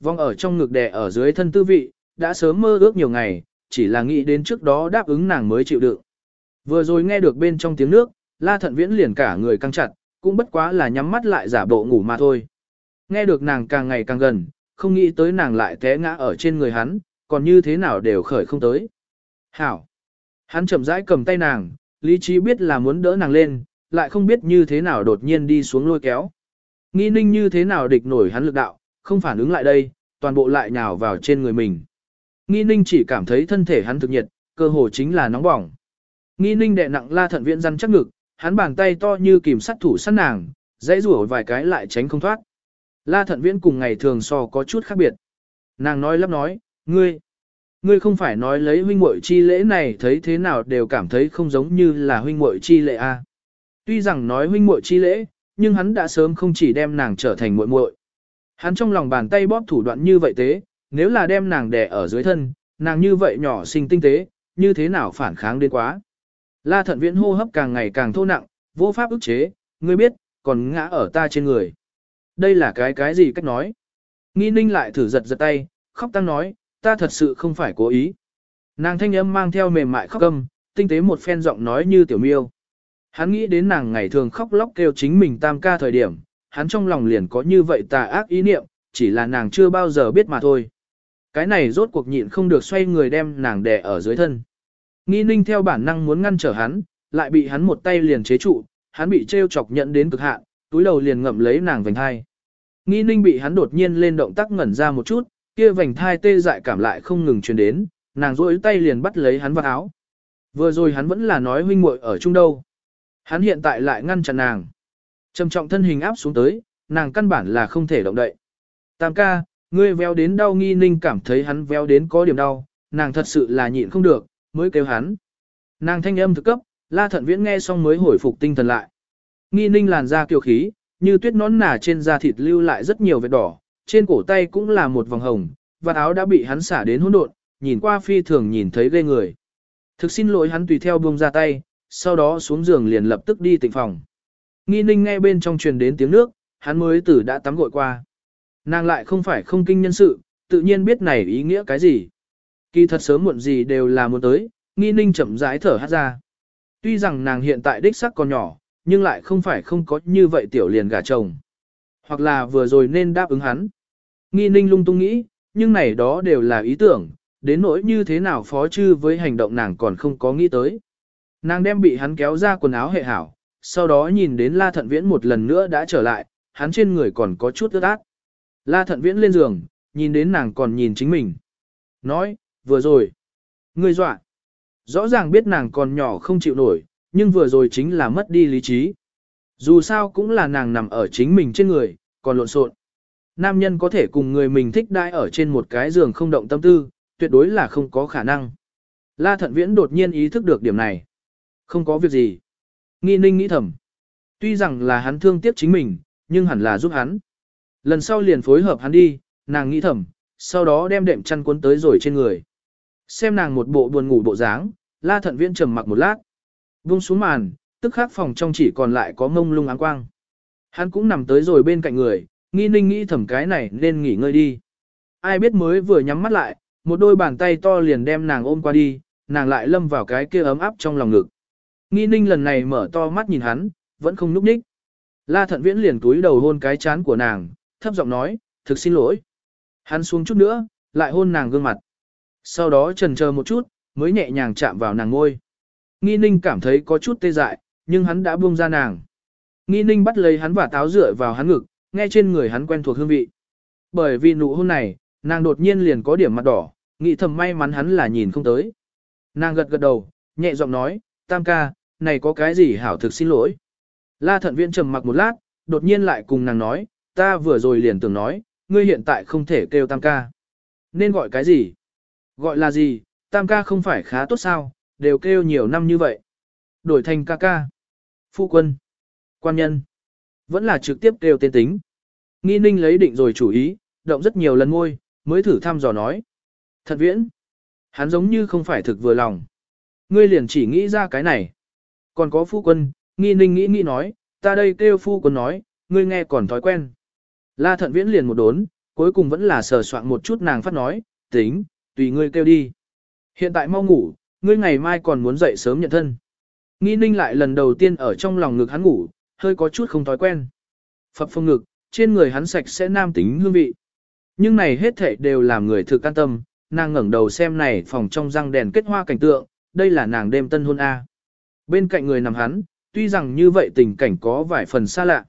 vong ở trong ngực đè ở dưới thân tư vị, đã sớm mơ ước nhiều ngày, chỉ là nghĩ đến trước đó đáp ứng nàng mới chịu đựng. Vừa rồi nghe được bên trong tiếng nước, la thận viễn liền cả người căng chặt, cũng bất quá là nhắm mắt lại giả bộ ngủ mà thôi. Nghe được nàng càng ngày càng gần, không nghĩ tới nàng lại té ngã ở trên người hắn, còn như thế nào đều khởi không tới. Hảo! Hắn chậm rãi cầm tay nàng, lý trí biết là muốn đỡ nàng lên, lại không biết như thế nào đột nhiên đi xuống lôi kéo. Nghi ninh như thế nào địch nổi hắn lực đạo, không phản ứng lại đây, toàn bộ lại nhào vào trên người mình. Nghi ninh chỉ cảm thấy thân thể hắn thực nhiệt, cơ hồ chính là nóng bỏng. Nghi ninh đè nặng la thận viện răn chắc ngực, hắn bàn tay to như kìm sắt thủ sắt nàng, dãy rủa vài cái lại tránh không thoát. La thận viễn cùng ngày thường so có chút khác biệt. Nàng nói lắp nói, ngươi, ngươi không phải nói lấy huynh muội chi lễ này thấy thế nào đều cảm thấy không giống như là huynh muội chi lễ a. À. Tuy rằng nói huynh muội chi lễ, nhưng hắn đã sớm không chỉ đem nàng trở thành muội muội. Hắn trong lòng bàn tay bóp thủ đoạn như vậy thế, nếu là đem nàng đè ở dưới thân, nàng như vậy nhỏ xinh tinh tế, như thế nào phản kháng đến quá. La thận viễn hô hấp càng ngày càng thô nặng, vô pháp ức chế, ngươi biết, còn ngã ở ta trên người. Đây là cái cái gì cách nói? Nghi ninh lại thử giật giật tay, khóc tăng nói, ta thật sự không phải cố ý. Nàng thanh âm mang theo mềm mại khóc câm, tinh tế một phen giọng nói như tiểu miêu. Hắn nghĩ đến nàng ngày thường khóc lóc kêu chính mình tam ca thời điểm, hắn trong lòng liền có như vậy tà ác ý niệm, chỉ là nàng chưa bao giờ biết mà thôi. Cái này rốt cuộc nhịn không được xoay người đem nàng đè ở dưới thân. Nghi ninh theo bản năng muốn ngăn trở hắn, lại bị hắn một tay liền chế trụ, hắn bị treo chọc nhận đến cực hạn, túi đầu liền ngậm lấy nàng vành hai. Nghi ninh bị hắn đột nhiên lên động tác ngẩn ra một chút, kia vành thai tê dại cảm lại không ngừng truyền đến, nàng rỗi tay liền bắt lấy hắn vào áo. Vừa rồi hắn vẫn là nói huynh muội ở chung đâu. Hắn hiện tại lại ngăn chặn nàng. Trầm trọng thân hình áp xuống tới, nàng căn bản là không thể động đậy. Tam ca, ngươi véo đến đau nghi ninh cảm thấy hắn véo đến có điểm đau, nàng thật sự là nhịn không được, mới kêu hắn. Nàng thanh âm thực cấp, la thận viễn nghe xong mới hồi phục tinh thần lại. Nghi ninh làn da kiều khí, như tuyết nón nà trên da thịt lưu lại rất nhiều vết đỏ, trên cổ tay cũng là một vòng hồng, và áo đã bị hắn xả đến hỗn độn, nhìn qua phi thường nhìn thấy ghê người. Thực xin lỗi hắn tùy theo buông ra tay, sau đó xuống giường liền lập tức đi tịnh phòng. Nghi ninh nghe bên trong truyền đến tiếng nước, hắn mới tử đã tắm gội qua. Nàng lại không phải không kinh nhân sự, tự nhiên biết này ý nghĩa cái gì. Kỳ thật sớm muộn gì đều là muốn tới, nghi ninh chậm rãi thở hát ra. Tuy rằng nàng hiện tại đích sắc còn nhỏ, nhưng lại không phải không có như vậy tiểu liền gả chồng. Hoặc là vừa rồi nên đáp ứng hắn. Nghi ninh lung tung nghĩ, nhưng này đó đều là ý tưởng, đến nỗi như thế nào phó chư với hành động nàng còn không có nghĩ tới. Nàng đem bị hắn kéo ra quần áo hệ hảo, sau đó nhìn đến La Thận Viễn một lần nữa đã trở lại, hắn trên người còn có chút ướt át. La Thận Viễn lên giường, nhìn đến nàng còn nhìn chính mình. Nói, vừa rồi. Ngươi dọa. Rõ ràng biết nàng còn nhỏ không chịu nổi, nhưng vừa rồi chính là mất đi lý trí. Dù sao cũng là nàng nằm ở chính mình trên người, còn lộn xộn. Nam nhân có thể cùng người mình thích đai ở trên một cái giường không động tâm tư, tuyệt đối là không có khả năng. La Thận Viễn đột nhiên ý thức được điểm này. Không có việc gì. Nghi ninh nghĩ thầm. Tuy rằng là hắn thương tiếc chính mình, nhưng hẳn là giúp hắn. Lần sau liền phối hợp hắn đi, nàng nghĩ thầm, sau đó đem đệm chăn cuốn tới rồi trên người. Xem nàng một bộ buồn ngủ bộ dáng, la thận viễn trầm mặc một lát. Vung xuống màn, tức khắc phòng trong chỉ còn lại có mông lung áng quang. Hắn cũng nằm tới rồi bên cạnh người, nghi ninh nghĩ thầm cái này nên nghỉ ngơi đi. Ai biết mới vừa nhắm mắt lại, một đôi bàn tay to liền đem nàng ôm qua đi, nàng lại lâm vào cái kia ấm áp trong lòng ngực. Nghi ninh lần này mở to mắt nhìn hắn, vẫn không núp ních. La thận viễn liền túi đầu hôn cái chán của nàng, thấp giọng nói, thực xin lỗi. Hắn xuống chút nữa, lại hôn nàng gương mặt. Sau đó trần chờ một chút, mới nhẹ nhàng chạm vào nàng ngôi. Nghi ninh cảm thấy có chút tê dại, nhưng hắn đã buông ra nàng. Nghi ninh bắt lấy hắn và táo rửa vào hắn ngực, nghe trên người hắn quen thuộc hương vị. Bởi vì nụ hôn này, nàng đột nhiên liền có điểm mặt đỏ, nghĩ thầm may mắn hắn là nhìn không tới. Nàng gật gật đầu, nhẹ giọng nói, tam ca, này có cái gì hảo thực xin lỗi. La thận viễn trầm mặc một lát, đột nhiên lại cùng nàng nói, ta vừa rồi liền tưởng nói, ngươi hiện tại không thể kêu tam ca. Nên gọi cái gì? Gọi là gì, tam ca không phải khá tốt sao, đều kêu nhiều năm như vậy. Đổi thành ca ca. Phu quân. Quan nhân. Vẫn là trực tiếp kêu tên tính. Nghi ninh lấy định rồi chủ ý, động rất nhiều lần môi, mới thử thăm dò nói. Thật viễn. Hắn giống như không phải thực vừa lòng. Ngươi liền chỉ nghĩ ra cái này. Còn có phu quân, nghi ninh nghĩ nghĩ nói, ta đây kêu phu quân nói, ngươi nghe còn thói quen. La thận viễn liền một đốn, Cuối cùng vẫn là sờ soạn một chút nàng phát nói, tính, tùy ngươi kêu đi. Hiện tại mau ngủ, ngươi ngày mai còn muốn dậy sớm nhận thân. Nghi ninh lại lần đầu tiên ở trong lòng ngực hắn ngủ, hơi có chút không thói quen. Phập phong ngực, trên người hắn sạch sẽ nam tính hương vị. Nhưng này hết thảy đều làm người thực can tâm, nàng ngẩng đầu xem này phòng trong răng đèn kết hoa cảnh tượng, đây là nàng đêm tân hôn A. Bên cạnh người nằm hắn, tuy rằng như vậy tình cảnh có vài phần xa lạ.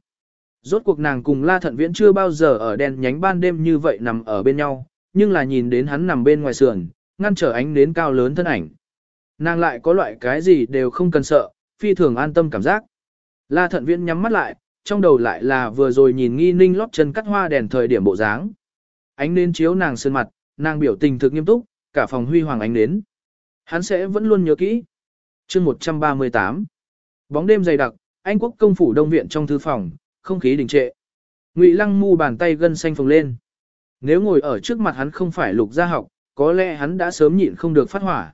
Rốt cuộc nàng cùng La Thận Viễn chưa bao giờ ở đèn nhánh ban đêm như vậy nằm ở bên nhau, nhưng là nhìn đến hắn nằm bên ngoài sườn, ngăn trở ánh đến cao lớn thân ảnh. Nàng lại có loại cái gì đều không cần sợ, phi thường an tâm cảm giác. La Thận Viễn nhắm mắt lại, trong đầu lại là vừa rồi nhìn nghi ninh lót chân cắt hoa đèn thời điểm bộ dáng. Ánh nến chiếu nàng sơn mặt, nàng biểu tình thực nghiêm túc, cả phòng huy hoàng ánh nến. Hắn sẽ vẫn luôn nhớ kỹ chương 138 Bóng đêm dày đặc, Anh quốc công phủ đông viện trong thư phòng, không khí đình trệ. Ngụy Lăng mu bàn tay gân xanh phồng lên. Nếu ngồi ở trước mặt hắn không phải lục gia học, có lẽ hắn đã sớm nhịn không được phát hỏa.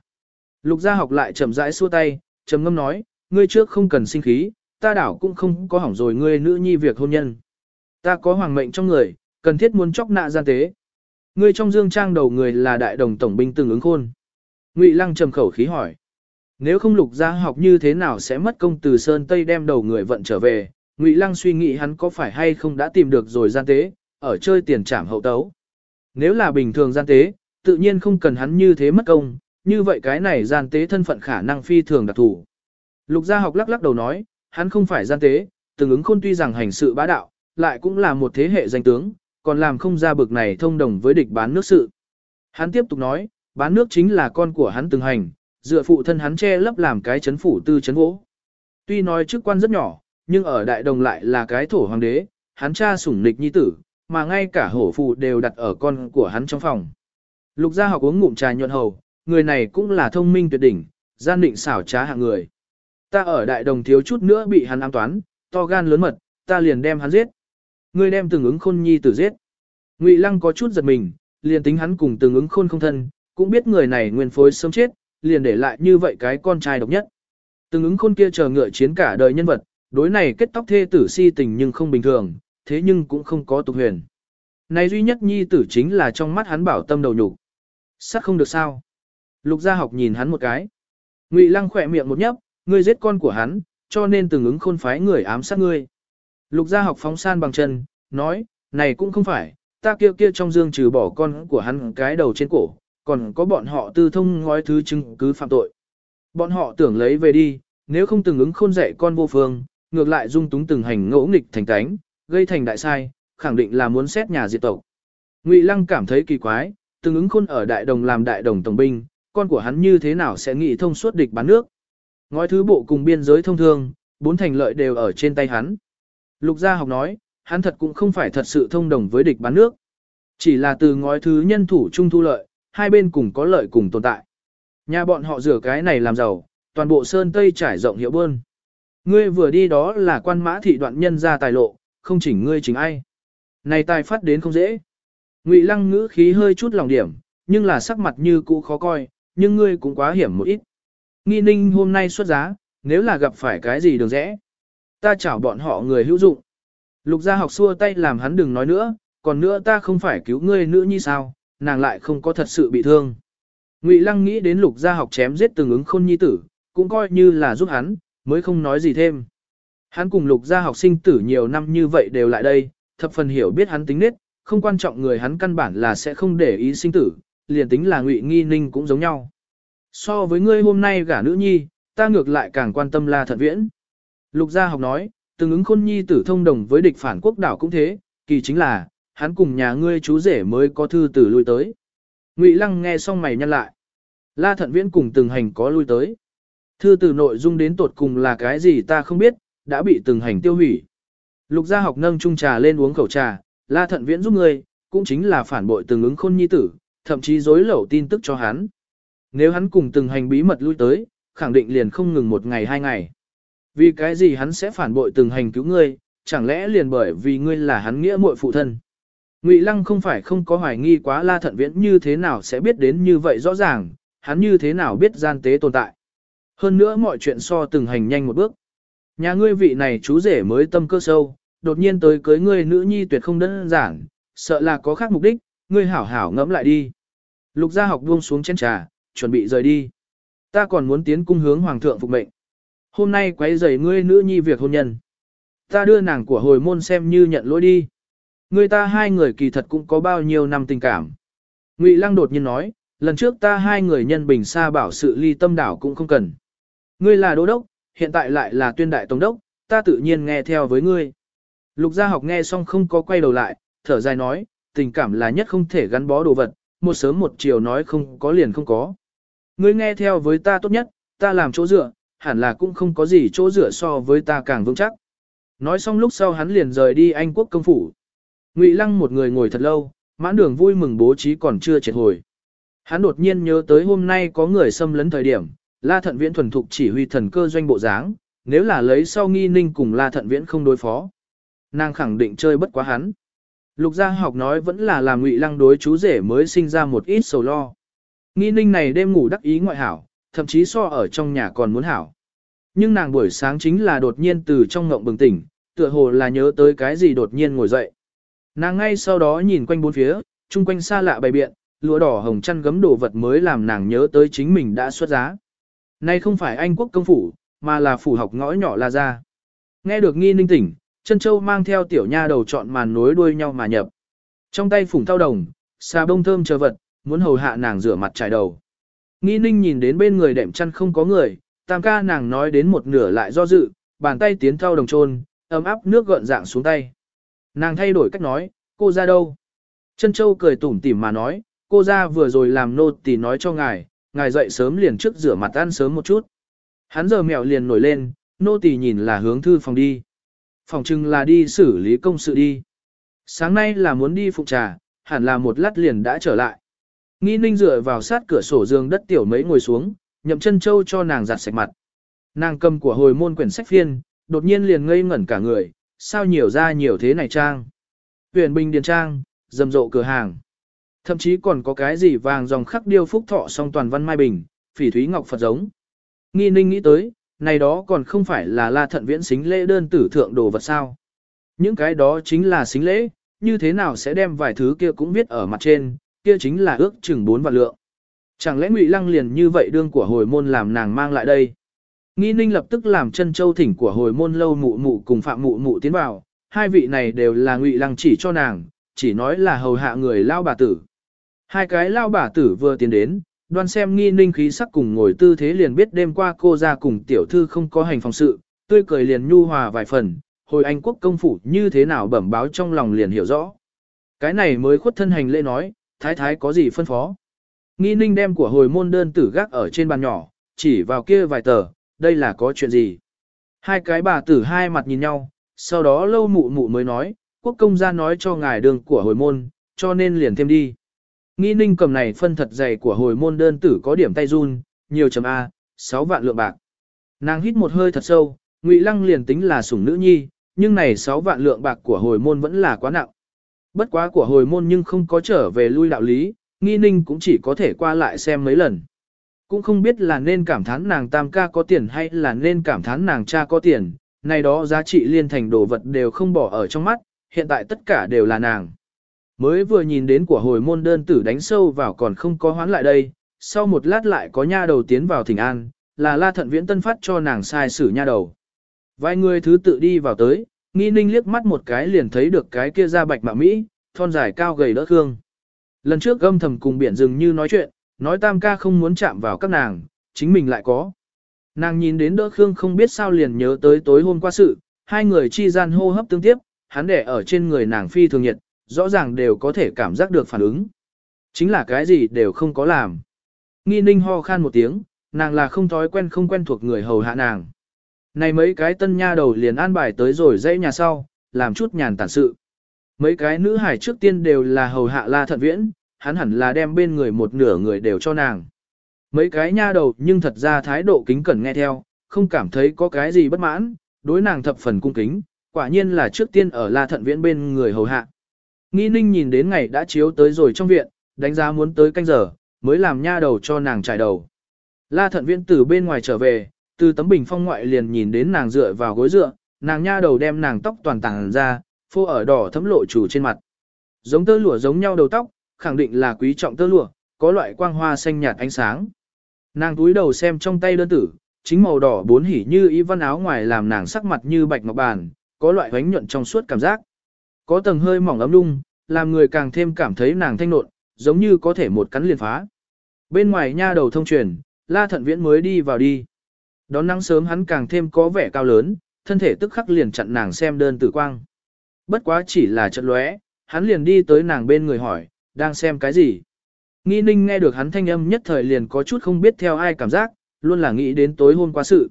Lục gia học lại chậm rãi xua tay, trầm ngâm nói, ngươi trước không cần sinh khí, ta đảo cũng không có hỏng rồi ngươi nữ nhi việc hôn nhân. Ta có hoàng mệnh trong người, cần thiết muốn chóc nạ gian tế. Ngươi trong dương trang đầu người là đại đồng tổng binh từng ứng khôn. Ngụy Lăng trầm khẩu khí hỏi. Nếu không lục gia học như thế nào sẽ mất công từ Sơn Tây đem đầu người vận trở về, Ngụy Lăng suy nghĩ hắn có phải hay không đã tìm được rồi gian tế, ở chơi tiền trảm hậu tấu. Nếu là bình thường gian tế, tự nhiên không cần hắn như thế mất công, như vậy cái này gian tế thân phận khả năng phi thường đặc thủ. Lục gia học lắc lắc đầu nói, hắn không phải gian tế, từng ứng khôn tuy rằng hành sự bá đạo, lại cũng là một thế hệ danh tướng, còn làm không ra bực này thông đồng với địch bán nước sự. Hắn tiếp tục nói, bán nước chính là con của hắn từng hành, dựa phụ thân hắn che lấp làm cái chấn phủ tư chấn gỗ. Tuy nói chức quan rất nhỏ, nhưng ở đại đồng lại là cái thổ hoàng đế, hắn cha sủng nịch nhi tử, mà ngay cả hổ phụ đều đặt ở con của hắn trong phòng. Lục gia học uống ngụm trà nhuận hầu, người này cũng là thông minh tuyệt đỉnh, gian định xảo trá hạng người. Ta ở đại đồng thiếu chút nữa bị hắn ám toán, to gan lớn mật, ta liền đem hắn giết. Ngươi đem từng ứng khôn nhi tử giết. Ngụy Lăng có chút giật mình, liền tính hắn cùng từng ứng khôn không thân, cũng biết người này nguyên phối sớm chết, liền để lại như vậy cái con trai độc nhất. Từng ứng khôn kia chờ ngựa chiến cả đời nhân vật, đối này kết tóc thê tử si tình nhưng không bình thường, thế nhưng cũng không có tục huyền. Này duy nhất nhi tử chính là trong mắt hắn bảo tâm đầu nhục. Sắc không được sao. Lục gia học nhìn hắn một cái. Ngụy lăng khỏe miệng một nhấp, ngươi giết con của hắn, cho nên từng ứng khôn phái người ám sát ngươi. Lục gia học phóng san bằng chân, nói, này cũng không phải, ta kia kia trong dương trừ bỏ con của hắn cái đầu trên cổ, còn có bọn họ tư thông ngói thứ chứng cứ phạm tội. Bọn họ tưởng lấy về đi, nếu không từng ứng khôn dạy con vô phương, ngược lại dung túng từng hành ngỗ nghịch thành tánh, gây thành đại sai, khẳng định là muốn xét nhà diệt tộc. Ngụy Lăng cảm thấy kỳ quái, từng ứng khôn ở đại đồng làm đại đồng tổng binh, con của hắn như thế nào sẽ nghĩ thông suốt địch bán nước. Ngói thứ bộ cùng biên giới thông thương, bốn thành lợi đều ở trên tay hắn. Lục gia học nói, hắn thật cũng không phải thật sự thông đồng với địch bán nước. Chỉ là từ ngói thứ nhân thủ chung thu lợi, hai bên cùng có lợi cùng tồn tại. Nhà bọn họ rửa cái này làm giàu, toàn bộ sơn tây trải rộng hiệu bơn. Ngươi vừa đi đó là quan mã thị đoạn nhân ra tài lộ, không chỉnh ngươi chỉnh ai. Này tài phát đến không dễ. Ngụy lăng ngữ khí hơi chút lòng điểm, nhưng là sắc mặt như cũ khó coi, nhưng ngươi cũng quá hiểm một ít. Nghi ninh hôm nay xuất giá, nếu là gặp phải cái gì đường rẽ. Ta chảo bọn họ người hữu dụng. Lục gia học xua tay làm hắn đừng nói nữa, còn nữa ta không phải cứu ngươi nữa như sao, nàng lại không có thật sự bị thương. Ngụy lăng nghĩ đến lục gia học chém giết từng ứng khôn nhi tử, cũng coi như là giúp hắn, mới không nói gì thêm. Hắn cùng lục gia học sinh tử nhiều năm như vậy đều lại đây, thập phần hiểu biết hắn tính nết, không quan trọng người hắn căn bản là sẽ không để ý sinh tử, liền tính là ngụy nghi ninh cũng giống nhau. So với ngươi hôm nay gả nữ nhi, ta ngược lại càng quan tâm là thận viễn. Lục gia học nói, từng ứng khôn nhi tử thông đồng với địch phản quốc đảo cũng thế, kỳ chính là, hắn cùng nhà ngươi chú rể mới có thư tử lui tới. Ngụy lăng nghe xong mày nhăn lại. La thận viễn cùng từng hành có lui tới. Thư từ nội dung đến tột cùng là cái gì ta không biết, đã bị từng hành tiêu hủy. Lục gia học nâng chung trà lên uống khẩu trà, la thận viễn giúp ngươi, cũng chính là phản bội từng ứng khôn nhi tử, thậm chí dối lẩu tin tức cho hắn. Nếu hắn cùng từng hành bí mật lui tới, khẳng định liền không ngừng một ngày hai ngày. Vì cái gì hắn sẽ phản bội từng hành cứu ngươi, chẳng lẽ liền bởi vì ngươi là hắn nghĩa muội phụ thân. Ngụy Lăng không phải không có hoài nghi quá La Thận Viễn như thế nào sẽ biết đến như vậy rõ ràng, hắn như thế nào biết gian tế tồn tại. Hơn nữa mọi chuyện so từng hành nhanh một bước. Nhà ngươi vị này chú rể mới tâm cơ sâu, đột nhiên tới cưới ngươi nữ nhi tuyệt không đơn giản, sợ là có khác mục đích, ngươi hảo hảo ngẫm lại đi. Lục gia học buông xuống chén trà, chuẩn bị rời đi. Ta còn muốn tiến cung hướng hoàng thượng phục mệnh. Hôm nay quấy rầy ngươi nữ nhi việc hôn nhân. Ta đưa nàng của hồi môn xem như nhận lỗi đi. Người ta hai người kỳ thật cũng có bao nhiêu năm tình cảm. Ngụy Lăng đột nhiên nói, lần trước ta hai người nhân bình xa bảo sự ly tâm đảo cũng không cần. Ngươi là đô đốc, hiện tại lại là tuyên đại tổng đốc, ta tự nhiên nghe theo với ngươi. Lục gia học nghe xong không có quay đầu lại, thở dài nói, tình cảm là nhất không thể gắn bó đồ vật, một sớm một chiều nói không có liền không có. Ngươi nghe theo với ta tốt nhất, ta làm chỗ dựa, hẳn là cũng không có gì chỗ dựa so với ta càng vững chắc. Nói xong lúc sau hắn liền rời đi Anh quốc công phủ. Ngụy Lăng một người ngồi thật lâu, mãn đường vui mừng bố trí còn chưa triệt hồi. Hắn đột nhiên nhớ tới hôm nay có người xâm lấn thời điểm, La Thận Viễn thuần thục chỉ huy thần cơ doanh bộ dáng, nếu là lấy sau nghi ninh cùng La Thận Viễn không đối phó. Nàng khẳng định chơi bất quá hắn. Lục gia học nói vẫn là làm ngụy lăng đối chú rể mới sinh ra một ít sầu lo. Nghi ninh này đêm ngủ đắc ý ngoại hảo, thậm chí so ở trong nhà còn muốn hảo. Nhưng nàng buổi sáng chính là đột nhiên từ trong ngộng bừng tỉnh, tựa hồ là nhớ tới cái gì đột nhiên ngồi dậy. Nàng ngay sau đó nhìn quanh bốn phía, chung quanh xa lạ bày biện, lụa đỏ hồng chăn gấm đồ vật mới làm nàng nhớ tới chính mình đã xuất giá. Nay không phải Anh quốc công phủ, mà là phủ học ngõ nhỏ La Gia. Nghe được nghi ninh tỉnh, chân châu mang theo tiểu nha đầu chọn màn nối đuôi nhau mà nhập. Trong tay phủng thao đồng, xà bông thơm chờ vật, muốn hầu hạ nàng rửa mặt trải đầu. Nghi ninh nhìn đến bên người đệm chăn không có người, tam ca nàng nói đến một nửa lại do dự, bàn tay tiến thao đồng trôn, ấm áp nước gợn dạng xuống tay. Nàng thay đổi cách nói, cô ra đâu? Trân châu cười tủm tỉm mà nói, cô ra vừa rồi làm nô tỳ nói cho ngài, ngài dậy sớm liền trước rửa mặt ăn sớm một chút. Hắn giờ mèo liền nổi lên, nô tỳ nhìn là hướng thư phòng đi. Phòng chừng là đi xử lý công sự đi. Sáng nay là muốn đi phục trà, hẳn là một lát liền đã trở lại. Nghi ninh dựa vào sát cửa sổ giường đất tiểu mấy ngồi xuống, nhậm chân châu cho nàng giặt sạch mặt. Nàng cầm của hồi môn quyển sách phiên, đột nhiên liền ngây ngẩn cả người, sao nhiều ra nhiều thế này trang. Huyền Bình Điền Trang, rầm rộ cửa hàng. Thậm chí còn có cái gì vàng dòng khắc điêu phúc thọ song toàn văn mai bình, phỉ thúy ngọc Phật giống. Nghi ninh nghĩ tới, này đó còn không phải là la thận viễn xính lễ đơn tử thượng đồ vật sao. Những cái đó chính là xính lễ, như thế nào sẽ đem vài thứ kia cũng viết ở mặt trên, kia chính là ước chừng bốn vạn lượng. Chẳng lẽ Ngụy Lăng liền như vậy đương của hồi môn làm nàng mang lại đây? Nghi Ninh lập tức làm chân châu thỉnh của hồi môn lâu mụ mụ cùng phạm mụ mụ tiến vào, hai vị này đều là Ngụy Lăng chỉ cho nàng, chỉ nói là hầu hạ người lao bà tử. Hai cái lao bà tử vừa tiến đến, đoan xem nghi ninh khí sắc cùng ngồi tư thế liền biết đêm qua cô ra cùng tiểu thư không có hành phòng sự, tươi cười liền nhu hòa vài phần, hồi anh quốc công phủ như thế nào bẩm báo trong lòng liền hiểu rõ. Cái này mới khuất thân hành lễ nói, thái thái có gì phân phó. Nghi ninh đem của hồi môn đơn tử gác ở trên bàn nhỏ, chỉ vào kia vài tờ, đây là có chuyện gì. Hai cái bà tử hai mặt nhìn nhau, sau đó lâu mụ mụ mới nói, quốc công gia nói cho ngài đường của hồi môn, cho nên liền thêm đi. Nghi ninh cầm này phân thật dày của hồi môn đơn tử có điểm tay run, nhiều chấm A, 6 vạn lượng bạc. Nàng hít một hơi thật sâu, ngụy lăng liền tính là sủng nữ nhi, nhưng này 6 vạn lượng bạc của hồi môn vẫn là quá nặng. Bất quá của hồi môn nhưng không có trở về lui đạo lý, nghi ninh cũng chỉ có thể qua lại xem mấy lần. Cũng không biết là nên cảm thán nàng tam ca có tiền hay là nên cảm thán nàng cha có tiền, này đó giá trị liên thành đồ vật đều không bỏ ở trong mắt, hiện tại tất cả đều là nàng. Mới vừa nhìn đến của hồi môn đơn tử đánh sâu vào còn không có hoán lại đây, sau một lát lại có nha đầu tiến vào thỉnh an, là la thận viễn tân phát cho nàng sai xử nha đầu. Vài người thứ tự đi vào tới, nghi ninh liếc mắt một cái liền thấy được cái kia da bạch mạ Mỹ, thon dài cao gầy đỡ thương. Lần trước gâm thầm cùng biển rừng như nói chuyện, nói tam ca không muốn chạm vào các nàng, chính mình lại có. Nàng nhìn đến đỡ khương không biết sao liền nhớ tới tối hôm qua sự, hai người chi gian hô hấp tương tiếp, hắn đẻ ở trên người nàng phi thường nhiệt, rõ ràng đều có thể cảm giác được phản ứng. Chính là cái gì đều không có làm. Nghi ninh ho khan một tiếng, nàng là không thói quen không quen thuộc người hầu hạ nàng. Này mấy cái tân nha đầu liền an bài tới rồi dãy nhà sau, làm chút nhàn tản sự. Mấy cái nữ hải trước tiên đều là hầu hạ la thận viễn, hắn hẳn là đem bên người một nửa người đều cho nàng. Mấy cái nha đầu nhưng thật ra thái độ kính cẩn nghe theo, không cảm thấy có cái gì bất mãn, đối nàng thập phần cung kính, quả nhiên là trước tiên ở la thận viễn bên người hầu hạ. Nghi ninh nhìn đến ngày đã chiếu tới rồi trong viện, đánh giá muốn tới canh giờ, mới làm nha đầu cho nàng trải đầu. La thận viễn từ bên ngoài trở về, từ tấm bình phong ngoại liền nhìn đến nàng dựa vào gối dựa, nàng nha đầu đem nàng tóc toàn tàng ra, phô ở đỏ thấm lộ chủ trên mặt. Giống tơ lụa giống nhau đầu tóc, khẳng định là quý trọng tơ lụa, có loại quang hoa xanh nhạt ánh sáng. Nàng túi đầu xem trong tay đơn tử, chính màu đỏ bốn hỉ như y văn áo ngoài làm nàng sắc mặt như bạch ngọc bàn, có loại hoánh nhuận trong suốt cảm giác. Có tầng hơi mỏng ấm đung, làm người càng thêm cảm thấy nàng thanh nộn, giống như có thể một cắn liền phá. Bên ngoài nha đầu thông truyền, la thận viễn mới đi vào đi. Đón nắng sớm hắn càng thêm có vẻ cao lớn, thân thể tức khắc liền chặn nàng xem đơn tử quang. Bất quá chỉ là trận lóe, hắn liền đi tới nàng bên người hỏi, đang xem cái gì? Nghi ninh nghe được hắn thanh âm nhất thời liền có chút không biết theo ai cảm giác, luôn là nghĩ đến tối hôm qua sự.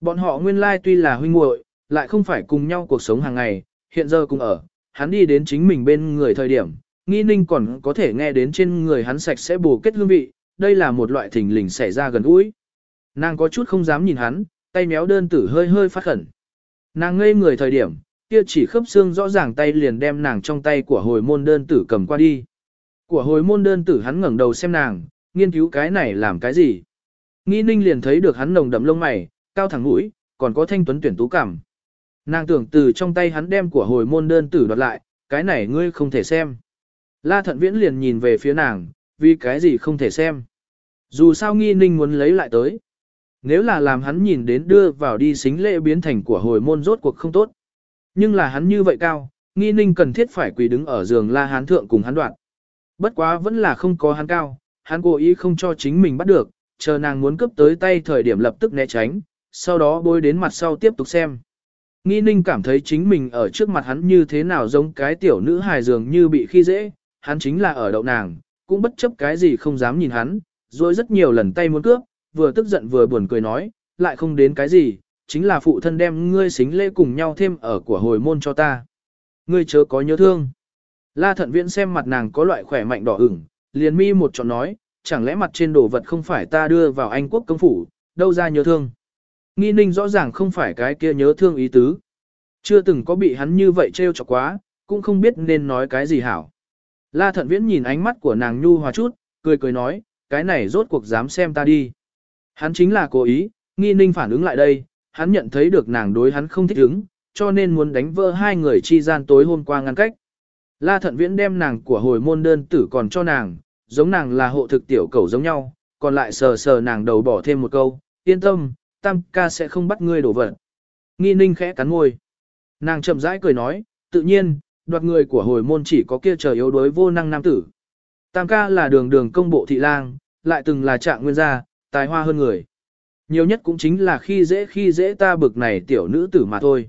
Bọn họ nguyên lai tuy là huynh muội, lại không phải cùng nhau cuộc sống hàng ngày, hiện giờ cùng ở, hắn đi đến chính mình bên người thời điểm, nghi ninh còn có thể nghe đến trên người hắn sạch sẽ bù kết hương vị, đây là một loại thình lình xảy ra gần gũi. Nàng có chút không dám nhìn hắn, tay méo đơn tử hơi hơi phát khẩn. Nàng ngây người thời điểm, kia chỉ khớp xương rõ ràng tay liền đem nàng trong tay của hồi môn đơn tử cầm qua đi. Của hồi môn đơn tử hắn ngẩng đầu xem nàng, nghiên cứu cái này làm cái gì. Nghi ninh liền thấy được hắn nồng đậm lông mày, cao thẳng mũi, còn có thanh tuấn tuyển tú cảm. Nàng tưởng từ trong tay hắn đem của hồi môn đơn tử đoạt lại, cái này ngươi không thể xem. La thận viễn liền nhìn về phía nàng, vì cái gì không thể xem. Dù sao nghi ninh muốn lấy lại tới. Nếu là làm hắn nhìn đến đưa vào đi xính lễ biến thành của hồi môn rốt cuộc không tốt. Nhưng là hắn như vậy cao, nghi ninh cần thiết phải quỳ đứng ở giường la hán thượng cùng hắn đoạn. Bất quá vẫn là không có hắn cao, hắn cố ý không cho chính mình bắt được, chờ nàng muốn cướp tới tay thời điểm lập tức né tránh, sau đó bôi đến mặt sau tiếp tục xem. Nghi ninh cảm thấy chính mình ở trước mặt hắn như thế nào giống cái tiểu nữ hài dường như bị khi dễ, hắn chính là ở đậu nàng, cũng bất chấp cái gì không dám nhìn hắn, rồi rất nhiều lần tay muốn cướp, vừa tức giận vừa buồn cười nói, lại không đến cái gì, chính là phụ thân đem ngươi xính lễ cùng nhau thêm ở của hồi môn cho ta. Ngươi chớ có nhớ thương. La thận viễn xem mặt nàng có loại khỏe mạnh đỏ ửng, liền mi một chọn nói, chẳng lẽ mặt trên đồ vật không phải ta đưa vào Anh quốc công phủ, đâu ra nhớ thương. Nghi ninh rõ ràng không phải cái kia nhớ thương ý tứ. Chưa từng có bị hắn như vậy trêu chọc quá, cũng không biết nên nói cái gì hảo. La thận viễn nhìn ánh mắt của nàng nhu hòa chút, cười cười nói, cái này rốt cuộc dám xem ta đi. Hắn chính là cố ý, nghi ninh phản ứng lại đây, hắn nhận thấy được nàng đối hắn không thích ứng, cho nên muốn đánh vỡ hai người chi gian tối hôm qua ngăn cách. La thận viễn đem nàng của hồi môn đơn tử còn cho nàng, giống nàng là hộ thực tiểu cầu giống nhau, còn lại sờ sờ nàng đầu bỏ thêm một câu, yên tâm, tam ca sẽ không bắt ngươi đổ vật. Nghi ninh khẽ cắn môi. Nàng chậm rãi cười nói, tự nhiên, đoạt người của hồi môn chỉ có kia chờ yếu đối vô năng nam tử. Tam ca là đường đường công bộ thị lang, lại từng là trạng nguyên gia, tài hoa hơn người. Nhiều nhất cũng chính là khi dễ khi dễ ta bực này tiểu nữ tử mà thôi.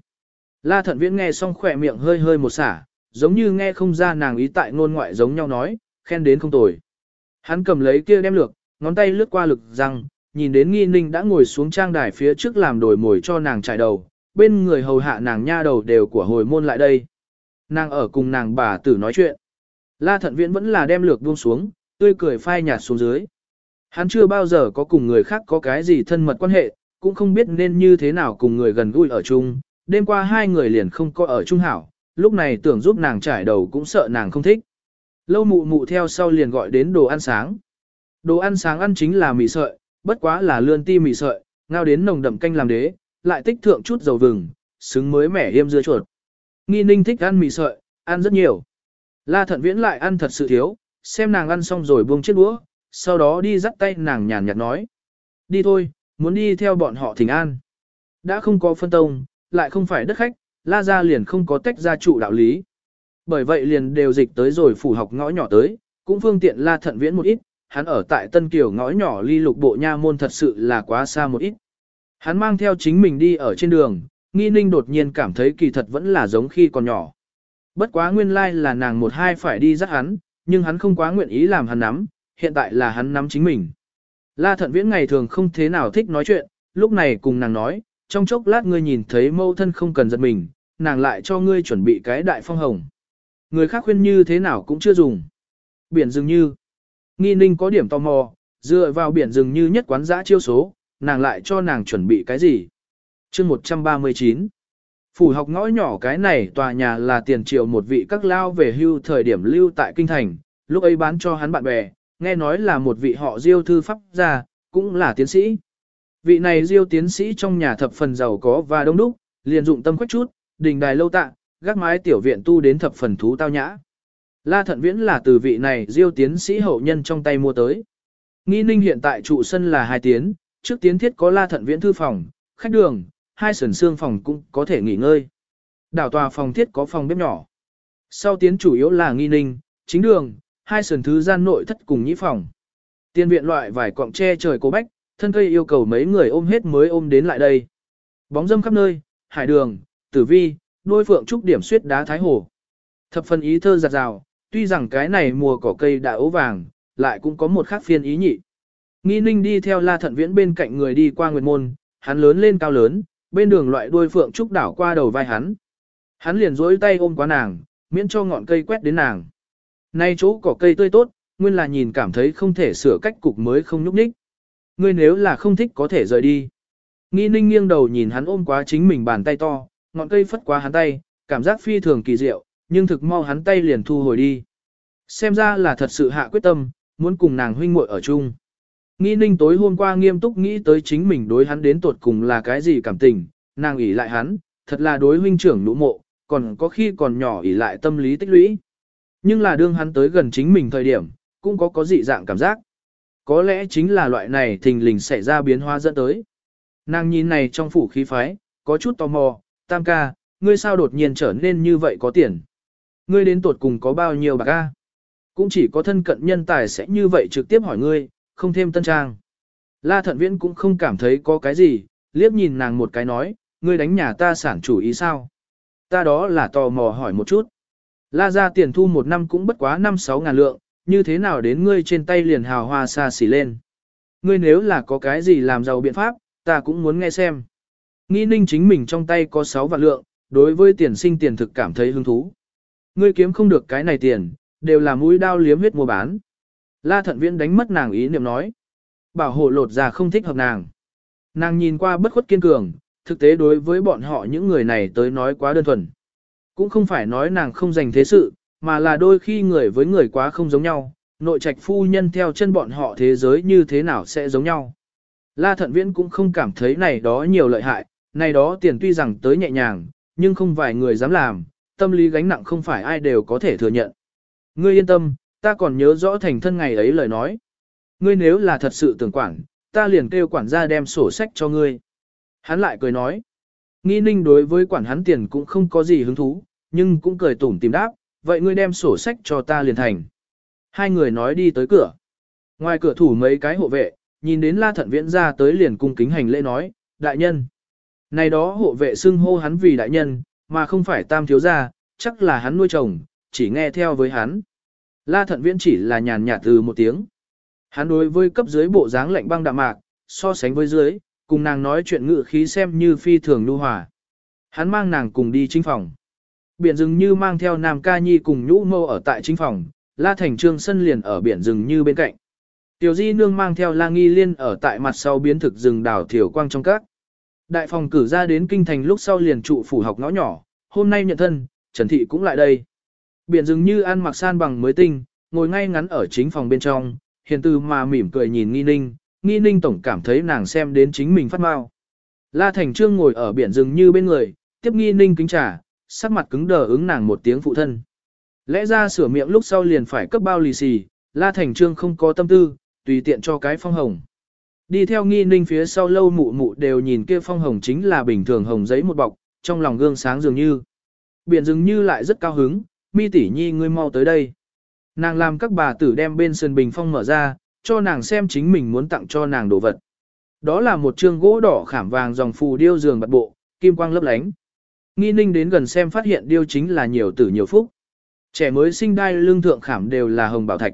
La thận viễn nghe xong khỏe miệng hơi hơi một xả, giống như nghe không ra nàng ý tại ngôn ngoại giống nhau nói, khen đến không tồi. Hắn cầm lấy kia đem lược, ngón tay lướt qua lực răng, nhìn đến nghi ninh đã ngồi xuống trang đài phía trước làm đổi mồi cho nàng trải đầu, bên người hầu hạ nàng nha đầu đều của hồi môn lại đây. Nàng ở cùng nàng bà tử nói chuyện. La thận viễn vẫn là đem lược buông xuống, tươi cười phai nhạt xuống dưới. Hắn chưa bao giờ có cùng người khác có cái gì thân mật quan hệ, cũng không biết nên như thế nào cùng người gần gũi ở chung. Đêm qua hai người liền không có ở chung hảo, lúc này tưởng giúp nàng trải đầu cũng sợ nàng không thích. Lâu mụ mụ theo sau liền gọi đến đồ ăn sáng. Đồ ăn sáng ăn chính là mì sợi, bất quá là lươn ti mì sợi, ngao đến nồng đậm canh làm đế, lại tích thượng chút dầu vừng, xứng mới mẻ yêm dưa chuột. Nghi ninh thích ăn mì sợi, ăn rất nhiều. La thận viễn lại ăn thật sự thiếu, xem nàng ăn xong rồi buông chiếc đũa, sau đó đi dắt tay nàng nhàn nhạt nói. Đi thôi, muốn đi theo bọn họ thỉnh an. Đã không có phân tông, lại không phải đất khách, la gia liền không có tách ra trụ đạo lý. Bởi vậy liền đều dịch tới rồi phủ học ngõ nhỏ tới, cũng phương tiện la thận viễn một ít, hắn ở tại Tân Kiều ngõ nhỏ ly lục bộ nha môn thật sự là quá xa một ít. Hắn mang theo chính mình đi ở trên đường, nghi ninh đột nhiên cảm thấy kỳ thật vẫn là giống khi còn nhỏ. Bất quá nguyên lai là nàng một hai phải đi dắt hắn, nhưng hắn không quá nguyện ý làm hắn nắm, hiện tại là hắn nắm chính mình. La thận viễn ngày thường không thế nào thích nói chuyện, lúc này cùng nàng nói, trong chốc lát ngươi nhìn thấy mâu thân không cần giật mình, nàng lại cho ngươi chuẩn bị cái đại phong hồng. Người khác khuyên như thế nào cũng chưa dùng. Biển dường như. Nghi ninh có điểm tò mò, dựa vào biển dường như nhất quán giã chiêu số, nàng lại cho nàng chuẩn bị cái gì. chương 139 Phủ học ngõ nhỏ cái này tòa nhà là tiền triệu một vị các lao về hưu thời điểm lưu tại kinh thành, lúc ấy bán cho hắn bạn bè, nghe nói là một vị họ diêu thư pháp gia, cũng là tiến sĩ. Vị này diêu tiến sĩ trong nhà thập phần giàu có và đông đúc, liền dụng tâm quách chút, đình đài lâu tạ, gác mái tiểu viện tu đến thập phần thú tao nhã. La Thận Viễn là từ vị này diêu tiến sĩ hậu nhân trong tay mua tới. Nghi ninh hiện tại trụ sân là hai tiến, trước tiến thiết có La Thận Viễn thư phòng, khách đường, hai sườn xương phòng cũng có thể nghỉ ngơi. Đảo tòa phòng thiết có phòng bếp nhỏ. Sau tiến chủ yếu là nghi ninh, chính đường, hai sườn thứ gian nội thất cùng nhĩ phòng. Tiên viện loại vài cọng tre trời cố bách, thân cây yêu cầu mấy người ôm hết mới ôm đến lại đây. Bóng dâm khắp nơi, hải đường, tử vi, đôi phượng trúc điểm suyết đá thái hồ. Thập phần ý thơ giặt rào, tuy rằng cái này mùa cỏ cây đã ố vàng, lại cũng có một khác phiên ý nhị. Nghi ninh đi theo la thận viễn bên cạnh người đi qua nguyệt môn, hắn lớn lên cao lớn, bên đường loại đuôi phượng trúc đảo qua đầu vai hắn. Hắn liền dối tay ôm quá nàng, miễn cho ngọn cây quét đến nàng. Nay chỗ cỏ cây tươi tốt, nguyên là nhìn cảm thấy không thể sửa cách cục mới không nhúc nhích. Ngươi nếu là không thích có thể rời đi. Nghi ninh nghiêng đầu nhìn hắn ôm quá chính mình bàn tay to, ngọn cây phất qua hắn tay, cảm giác phi thường kỳ diệu, nhưng thực mau hắn tay liền thu hồi đi. Xem ra là thật sự hạ quyết tâm, muốn cùng nàng huynh muội ở chung. Nghi ninh tối hôm qua nghiêm túc nghĩ tới chính mình đối hắn đến tột cùng là cái gì cảm tình, nàng ủy lại hắn, thật là đối huynh trưởng lũ mộ, còn có khi còn nhỏ ủy lại tâm lý tích lũy. Nhưng là đương hắn tới gần chính mình thời điểm, cũng có có dị dạng cảm giác. Có lẽ chính là loại này thình lình xảy ra biến hóa dẫn tới. Nàng nhìn này trong phủ khí phái, có chút tò mò, tam ca, ngươi sao đột nhiên trở nên như vậy có tiền. Ngươi đến tuột cùng có bao nhiêu bạc ca? Cũng chỉ có thân cận nhân tài sẽ như vậy trực tiếp hỏi ngươi, không thêm tân trang. La thận viễn cũng không cảm thấy có cái gì, liếc nhìn nàng một cái nói, ngươi đánh nhà ta sản chủ ý sao? Ta đó là tò mò hỏi một chút. La ra tiền thu một năm cũng bất quá 5-6 ngàn lượng, như thế nào đến ngươi trên tay liền hào hoa xa xỉ lên. Ngươi nếu là có cái gì làm giàu biện pháp, ta cũng muốn nghe xem. Nghi ninh chính mình trong tay có 6 vạn lượng, đối với tiền sinh tiền thực cảm thấy hứng thú. Ngươi kiếm không được cái này tiền, đều là mũi đao liếm huyết mua bán. La thận viễn đánh mất nàng ý niệm nói. Bảo hộ lột ra không thích hợp nàng. Nàng nhìn qua bất khuất kiên cường, thực tế đối với bọn họ những người này tới nói quá đơn thuần. Cũng không phải nói nàng không dành thế sự, mà là đôi khi người với người quá không giống nhau, nội trạch phu nhân theo chân bọn họ thế giới như thế nào sẽ giống nhau. La thận viễn cũng không cảm thấy này đó nhiều lợi hại, này đó tiền tuy rằng tới nhẹ nhàng, nhưng không vài người dám làm, tâm lý gánh nặng không phải ai đều có thể thừa nhận. Ngươi yên tâm, ta còn nhớ rõ thành thân ngày ấy lời nói. Ngươi nếu là thật sự tưởng quản, ta liền kêu quản gia đem sổ sách cho ngươi. Hắn lại cười nói. Nghi ninh đối với quản hắn tiền cũng không có gì hứng thú, nhưng cũng cười tủm tìm đáp, vậy ngươi đem sổ sách cho ta liền thành. Hai người nói đi tới cửa. Ngoài cửa thủ mấy cái hộ vệ, nhìn đến la thận viễn ra tới liền cung kính hành lễ nói, đại nhân. Này đó hộ vệ xưng hô hắn vì đại nhân, mà không phải tam thiếu gia, chắc là hắn nuôi chồng, chỉ nghe theo với hắn. La thận viễn chỉ là nhàn nhạt từ một tiếng. Hắn đối với cấp dưới bộ dáng lạnh băng đạm mạc, so sánh với dưới, cùng nàng nói chuyện ngự khí xem như phi thường lưu hòa. Hắn mang nàng cùng đi chính phòng. Biển rừng như mang theo Nam Ca Nhi cùng nhũ mâu ở tại chính phòng, La Thành Trương sân liền ở biển rừng như bên cạnh. Tiểu Di Nương mang theo La Nghi Liên ở tại mặt sau biến thực rừng đảo thiểu quang trong các. Đại phòng cử ra đến kinh thành lúc sau liền trụ phủ học ngõ nhỏ, hôm nay nhận thân, Trần Thị cũng lại đây. Biển dường như ăn mặc san bằng mới tinh, ngồi ngay ngắn ở chính phòng bên trong, hiền từ mà mỉm cười nhìn nghi ninh, nghi ninh tổng cảm thấy nàng xem đến chính mình phát mau. La Thành Trương ngồi ở biển rừng như bên người, tiếp nghi ninh kính trà, sắc mặt cứng đờ ứng nàng một tiếng phụ thân. Lẽ ra sửa miệng lúc sau liền phải cấp bao lì xì, La Thành Trương không có tâm tư, tùy tiện cho cái phong hồng. Đi theo nghi ninh phía sau lâu mụ mụ đều nhìn kia phong hồng chính là bình thường hồng giấy một bọc, trong lòng gương sáng dường như. Biển dường như lại rất cao hứng, mi tỷ nhi ngươi mau tới đây. Nàng làm các bà tử đem bên sân bình phong mở ra, cho nàng xem chính mình muốn tặng cho nàng đồ vật. Đó là một trương gỗ đỏ khảm vàng dòng phù điêu giường bật bộ, kim quang lấp lánh. Nghi ninh đến gần xem phát hiện điêu chính là nhiều tử nhiều phúc. Trẻ mới sinh đai lương thượng khảm đều là hồng bảo thạch.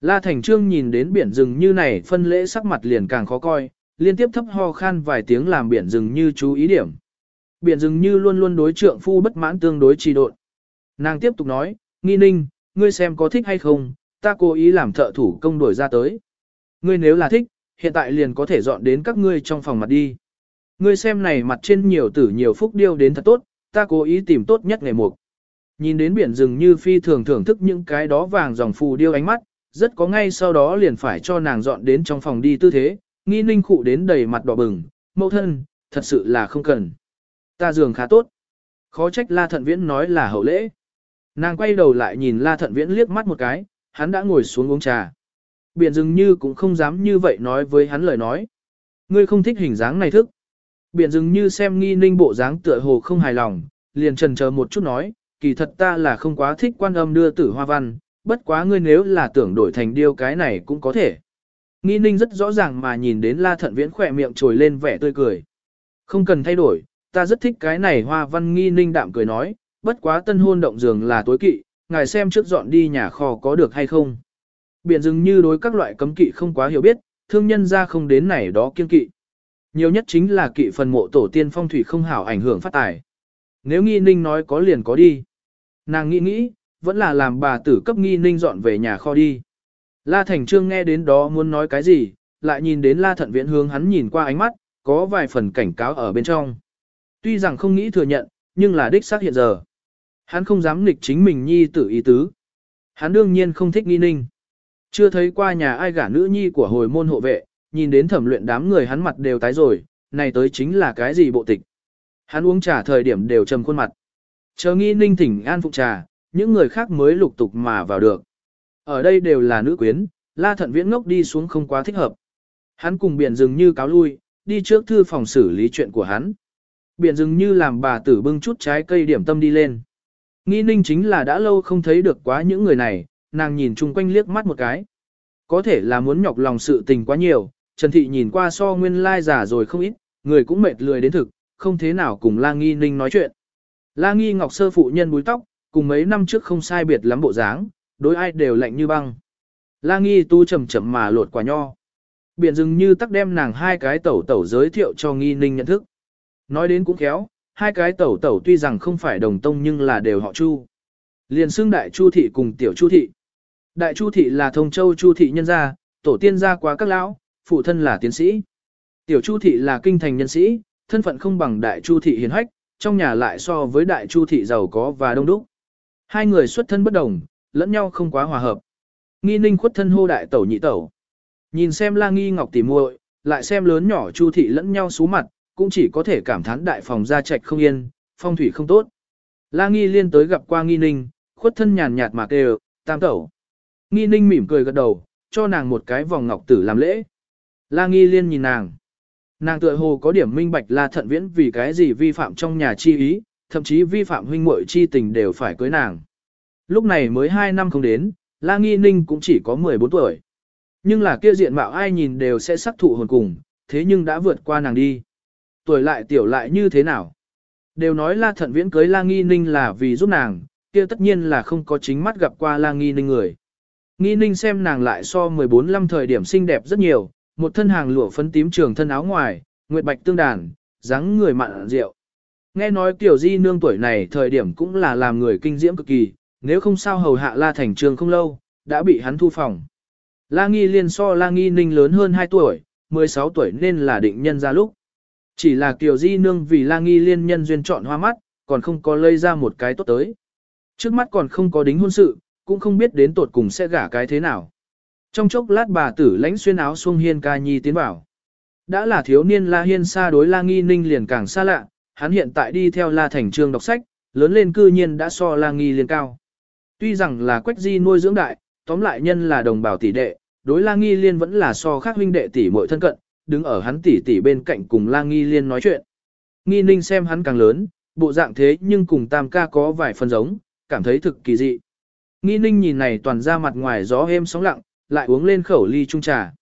La Thành Trương nhìn đến biển rừng như này phân lễ sắc mặt liền càng khó coi, liên tiếp thấp ho khan vài tiếng làm biển rừng như chú ý điểm. Biển rừng như luôn luôn đối trượng phu bất mãn tương đối trì độn. Nàng tiếp tục nói, nghi ninh, ngươi xem có thích hay không, ta cố ý làm thợ thủ công đổi ra tới. Ngươi nếu là thích, hiện tại liền có thể dọn đến các ngươi trong phòng mặt đi. Ngươi xem này mặt trên nhiều tử nhiều phúc điêu đến thật tốt, ta cố ý tìm tốt nhất ngày mục. Nhìn đến biển rừng như phi thường thưởng thức những cái đó vàng dòng phù điêu ánh mắt, rất có ngay sau đó liền phải cho nàng dọn đến trong phòng đi tư thế, nghi ninh khụ đến đầy mặt đỏ bừng, mẫu thân, thật sự là không cần. Ta giường khá tốt. Khó trách la thận viễn nói là hậu lễ. Nàng quay đầu lại nhìn La Thận Viễn liếc mắt một cái, hắn đã ngồi xuống uống trà. Biển dường như cũng không dám như vậy nói với hắn lời nói. Ngươi không thích hình dáng này thức. Biển dường như xem nghi ninh bộ dáng tựa hồ không hài lòng, liền trần chờ một chút nói, kỳ thật ta là không quá thích quan âm đưa tử hoa văn, bất quá ngươi nếu là tưởng đổi thành điêu cái này cũng có thể. Nghi ninh rất rõ ràng mà nhìn đến la thận viễn khỏe miệng trồi lên vẻ tươi cười. Không cần thay đổi, ta rất thích cái này hoa văn nghi ninh đạm cười nói, bất quá tân hôn động giường là tối kỵ, ngài xem trước dọn đi nhà kho có được hay không. Biển rừng như đối các loại cấm kỵ không quá hiểu biết, thương nhân ra không đến này đó kiên kỵ. Nhiều nhất chính là kỵ phần mộ tổ tiên phong thủy không hảo ảnh hưởng phát tài. Nếu nghi ninh nói có liền có đi. Nàng nghĩ nghĩ, vẫn là làm bà tử cấp nghi ninh dọn về nhà kho đi. La Thành Trương nghe đến đó muốn nói cái gì, lại nhìn đến La Thận Viễn hướng hắn nhìn qua ánh mắt, có vài phần cảnh cáo ở bên trong. Tuy rằng không nghĩ thừa nhận, nhưng là đích xác hiện giờ. Hắn không dám nghịch chính mình nhi tử ý tứ. Hắn đương nhiên không thích nghi ninh. Chưa thấy qua nhà ai gả nữ nhi của hồi môn hộ vệ, nhìn đến thẩm luyện đám người hắn mặt đều tái rồi, này tới chính là cái gì bộ tịch. Hắn uống trà thời điểm đều trầm khuôn mặt. Chờ nghi ninh thỉnh an phục trà, những người khác mới lục tục mà vào được. Ở đây đều là nữ quyến, la thận viễn ngốc đi xuống không quá thích hợp. Hắn cùng biển dừng như cáo lui, đi trước thư phòng xử lý chuyện của hắn. Biển dừng như làm bà tử bưng chút trái cây điểm tâm đi lên. Nghi ninh chính là đã lâu không thấy được quá những người này, nàng nhìn chung quanh liếc mắt một cái. Có thể là muốn nhọc lòng sự tình quá nhiều, Trần Thị nhìn qua so nguyên lai giả rồi không ít, người cũng mệt lười đến thực, không thế nào cùng La Nghi Ninh nói chuyện. La Nghi Ngọc sơ phụ nhân búi tóc, cùng mấy năm trước không sai biệt lắm bộ dáng, đối ai đều lạnh như băng. La Nghi tu chậm chậm mà lột quả nho. Biển dừng như tắc đem nàng hai cái tẩu tẩu giới thiệu cho Nghi Ninh nhận thức. Nói đến cũng khéo, hai cái tẩu tẩu tuy rằng không phải đồng tông nhưng là đều họ Chu. Liền xưng đại Chu thị cùng tiểu Chu thị. Đại Chu thị là thông châu Chu thị nhân gia, tổ tiên gia quá các lão, phụ thân là tiến sĩ. Tiểu Chu thị là kinh thành nhân sĩ, thân phận không bằng đại Chu thị hiền hách, trong nhà lại so với đại Chu thị giàu có và đông đúc. Hai người xuất thân bất đồng, lẫn nhau không quá hòa hợp. Nghi Ninh khuất thân hô đại tẩu nhị tẩu. Nhìn xem La Nghi Ngọc tỉ muội, lại xem lớn nhỏ Chu thị lẫn nhau sú mặt, cũng chỉ có thể cảm thán đại phòng gia trạch không yên, phong thủy không tốt. La Nghi liên tới gặp qua Nghi Ninh, khuất thân nhàn nhạt mà kêu, tam tẩu. Nghi Ninh mỉm cười gật đầu, cho nàng một cái vòng ngọc tử làm lễ. La Nghi liên nhìn nàng. Nàng tựa hồ có điểm minh bạch La Thận Viễn vì cái gì vi phạm trong nhà chi ý, thậm chí vi phạm huynh muội chi tình đều phải cưới nàng. Lúc này mới 2 năm không đến, La Nghi Ninh cũng chỉ có 14 tuổi. Nhưng là kia diện mạo ai nhìn đều sẽ sắc thụ hồn cùng, thế nhưng đã vượt qua nàng đi tuổi lại tiểu lại như thế nào. Đều nói La Thận Viễn cưới La Nghi Ninh là vì giúp nàng, kia tất nhiên là không có chính mắt gặp qua La Nghi Ninh người. Nghi Ninh xem nàng lại so 14 năm thời điểm xinh đẹp rất nhiều, một thân hàng lụa phấn tím trường thân áo ngoài, nguyệt bạch tương đàn, dáng người mặn rượu. Nghe nói tiểu di nương tuổi này thời điểm cũng là làm người kinh diễm cực kỳ, nếu không sao hầu hạ La Thành Trường không lâu, đã bị hắn thu phòng. La Nghi liên so La Nghi Ninh lớn hơn 2 tuổi, 16 tuổi nên là định nhân ra lúc. Chỉ là Kiều Di Nương vì La Nghi liên nhân duyên chọn hoa mắt, còn không có lây ra một cái tốt tới. Trước mắt còn không có đính hôn sự, cũng không biết đến tột cùng sẽ gả cái thế nào. Trong chốc lát bà tử lãnh xuyên áo xuông hiên ca nhi tiến vào. Đã là thiếu niên La Hiên xa đối La Nghi Ninh liền càng xa lạ, hắn hiện tại đi theo La Thành Trương đọc sách, lớn lên cư nhiên đã so La Nghi liên cao. Tuy rằng là quách di nuôi dưỡng đại, tóm lại nhân là đồng bào tỷ đệ, đối La Nghi liên vẫn là so khác huynh đệ tỷ muội thân cận, đứng ở hắn tỷ tỷ bên cạnh cùng La Nghi Liên nói chuyện. Nghi Ninh xem hắn càng lớn, bộ dạng thế nhưng cùng Tam ca có vài phần giống, cảm thấy thực kỳ dị. Nghi Ninh nhìn này toàn ra mặt ngoài gió êm sóng lặng, lại uống lên khẩu ly trung trà.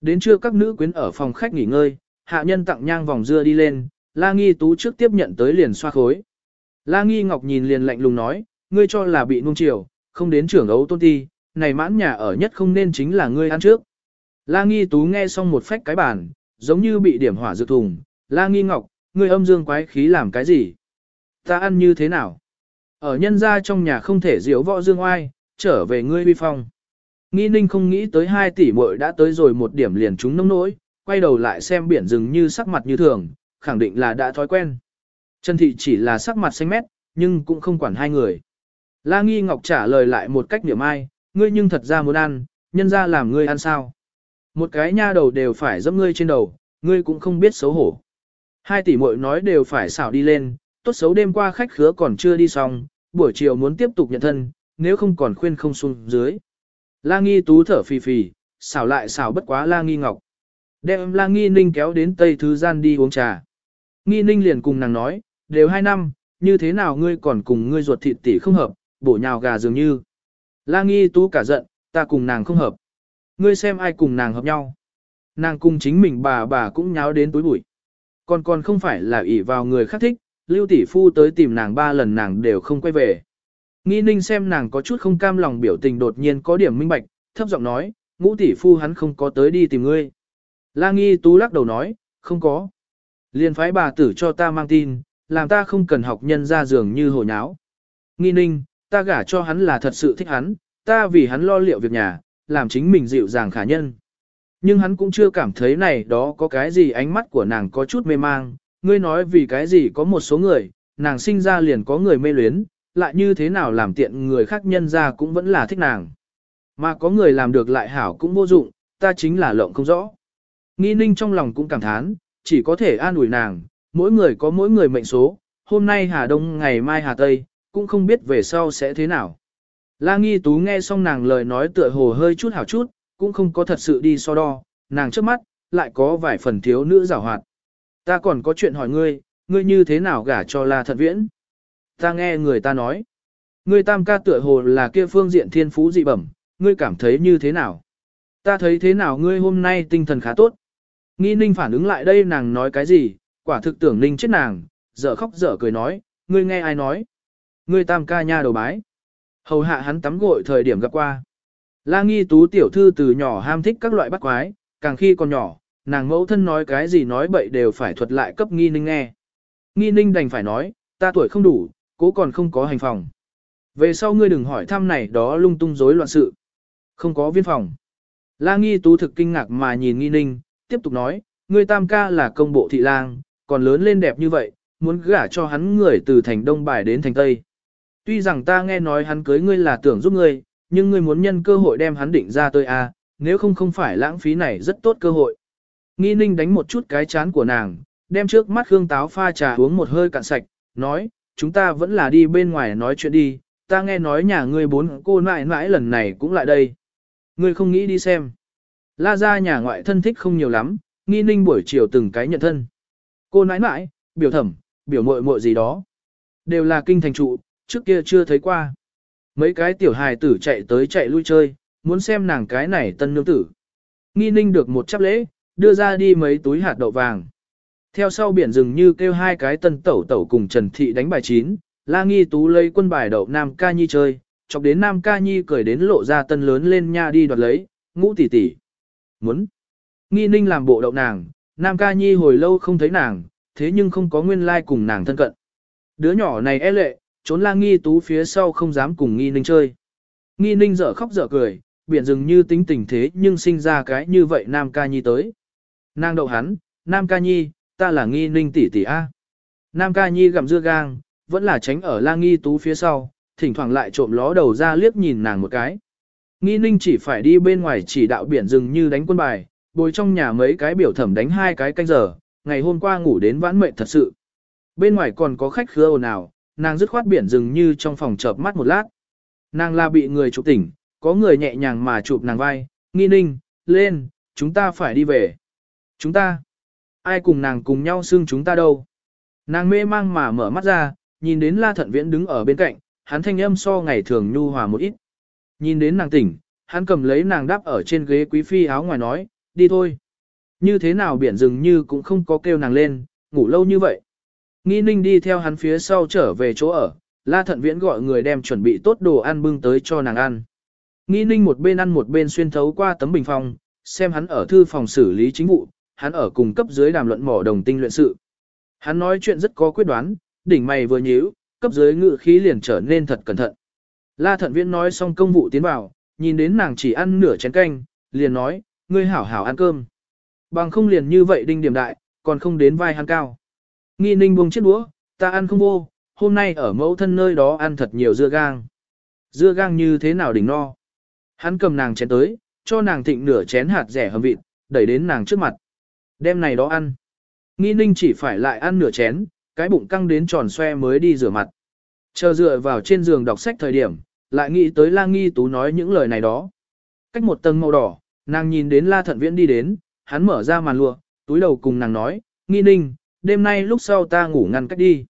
Đến trưa các nữ quyến ở phòng khách nghỉ ngơi, hạ nhân tặng nhang vòng dưa đi lên, La Nghi Tú trước tiếp nhận tới liền xoa khối. La Nghi Ngọc nhìn liền lạnh lùng nói, ngươi cho là bị nuông chiều, không đến trưởng ấu tôn ti, này mãn nhà ở nhất không nên chính là ngươi ăn trước. La Nghi Tú nghe xong một phách cái bàn, giống như bị điểm hỏa dự thùng. La Nghi Ngọc, ngươi âm dương quái khí làm cái gì? Ta ăn như thế nào? Ở nhân gia trong nhà không thể diễu võ dương oai, trở về ngươi vi phong. Nghi ninh không nghĩ tới hai tỷ muội đã tới rồi một điểm liền chúng nông nỗi, quay đầu lại xem biển rừng như sắc mặt như thường, khẳng định là đã thói quen. Trần Thị chỉ là sắc mặt xanh mét, nhưng cũng không quản hai người. La Nghi Ngọc trả lời lại một cách niệm ai, ngươi nhưng thật ra muốn ăn, nhân ra làm ngươi ăn sao. Một cái nha đầu đều phải dẫm ngươi trên đầu, ngươi cũng không biết xấu hổ. Hai tỷ muội nói đều phải xảo đi lên, tốt xấu đêm qua khách khứa còn chưa đi xong, buổi chiều muốn tiếp tục nhận thân, nếu không còn khuyên không xuống dưới. La Nghi Tú thở phì phì, xảo lại xảo bất quá La Nghi Ngọc. Đem La Nghi Ninh kéo đến Tây Thứ Gian đi uống trà. Nghi Ninh liền cùng nàng nói, đều hai năm, như thế nào ngươi còn cùng ngươi ruột thịt tỷ không hợp, bổ nhào gà dường như. La Nghi Tú cả giận, ta cùng nàng không hợp. Ngươi xem ai cùng nàng hợp nhau. Nàng cùng chính mình bà bà cũng nháo đến túi bụi. Còn còn không phải là ỷ vào người khác thích, lưu tỷ phu tới tìm nàng ba lần nàng đều không quay về. Nghi ninh xem nàng có chút không cam lòng biểu tình đột nhiên có điểm minh bạch, thấp giọng nói, ngũ tỷ phu hắn không có tới đi tìm ngươi. La nghi tú lắc đầu nói, không có. Liên phái bà tử cho ta mang tin, làm ta không cần học nhân ra giường như hồ nháo. Nghi ninh, ta gả cho hắn là thật sự thích hắn, ta vì hắn lo liệu việc nhà, làm chính mình dịu dàng khả nhân. Nhưng hắn cũng chưa cảm thấy này đó có cái gì ánh mắt của nàng có chút mê mang, ngươi nói vì cái gì có một số người, nàng sinh ra liền có người mê luyến, lại như thế nào làm tiện người khác nhân ra cũng vẫn là thích nàng. Mà có người làm được lại hảo cũng vô dụng, ta chính là lộng không rõ. Nghi ninh trong lòng cũng cảm thán, chỉ có thể an ủi nàng, mỗi người có mỗi người mệnh số, hôm nay Hà Đông ngày mai Hà Tây, cũng không biết về sau sẽ thế nào. La Nghi Tú nghe xong nàng lời nói tựa hồ hơi chút hảo chút, cũng không có thật sự đi so đo, nàng trước mắt, lại có vài phần thiếu nữ giảo hoạt. Ta còn có chuyện hỏi ngươi, ngươi như thế nào gả cho La Thận Viễn? Ta nghe người ta nói, ngươi tam ca tựa hồ là kia phương diện thiên phú dị bẩm, ngươi cảm thấy như thế nào? Ta thấy thế nào ngươi hôm nay tinh thần khá tốt. Nghi ninh phản ứng lại đây nàng nói cái gì, quả thực tưởng ninh chết nàng, dở khóc dở cười nói, ngươi nghe ai nói? Ngươi tam ca nha đầu bái. Hầu hạ hắn tắm gội thời điểm gặp qua. La nghi tú tiểu thư từ nhỏ ham thích các loại bắt quái, càng khi còn nhỏ, nàng mẫu thân nói cái gì nói bậy đều phải thuật lại cấp nghi ninh nghe. Nghi ninh đành phải nói, ta tuổi không đủ, cố còn không có hành phòng. Về sau ngươi đừng hỏi thăm này đó lung tung rối loạn sự. Không có viên phòng. La nghi tú thực kinh ngạc mà nhìn nghi ninh, tiếp tục nói, ngươi tam ca là công bộ thị lang, còn lớn lên đẹp như vậy, muốn gả cho hắn người từ thành đông bài đến thành tây. Tuy rằng ta nghe nói hắn cưới ngươi là tưởng giúp ngươi, nhưng ngươi muốn nhân cơ hội đem hắn định ra tôi à? nếu không không phải lãng phí này rất tốt cơ hội. Nghi ninh đánh một chút cái chán của nàng, đem trước mắt hương Táo pha trà uống một hơi cạn sạch, nói, chúng ta vẫn là đi bên ngoài nói chuyện đi, ta nghe nói nhà ngươi bốn cô mãi mãi lần này cũng lại đây. Ngươi không nghĩ đi xem. La ra nhà ngoại thân thích không nhiều lắm, nghi ninh buổi chiều từng cái nhận thân. Cô nãi nãi, biểu thẩm, biểu mội mội gì đó. Đều là kinh thành trụ, trước kia chưa thấy qua. Mấy cái tiểu hài tử chạy tới chạy lui chơi, muốn xem nàng cái này tân nương tử. Nghi ninh được một chắp lễ, đưa ra đi mấy túi hạt đậu vàng. Theo sau biển rừng như kêu hai cái tân tẩu tẩu cùng Trần Thị đánh bài chín, la nghi tú lấy quân bài đậu Nam Ca Nhi chơi, chọc đến Nam Ca Nhi cười đến lộ ra tân lớn lên nha đi đoạt lấy, ngũ tỷ tỷ. Muốn. Nghi ninh làm bộ đậu nàng, Nam Ca Nhi hồi lâu không thấy nàng, thế nhưng không có nguyên lai like cùng nàng thân cận. Đứa nhỏ này e lệ, trốn la nghi tú phía sau không dám cùng nghi ninh chơi. Nghi ninh dở khóc dở cười, biển rừng như tính tình thế nhưng sinh ra cái như vậy Nam Ca Nhi tới. Nàng đậu hắn, Nam Ca Nhi, ta là nghi ninh tỷ tỷ A. Nam Ca Nhi gặm dưa gang, vẫn là tránh ở la nghi tú phía sau, thỉnh thoảng lại trộm ló đầu ra liếc nhìn nàng một cái. Nghi ninh chỉ phải đi bên ngoài chỉ đạo biển rừng như đánh quân bài, bồi trong nhà mấy cái biểu thẩm đánh hai cái canh giờ, ngày hôm qua ngủ đến vãn mệt thật sự. Bên ngoài còn có khách khứa ồn ào, nàng dứt khoát biển rừng như trong phòng chợp mắt một lát. Nàng là bị người chụp tỉnh, có người nhẹ nhàng mà chụp nàng vai, nghi ninh, lên, chúng ta phải đi về. Chúng ta, ai cùng nàng cùng nhau xưng chúng ta đâu. Nàng mê mang mà mở mắt ra, nhìn đến la thận viễn đứng ở bên cạnh, hắn thanh âm so ngày thường nhu hòa một ít. Nhìn đến nàng tỉnh, hắn cầm lấy nàng đáp ở trên ghế quý phi áo ngoài nói, đi thôi. Như thế nào biển rừng như cũng không có kêu nàng lên, ngủ lâu như vậy. Nghi ninh đi theo hắn phía sau trở về chỗ ở, la thận viễn gọi người đem chuẩn bị tốt đồ ăn bưng tới cho nàng ăn. Nghi ninh một bên ăn một bên xuyên thấu qua tấm bình phong, xem hắn ở thư phòng xử lý chính vụ, hắn ở cùng cấp dưới đàm luận mỏ đồng tinh luyện sự. Hắn nói chuyện rất có quyết đoán, đỉnh mày vừa nhíu, cấp dưới ngự khí liền trở nên thật cẩn thận. La thận viễn nói xong công vụ tiến vào, nhìn đến nàng chỉ ăn nửa chén canh, liền nói, ngươi hảo hảo ăn cơm. Bằng không liền như vậy đinh điểm đại, còn không đến vai hắn cao. Nghi ninh buông chiếc đũa, ta ăn không vô, hôm nay ở mẫu thân nơi đó ăn thật nhiều dưa gang. Dưa gang như thế nào đỉnh no. Hắn cầm nàng chén tới, cho nàng thịnh nửa chén hạt rẻ hầm vịt, đẩy đến nàng trước mặt. Đêm này đó ăn. Nghi ninh chỉ phải lại ăn nửa chén, cái bụng căng đến tròn xoe mới đi rửa mặt. Chờ dựa vào trên giường đọc sách thời điểm, lại nghĩ tới La Nghi Tú nói những lời này đó. Cách một tầng màu đỏ, nàng nhìn đến La Thận Viễn đi đến, hắn mở ra màn lụa, túi đầu cùng nàng nói, Nghi Ninh, đêm nay lúc sau ta ngủ ngăn cách đi.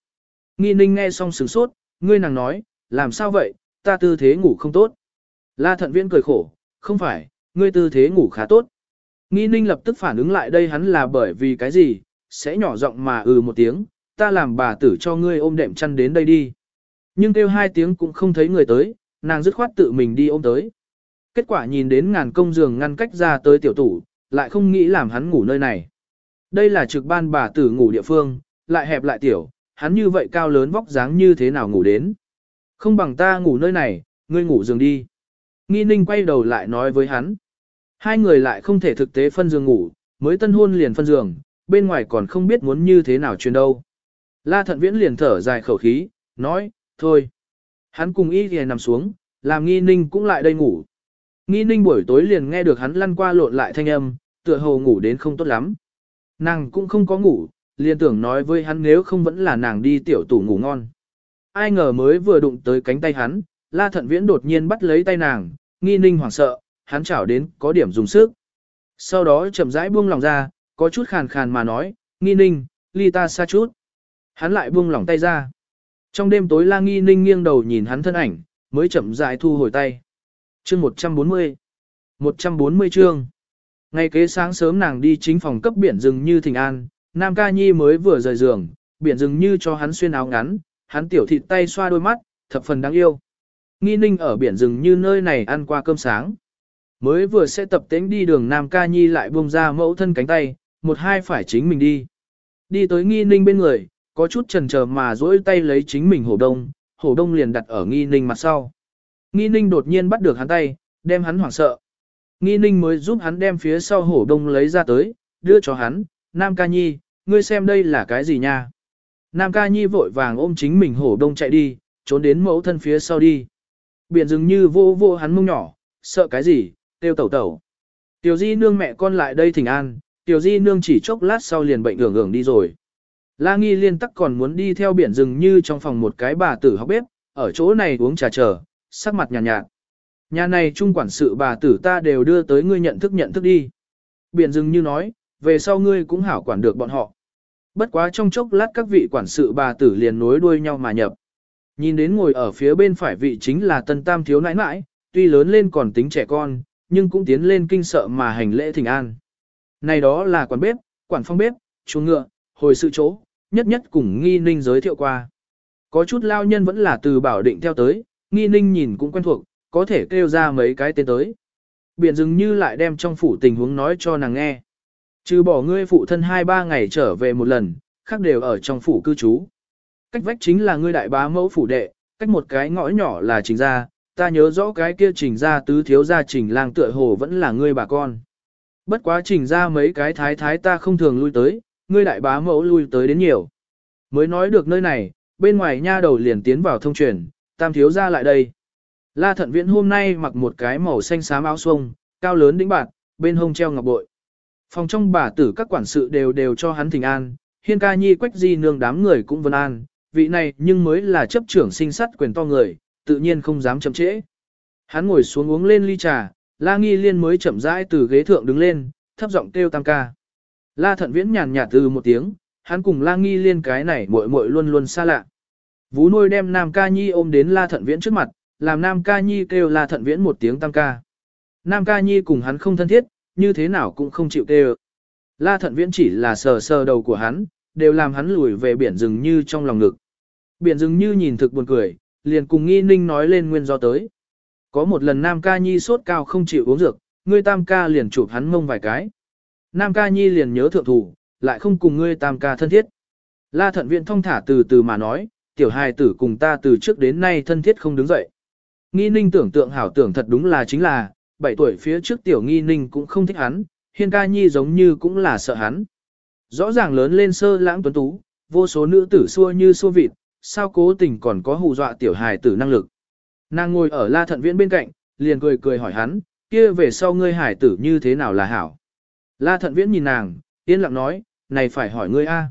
Nghi Ninh nghe xong sửng sốt, ngươi nàng nói, làm sao vậy, ta tư thế ngủ không tốt. La Thận Viễn cười khổ, không phải, ngươi tư thế ngủ khá tốt. Nghi Ninh lập tức phản ứng lại đây hắn là bởi vì cái gì, sẽ nhỏ giọng mà ừ một tiếng, ta làm bà tử cho ngươi ôm đệm chăn đến đây đi. Nhưng kêu hai tiếng cũng không thấy người tới, nàng dứt khoát tự mình đi ôm tới. Kết quả nhìn đến ngàn công giường ngăn cách ra tới tiểu tủ, lại không nghĩ làm hắn ngủ nơi này. Đây là trực ban bà tử ngủ địa phương, lại hẹp lại tiểu, hắn như vậy cao lớn vóc dáng như thế nào ngủ đến. Không bằng ta ngủ nơi này, ngươi ngủ giường đi. Nghi ninh quay đầu lại nói với hắn. Hai người lại không thể thực tế phân giường ngủ, mới tân hôn liền phân giường, bên ngoài còn không biết muốn như thế nào truyền đâu. La thận viễn liền thở dài khẩu khí, nói, thôi. Hắn cùng y thì nằm xuống, làm nghi ninh cũng lại đây ngủ. Nghi ninh buổi tối liền nghe được hắn lăn qua lộn lại thanh âm, tựa hồ ngủ đến không tốt lắm. Nàng cũng không có ngủ, liền tưởng nói với hắn nếu không vẫn là nàng đi tiểu tủ ngủ ngon. Ai ngờ mới vừa đụng tới cánh tay hắn, la thận viễn đột nhiên bắt lấy tay nàng, nghi ninh hoảng sợ, hắn chảo đến có điểm dùng sức. Sau đó chậm rãi buông lòng ra, có chút khàn khàn mà nói, nghi ninh, ly ta xa chút. Hắn lại buông lỏng tay ra. Trong đêm tối la nghi ninh nghiêng đầu nhìn hắn thân ảnh, mới chậm rãi thu hồi tay. Chương 140 140 chương Ngày kế sáng sớm nàng đi chính phòng cấp biển rừng như thỉnh an, Nam ca nhi mới vừa rời giường, biển rừng như cho hắn xuyên áo ngắn, hắn tiểu thịt tay xoa đôi mắt, thập phần đáng yêu. Nghi ninh ở biển rừng như nơi này ăn qua cơm sáng. Mới vừa sẽ tập tính đi đường Nam ca nhi lại buông ra mẫu thân cánh tay, một hai phải chính mình đi. Đi tới nghi ninh bên người, có chút chần chờ mà duỗi tay lấy chính mình hổ đông, hổ đông liền đặt ở nghi ninh mặt sau. Nghi ninh đột nhiên bắt được hắn tay, đem hắn hoảng sợ. Nghi ninh mới giúp hắn đem phía sau hổ đông lấy ra tới, đưa cho hắn, Nam ca nhi, ngươi xem đây là cái gì nha. Nam ca nhi vội vàng ôm chính mình hổ đông chạy đi, trốn đến mẫu thân phía sau đi. Biển dường như vô vô hắn mông nhỏ, sợ cái gì, tiêu tẩu tẩu. Tiểu di nương mẹ con lại đây thỉnh an, tiểu di nương chỉ chốc lát sau liền bệnh ưởng ưởng đi rồi. La nghi liên tắc còn muốn đi theo biển rừng như trong phòng một cái bà tử học bếp, ở chỗ này uống trà chờ, sắc mặt nhàn nhạt, nhạt. Nhà này trung quản sự bà tử ta đều đưa tới ngươi nhận thức nhận thức đi. Biển rừng như nói, về sau ngươi cũng hảo quản được bọn họ. Bất quá trong chốc lát các vị quản sự bà tử liền nối đuôi nhau mà nhập. Nhìn đến ngồi ở phía bên phải vị chính là tân tam thiếu nãi nãi, tuy lớn lên còn tính trẻ con, nhưng cũng tiến lên kinh sợ mà hành lễ thỉnh an. Này đó là quản bếp, quản phong bếp, chuồng ngựa, hồi sự chỗ, nhất nhất cùng nghi ninh giới thiệu qua. Có chút lao nhân vẫn là từ bảo định theo tới, nghi ninh nhìn cũng quen thuộc, có thể kêu ra mấy cái tên tới. Biển dừng như lại đem trong phủ tình huống nói cho nàng nghe. Trừ bỏ ngươi phụ thân hai ba ngày trở về một lần, khác đều ở trong phủ cư trú. Cách vách chính là ngươi đại bá mẫu phủ đệ, cách một cái ngõ nhỏ là trình gia, ta nhớ rõ cái kia trình gia tứ thiếu gia trình lang tựa hồ vẫn là ngươi bà con. Bất quá trình ra mấy cái thái thái ta không thường lui tới, ngươi đại bá mẫu lui tới đến nhiều. Mới nói được nơi này, bên ngoài nha đầu liền tiến vào thông truyền, tam thiếu gia lại đây. La thận viễn hôm nay mặc một cái màu xanh xám áo xuông, cao lớn đĩnh bạt, bên hông treo ngọc bội. Phòng trong bà tử các quản sự đều đều cho hắn thỉnh an, hiên ca nhi quách di nương đám người cũng vân an, vị này nhưng mới là chấp trưởng sinh sắt quyền to người, tự nhiên không dám chậm trễ. Hắn ngồi xuống uống lên ly trà, la nghi liên mới chậm rãi từ ghế thượng đứng lên, thấp giọng kêu tam ca. La thận viễn nhàn nhạt từ một tiếng, hắn cùng la nghi liên cái này muội muội luôn luôn xa lạ. Vú nuôi đem nam ca nhi ôm đến la thận viễn trước mặt, làm nam ca nhi kêu la thận viễn một tiếng tam ca. Nam ca nhi cùng hắn không thân thiết, như thế nào cũng không chịu kêu. La thận viễn chỉ là sờ sờ đầu của hắn, đều làm hắn lùi về biển rừng như trong lòng ngực. Biển rừng như nhìn thực buồn cười, liền cùng nghi ninh nói lên nguyên do tới. Có một lần Nam ca nhi sốt cao không chịu uống dược, ngươi tam ca liền chụp hắn mông vài cái. Nam ca nhi liền nhớ thượng thủ, lại không cùng ngươi tam ca thân thiết. La thận viện thông thả từ từ mà nói, tiểu hài tử cùng ta từ trước đến nay thân thiết không đứng dậy. Nghi ninh tưởng tượng hảo tưởng thật đúng là chính là, 7 tuổi phía trước tiểu nghi ninh cũng không thích hắn, hiên ca nhi giống như cũng là sợ hắn. Rõ ràng lớn lên sơ lãng tuấn tú, vô số nữ tử xua như xua vịt, sao cố tình còn có hù dọa tiểu hài tử năng lực. Nàng ngồi ở la thận viễn bên cạnh, liền cười cười hỏi hắn, kia về sau ngươi hài tử như thế nào là hảo. La thận viễn nhìn nàng, yên lặng nói, này phải hỏi ngươi a.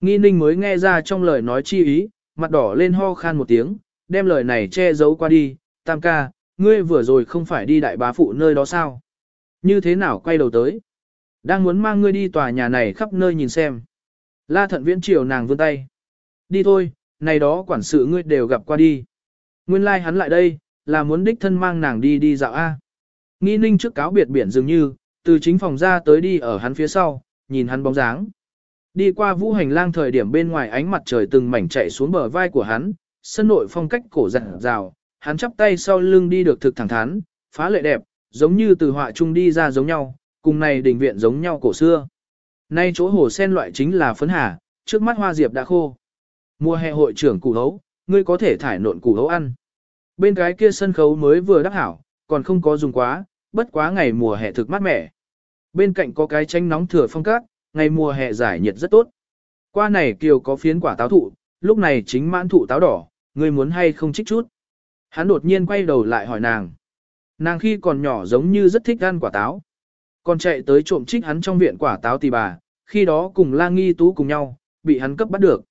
Nghi ninh mới nghe ra trong lời nói chi ý, mặt đỏ lên ho khan một tiếng, đem lời này che giấu qua đi, tam ca, ngươi vừa rồi không phải đi đại bá phụ nơi đó sao? Như thế nào quay đầu tới? Đang muốn mang ngươi đi tòa nhà này khắp nơi nhìn xem. La thận viễn chiều nàng vươn tay. Đi thôi, này đó quản sự ngươi đều gặp qua đi. Nguyên lai like hắn lại đây, là muốn đích thân mang nàng đi đi dạo A. Nghi ninh trước cáo biệt biển dường như, từ chính phòng ra tới đi ở hắn phía sau, nhìn hắn bóng dáng. Đi qua vũ hành lang thời điểm bên ngoài ánh mặt trời từng mảnh chạy xuống bờ vai của hắn, sân nội phong cách cổ dặn rào, hắn chắp tay sau lưng đi được thực thẳng thắn, phá lệ đẹp, giống như từ họa trung đi ra giống nhau, cùng này đình viện giống nhau cổ xưa. Nay chỗ hồ sen loại chính là phấn hà, trước mắt hoa diệp đã khô. Mùa hè hội trưởng củ hấu, ngươi có thể thải nộn củ hấu ăn. Bên cái kia sân khấu mới vừa đắc hảo, còn không có dùng quá, bất quá ngày mùa hè thực mát mẻ. Bên cạnh có cái tranh nóng thừa phong cát, ngày mùa hè giải nhiệt rất tốt. Qua này kiều có phiến quả táo thụ, lúc này chính mãn thụ táo đỏ, ngươi muốn hay không trích chút. Hắn đột nhiên quay đầu lại hỏi nàng. Nàng khi còn nhỏ giống như rất thích ăn quả táo. Còn chạy tới trộm trích hắn trong viện quả táo tì bà, khi đó cùng la nghi tú cùng nhau, bị hắn cấp bắt được.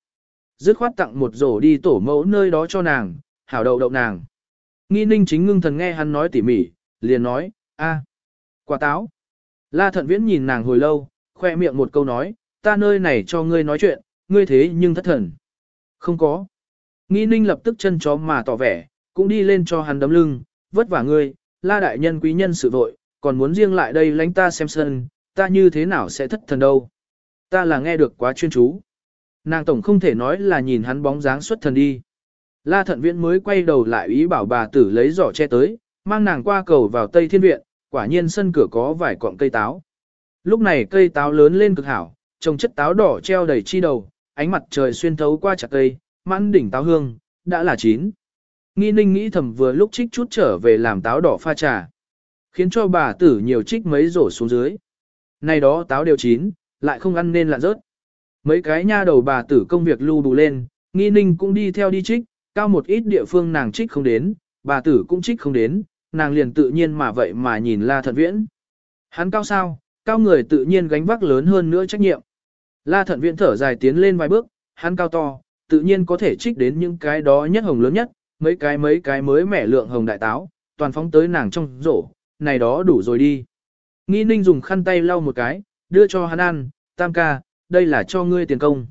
Dứt khoát tặng một rổ đi tổ mẫu nơi đó cho nàng, hảo đậu đậu nàng. Nghi ninh chính ngưng thần nghe hắn nói tỉ mỉ, liền nói, a, quả táo. La thận viễn nhìn nàng hồi lâu, khoe miệng một câu nói, ta nơi này cho ngươi nói chuyện, ngươi thế nhưng thất thần. Không có. Nghi ninh lập tức chân chó mà tỏ vẻ, cũng đi lên cho hắn đấm lưng, vất vả ngươi, la đại nhân quý nhân sự vội, còn muốn riêng lại đây lánh ta xem sân, ta như thế nào sẽ thất thần đâu. Ta là nghe được quá chuyên chú. Nàng tổng không thể nói là nhìn hắn bóng dáng xuất thần đi. La thận viễn mới quay đầu lại ý bảo bà tử lấy giỏ che tới, mang nàng qua cầu vào Tây Thiên Viện, quả nhiên sân cửa có vài cọng cây táo. Lúc này cây táo lớn lên cực hảo, trồng chất táo đỏ treo đầy chi đầu, ánh mặt trời xuyên thấu qua chặt cây, mãn đỉnh táo hương, đã là chín. Nghi ninh nghĩ thầm vừa lúc trích chút trở về làm táo đỏ pha trà. Khiến cho bà tử nhiều trích mấy rổ xuống dưới. Này đó táo đều chín, lại không ăn nên lạn rớt. Mấy cái nha đầu bà tử công việc lưu đủ lên, nghi ninh cũng đi theo đi trích, cao một ít địa phương nàng trích không đến, bà tử cũng trích không đến, nàng liền tự nhiên mà vậy mà nhìn la thận viễn. Hắn cao sao, cao người tự nhiên gánh vác lớn hơn nữa trách nhiệm. La thận viễn thở dài tiến lên vài bước, hắn cao to, tự nhiên có thể trích đến những cái đó nhất hồng lớn nhất, mấy cái mấy cái mới mẻ lượng hồng đại táo, toàn phóng tới nàng trong rổ, này đó đủ rồi đi. Nghi ninh dùng khăn tay lau một cái, đưa cho hắn ăn, tam ca, đây là cho ngươi tiền công.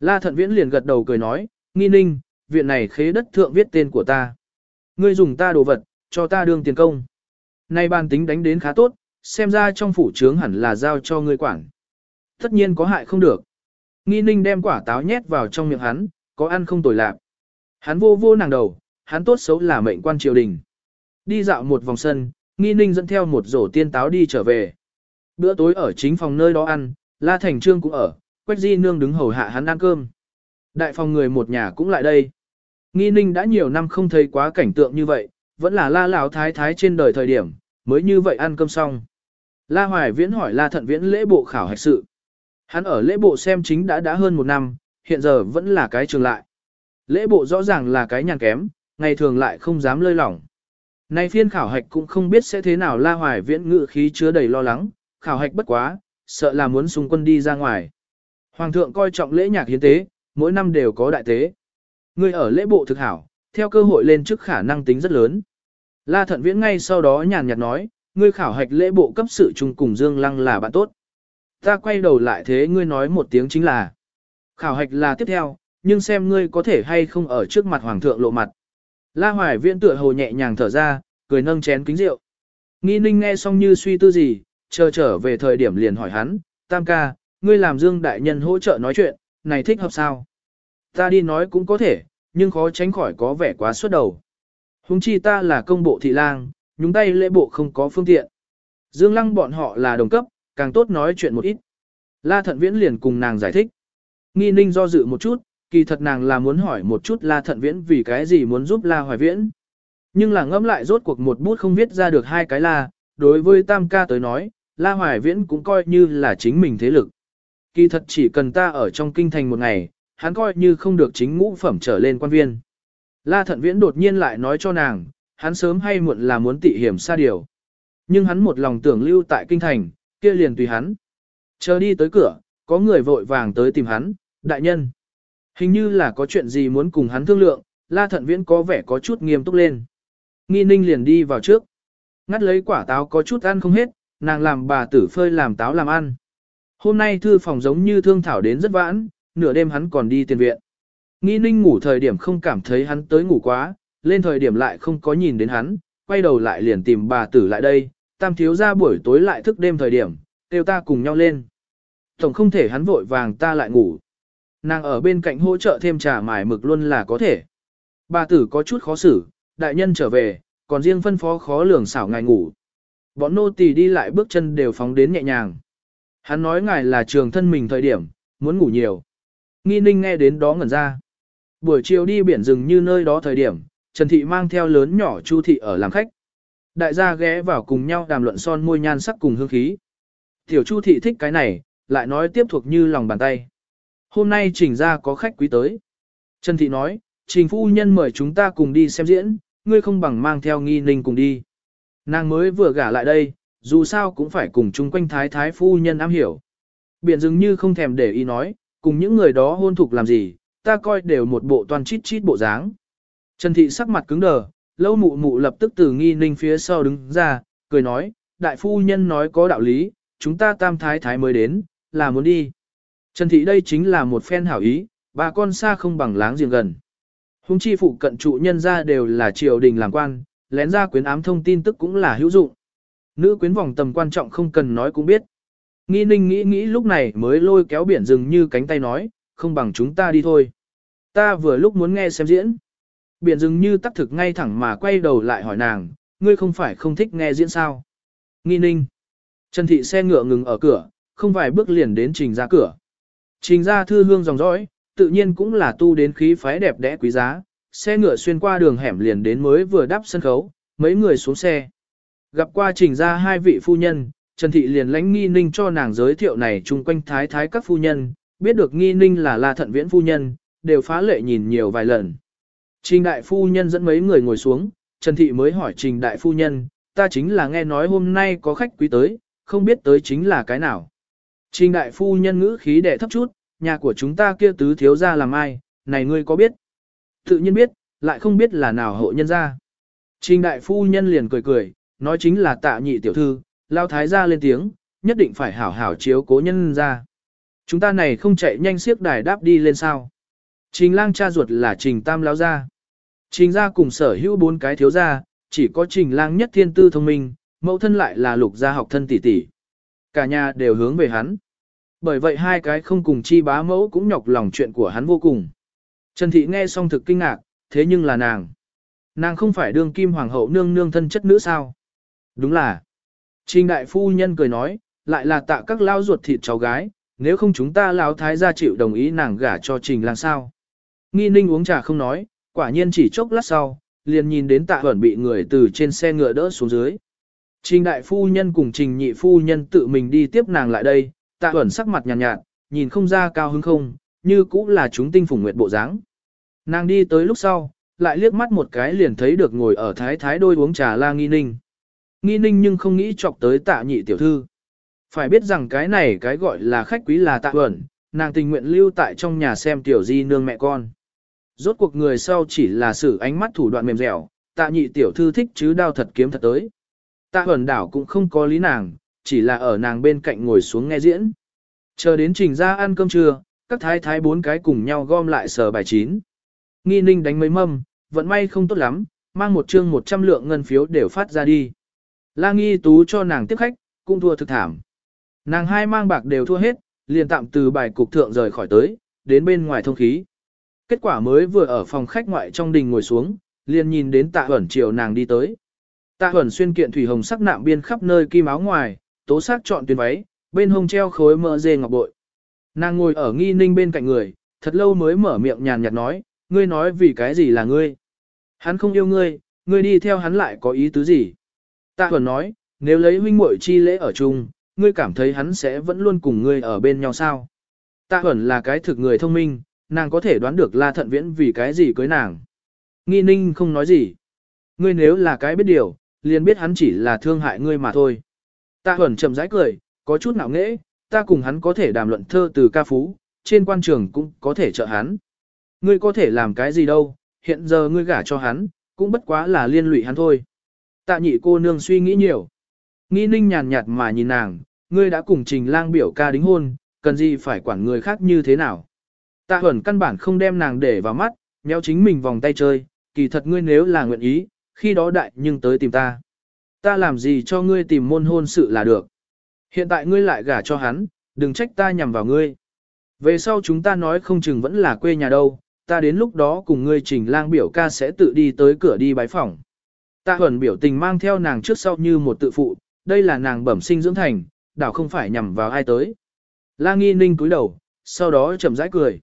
La thận viễn liền gật đầu cười nói, nghi ninh, viện này khế đất thượng viết tên của ta. Ngươi dùng ta đồ vật, cho ta đương tiền công. Nay ban tính đánh đến khá tốt, xem ra trong phủ trướng hẳn là giao cho ngươi quản. Tất nhiên có hại không được. Nghi ninh đem quả táo nhét vào trong miệng hắn, có ăn không tồi lạc. Hắn vô vô nàng đầu, hắn tốt xấu là mệnh quan triều đình. Đi dạo một vòng sân, nghi ninh dẫn theo một rổ tiên táo đi trở về. Bữa tối ở chính phòng nơi đó ăn, La Thành Trương cũng ở, Quách Di Nương đứng hầu hạ hắn ăn cơm. Đại phòng người một nhà cũng lại đây. Nghi ninh đã nhiều năm không thấy quá cảnh tượng như vậy, vẫn là la lão thái thái trên đời thời điểm, mới như vậy ăn cơm xong. La Hoài Viễn hỏi La Thận Viễn lễ bộ khảo hạch sự. Hắn ở lễ bộ xem chính đã đã hơn một năm, hiện giờ vẫn là cái trường lại. Lễ bộ rõ ràng là cái nhàn kém, ngày thường lại không dám lơi lỏng. Nay phiên khảo hạch cũng không biết sẽ thế nào La Hoài Viễn ngự khí chứa đầy lo lắng, khảo hạch bất quá, sợ là muốn xung quân đi ra ngoài. Hoàng thượng coi trọng lễ nhạc hiến tế, mỗi năm đều có đại tế. Người ở lễ bộ thực hảo, theo cơ hội lên chức khả năng tính rất lớn. La Thận Viễn ngay sau đó nhàn nhạt nói, ngươi khảo hạch lễ bộ cấp sự chung cùng Dương Lăng là bạn tốt. Ta quay đầu lại thế ngươi nói một tiếng chính là, khảo hạch là tiếp theo, nhưng xem ngươi có thể hay không ở trước mặt Hoàng thượng lộ mặt. La Hoài Viễn tựa hồ nhẹ nhàng thở ra, cười nâng chén kính rượu. Nghi ninh nghe xong như suy tư gì, chờ trở về thời điểm liền hỏi hắn, Tam ca, ngươi làm Dương Đại Nhân hỗ trợ nói chuyện, này thích hợp sao? Ta đi nói cũng có thể, nhưng khó tránh khỏi có vẻ quá suốt đầu. Hùng chi ta là công bộ thị lang, nhúng tay lễ bộ không có phương tiện. Dương Lăng bọn họ là đồng cấp, càng tốt nói chuyện một ít. La Thận Viễn liền cùng nàng giải thích. Nghi ninh do dự một chút, kỳ thật nàng là muốn hỏi một chút La Thận Viễn vì cái gì muốn giúp La Hoài Viễn. Nhưng là ngẫm lại rốt cuộc một bút không viết ra được hai cái La, đối với Tam ca tới nói, La Hoài Viễn cũng coi như là chính mình thế lực. Kỳ thật chỉ cần ta ở trong kinh thành một ngày, hắn coi như không được chính ngũ phẩm trở lên quan viên. La Thận Viễn đột nhiên lại nói cho nàng, hắn sớm hay muộn là muốn tị hiểm xa điều. Nhưng hắn một lòng tưởng lưu tại kinh thành, kia liền tùy hắn. Chờ đi tới cửa, có người vội vàng tới tìm hắn, đại nhân. Hình như là có chuyện gì muốn cùng hắn thương lượng, La Thận Viễn có vẻ có chút nghiêm túc lên. Nghi ninh liền đi vào trước. Ngắt lấy quả táo có chút ăn không hết, nàng làm bà tử phơi làm táo làm ăn. Hôm nay thư phòng giống như thương thảo đến rất vãn, nửa đêm hắn còn đi tiền viện. Nghi ninh ngủ thời điểm không cảm thấy hắn tới ngủ quá, lên thời điểm lại không có nhìn đến hắn, quay đầu lại liền tìm bà tử lại đây, tam thiếu ra buổi tối lại thức đêm thời điểm, kêu ta cùng nhau lên. Tổng không thể hắn vội vàng ta lại ngủ. Nàng ở bên cạnh hỗ trợ thêm trà mài mực luôn là có thể. Bà tử có chút khó xử, đại nhân trở về, còn riêng phân phó khó lường xảo ngài ngủ. Bọn nô tỳ đi lại bước chân đều phóng đến nhẹ nhàng. Hắn nói ngài là trường thân mình thời điểm, muốn ngủ nhiều. Nghi ninh nghe đến đó ngẩn ra. Buổi chiều đi biển rừng như nơi đó thời điểm, Trần Thị mang theo lớn nhỏ Chu Thị ở làm khách. Đại gia ghé vào cùng nhau đàm luận son môi nhan sắc cùng hương khí. Tiểu Chu Thị thích cái này, lại nói tiếp thuộc như lòng bàn tay. Hôm nay trình ra có khách quý tới. Trần Thị nói, trình phu nhân mời chúng ta cùng đi xem diễn, ngươi không bằng mang theo nghi ninh cùng đi. Nàng mới vừa gả lại đây, dù sao cũng phải cùng chung quanh thái thái phu nhân am hiểu. Biển dường như không thèm để ý nói, cùng những người đó hôn thục làm gì, ta coi đều một bộ toàn chít chít bộ dáng. Trần Thị sắc mặt cứng đờ, lâu mụ mụ lập tức từ nghi ninh phía sau đứng ra, cười nói, đại phu nhân nói có đạo lý, chúng ta tam thái thái mới đến, là muốn đi. Trần Thị đây chính là một phen hảo ý, bà con xa không bằng láng giềng gần. Hùng chi phụ cận trụ nhân ra đều là triều đình làm quan, lén ra quyến ám thông tin tức cũng là hữu dụng. Nữ quyến vòng tầm quan trọng không cần nói cũng biết. Nghi ninh nghĩ nghĩ lúc này mới lôi kéo biển rừng như cánh tay nói, không bằng chúng ta đi thôi. Ta vừa lúc muốn nghe xem diễn. Biển rừng như tắc thực ngay thẳng mà quay đầu lại hỏi nàng, ngươi không phải không thích nghe diễn sao. Nghi ninh. Trần thị xe ngựa ngừng ở cửa, không vài bước liền đến trình ra cửa. Trình ra thư hương dòng dõi, tự nhiên cũng là tu đến khí phái đẹp đẽ quý giá, xe ngựa xuyên qua đường hẻm liền đến mới vừa đáp sân khấu, mấy người xuống xe. Gặp qua trình ra hai vị phu nhân, Trần Thị liền lãnh nghi ninh cho nàng giới thiệu này chung quanh thái thái các phu nhân, biết được nghi ninh là la thận viễn phu nhân, đều phá lệ nhìn nhiều vài lần. Trình đại phu nhân dẫn mấy người ngồi xuống, Trần Thị mới hỏi trình đại phu nhân, ta chính là nghe nói hôm nay có khách quý tới, không biết tới chính là cái nào. Trình đại phu nhân ngữ khí đệ thấp chút, nhà của chúng ta kia tứ thiếu ra làm ai, này ngươi có biết? Tự nhiên biết, lại không biết là nào hộ nhân ra. Trình đại phu nhân liền cười cười, nói chính là tạ nhị tiểu thư, lao thái gia lên tiếng, nhất định phải hảo hảo chiếu cố nhân ra. Chúng ta này không chạy nhanh siếc đài đáp đi lên sao. Trình lang cha ruột là trình tam lao gia. Trình gia cùng sở hữu bốn cái thiếu gia, chỉ có trình lang nhất thiên tư thông minh, mẫu thân lại là lục gia học thân tỷ tỷ. Cả nhà đều hướng về hắn. Bởi vậy hai cái không cùng chi bá mẫu cũng nhọc lòng chuyện của hắn vô cùng. Trần Thị nghe xong thực kinh ngạc, thế nhưng là nàng. Nàng không phải đương kim hoàng hậu nương nương thân chất nữ sao? Đúng là. Trình đại phu nhân cười nói, lại là tạ các lao ruột thịt cháu gái, nếu không chúng ta lão thái gia chịu đồng ý nàng gả cho trình làm sao. Nghi ninh uống trà không nói, quả nhiên chỉ chốc lát sau, liền nhìn đến tạ huẩn bị người từ trên xe ngựa đỡ xuống dưới. Trình đại phu nhân cùng trình nhị phu nhân tự mình đi tiếp nàng lại đây, tạ huẩn sắc mặt nhàn nhạt, nhạt, nhìn không ra cao hứng không, như cũng là chúng tinh phùng nguyệt bộ dáng. Nàng đi tới lúc sau, lại liếc mắt một cái liền thấy được ngồi ở thái thái đôi uống trà la nghi ninh. Nghi ninh nhưng không nghĩ chọc tới tạ nhị tiểu thư. Phải biết rằng cái này cái gọi là khách quý là tạ huẩn, nàng tình nguyện lưu tại trong nhà xem tiểu di nương mẹ con. Rốt cuộc người sau chỉ là sự ánh mắt thủ đoạn mềm dẻo, tạ nhị tiểu thư thích chứ đao thật kiếm thật tới. Tạ huẩn đảo cũng không có lý nàng, chỉ là ở nàng bên cạnh ngồi xuống nghe diễn. Chờ đến trình ra ăn cơm trưa, các thái thái bốn cái cùng nhau gom lại sờ bài chín. Nghi ninh đánh mấy mâm, vận may không tốt lắm, mang một chương 100 lượng ngân phiếu đều phát ra đi. La nghi tú cho nàng tiếp khách, cũng thua thực thảm. Nàng hai mang bạc đều thua hết, liền tạm từ bài cục thượng rời khỏi tới, đến bên ngoài thông khí. Kết quả mới vừa ở phòng khách ngoại trong đình ngồi xuống, liền nhìn đến tạ huẩn chiều nàng đi tới. Tạ huẩn xuyên kiện thủy hồng sắc nạm biên khắp nơi kim áo ngoài, tố sắc chọn tuyến váy, bên hông treo khối mỡ dê ngọc bội. Nàng ngồi ở nghi ninh bên cạnh người, thật lâu mới mở miệng nhàn nhạt nói, ngươi nói vì cái gì là ngươi. Hắn không yêu ngươi, ngươi đi theo hắn lại có ý tứ gì. Tạ Huẩn nói, nếu lấy huynh muội chi lễ ở chung, ngươi cảm thấy hắn sẽ vẫn luôn cùng ngươi ở bên nhau sao. Tạ Huẩn là cái thực người thông minh, nàng có thể đoán được La Thận Viễn vì cái gì cưới nàng. Nghi ninh không nói gì. Ngươi nếu là cái biết điều, liền biết hắn chỉ là thương hại ngươi mà thôi. Tạ Huẩn chậm rãi cười, có chút ngạo nghễ, ta cùng hắn có thể đàm luận thơ từ ca phú, trên quan trường cũng có thể trợ hắn. Ngươi có thể làm cái gì đâu, hiện giờ ngươi gả cho hắn, cũng bất quá là liên lụy hắn thôi. Tạ nhị cô nương suy nghĩ nhiều. Nghi ninh nhàn nhạt mà nhìn nàng, ngươi đã cùng trình lang biểu ca đính hôn, cần gì phải quản người khác như thế nào. Tạ huẩn căn bản không đem nàng để vào mắt, méo chính mình vòng tay chơi, kỳ thật ngươi nếu là nguyện ý, khi đó đại nhưng tới tìm ta. Ta làm gì cho ngươi tìm môn hôn sự là được. Hiện tại ngươi lại gả cho hắn, đừng trách ta nhằm vào ngươi. Về sau chúng ta nói không chừng vẫn là quê nhà đâu, ta đến lúc đó cùng ngươi trình lang biểu ca sẽ tự đi tới cửa đi bái phỏng. Tạ huẩn biểu tình mang theo nàng trước sau như một tự phụ, đây là nàng bẩm sinh dưỡng thành, đảo không phải nhằm vào ai tới. La nghi ninh cúi đầu, sau đó chậm rãi cười.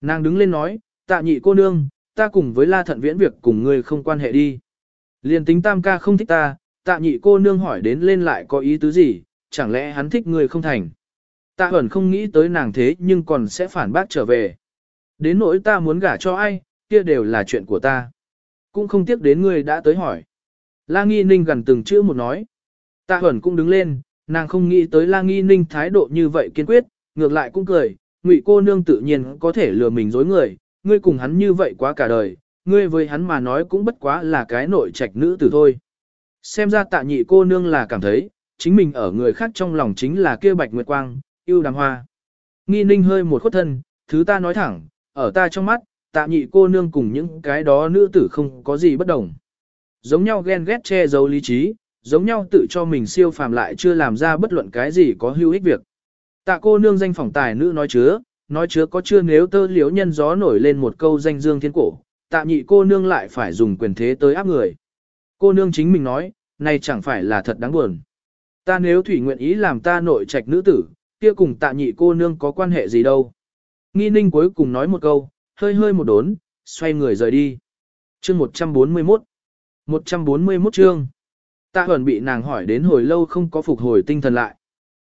Nàng đứng lên nói, tạ nhị cô nương, ta cùng với la thận viễn việc cùng ngươi không quan hệ đi. Liên tính tam ca không thích ta, tạ nhị cô nương hỏi đến lên lại có ý tứ gì, chẳng lẽ hắn thích ngươi không thành. Tạ Huẩn không nghĩ tới nàng thế nhưng còn sẽ phản bác trở về. Đến nỗi ta muốn gả cho ai, kia đều là chuyện của ta. Cũng không tiếc đến ngươi đã tới hỏi. La Nghi Ninh gần từng chữ một nói. Tạ Huẩn cũng đứng lên, nàng không nghĩ tới La Nghi Ninh thái độ như vậy kiên quyết, ngược lại cũng cười, ngụy cô nương tự nhiên có thể lừa mình dối người, ngươi cùng hắn như vậy quá cả đời, ngươi với hắn mà nói cũng bất quá là cái nội trạch nữ tử thôi. Xem ra tạ nhị cô nương là cảm thấy, chính mình ở người khác trong lòng chính là kia bạch nguyệt quang, yêu đàm hoa. Nghi ninh hơi một khuất thân, thứ ta nói thẳng, ở ta trong mắt, tạ nhị cô nương cùng những cái đó nữ tử không có gì bất đồng. Giống nhau ghen ghét che giấu lý trí, giống nhau tự cho mình siêu phàm lại chưa làm ra bất luận cái gì có hữu ích việc. Tạ cô nương danh phỏng tài nữ nói chứa, nói chứa có chưa nếu tơ liếu nhân gió nổi lên một câu danh dương thiên cổ, tạ nhị cô nương lại phải dùng quyền thế tới áp người. Cô nương chính mình nói, này chẳng phải là thật đáng buồn. Ta nếu thủy nguyện ý làm ta nội trạch nữ tử, kia cùng tạ nhị cô nương có quan hệ gì đâu. Nghi ninh cuối cùng nói một câu, hơi hơi một đốn, xoay người rời đi. Chương 141 141 chương Tạ Huẩn bị nàng hỏi đến hồi lâu không có phục hồi tinh thần lại.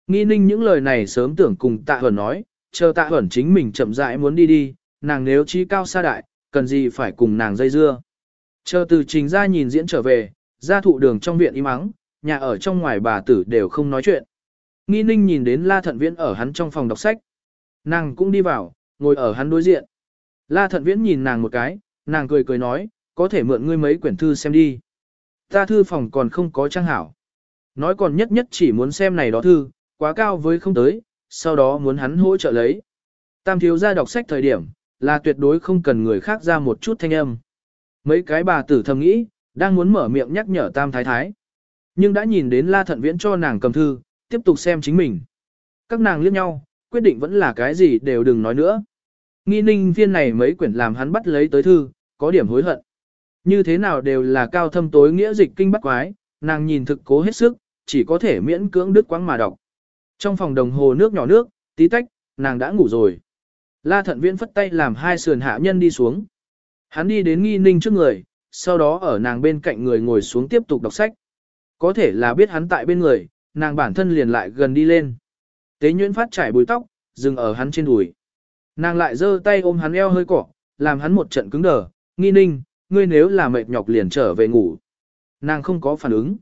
Nghi ninh những lời này sớm tưởng cùng Tạ Huẩn nói, chờ Tạ Huẩn chính mình chậm rãi muốn đi đi, nàng nếu trí cao xa đại, cần gì phải cùng nàng dây dưa. Chờ từ trình ra nhìn diễn trở về, ra thụ đường trong viện im ắng, nhà ở trong ngoài bà tử đều không nói chuyện. Nghi ninh nhìn đến La Thận Viễn ở hắn trong phòng đọc sách. Nàng cũng đi vào, ngồi ở hắn đối diện. La Thận Viễn nhìn nàng một cái, nàng cười cười nói, có thể mượn ngươi mấy quyển thư xem đi. Ta thư phòng còn không có trang hảo. Nói còn nhất nhất chỉ muốn xem này đó thư, quá cao với không tới, sau đó muốn hắn hỗ trợ lấy. Tam thiếu ra đọc sách thời điểm, là tuyệt đối không cần người khác ra một chút thanh âm. Mấy cái bà tử thầm nghĩ, đang muốn mở miệng nhắc nhở tam thái thái. Nhưng đã nhìn đến la thận viễn cho nàng cầm thư, tiếp tục xem chính mình. Các nàng liếc nhau, quyết định vẫn là cái gì đều đừng nói nữa. Nghi ninh viên này mấy quyển làm hắn bắt lấy tới thư, có điểm hối hận. Như thế nào đều là cao thâm tối nghĩa dịch kinh bắt quái, nàng nhìn thực cố hết sức, chỉ có thể miễn cưỡng đứt quãng mà đọc. Trong phòng đồng hồ nước nhỏ nước, tí tách, nàng đã ngủ rồi. La thận viễn phất tay làm hai sườn hạ nhân đi xuống. Hắn đi đến nghi ninh trước người, sau đó ở nàng bên cạnh người ngồi xuống tiếp tục đọc sách. Có thể là biết hắn tại bên người, nàng bản thân liền lại gần đi lên. Tế nhuyễn phát trải bùi tóc, dừng ở hắn trên đùi. Nàng lại giơ tay ôm hắn eo hơi cỏ, làm hắn một trận cứng đờ, nghi ninh, ngươi nếu là mệt nhọc liền trở về ngủ. Nàng không có phản ứng.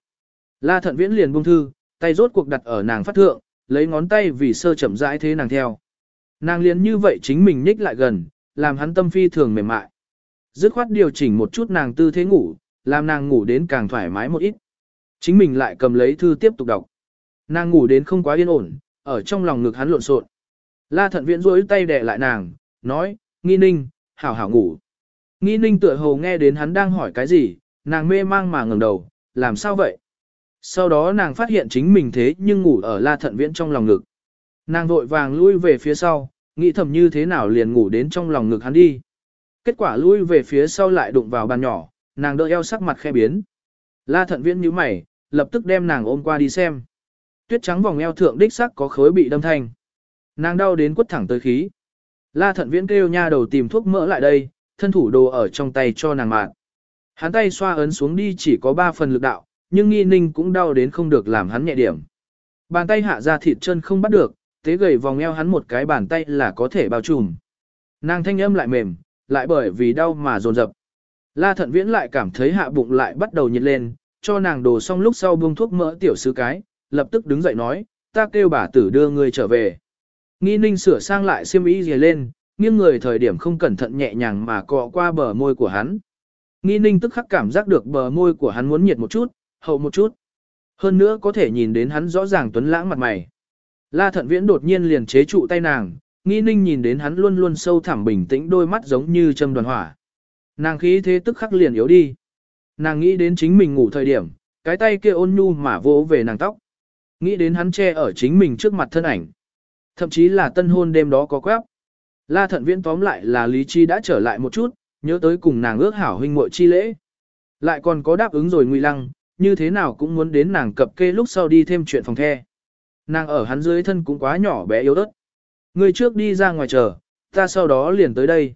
La thận viễn liền buông thư, tay rốt cuộc đặt ở nàng phát thượng, lấy ngón tay vì sơ chậm rãi thế nàng theo. Nàng liền như vậy chính mình nhích lại gần, làm hắn tâm phi thường mềm mại. Dứt khoát điều chỉnh một chút nàng tư thế ngủ, làm nàng ngủ đến càng thoải mái một ít. Chính mình lại cầm lấy thư tiếp tục đọc. Nàng ngủ đến không quá yên ổn, ở trong lòng ngực hắn lộn xộn. La thận viễn rối tay đè lại nàng, nói, nghi ninh, hảo hảo ngủ. Nghi ninh tựa hồ nghe đến hắn đang hỏi cái gì, nàng mê mang mà ngẩng đầu, làm sao vậy? Sau đó nàng phát hiện chính mình thế nhưng ngủ ở la thận viễn trong lòng ngực. Nàng vội vàng lui về phía sau, nghĩ thầm như thế nào liền ngủ đến trong lòng ngực hắn đi. Kết quả lui về phía sau lại đụng vào bàn nhỏ, nàng đỡ eo sắc mặt khe biến. La thận viễn nhíu mày, lập tức đem nàng ôm qua đi xem. Tuyết trắng vòng eo thượng đích sắc có khối bị đâm thanh. Nàng đau đến quất thẳng tới khí. La thận viễn kêu nha đầu tìm thuốc mỡ lại đây, thân thủ đồ ở trong tay cho nàng mạn. Hắn tay xoa ấn xuống đi chỉ có 3 phần lực đạo, nhưng nghi ninh cũng đau đến không được làm hắn nhẹ điểm. Bàn tay hạ ra thịt chân không bắt được, tế gầy vòng eo hắn một cái bàn tay là có thể bao trùm. Nàng thanh âm lại mềm, lại bởi vì đau mà dồn dập. La thận viễn lại cảm thấy hạ bụng lại bắt đầu nhiệt lên, cho nàng đồ xong lúc sau buông thuốc mỡ tiểu sứ cái, lập tức đứng dậy nói, ta kêu bà tử đưa người trở về. Nghi ninh sửa sang lại xiêm y gì lên, nghiêng người thời điểm không cẩn thận nhẹ nhàng mà cọ qua bờ môi của hắn. Nghi ninh tức khắc cảm giác được bờ môi của hắn muốn nhiệt một chút, hậu một chút. Hơn nữa có thể nhìn đến hắn rõ ràng tuấn lãng mặt mày. La thận viễn đột nhiên liền chế trụ tay nàng, nghi ninh nhìn đến hắn luôn luôn sâu thẳm bình tĩnh đôi mắt giống như châm đoàn hỏa. Nàng khí thế tức khắc liền yếu đi. Nàng nghĩ đến chính mình ngủ thời điểm, cái tay kia ôn nhu mà vỗ về nàng tóc. Nghĩ đến hắn che ở chính mình trước mặt thân ảnh. Thậm chí là tân hôn đêm đó có quép. La thận viễn tóm lại là lý chi đã trở lại một chút, nhớ tới cùng nàng ước hảo huynh muội chi lễ. Lại còn có đáp ứng rồi ngụy lăng, như thế nào cũng muốn đến nàng cập kê lúc sau đi thêm chuyện phòng the. Nàng ở hắn dưới thân cũng quá nhỏ bé yếu ớt. Người trước đi ra ngoài chờ, ta sau đó liền tới đây.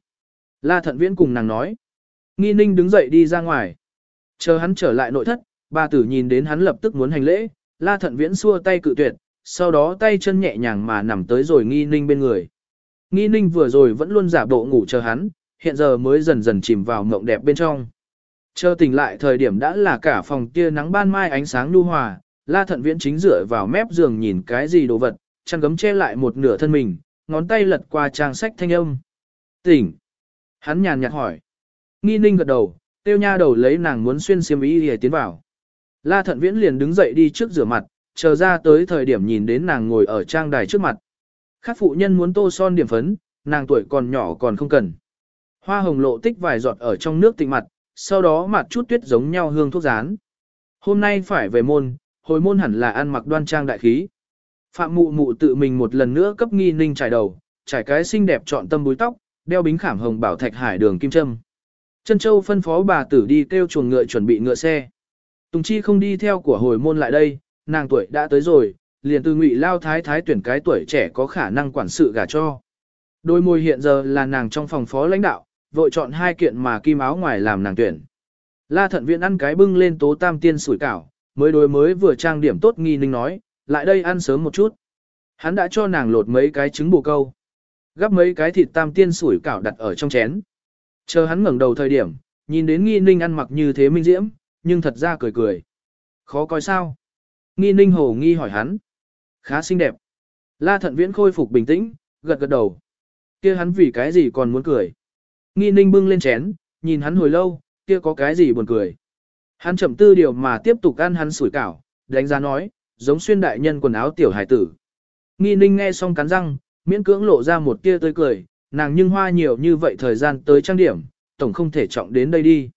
La thận viễn cùng nàng nói. Nghi ninh đứng dậy đi ra ngoài. Chờ hắn trở lại nội thất, bà tử nhìn đến hắn lập tức muốn hành lễ, la thận viễn xua tay cự tuyệt, sau đó tay chân nhẹ nhàng mà nằm tới rồi nghi ninh bên người. Nghi ninh vừa rồi vẫn luôn giả bộ ngủ chờ hắn, hiện giờ mới dần dần chìm vào mộng đẹp bên trong. Chờ tỉnh lại thời điểm đã là cả phòng tia nắng ban mai ánh sáng nhu hòa, la thận viễn chính dựa vào mép giường nhìn cái gì đồ vật, chăn gấm che lại một nửa thân mình, ngón tay lật qua trang sách thanh âm. Tỉnh. Hắn nhàn nhạt hỏi. Nghi ninh gật đầu, tiêu nha đầu lấy nàng muốn xuyên xiêm y để tiến vào. La thận viễn liền đứng dậy đi trước rửa mặt, chờ ra tới thời điểm nhìn đến nàng ngồi ở trang đài trước mặt. Khác phụ nhân muốn tô son điểm phấn, nàng tuổi còn nhỏ còn không cần. Hoa hồng lộ tích vài giọt ở trong nước tịnh mặt, sau đó mặt chút tuyết giống nhau hương thuốc rán. Hôm nay phải về môn, hồi môn hẳn là ăn mặc đoan trang đại khí. Phạm mụ mụ tự mình một lần nữa cấp nghi ninh trải đầu, trải cái xinh đẹp chọn tâm búi tóc, đeo bính khảm hồng bảo thạch hải đường kim châm. Trân Châu phân phó bà tử đi kêu chuồng ngựa chuẩn bị ngựa xe. Tùng Chi không đi theo của hồi môn lại đây, nàng tuổi đã tới rồi, liền từ ngụy lao thái thái tuyển cái tuổi trẻ có khả năng quản sự gả cho. Đôi môi hiện giờ là nàng trong phòng phó lãnh đạo, vội chọn hai kiện mà kim áo ngoài làm nàng tuyển. La thận viện ăn cái bưng lên tố tam tiên sủi cảo, mới đối mới vừa trang điểm tốt nghi ninh nói, lại đây ăn sớm một chút. Hắn đã cho nàng lột mấy cái trứng bồ câu. Gắp mấy cái thịt tam tiên sủi cảo đặt ở trong chén. Chờ hắn ngẩng đầu thời điểm, nhìn đến nghi ninh ăn mặc như thế minh diễm, nhưng thật ra cười cười. Khó coi sao? Nghi ninh hồ nghi hỏi hắn. Khá xinh đẹp. La thận viễn khôi phục bình tĩnh, gật gật đầu. kia hắn vì cái gì còn muốn cười? Nghi ninh bưng lên chén, nhìn hắn hồi lâu, kia có cái gì buồn cười? Hắn chậm tư điều mà tiếp tục ăn hắn sủi cảo, đánh giá nói, giống xuyên đại nhân quần áo tiểu hải tử. Nghi ninh nghe xong cắn răng, miễn cưỡng lộ ra một tia tươi cười, nàng nhưng hoa nhiều như vậy thời gian tới trang điểm, tổng không thể trọng đến đây đi.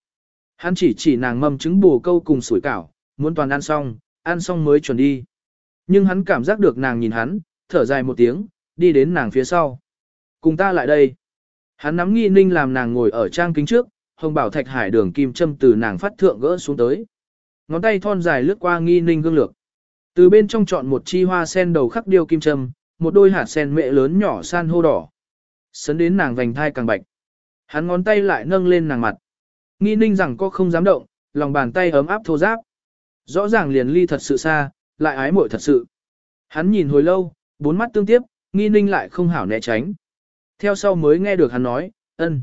Hắn chỉ chỉ nàng mâm trứng bù câu cùng sủi cảo, muốn toàn ăn xong, ăn xong mới chuẩn đi. Nhưng hắn cảm giác được nàng nhìn hắn, thở dài một tiếng, đi đến nàng phía sau. Cùng ta lại đây. Hắn nắm nghi ninh làm nàng ngồi ở trang kính trước, hồng bảo thạch hải đường kim châm từ nàng phát thượng gỡ xuống tới. Ngón tay thon dài lướt qua nghi ninh gương lược. Từ bên trong chọn một chi hoa sen đầu khắc điêu kim châm, một đôi hạt sen mẹ lớn nhỏ san hô đỏ. Sấn đến nàng vành thai càng bạch. Hắn ngón tay lại nâng lên nàng mặt. Nghi ninh rằng có không dám động, lòng bàn tay ấm áp thô giáp. Rõ ràng liền ly thật sự xa, lại ái muội thật sự. Hắn nhìn hồi lâu, bốn mắt tương tiếp, nghi ninh lại không hảo né tránh. Theo sau mới nghe được hắn nói, ân.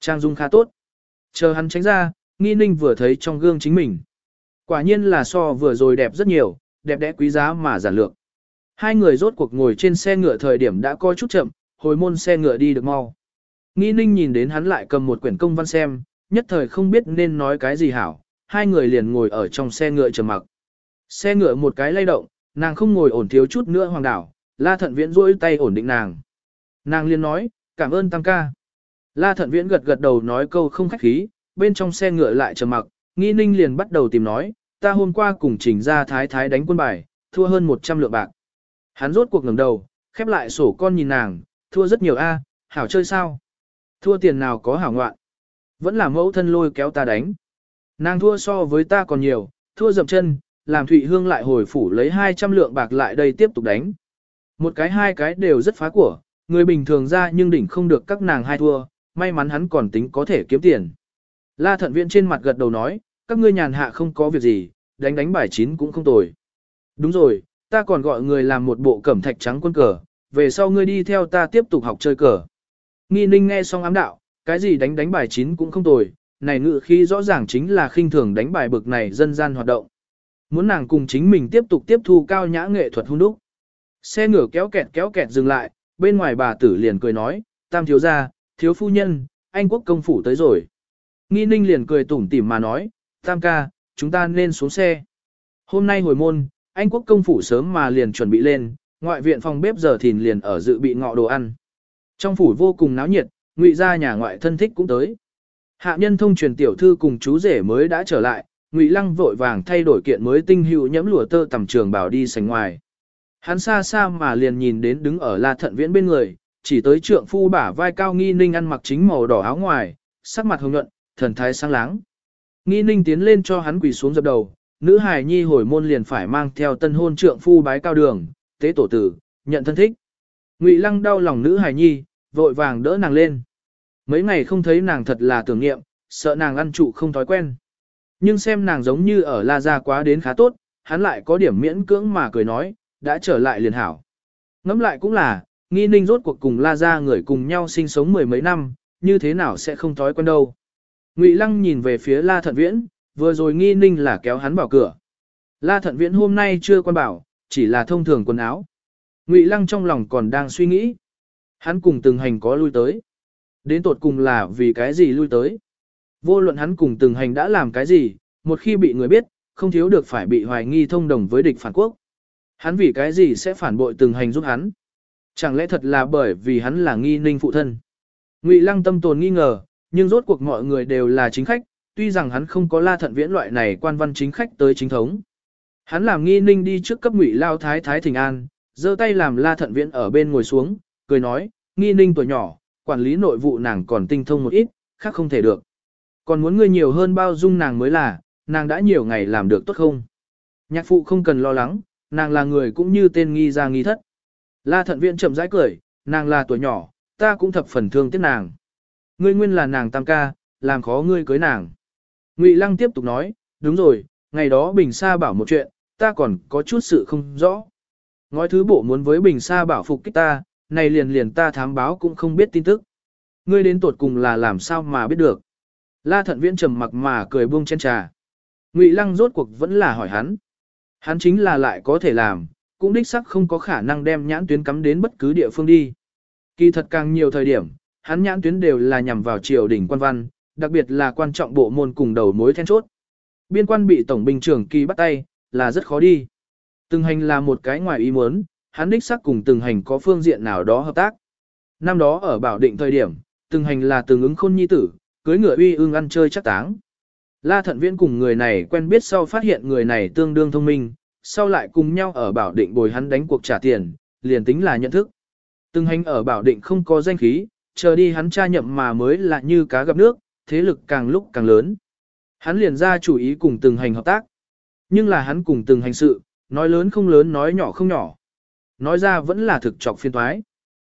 Trang dung khá tốt. Chờ hắn tránh ra, nghi ninh vừa thấy trong gương chính mình. Quả nhiên là so vừa rồi đẹp rất nhiều, đẹp đẽ quý giá mà giản lược. Hai người rốt cuộc ngồi trên xe ngựa thời điểm đã có chút chậm, hồi môn xe ngựa đi được mau. Nghi ninh nhìn đến hắn lại cầm một quyển công văn xem, nhất thời không biết nên nói cái gì hảo, hai người liền ngồi ở trong xe ngựa trầm mặc. Xe ngựa một cái lay động, nàng không ngồi ổn thiếu chút nữa hoàng đảo, la thận viễn duỗi tay ổn định nàng. Nàng liền nói, cảm ơn tam ca. La thận viễn gật gật đầu nói câu không khách khí, bên trong xe ngựa lại trầm mặc, nghi ninh liền bắt đầu tìm nói, ta hôm qua cùng trình ra thái thái đánh quân bài, thua hơn 100 lượng bạc. Hắn rốt cuộc ngẩng đầu, khép lại sổ con nhìn nàng, thua rất nhiều a, hảo chơi sao? Thua tiền nào có hảo ngoạn. Vẫn là mẫu thân lôi kéo ta đánh. Nàng thua so với ta còn nhiều, thua dậm chân, làm Thụy Hương lại hồi phủ lấy 200 lượng bạc lại đây tiếp tục đánh. Một cái hai cái đều rất phá của, người bình thường ra nhưng đỉnh không được các nàng hai thua, may mắn hắn còn tính có thể kiếm tiền. La thận viện trên mặt gật đầu nói, các ngươi nhàn hạ không có việc gì, đánh đánh bài chín cũng không tồi. Đúng rồi, ta còn gọi người làm một bộ cẩm thạch trắng quân cờ, về sau ngươi đi theo ta tiếp tục học chơi cờ. Nghi ninh nghe xong ám đạo, cái gì đánh đánh bài chín cũng không tồi, này ngự khi rõ ràng chính là khinh thường đánh bài bực này dân gian hoạt động. Muốn nàng cùng chính mình tiếp tục tiếp thu cao nhã nghệ thuật hung đúc. Xe ngựa kéo kẹt kéo kẹt dừng lại, bên ngoài bà tử liền cười nói, tam thiếu gia, thiếu phu nhân, anh quốc công phủ tới rồi. Nghi ninh liền cười tủm tỉm mà nói, tam ca, chúng ta nên xuống xe. Hôm nay hồi môn, anh quốc công phủ sớm mà liền chuẩn bị lên, ngoại viện phòng bếp giờ thìn liền ở dự bị ngọ đồ ăn. Trong phủ vô cùng náo nhiệt, ngụy gia nhà ngoại thân thích cũng tới. Hạ nhân thông truyền tiểu thư cùng chú rể mới đã trở lại, ngụy lăng vội vàng thay đổi kiện mới tinh hữu nhẫm lụa tơ tầm trường bảo đi sành ngoài. Hắn xa xa mà liền nhìn đến đứng ở la thận viễn bên người, chỉ tới trượng phu bả vai cao nghi ninh ăn mặc chính màu đỏ áo ngoài, sắc mặt hồng nhuận, thần thái sáng láng. Nghi ninh tiến lên cho hắn quỳ xuống dập đầu, nữ hài nhi hồi môn liền phải mang theo tân hôn trượng phu bái cao đường, tế tổ tử, nhận thân thích. Ngụy lăng đau lòng nữ hài nhi, vội vàng đỡ nàng lên. Mấy ngày không thấy nàng thật là tưởng niệm, sợ nàng ăn trụ không thói quen. Nhưng xem nàng giống như ở La Gia quá đến khá tốt, hắn lại có điểm miễn cưỡng mà cười nói, đã trở lại liền hảo. Ngẫm lại cũng là, nghi ninh rốt cuộc cùng La Gia người cùng nhau sinh sống mười mấy năm, như thế nào sẽ không thói quen đâu. Ngụy Lăng nhìn về phía La Thận Viễn, vừa rồi nghi ninh là kéo hắn vào cửa. La Thận Viễn hôm nay chưa quan bảo, chỉ là thông thường quần áo. Ngụy Lăng trong lòng còn đang suy nghĩ. Hắn cùng từng hành có lui tới. Đến tột cùng là vì cái gì lui tới. Vô luận hắn cùng từng hành đã làm cái gì, một khi bị người biết, không thiếu được phải bị hoài nghi thông đồng với địch phản quốc. Hắn vì cái gì sẽ phản bội từng hành giúp hắn? Chẳng lẽ thật là bởi vì hắn là nghi ninh phụ thân? Ngụy Lăng tâm tồn nghi ngờ, nhưng rốt cuộc mọi người đều là chính khách, tuy rằng hắn không có la thận viễn loại này quan văn chính khách tới chính thống. Hắn làm nghi ninh đi trước cấp Ngụy Lao Thái Thái Thịnh An, giơ tay làm la thận viễn ở bên ngồi xuống, cười nói, nghi ninh tuổi nhỏ, quản lý nội vụ nàng còn tinh thông một ít, khác không thể được. Còn muốn ngươi nhiều hơn bao dung nàng mới là, nàng đã nhiều ngày làm được tốt không? Nhạc phụ không cần lo lắng, nàng là người cũng như tên nghi ra nghi thất. La thận viện chậm rãi cười, nàng là tuổi nhỏ, ta cũng thập phần thương tiếc nàng. Ngươi nguyên là nàng tam ca, làm khó ngươi cưới nàng. Ngụy Lăng tiếp tục nói, đúng rồi, ngày đó Bình Sa bảo một chuyện, ta còn có chút sự không rõ. Ngói thứ bộ muốn với Bình Sa bảo phục kích ta, này liền liền ta thám báo cũng không biết tin tức. Ngươi đến tuột cùng là làm sao mà biết được. La thận viễn trầm mặc mà cười buông trên trà. Ngụy lăng rốt cuộc vẫn là hỏi hắn. Hắn chính là lại có thể làm, cũng đích sắc không có khả năng đem nhãn tuyến cắm đến bất cứ địa phương đi. Kỳ thật càng nhiều thời điểm, hắn nhãn tuyến đều là nhằm vào triều đình quan văn, đặc biệt là quan trọng bộ môn cùng đầu mối then chốt. Biên quan bị tổng binh trưởng kỳ bắt tay, là rất khó đi. Từng hành là một cái ngoài ý muốn, hắn đích xác cùng từng hành có phương diện nào đó hợp tác. Năm đó ở bảo định thời điểm, từng hành là từng ứng khôn nhi tử, cưới ngựa uy ương ăn chơi chắc táng. La thận viễn cùng người này quen biết sau phát hiện người này tương đương thông minh, sau lại cùng nhau ở bảo định bồi hắn đánh cuộc trả tiền, liền tính là nhận thức. Từng hành ở bảo định không có danh khí, chờ đi hắn tra nhậm mà mới là như cá gặp nước, thế lực càng lúc càng lớn. Hắn liền ra chủ ý cùng từng hành hợp tác. Nhưng là hắn cùng từng hành sự, nói lớn không lớn nói nhỏ không nhỏ. Nói ra vẫn là thực trọc phiên thoái.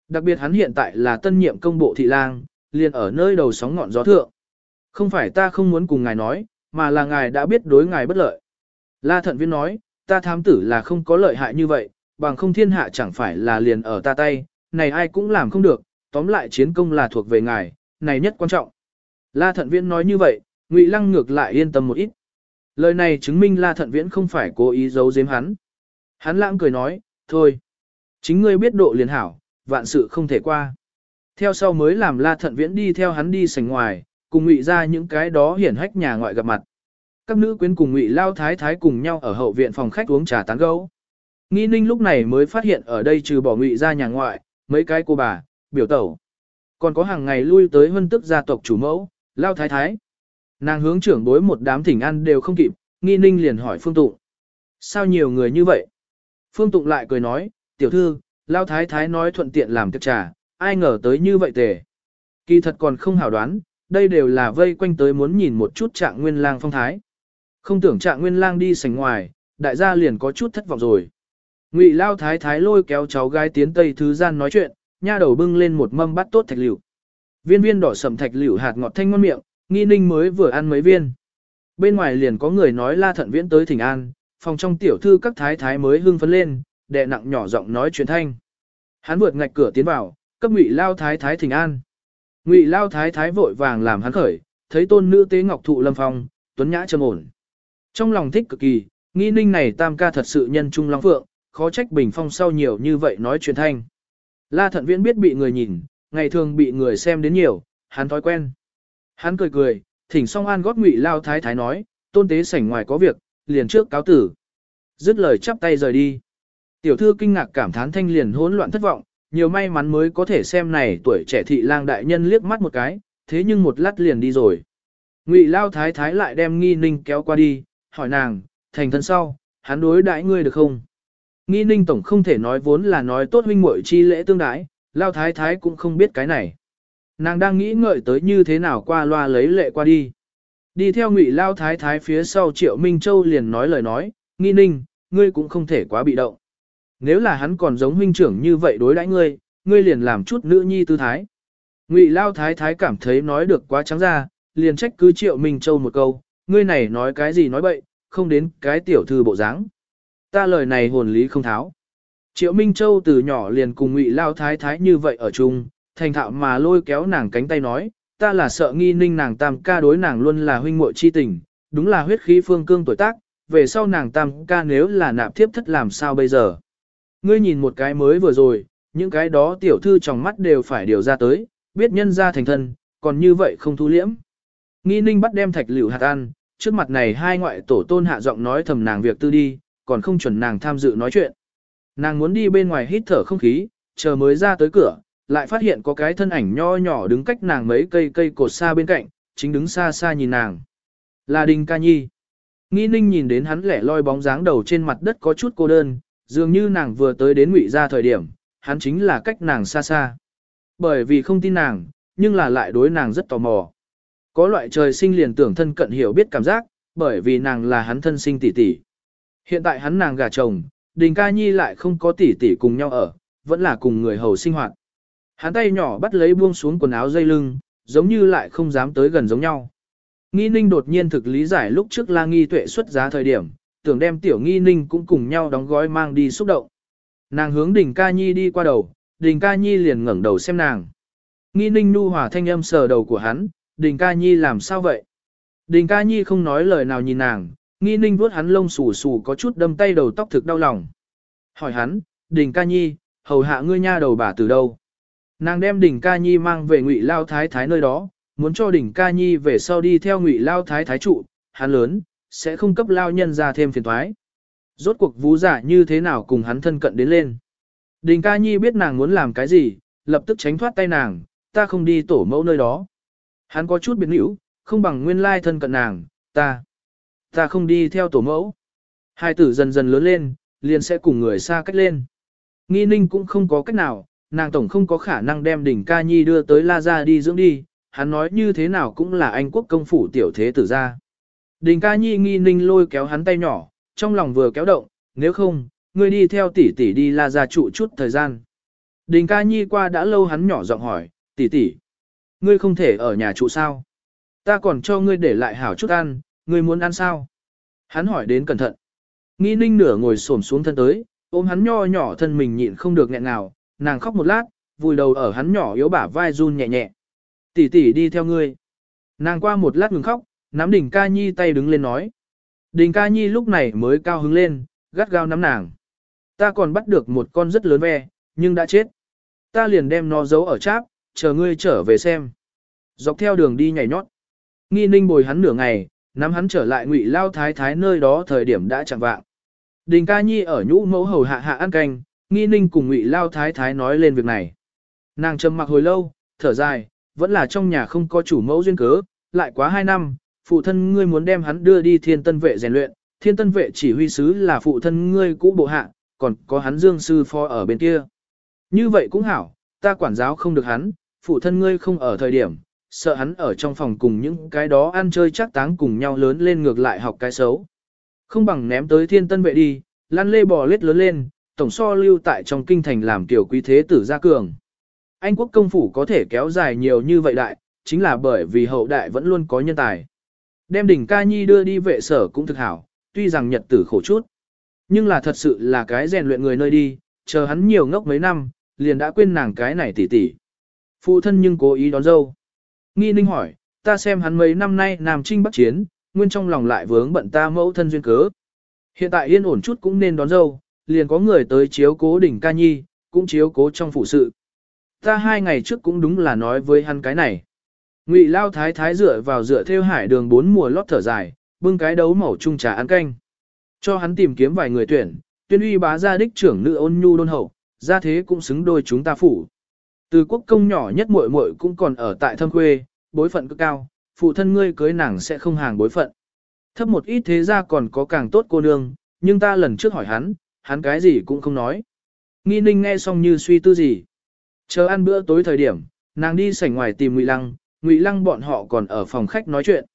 Đặc biệt hắn hiện tại là tân nhiệm công bộ thị lang, liền ở nơi đầu sóng ngọn gió thượng. Không phải ta không muốn cùng ngài nói, mà là ngài đã biết đối ngài bất lợi. La thận viên nói, ta thám tử là không có lợi hại như vậy, bằng không thiên hạ chẳng phải là liền ở ta tay, này ai cũng làm không được, tóm lại chiến công là thuộc về ngài, này nhất quan trọng. La thận viễn nói như vậy, Ngụy Lăng ngược lại yên tâm một ít. Lời này chứng minh La thận viễn không phải cố ý giấu giếm hắn. Hắn lãng cười nói, thôi, chính ngươi biết độ liền hảo, vạn sự không thể qua. Theo sau mới làm La Thận Viễn đi theo hắn đi sảnh ngoài, cùng ngụy ra những cái đó hiển hách nhà ngoại gặp mặt. Các nữ quyến cùng ngụy lao thái thái cùng nhau ở hậu viện phòng khách uống trà tán gẫu. Nghi ninh lúc này mới phát hiện ở đây trừ bỏ ngụy ra nhà ngoại, mấy cái cô bà, biểu tẩu. Còn có hàng ngày lui tới hân tức gia tộc chủ mẫu, lao thái thái. Nàng hướng trưởng bối một đám thỉnh ăn đều không kịp, nghi ninh liền hỏi Phương Tụng. Sao nhiều người như vậy? Phương Tụng lại cười nói, tiểu thư, lao thái thái nói thuận tiện làm tiệc trà, ai ngờ tới như vậy tề. Kỳ thật còn không hảo đoán, đây đều là vây quanh tới muốn nhìn một chút trạng nguyên lang phong thái. Không tưởng trạng nguyên lang đi sành ngoài, đại gia liền có chút thất vọng rồi. Ngụy lao thái thái lôi kéo cháu gái tiến tây thứ gian nói chuyện, nha đầu bưng lên một mâm bát tốt thạch liệu. Viên viên đỏ sầm thạch liệu hạt ngọt thanh ngon miệng, nghi ninh mới vừa ăn mấy viên. Bên ngoài liền có người nói la thận viễn tới thỉnh an, phòng trong tiểu thư các thái thái mới hưng phấn lên, đệ nặng nhỏ giọng nói chuyện thanh. Hắn vượt ngạch cửa tiến vào, cấp ngụy lao thái thái thỉnh an. Ngụy lao thái thái vội vàng làm hắn khởi, thấy tôn nữ tế ngọc thụ lâm phong, tuấn nhã trầm ổn. Trong lòng thích cực kỳ, nghi ninh này tam ca thật sự nhân trung long phượng, khó trách bình phong sau nhiều như vậy nói chuyện thanh. La thận viễn biết bị người nhìn, ngày thường bị người xem đến nhiều, hắn thói quen. Hắn cười cười, thỉnh song an gót ngụy lao thái thái nói, tôn tế sảnh ngoài có việc, liền trước cáo tử. Dứt lời chắp tay rời đi. Tiểu thư kinh ngạc cảm thán thanh liền hỗn loạn thất vọng, nhiều may mắn mới có thể xem này tuổi trẻ thị lang đại nhân liếc mắt một cái, thế nhưng một lát liền đi rồi. Ngụy lao thái thái lại đem nghi ninh kéo qua đi, hỏi nàng, thành thân sau, hắn đối đãi ngươi được không? Nghi ninh tổng không thể nói vốn là nói tốt huynh muội chi lễ tương đái, lao thái thái cũng không biết cái này. Nàng đang nghĩ ngợi tới như thế nào qua loa lấy lệ qua đi. Đi theo ngụy lao thái thái phía sau triệu Minh Châu liền nói lời nói, nghi ninh, ngươi cũng không thể quá bị động. Nếu là hắn còn giống huynh trưởng như vậy đối đãi ngươi, ngươi liền làm chút nữ nhi tư thái. Ngụy lao thái thái cảm thấy nói được quá trắng ra, liền trách cứ triệu Minh Châu một câu, ngươi này nói cái gì nói bậy, không đến cái tiểu thư bộ dáng. Ta lời này hồn lý không tháo. Triệu Minh Châu từ nhỏ liền cùng ngụy lao thái thái như vậy ở chung, thành thạo mà lôi kéo nàng cánh tay nói, ta là sợ nghi ninh nàng tam ca đối nàng luôn là huynh muội chi tình, đúng là huyết khí phương cương tuổi tác, về sau nàng tam ca nếu là nạp thiếp thất làm sao bây giờ. Ngươi nhìn một cái mới vừa rồi, những cái đó tiểu thư trong mắt đều phải điều ra tới, biết nhân ra thành thân, còn như vậy không thu liễm. Nghi ninh bắt đem thạch liệu hạt ăn, trước mặt này hai ngoại tổ tôn hạ giọng nói thầm nàng việc tư đi, còn không chuẩn nàng tham dự nói chuyện. Nàng muốn đi bên ngoài hít thở không khí, chờ mới ra tới cửa, lại phát hiện có cái thân ảnh nho nhỏ đứng cách nàng mấy cây cây cột xa bên cạnh, chính đứng xa xa nhìn nàng. Là Đinh Ca Nhi. Nghi ninh nhìn đến hắn lẻ loi bóng dáng đầu trên mặt đất có chút cô đơn, dường như nàng vừa tới đến ngụy ra thời điểm, hắn chính là cách nàng xa xa. Bởi vì không tin nàng, nhưng là lại đối nàng rất tò mò. Có loại trời sinh liền tưởng thân cận hiểu biết cảm giác, bởi vì nàng là hắn thân sinh tỷ tỷ. Hiện tại hắn nàng gà chồng, Đình Ca Nhi lại không có tỷ tỷ cùng nhau ở, vẫn là cùng người hầu sinh hoạt. Hắn tay nhỏ bắt lấy buông xuống quần áo dây lưng, giống như lại không dám tới gần giống nhau. Nghi ninh đột nhiên thực lý giải lúc trước la nghi tuệ xuất giá thời điểm, tưởng đem tiểu nghi ninh cũng cùng nhau đóng gói mang đi xúc động. Nàng hướng đình ca nhi đi qua đầu, đình ca nhi liền ngẩng đầu xem nàng. Nghi ninh nu hòa thanh âm sờ đầu của hắn, đình ca nhi làm sao vậy? Đình ca nhi không nói lời nào nhìn nàng, nghi ninh vuốt hắn lông xù xù có chút đâm tay đầu tóc thực đau lòng. Hỏi hắn, đình ca nhi, hầu hạ ngươi nha đầu bà từ đâu? Nàng đem đỉnh ca nhi mang về ngụy lao thái thái nơi đó, muốn cho đỉnh ca nhi về sau đi theo ngụy lao thái thái trụ, hắn lớn, sẽ không cấp lao nhân ra thêm phiền thoái. Rốt cuộc vũ giả như thế nào cùng hắn thân cận đến lên. Đình ca nhi biết nàng muốn làm cái gì, lập tức tránh thoát tay nàng, ta không đi tổ mẫu nơi đó. Hắn có chút biệt hữu không bằng nguyên lai thân cận nàng, ta. Ta không đi theo tổ mẫu. Hai tử dần dần lớn lên, liền sẽ cùng người xa cách lên. Nghi ninh cũng không có cách nào, nàng tổng không có khả năng đem đỉnh ca nhi đưa tới La Gia đi dưỡng đi, hắn nói như thế nào cũng là anh quốc công phủ tiểu thế tử gia. Đình ca nhi nghi ninh lôi kéo hắn tay nhỏ, trong lòng vừa kéo động, nếu không, ngươi đi theo tỷ tỷ đi La Gia trụ chút thời gian. Đình ca nhi qua đã lâu hắn nhỏ giọng hỏi, tỷ tỷ, ngươi không thể ở nhà trụ sao? Ta còn cho ngươi để lại hảo chút ăn, ngươi muốn ăn sao? Hắn hỏi đến cẩn thận. Nghi ninh nửa ngồi xổm xuống thân tới, ôm hắn nho nhỏ thân mình nhịn không được nghẹn nào, nàng khóc một lát, vùi đầu ở hắn nhỏ yếu bả vai run nhẹ nhẹ. Tỷ tỷ đi theo ngươi. Nàng qua một lát ngừng khóc, nắm đỉnh ca nhi tay đứng lên nói. Đỉnh ca nhi lúc này mới cao hứng lên, gắt gao nắm nàng. Ta còn bắt được một con rất lớn ve, nhưng đã chết. Ta liền đem nó giấu ở cháp, chờ ngươi trở về xem. Dọc theo đường đi nhảy nhót. Nghi ninh bồi hắn nửa ngày, nắm hắn trở lại ngụy lao thái thái nơi đó thời điểm đã chẳng vạng. Đình ca nhi ở nhũ mẫu hầu hạ hạ ăn canh, nghi ninh cùng ngụy lao thái thái nói lên việc này. Nàng trầm mặc hồi lâu, thở dài, vẫn là trong nhà không có chủ mẫu duyên cớ, lại quá hai năm, phụ thân ngươi muốn đem hắn đưa đi thiên tân vệ rèn luyện, thiên tân vệ chỉ huy sứ là phụ thân ngươi cũ bộ hạ, còn có hắn dương sư phó ở bên kia. Như vậy cũng hảo, ta quản giáo không được hắn, phụ thân ngươi không ở thời điểm, sợ hắn ở trong phòng cùng những cái đó ăn chơi chắc táng cùng nhau lớn lên ngược lại học cái xấu. Không bằng ném tới thiên tân vệ đi, lăn lê bò lết lớn lên, tổng so lưu tại trong kinh thành làm tiểu quý thế tử gia cường. Anh quốc công phủ có thể kéo dài nhiều như vậy đại, chính là bởi vì hậu đại vẫn luôn có nhân tài. Đem đỉnh ca nhi đưa đi vệ sở cũng thực hảo, tuy rằng nhật tử khổ chút. Nhưng là thật sự là cái rèn luyện người nơi đi, chờ hắn nhiều ngốc mấy năm, liền đã quên nàng cái này tỉ tỉ. Phụ thân nhưng cố ý đón dâu. Nghi ninh hỏi, ta xem hắn mấy năm nay nam trinh bắc chiến, nguyên trong lòng lại vướng bận ta mẫu thân duyên cớ. Hiện tại yên ổn chút cũng nên đón dâu, liền có người tới chiếu cố đỉnh ca nhi, cũng chiếu cố trong phụ sự. Ta hai ngày trước cũng đúng là nói với hắn cái này. Ngụy Lao Thái Thái dựa vào dựa theo hải đường bốn mùa lót thở dài, bưng cái đấu màu trung trà ăn canh. Cho hắn tìm kiếm vài người tuyển, tuyên uy bá gia đích trưởng nữ ôn nhu đôn hậu, ra thế cũng xứng đôi chúng ta phủ. Từ quốc công nhỏ nhất muội muội cũng còn ở tại thâm quê, bối phận cực cao, phụ thân ngươi cưới nàng sẽ không hàng bối phận. Thấp một ít thế ra còn có càng tốt cô nương, nhưng ta lần trước hỏi hắn, hắn cái gì cũng không nói. Nghi ninh nghe xong như suy tư gì. Chờ ăn bữa tối thời điểm, nàng đi sảnh ngoài tìm Ngụy Lăng, Ngụy Lăng bọn họ còn ở phòng khách nói chuyện.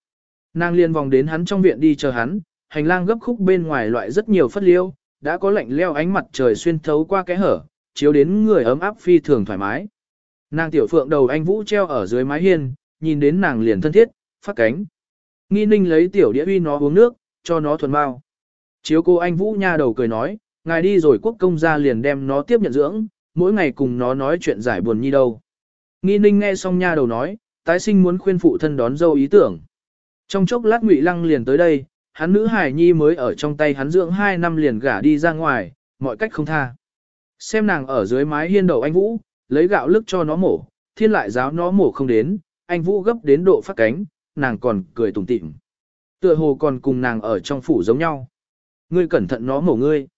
Nàng liền vòng đến hắn trong viện đi chờ hắn, hành lang gấp khúc bên ngoài loại rất nhiều phất liêu, đã có lạnh leo ánh mặt trời xuyên thấu qua kẽ hở, chiếu đến người ấm áp phi thường thoải mái. Nàng tiểu phượng đầu anh Vũ treo ở dưới mái hiên, nhìn đến nàng liền thân thiết, phát cánh. Nghi ninh lấy tiểu đĩa uy nó uống nước, cho nó thuần bao. Chiếu cô anh Vũ nha đầu cười nói, ngài đi rồi quốc công gia liền đem nó tiếp nhận dưỡng, mỗi ngày cùng nó nói chuyện giải buồn nhi đâu. Nghi ninh nghe xong nha đầu nói, tái sinh muốn khuyên phụ thân đón dâu ý tưởng. Trong chốc lát ngụy lăng liền tới đây, hắn nữ hải nhi mới ở trong tay hắn dưỡng hai năm liền gả đi ra ngoài, mọi cách không tha. Xem nàng ở dưới mái hiên đầu anh Vũ, lấy gạo lức cho nó mổ, thiên lại giáo nó mổ không đến, anh Vũ gấp đến độ phát cánh, nàng còn cười tủm tỉm. Tựa hồ còn cùng nàng ở trong phủ giống nhau. Ngươi cẩn thận nó mổ ngươi.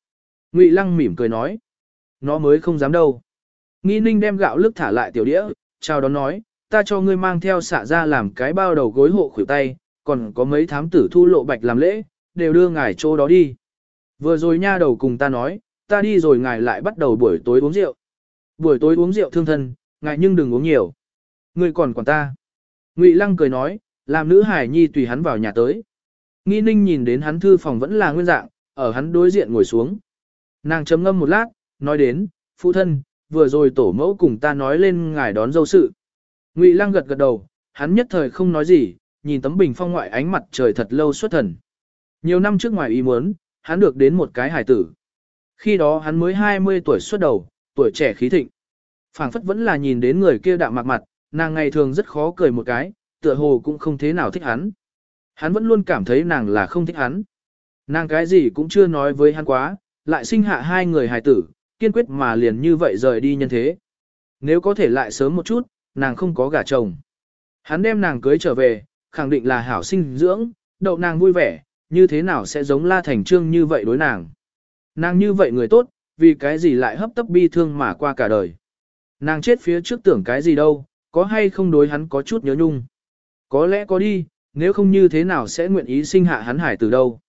Ngụy Lăng mỉm cười nói. Nó mới không dám đâu. Nghi ninh đem gạo lức thả lại tiểu đĩa, chào đón nói, ta cho ngươi mang theo xạ ra làm cái bao đầu gối hộ khuỷu tay, còn có mấy thám tử thu lộ bạch làm lễ, đều đưa ngài chỗ đó đi. Vừa rồi nha đầu cùng ta nói, ta đi rồi ngài lại bắt đầu buổi tối uống rượu. Buổi tối uống rượu thương thân, ngài nhưng đừng uống nhiều. Ngươi còn quản ta. Ngụy Lăng cười nói, làm nữ hải nhi tùy hắn vào nhà tới. Nghi ninh nhìn đến hắn thư phòng vẫn là nguyên dạng, ở hắn đối diện ngồi xuống. Nàng chấm ngâm một lát, nói đến, phụ thân, vừa rồi tổ mẫu cùng ta nói lên ngài đón dâu sự. Ngụy Lăng gật gật đầu, hắn nhất thời không nói gì, nhìn tấm bình phong ngoại ánh mặt trời thật lâu xuất thần. Nhiều năm trước ngoài ý muốn, hắn được đến một cái hải tử. Khi đó hắn mới 20 tuổi xuất đầu, tuổi trẻ khí thịnh. phảng phất vẫn là nhìn đến người kia đạm mặt mặt, nàng ngày thường rất khó cười một cái, tựa hồ cũng không thế nào thích hắn. Hắn vẫn luôn cảm thấy nàng là không thích hắn. Nàng cái gì cũng chưa nói với hắn quá, lại sinh hạ hai người hài tử, kiên quyết mà liền như vậy rời đi nhân thế. Nếu có thể lại sớm một chút, nàng không có gả chồng. Hắn đem nàng cưới trở về, khẳng định là hảo sinh dưỡng, đậu nàng vui vẻ, như thế nào sẽ giống La Thành Trương như vậy đối nàng. Nàng như vậy người tốt, vì cái gì lại hấp tấp bi thương mà qua cả đời. Nàng chết phía trước tưởng cái gì đâu, có hay không đối hắn có chút nhớ nhung. Có lẽ có đi, nếu không như thế nào sẽ nguyện ý sinh hạ hắn hải từ đâu.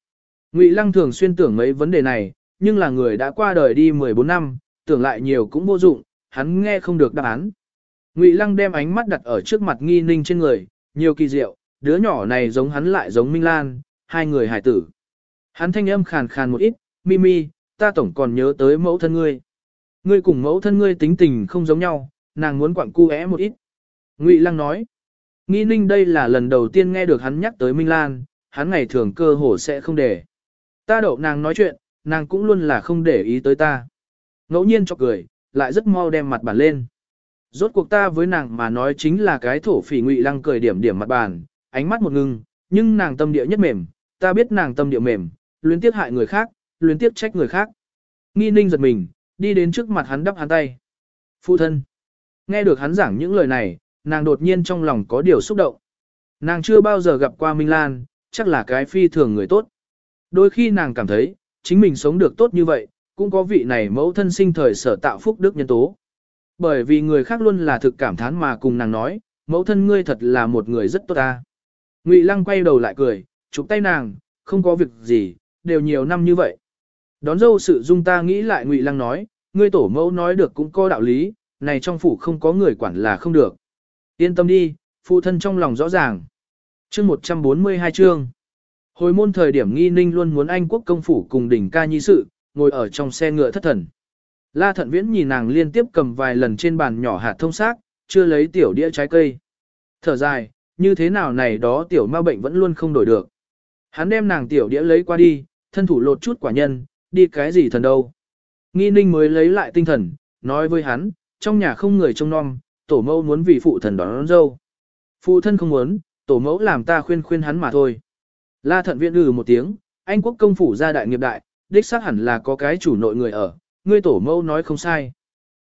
Ngụy Lăng thường xuyên tưởng mấy vấn đề này, nhưng là người đã qua đời đi 14 năm, tưởng lại nhiều cũng vô dụng, hắn nghe không được đáp án. Ngụy Lăng đem ánh mắt đặt ở trước mặt nghi ninh trên người, nhiều kỳ diệu, đứa nhỏ này giống hắn lại giống Minh Lan, hai người hải tử. Hắn thanh âm khàn khàn một ít, Mimi, ta tổng còn nhớ tới mẫu thân ngươi. Ngươi cùng mẫu thân ngươi tính tình không giống nhau, nàng muốn quặng cu é một ít. Ngụy Lăng nói, nghi ninh đây là lần đầu tiên nghe được hắn nhắc tới Minh Lan, hắn ngày thường cơ hồ sẽ không để. Ta đậu nàng nói chuyện, nàng cũng luôn là không để ý tới ta. Ngẫu nhiên cho cười, lại rất mau đem mặt bản lên. Rốt cuộc ta với nàng mà nói chính là cái thổ phỉ ngụy lăng cười điểm điểm mặt bàn, ánh mắt một ngưng, nhưng nàng tâm địa nhất mềm, ta biết nàng tâm địa mềm, luyến tiếc hại người khác, luyến tiếc trách người khác. Nghi ninh giật mình, đi đến trước mặt hắn đắp hắn tay. Phụ thân. Nghe được hắn giảng những lời này, nàng đột nhiên trong lòng có điều xúc động. Nàng chưa bao giờ gặp qua Minh Lan, chắc là cái phi thường người tốt. Đôi khi nàng cảm thấy, chính mình sống được tốt như vậy, cũng có vị này mẫu thân sinh thời sở tạo phúc đức nhân tố. Bởi vì người khác luôn là thực cảm thán mà cùng nàng nói, mẫu thân ngươi thật là một người rất tốt ta. Ngụy Lăng quay đầu lại cười, chụp tay nàng, không có việc gì, đều nhiều năm như vậy. Đón dâu sự dung ta nghĩ lại Ngụy Lăng nói, ngươi tổ mẫu nói được cũng có đạo lý, này trong phủ không có người quản là không được. Yên tâm đi, phụ thân trong lòng rõ ràng. Chương 142 chương. Hồi môn thời điểm nghi ninh luôn muốn anh quốc công phủ cùng đỉnh ca nhi sự, ngồi ở trong xe ngựa thất thần. La thận viễn nhìn nàng liên tiếp cầm vài lần trên bàn nhỏ hạt thông xác, chưa lấy tiểu đĩa trái cây. Thở dài, như thế nào này đó tiểu ma bệnh vẫn luôn không đổi được. Hắn đem nàng tiểu đĩa lấy qua đi, thân thủ lột chút quả nhân, đi cái gì thần đâu. Nghi ninh mới lấy lại tinh thần, nói với hắn, trong nhà không người trông nom, tổ mẫu muốn vì phụ thần đón, đón dâu. Phụ thân không muốn, tổ mẫu làm ta khuyên khuyên hắn mà thôi. La thận viện ừ một tiếng, anh quốc công phủ gia đại nghiệp đại, đích xác hẳn là có cái chủ nội người ở, ngươi tổ mẫu nói không sai.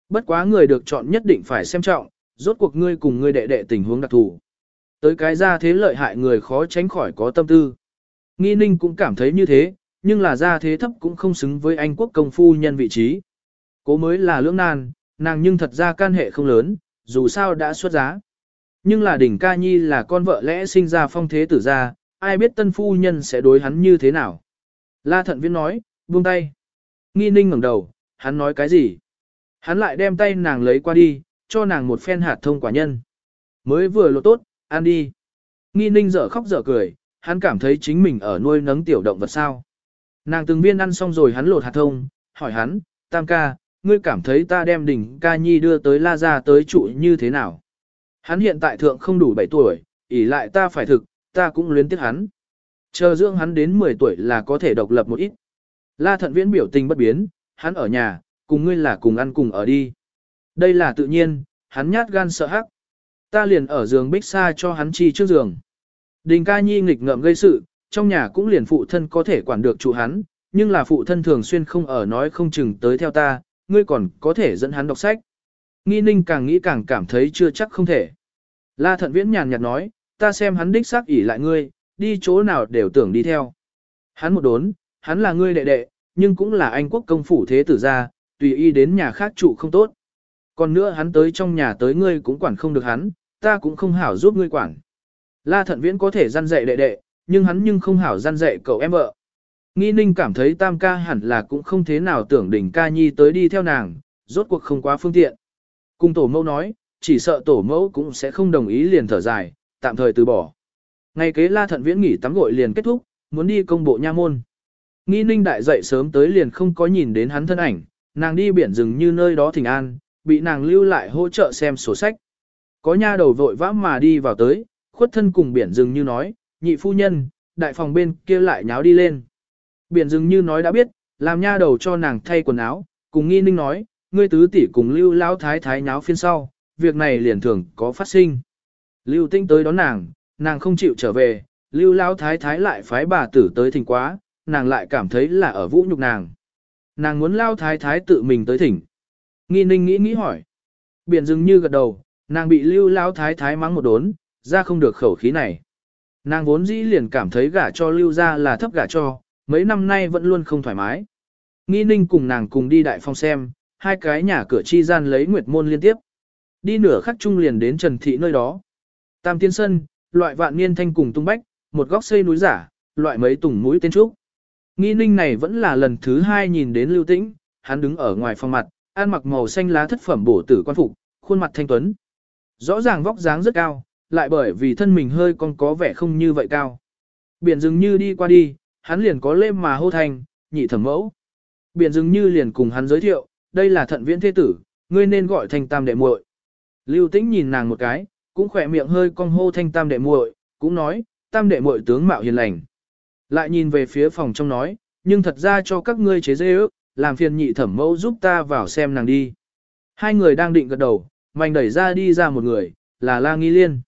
bất quá người được chọn nhất định phải xem trọng, rốt cuộc ngươi cùng ngươi đệ đệ tình huống đặc thù. Tới cái ra thế lợi hại người khó tránh khỏi có tâm tư. Nghi ninh cũng cảm thấy như thế, nhưng là ra thế thấp cũng không xứng với anh quốc công phu nhân vị trí. Cố mới là lưỡng nan, nàng nhưng thật ra can hệ không lớn, dù sao đã xuất giá. Nhưng là đỉnh ca nhi là con vợ lẽ sinh ra phong thế tử gia, ai biết tân phu nhân sẽ đối hắn như thế nào. La thận viễn nói, buông tay. Nghi ninh ngẩng đầu, hắn nói cái gì? Hắn lại đem tay nàng lấy qua đi, cho nàng một phen hạt thông quả nhân. Mới vừa lộ tốt, ăn đi. Nghi ninh dở khóc dở cười, hắn cảm thấy chính mình ở nuôi nấng tiểu động vật sao. Nàng từng viên ăn xong rồi hắn lột hạt thông, hỏi hắn, tam ca, ngươi cảm thấy ta đem đỉnh ca nhi đưa tới la ra tới trụ như thế nào? Hắn hiện tại thượng không đủ 7 tuổi, ỉ lại ta phải thực, ta cũng luyến tiếc hắn. Chờ dưỡng hắn đến 10 tuổi là có thể độc lập một ít. La thận viễn biểu tình bất biến, hắn ở nhà, cùng ngươi là cùng ăn cùng ở đi. Đây là tự nhiên, hắn nhát gan sợ hắc. Ta liền ở giường bích xa cho hắn chi trước giường. Đình ca nhi nghịch ngợm gây sự, trong nhà cũng liền phụ thân có thể quản được chủ hắn, nhưng là phụ thân thường xuyên không ở nói không chừng tới theo ta, ngươi còn có thể dẫn hắn đọc sách. Nghi ninh càng nghĩ càng cảm thấy chưa chắc không thể. La thận viễn nhàn nhạt nói, ta xem hắn đích xác ỉ lại ngươi, đi chỗ nào đều tưởng đi theo. Hắn một đốn, hắn là ngươi đệ đệ, nhưng cũng là anh quốc công phủ thế tử gia, tùy y đến nhà khác trụ không tốt. Còn nữa hắn tới trong nhà tới ngươi cũng quản không được hắn, ta cũng không hảo giúp ngươi quản. La thận viễn có thể gian dạy đệ đệ, nhưng hắn nhưng không hảo gian dạy cậu em vợ. Nghi ninh cảm thấy tam ca hẳn là cũng không thế nào tưởng đỉnh ca nhi tới đi theo nàng, rốt cuộc không quá phương tiện. Cùng tổ mẫu nói, chỉ sợ tổ mẫu cũng sẽ không đồng ý liền thở dài, tạm thời từ bỏ. Ngày kế la thận viễn nghỉ tắm gội liền kết thúc, muốn đi công bộ nha môn. Nghi ninh đại dậy sớm tới liền không có nhìn đến hắn thân ảnh, nàng đi biển rừng như nơi đó thỉnh an, bị nàng lưu lại hỗ trợ xem sổ sách. Có nha đầu vội vã mà đi vào tới, khuất thân cùng biển rừng như nói, nhị phu nhân, đại phòng bên kia lại nháo đi lên. Biển rừng như nói đã biết, làm nha đầu cho nàng thay quần áo, cùng nghi ninh nói, ngươi tứ tỷ cùng lưu lao thái thái nháo phiên sau, việc này liền thường có phát sinh. Lưu tinh tới đón nàng, nàng không chịu trở về, lưu lao thái thái lại phái bà tử tới thỉnh quá, nàng lại cảm thấy là ở vũ nhục nàng. Nàng muốn lao thái thái tự mình tới thỉnh. Nghi ninh nghĩ nghĩ hỏi. Biển dừng như gật đầu, nàng bị lưu lao thái thái mắng một đốn, ra không được khẩu khí này. Nàng vốn dĩ liền cảm thấy gả cho lưu ra là thấp gả cho, mấy năm nay vẫn luôn không thoải mái. Nghi ninh cùng nàng cùng đi đại phong xem, hai cái nhà cửa chi gian lấy nguyệt môn liên tiếp. Đi nửa khắc chung liền đến Trần Thị nơi đó. Tam tiên sân, loại vạn niên thanh cùng tung bách, một góc xây núi giả, loại mấy tùng mũi tên trúc. Nghi ninh này vẫn là lần thứ hai nhìn đến lưu tĩnh, hắn đứng ở ngoài phòng mặt, ăn mặc màu xanh lá thất phẩm bổ tử quan phục, khuôn mặt thanh tuấn. Rõ ràng vóc dáng rất cao, lại bởi vì thân mình hơi còn có vẻ không như vậy cao. Biển dường như đi qua đi, hắn liền có lêm mà hô thành, nhị thẩm mẫu. Biển dường như liền cùng hắn giới thiệu, đây là thận viễn thế tử, ngươi nên gọi thành tam đệ muội. Lưu tĩnh nhìn nàng một cái, cũng khỏe miệng hơi cong hô thanh tam đệ muội, cũng nói, tam đệ muội tướng mạo hiền lành. Lại nhìn về phía phòng trong nói, nhưng thật ra cho các ngươi chế dê ước, làm phiền nhị thẩm mẫu giúp ta vào xem nàng đi. Hai người đang định gật đầu, mạnh đẩy ra đi ra một người, là La Nghi Liên.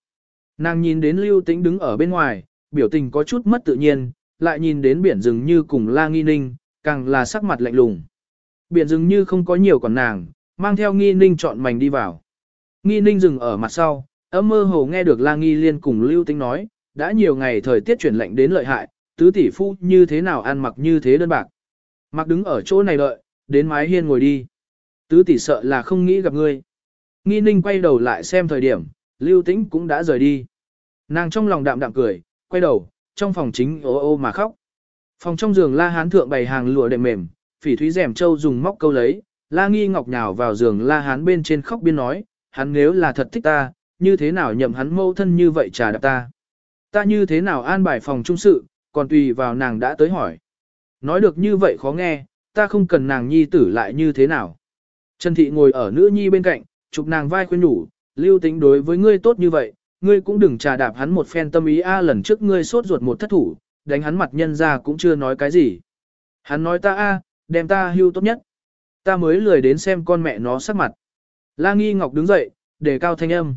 Nàng nhìn đến Lưu Tĩnh đứng ở bên ngoài, biểu tình có chút mất tự nhiên, lại nhìn đến biển rừng như cùng La Nghi Ninh, càng là sắc mặt lạnh lùng. Biển rừng như không có nhiều còn nàng, mang theo Nghi Ninh chọn mảnh đi vào. Nghi Ninh dừng ở mặt sau, ấm mơ hồ nghe được La Nghi Liên cùng Lưu Tĩnh nói, đã nhiều ngày thời tiết chuyển lạnh đến lợi hại, tứ tỷ phu như thế nào ăn mặc như thế đơn bạc. Mặc đứng ở chỗ này đợi, đến mái hiên ngồi đi. Tứ tỷ sợ là không nghĩ gặp ngươi. Nghi ninh quay đầu lại xem thời điểm, lưu tĩnh cũng đã rời đi. Nàng trong lòng đạm đạm cười, quay đầu, trong phòng chính ô ô mà khóc. Phòng trong giường la hán thượng bày hàng lụa đệm mềm, phỉ thúy rèm châu dùng móc câu lấy, la nghi ngọc nhào vào giường la hán bên trên khóc biên nói, hắn nếu là thật thích ta, như thế nào nhậm hắn mâu thân như vậy trà đạp ta. Ta như thế nào an bài phòng trung sự, còn tùy vào nàng đã tới hỏi. Nói được như vậy khó nghe, ta không cần nàng nhi tử lại như thế nào. Trần Thị ngồi ở nữ nhi bên cạnh, chụp nàng vai khuyên nhủ, lưu tính đối với ngươi tốt như vậy, ngươi cũng đừng trà đạp hắn một phen tâm ý a lần trước ngươi sốt ruột một thất thủ, đánh hắn mặt nhân ra cũng chưa nói cái gì. Hắn nói ta a, đem ta hưu tốt nhất. Ta mới lười đến xem con mẹ nó sắc mặt. La Nghi Ngọc đứng dậy, đề cao thanh âm.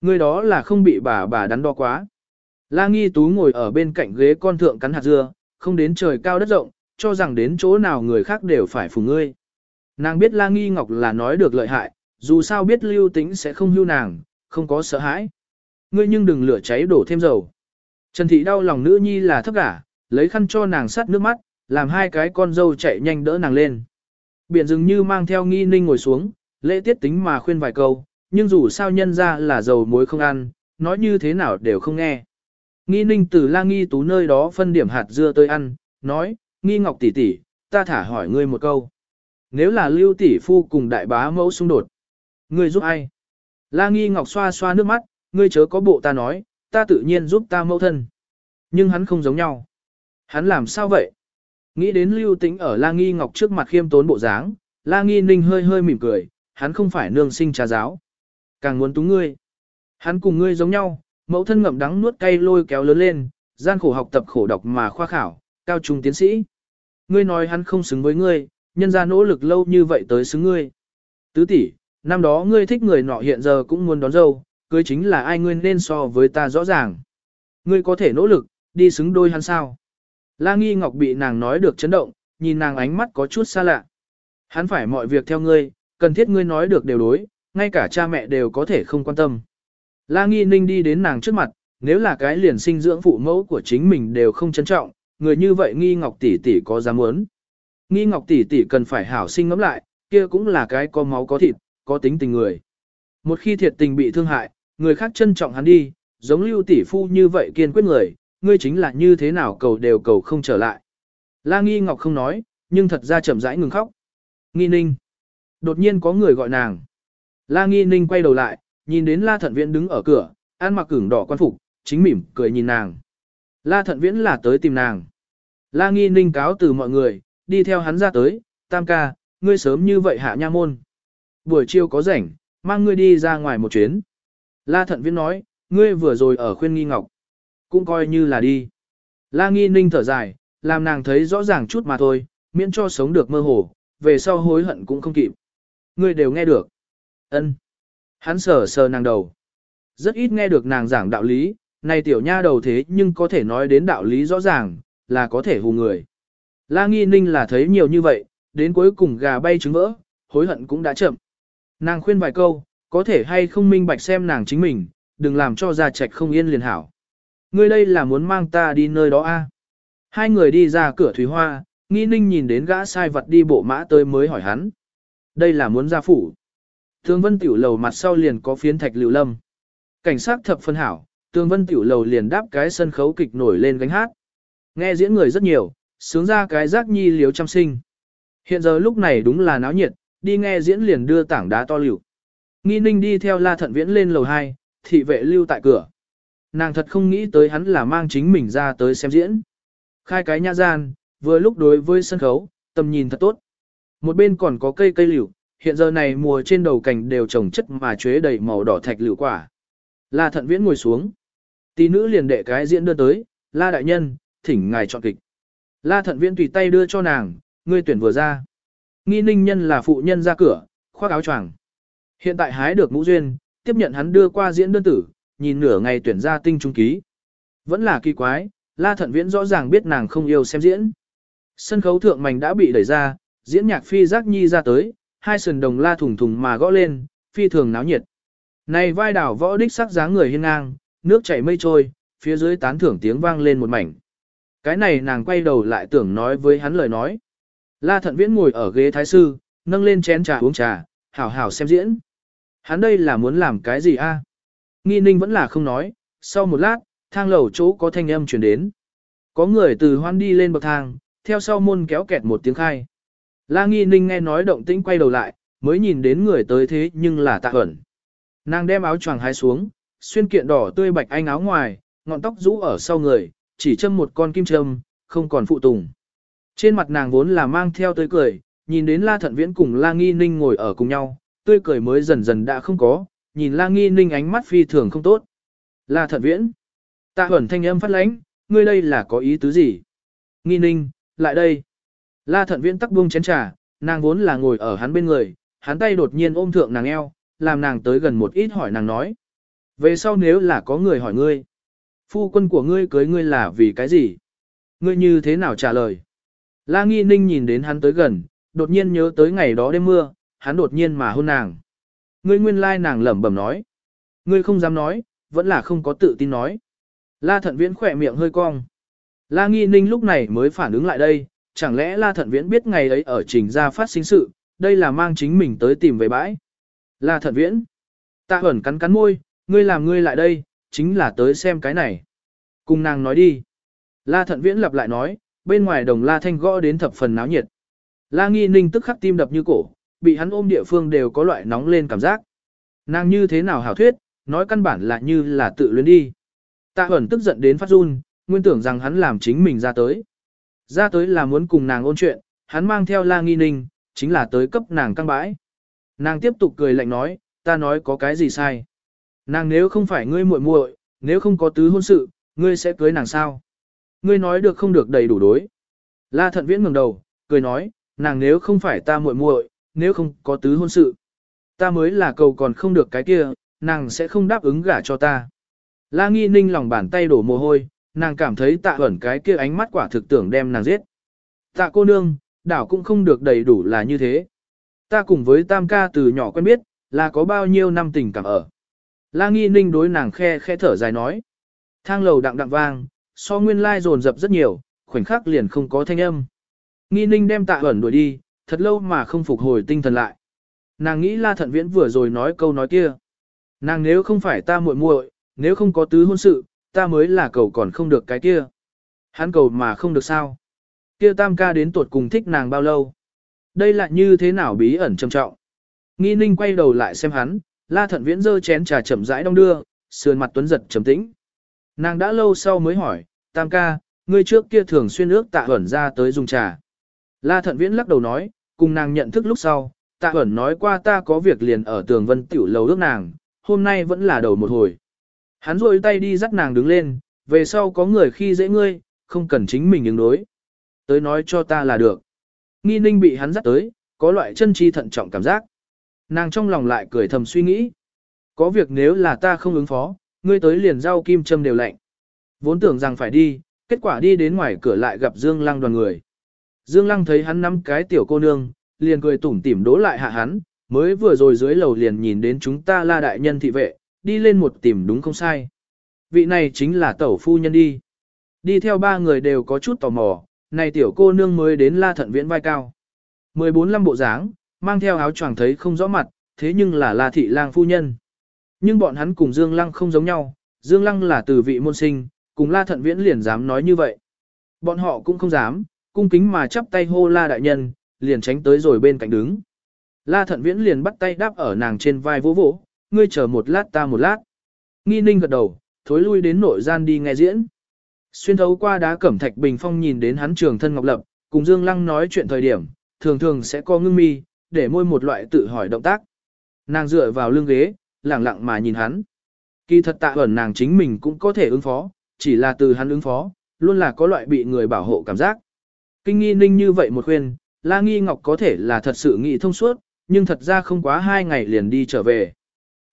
Ngươi đó là không bị bà bà đắn đo quá. La Nghi Tú ngồi ở bên cạnh ghế con thượng cắn hạt dưa, không đến trời cao đất rộng, cho rằng đến chỗ nào người khác đều phải phùng ngươi. Nàng biết La Nghi Ngọc là nói được lợi hại, dù sao biết lưu tính sẽ không hưu nàng, không có sợ hãi. Ngươi nhưng đừng lửa cháy đổ thêm dầu. Trần Thị đau lòng nữ nhi là thấp cả, lấy khăn cho nàng sát nước mắt, làm hai cái con dâu chạy nhanh đỡ nàng lên. Biển dường như mang theo nghi ninh ngồi xuống, lễ tiết tính mà khuyên vài câu, nhưng dù sao nhân ra là dầu muối không ăn, nói như thế nào đều không nghe. Nghi ninh từ la nghi tú nơi đó phân điểm hạt dưa tới ăn, nói, nghi ngọc tỷ tỷ, ta thả hỏi ngươi một câu. Nếu là lưu tỷ phu cùng đại bá mẫu xung đột, ngươi giúp ai? La nghi ngọc xoa xoa nước mắt, ngươi chớ có bộ ta nói, ta tự nhiên giúp ta mẫu thân. Nhưng hắn không giống nhau. Hắn làm sao vậy? Nghĩ đến lưu tĩnh ở La Nghi Ngọc trước mặt khiêm tốn bộ dáng, La Nghi Ninh hơi hơi mỉm cười, hắn không phải nương sinh trà giáo. Càng muốn túng ngươi. Hắn cùng ngươi giống nhau, mẫu thân ngậm đắng nuốt cay lôi kéo lớn lên, gian khổ học tập khổ đọc mà khoa khảo, cao trung tiến sĩ. Ngươi nói hắn không xứng với ngươi, nhân ra nỗ lực lâu như vậy tới xứng ngươi. Tứ tỷ, năm đó ngươi thích người nọ hiện giờ cũng muốn đón dâu, cưới chính là ai ngươi nên so với ta rõ ràng. Ngươi có thể nỗ lực, đi xứng đôi hắn sao. La Nghi Ngọc bị nàng nói được chấn động, nhìn nàng ánh mắt có chút xa lạ. Hắn phải mọi việc theo ngươi, cần thiết ngươi nói được đều đối, ngay cả cha mẹ đều có thể không quan tâm. La Nghi Ninh đi đến nàng trước mặt, nếu là cái liền sinh dưỡng phụ mẫu của chính mình đều không trân trọng, người như vậy Nghi Ngọc tỷ tỷ có dám muốn. Nghi Ngọc tỷ tỷ cần phải hảo sinh ngẫm lại, kia cũng là cái có máu có thịt, có tính tình người. Một khi thiệt tình bị thương hại, người khác trân trọng hắn đi, giống lưu tỷ phu như vậy kiên quyết người, ngươi chính là như thế nào cầu đều cầu không trở lại. La Nghi Ngọc không nói, nhưng thật ra chậm rãi ngừng khóc. Nghi Ninh. Đột nhiên có người gọi nàng. La Nghi Ninh quay đầu lại, nhìn đến La Thận Viễn đứng ở cửa, ăn mặc cửng đỏ quan phục, chính mỉm cười nhìn nàng. La Thận Viễn là tới tìm nàng. La Nghi Ninh cáo từ mọi người, đi theo hắn ra tới, tam ca, ngươi sớm như vậy hạ nha môn. Buổi chiều có rảnh, mang ngươi đi ra ngoài một chuyến. La Thận Viễn nói, ngươi vừa rồi ở khuyên nghi ngọc. Cũng coi như là đi. La nghi ninh thở dài, làm nàng thấy rõ ràng chút mà thôi, miễn cho sống được mơ hồ, về sau hối hận cũng không kịp. Ngươi đều nghe được. Ân. Hắn sờ sờ nàng đầu. Rất ít nghe được nàng giảng đạo lý, này tiểu nha đầu thế nhưng có thể nói đến đạo lý rõ ràng, là có thể hù người. La nghi ninh là thấy nhiều như vậy, đến cuối cùng gà bay trứng vỡ, hối hận cũng đã chậm. Nàng khuyên vài câu, có thể hay không minh bạch xem nàng chính mình, đừng làm cho gia trạch không yên liền hảo. Ngươi đây là muốn mang ta đi nơi đó a? Hai người đi ra cửa thủy hoa, nghi ninh nhìn đến gã sai vật đi bộ mã tới mới hỏi hắn. Đây là muốn ra phủ. Tương vân tiểu lầu mặt sau liền có phiến thạch lưu lâm. Cảnh sát thập phân hảo, tương vân tiểu lầu liền đáp cái sân khấu kịch nổi lên gánh hát. Nghe diễn người rất nhiều, sướng ra cái giác nhi liếu chăm sinh. Hiện giờ lúc này đúng là náo nhiệt, đi nghe diễn liền đưa tảng đá to liều. Nghi ninh đi theo la thận viễn lên lầu 2, thị vệ lưu tại cửa. Nàng thật không nghĩ tới hắn là mang chính mình ra tới xem diễn. Khai cái nhã gian, vừa lúc đối với sân khấu, tầm nhìn thật tốt. Một bên còn có cây cây liễu, hiện giờ này mùa trên đầu cành đều trồng chất mà chuế đầy màu đỏ thạch lựu quả. La thận viễn ngồi xuống. Tỷ nữ liền đệ cái diễn đưa tới, La đại nhân, thỉnh ngài chọn kịch. La thận viễn tùy tay đưa cho nàng, ngươi tuyển vừa ra. Nghi ninh nhân là phụ nhân ra cửa, khoác áo choàng. Hiện tại hái được ngũ duyên, tiếp nhận hắn đưa qua diễn đơn tử, nhìn nửa ngày tuyển ra tinh trung ký. Vẫn là kỳ quái, La Thận Viễn rõ ràng biết nàng không yêu xem diễn. Sân khấu thượng mảnh đã bị đẩy ra, diễn nhạc phi giác nhi ra tới, hai sườn đồng la thùng thùng mà gõ lên, phi thường náo nhiệt. Này vai đảo võ đích sắc dáng người hiên ngang, nước chảy mây trôi, phía dưới tán thưởng tiếng vang lên một mảnh. Cái này nàng quay đầu lại tưởng nói với hắn lời nói. La Thận Viễn ngồi ở ghế thái sư, nâng lên chén trà uống trà, hảo hảo xem diễn. Hắn đây là muốn làm cái gì a? À? Nghi ninh vẫn là không nói, sau một lát, thang lầu chỗ có thanh âm chuyển đến. Có người từ hoan đi lên bậc thang, theo sau môn kéo kẹt một tiếng khai. La nghi ninh nghe nói động tĩnh quay đầu lại, mới nhìn đến người tới thế nhưng là tạ ẩn. Nàng đem áo choàng hái xuống, xuyên kiện đỏ tươi bạch anh áo ngoài, ngọn tóc rũ ở sau người, chỉ châm một con kim châm, không còn phụ tùng. Trên mặt nàng vốn là mang theo tươi cười, nhìn đến La Thận Viễn cùng La Nghi Ninh ngồi ở cùng nhau, tươi cười mới dần dần đã không có, nhìn La Nghi Ninh ánh mắt phi thường không tốt. La Thận Viễn. Tạ Huẩn thanh âm phát lãnh, ngươi đây là có ý tứ gì? Nghi Ninh, lại đây. La Thận Viễn tắc buông chén trà, nàng vốn là ngồi ở hắn bên người, hắn tay đột nhiên ôm thượng nàng eo, làm nàng tới gần một ít hỏi nàng nói. Về sau nếu là có người hỏi ngươi, phu quân của ngươi cưới ngươi là vì cái gì? Ngươi như thế nào trả lời? La Nghi Ninh nhìn đến hắn tới gần, đột nhiên nhớ tới ngày đó đêm mưa, hắn đột nhiên mà hôn nàng. Ngươi nguyên lai nàng lẩm bẩm nói. Ngươi không dám nói, vẫn là không có tự tin nói. La thận viễn khỏe miệng hơi cong. La nghi ninh lúc này mới phản ứng lại đây, chẳng lẽ La thận viễn biết ngày ấy ở trình ra phát sinh sự, đây là mang chính mình tới tìm về bãi. La thận viễn. Tạ ẩn cắn cắn môi, ngươi làm ngươi lại đây, chính là tới xem cái này. Cùng nàng nói đi. La thận viễn lặp lại nói, bên ngoài đồng la thanh gõ đến thập phần náo nhiệt. La nghi ninh tức khắc tim đập như cổ, bị hắn ôm địa phương đều có loại nóng lên cảm giác. Nàng như thế nào hảo thuyết, nói căn bản là như là tự luyến đi. Tạ ẩn tức giận đến phát run, nguyên tưởng rằng hắn làm chính mình ra tới. Ra tới là muốn cùng nàng ôn chuyện, hắn mang theo la nghi ninh, chính là tới cấp nàng căng bãi. Nàng tiếp tục cười lạnh nói, ta nói có cái gì sai. Nàng nếu không phải ngươi muội muội, nếu không có tứ hôn sự, ngươi sẽ cưới nàng sao? Ngươi nói được không được đầy đủ đối. La thận viễn ngẩng đầu, cười nói, nàng nếu không phải ta muội muội, nếu không có tứ hôn sự. Ta mới là cầu còn không được cái kia, nàng sẽ không đáp ứng gả cho ta. La nghi ninh lòng bàn tay đổ mồ hôi, nàng cảm thấy tạ ẩn cái kia ánh mắt quả thực tưởng đem nàng giết. Tạ cô nương, đảo cũng không được đầy đủ là như thế. Ta cùng với tam ca từ nhỏ quen biết, là có bao nhiêu năm tình cảm ở. La nghi ninh đối nàng khe khe thở dài nói. Thang lầu đặng đặng vang, so nguyên lai dồn dập rất nhiều, khoảnh khắc liền không có thanh âm. Nghi ninh đem tạ ẩn đuổi đi, thật lâu mà không phục hồi tinh thần lại. Nàng nghĩ la thận viễn vừa rồi nói câu nói kia. Nàng nếu không phải ta muội muội, nếu không có tứ hôn sự, ta mới là cầu còn không được cái kia. Hắn cầu mà không được sao. Kia tam ca đến tuột cùng thích nàng bao lâu. Đây là như thế nào bí ẩn trầm trọng. Nghi ninh quay đầu lại xem hắn, la thận viễn dơ chén trà chậm rãi đong đưa, sườn mặt tuấn giật trầm tĩnh. Nàng đã lâu sau mới hỏi, tam ca, ngươi trước kia thường xuyên ước tạ ẩn ra tới dùng trà. La thận viễn lắc đầu nói, cùng nàng nhận thức lúc sau, tạ ẩn nói qua ta có việc liền ở tường vân tiểu lầu ước nàng, hôm nay vẫn là đầu một hồi. Hắn rôi tay đi dắt nàng đứng lên, về sau có người khi dễ ngươi, không cần chính mình ứng đối. Tới nói cho ta là được. Nghi ninh bị hắn dắt tới, có loại chân chi thận trọng cảm giác. Nàng trong lòng lại cười thầm suy nghĩ. Có việc nếu là ta không ứng phó, ngươi tới liền rau kim châm đều lạnh. Vốn tưởng rằng phải đi, kết quả đi đến ngoài cửa lại gặp Dương Lăng đoàn người. Dương Lăng thấy hắn nắm cái tiểu cô nương, liền cười tủm tỉm đố lại hạ hắn, mới vừa rồi dưới lầu liền nhìn đến chúng ta la đại nhân thị vệ, đi lên một tìm đúng không sai. Vị này chính là tẩu phu nhân đi. Đi theo ba người đều có chút tò mò, này tiểu cô nương mới đến la thận viễn vai cao. 14 năm bộ dáng, mang theo áo choàng thấy không rõ mặt, thế nhưng là la thị lang phu nhân. Nhưng bọn hắn cùng Dương Lăng không giống nhau, Dương Lăng là từ vị môn sinh, cùng la thận viễn liền dám nói như vậy. Bọn họ cũng không dám, cung kính mà chắp tay hô la đại nhân, liền tránh tới rồi bên cạnh đứng. La thận viễn liền bắt tay đáp ở nàng trên vai vỗ vỗ, ngươi chờ một lát ta một lát. Nghi ninh gật đầu, thối lui đến nội gian đi nghe diễn. Xuyên thấu qua đá cẩm thạch bình phong nhìn đến hắn trường thân ngọc lập, cùng Dương Lăng nói chuyện thời điểm, thường thường sẽ có ngưng mi, để môi một loại tự hỏi động tác. Nàng dựa vào lưng ghế, lặng lặng mà nhìn hắn. Kỳ thật tạ ẩn nàng chính mình cũng có thể ứng phó, chỉ là từ hắn ứng phó, luôn là có loại bị người bảo hộ cảm giác. Kinh nghi ninh như vậy một khuyên, La Nghi Ngọc có thể là thật sự nghĩ thông suốt, nhưng thật ra không quá hai ngày liền đi trở về.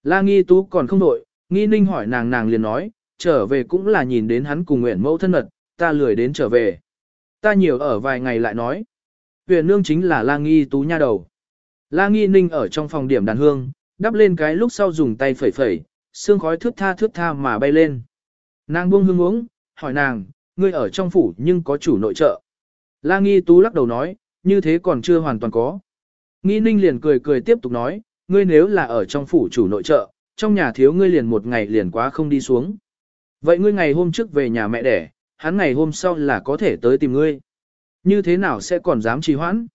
La Nghi Tú còn không đổi, Nghi Ninh hỏi nàng nàng liền nói, trở về cũng là nhìn đến hắn cùng nguyện mẫu thân mật, ta lười đến trở về. Ta nhiều ở vài ngày lại nói. Huyền nương chính là La Nghi Tú nha đầu. La Nghi Ninh ở trong phòng điểm đàn hương, đắp lên cái lúc sau dùng tay phẩy phẩy, xương khói thướt tha thướt tha mà bay lên. Nàng buông hương uống, hỏi nàng, ngươi ở trong phủ nhưng có chủ nội trợ. La Nghi Tú lắc đầu nói, như thế còn chưa hoàn toàn có. Nghi Ninh liền cười cười tiếp tục nói, ngươi nếu là ở trong phủ chủ nội trợ, trong nhà thiếu ngươi liền một ngày liền quá không đi xuống. Vậy ngươi ngày hôm trước về nhà mẹ đẻ, hắn ngày hôm sau là có thể tới tìm ngươi. Như thế nào sẽ còn dám trì hoãn?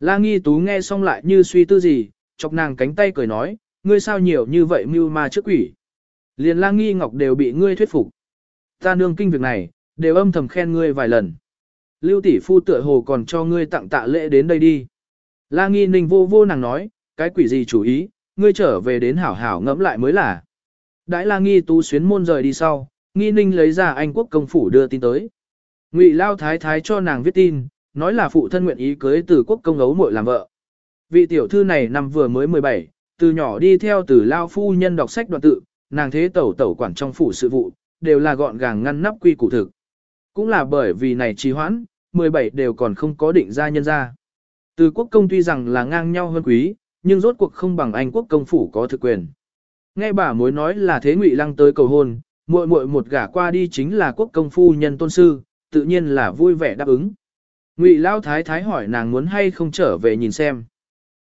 La Nghi Tú nghe xong lại như suy tư gì, chọc nàng cánh tay cười nói, ngươi sao nhiều như vậy mưu ma trước quỷ. Liền La Nghi Ngọc đều bị ngươi thuyết phục. Ta nương kinh việc này, đều âm thầm khen ngươi vài lần. Lưu tỷ phu tựa hồ còn cho ngươi tặng tạ lễ đến đây đi. La Nghi Ninh vô vô nàng nói, cái quỷ gì chủ ý, ngươi trở về đến hảo hảo ngẫm lại mới là. Đãi La Nghi Tú xuyến môn rời đi sau, Nghi Ninh lấy ra Anh quốc công phủ đưa tin tới. Ngụy Lao Thái Thái cho nàng viết tin, nói là phụ thân nguyện ý cưới từ quốc công ấu muội làm vợ. Vị tiểu thư này năm vừa mới 17, từ nhỏ đi theo từ Lao phu nhân đọc sách đoạn tự, nàng thế tẩu tẩu quản trong phủ sự vụ, đều là gọn gàng ngăn nắp quy củ thực. Cũng là bởi vì này trì hoãn, 17 đều còn không có định ra nhân ra. Từ quốc công tuy rằng là ngang nhau hơn quý, nhưng rốt cuộc không bằng anh quốc công phủ có thực quyền. Nghe bà mối nói là thế ngụy lăng tới cầu hôn, muội muội một gả qua đi chính là quốc công phu nhân tôn sư, tự nhiên là vui vẻ đáp ứng. Ngụy Lao Thái Thái hỏi nàng muốn hay không trở về nhìn xem.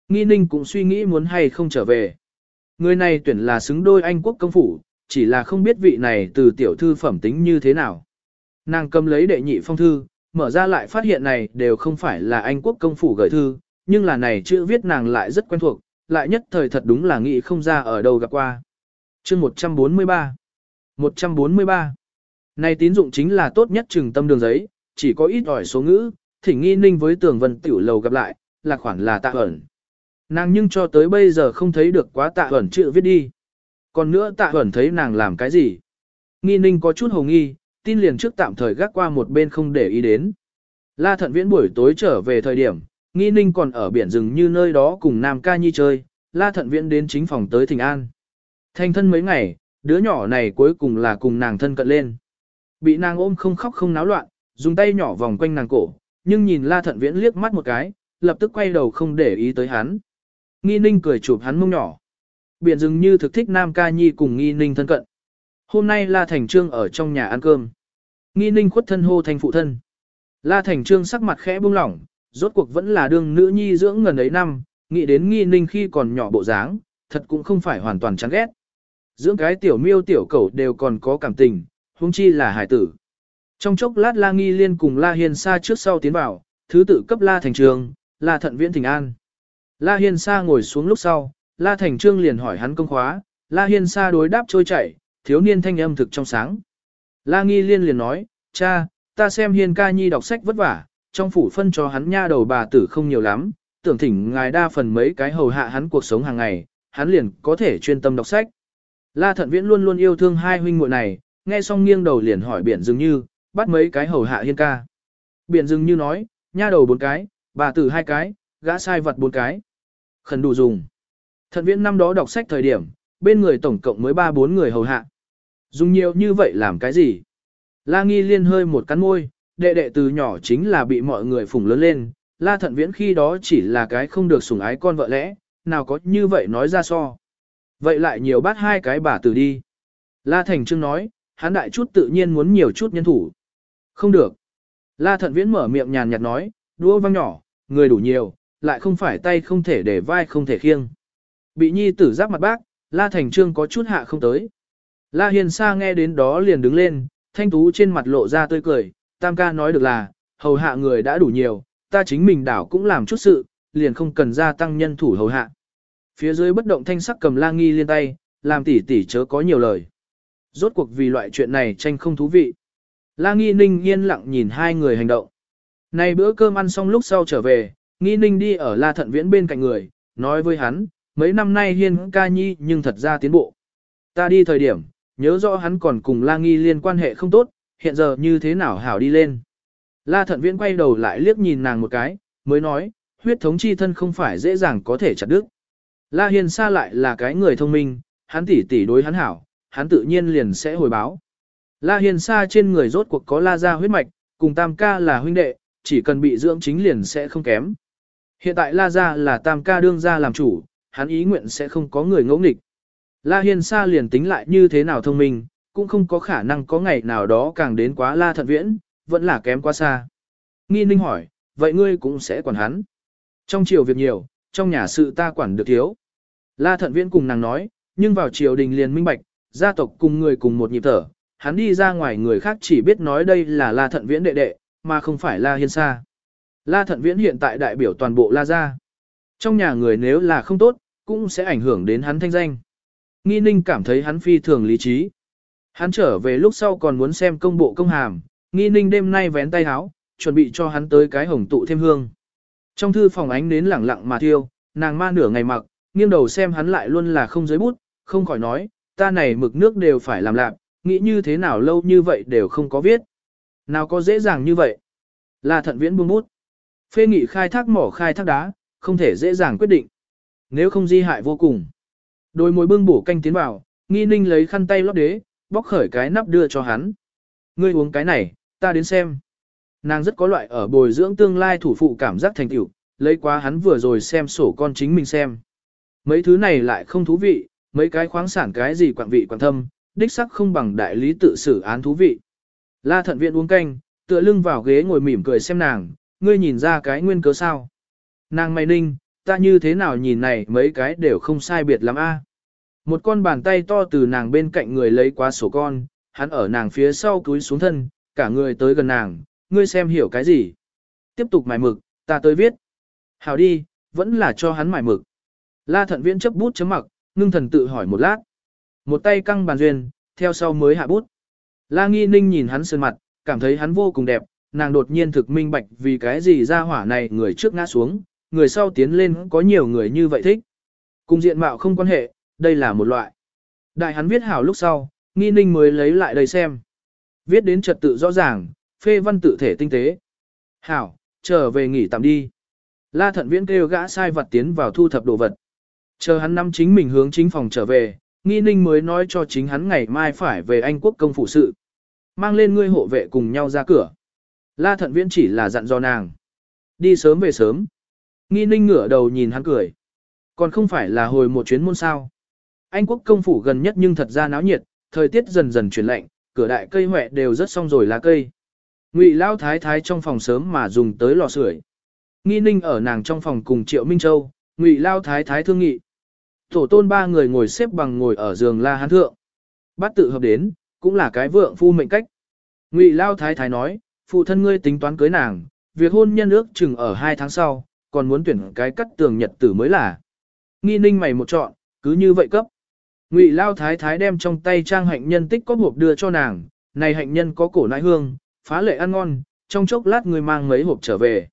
Nghi ninh cũng suy nghĩ muốn hay không trở về. Người này tuyển là xứng đôi anh quốc công phủ, chỉ là không biết vị này từ tiểu thư phẩm tính như thế nào. Nàng cầm lấy đệ nhị phong thư, mở ra lại phát hiện này đều không phải là anh quốc công phủ gửi thư, nhưng là này chữ viết nàng lại rất quen thuộc, lại nhất thời thật đúng là nghĩ không ra ở đâu gặp qua. chương 143 143 Này tín dụng chính là tốt nhất trừng tâm đường giấy, chỉ có ít ỏi số ngữ, thỉnh nghi ninh với tường vân tiểu lầu gặp lại, là khoản là tạ ẩn. Nàng nhưng cho tới bây giờ không thấy được quá tạ ẩn chữ viết đi. Còn nữa tạ ẩn thấy nàng làm cái gì? Nghi ninh có chút hồ nghi, tin liền trước tạm thời gác qua một bên không để ý đến. La thận viễn buổi tối trở về thời điểm, nghi ninh còn ở biển rừng như nơi đó cùng Nam Ca Nhi chơi, la thận viễn đến chính phòng tới Thịnh An. Thanh thân mấy ngày, đứa nhỏ này cuối cùng là cùng nàng thân cận lên. Bị nàng ôm không khóc không náo loạn, dùng tay nhỏ vòng quanh nàng cổ, nhưng nhìn la thận viễn liếc mắt một cái, lập tức quay đầu không để ý tới hắn. Nghi ninh cười chụp hắn mông nhỏ. Biển rừng như thực thích Nam Ca Nhi cùng nghi ninh thân cận. Hôm nay La Thành Trương ở trong nhà ăn cơm. Nghi ninh khuất thân hô thành phụ thân. La Thành Trương sắc mặt khẽ buông lỏng, rốt cuộc vẫn là đương nữ nhi dưỡng ngần ấy năm, nghĩ đến nghi ninh khi còn nhỏ bộ dáng, thật cũng không phải hoàn toàn chán ghét. Dưỡng cái tiểu miêu tiểu cẩu đều còn có cảm tình, huống chi là hải tử. Trong chốc lát La Nghi Liên cùng La Hiền Sa trước sau tiến vào, thứ tự cấp La Thành Trương, La Thận Viễn Thịnh An. La Hiền Sa ngồi xuống lúc sau, La Thành Trương liền hỏi hắn công khóa, La Hiền Sa đối đáp trôi chảy, thiếu niên thanh âm thực trong sáng. La Nghi Liên liền nói, cha, ta xem Hiên ca nhi đọc sách vất vả, trong phủ phân cho hắn nha đầu bà tử không nhiều lắm, tưởng thỉnh ngài đa phần mấy cái hầu hạ hắn cuộc sống hàng ngày, hắn liền có thể chuyên tâm đọc sách. La Thận Viễn luôn luôn yêu thương hai huynh muội này, nghe xong nghiêng đầu liền hỏi Biển Dừng Như, bắt mấy cái hầu hạ Hiên ca. Biển Dừng Như nói, nha đầu bốn cái, bà tử hai cái, gã sai vật bốn cái. Khẩn đủ dùng. Thận Viễn năm đó đọc sách thời điểm, bên người tổng cộng mới ba bốn người hầu hạ. Dùng nhiều như vậy làm cái gì? La Nghi Liên hơi một cắn môi, đệ đệ từ nhỏ chính là bị mọi người phủng lớn lên, La Thận Viễn khi đó chỉ là cái không được sủng ái con vợ lẽ, nào có như vậy nói ra so. Vậy lại nhiều bát hai cái bà tử đi. La Thành Trương nói, hắn đại chút tự nhiên muốn nhiều chút nhân thủ. Không được. La Thận Viễn mở miệng nhàn nhạt nói, đua văng nhỏ, người đủ nhiều, lại không phải tay không thể để vai không thể khiêng. Bị nhi tử giáp mặt bác, La Thành Trương có chút hạ không tới. La Hiền Sa nghe đến đó liền đứng lên, thanh tú trên mặt lộ ra tươi cười, tam ca nói được là, hầu hạ người đã đủ nhiều, ta chính mình đảo cũng làm chút sự, liền không cần gia tăng nhân thủ hầu hạ. Phía dưới bất động thanh sắc cầm la nghi liên tay, làm tỉ tỉ chớ có nhiều lời. Rốt cuộc vì loại chuyện này tranh không thú vị. La nghi ninh yên lặng nhìn hai người hành động. Này bữa cơm ăn xong lúc sau trở về, nghi ninh đi ở la thận viễn bên cạnh người, nói với hắn, mấy năm nay hiên ca nhi nhưng thật ra tiến bộ. Ta đi thời điểm, nhớ rõ hắn còn cùng La Nghi liên quan hệ không tốt, hiện giờ như thế nào hảo đi lên. La Thận Viễn quay đầu lại liếc nhìn nàng một cái, mới nói, huyết thống chi thân không phải dễ dàng có thể chặt đứt. La Hiền Sa lại là cái người thông minh, hắn tỉ tỉ đối hắn hảo, hắn tự nhiên liền sẽ hồi báo. La Hiền Sa trên người rốt cuộc có La gia huyết mạch, cùng Tam ca là huynh đệ, chỉ cần bị dưỡng chính liền sẽ không kém. Hiện tại La gia là Tam ca đương gia làm chủ, hắn ý nguyện sẽ không có người ngỗ nghịch. La hiền Sa liền tính lại như thế nào thông minh, cũng không có khả năng có ngày nào đó càng đến quá La Thận Viễn, vẫn là kém quá xa. Nghi Ninh hỏi, vậy ngươi cũng sẽ quản hắn. Trong triều việc nhiều, trong nhà sự ta quản được thiếu. La Thận Viễn cùng nàng nói, nhưng vào triều đình liền minh bạch, gia tộc cùng người cùng một nhịp thở, hắn đi ra ngoài người khác chỉ biết nói đây là La Thận Viễn đệ đệ, mà không phải La Hiên Sa. La Thận Viễn hiện tại đại biểu toàn bộ La gia. Trong nhà người nếu là không tốt, cũng sẽ ảnh hưởng đến hắn thanh danh. Nghi ninh cảm thấy hắn phi thường lý trí. Hắn trở về lúc sau còn muốn xem công bộ công hàm, nghi ninh đêm nay vén tay háo, chuẩn bị cho hắn tới cái hồng tụ thêm hương. Trong thư phòng ánh nến lẳng lặng mà thiêu, nàng ma nửa ngày mặc, nghiêng đầu xem hắn lại luôn là không giới bút, không khỏi nói, ta này mực nước đều phải làm lạc, nghĩ như thế nào lâu như vậy đều không có viết. Nào có dễ dàng như vậy? Là thận viễn buông bút. Phê nghị khai thác mỏ khai thác đá, không thể dễ dàng quyết định. Nếu không di hại vô cùng. Đôi môi bưng bổ canh tiến vào, nghi ninh lấy khăn tay lót đế, bóc khởi cái nắp đưa cho hắn. Ngươi uống cái này, ta đến xem. Nàng rất có loại ở bồi dưỡng tương lai thủ phụ cảm giác thành tựu, lấy quá hắn vừa rồi xem sổ con chính mình xem. Mấy thứ này lại không thú vị, mấy cái khoáng sản cái gì quảng vị quảng thâm, đích sắc không bằng đại lý tự xử án thú vị. La thận viện uống canh, tựa lưng vào ghế ngồi mỉm cười xem nàng, ngươi nhìn ra cái nguyên cớ sao. Nàng mày ninh, ta như thế nào nhìn này mấy cái đều không sai biệt lắm a. Một con bàn tay to từ nàng bên cạnh người lấy qua sổ con, hắn ở nàng phía sau cúi xuống thân, cả người tới gần nàng, ngươi xem hiểu cái gì. Tiếp tục mài mực, ta tới viết. Hảo đi, vẫn là cho hắn mài mực. La thận viễn chấp bút chấm mặc, ngưng thần tự hỏi một lát. Một tay căng bàn duyên, theo sau mới hạ bút. La nghi ninh nhìn hắn sơn mặt, cảm thấy hắn vô cùng đẹp, nàng đột nhiên thực minh bạch vì cái gì ra hỏa này người trước ngã xuống, người sau tiến lên có nhiều người như vậy thích. Cùng diện mạo không quan hệ, đây là một loại. Đại hắn viết hảo lúc sau, nghi ninh mới lấy lại đây xem. Viết đến trật tự rõ ràng, phê văn tự thể tinh tế. Hảo, trở về nghỉ tạm đi. La thận viễn kêu gã sai vật tiến vào thu thập đồ vật. Chờ hắn năm chính mình hướng chính phòng trở về, nghi ninh mới nói cho chính hắn ngày mai phải về Anh quốc công phủ sự. Mang lên ngươi hộ vệ cùng nhau ra cửa. La thận viễn chỉ là dặn dò nàng. Đi sớm về sớm. Nghi ninh ngửa đầu nhìn hắn cười. Còn không phải là hồi một chuyến môn sao. Anh quốc công phủ gần nhất nhưng thật ra náo nhiệt, thời tiết dần dần chuyển lạnh, cửa đại cây hoẹ đều rất xong rồi lá cây. Ngụy Lao Thái Thái trong phòng sớm mà dùng tới lò sưởi. Nghi ninh ở nàng trong phòng cùng Triệu Minh Châu, Ngụy Lao Thái Thái thương nghị. Tổ tôn ba người ngồi xếp bằng ngồi ở giường La Hán Thượng. Bắt tự hợp đến, cũng là cái vượng phu mệnh cách. Ngụy Lao Thái Thái nói, phụ thân ngươi tính toán cưới nàng, việc hôn nhân ước chừng ở hai tháng sau, còn muốn tuyển cái cắt tường nhật tử mới là. Nghi ninh mày một chọn, cứ như vậy cấp. Ngụy Lao Thái Thái đem trong tay trang hạnh nhân tích có hộp đưa cho nàng, này hạnh nhân có cổ nãi hương, phá lệ ăn ngon, trong chốc lát ngươi mang mấy hộp trở về.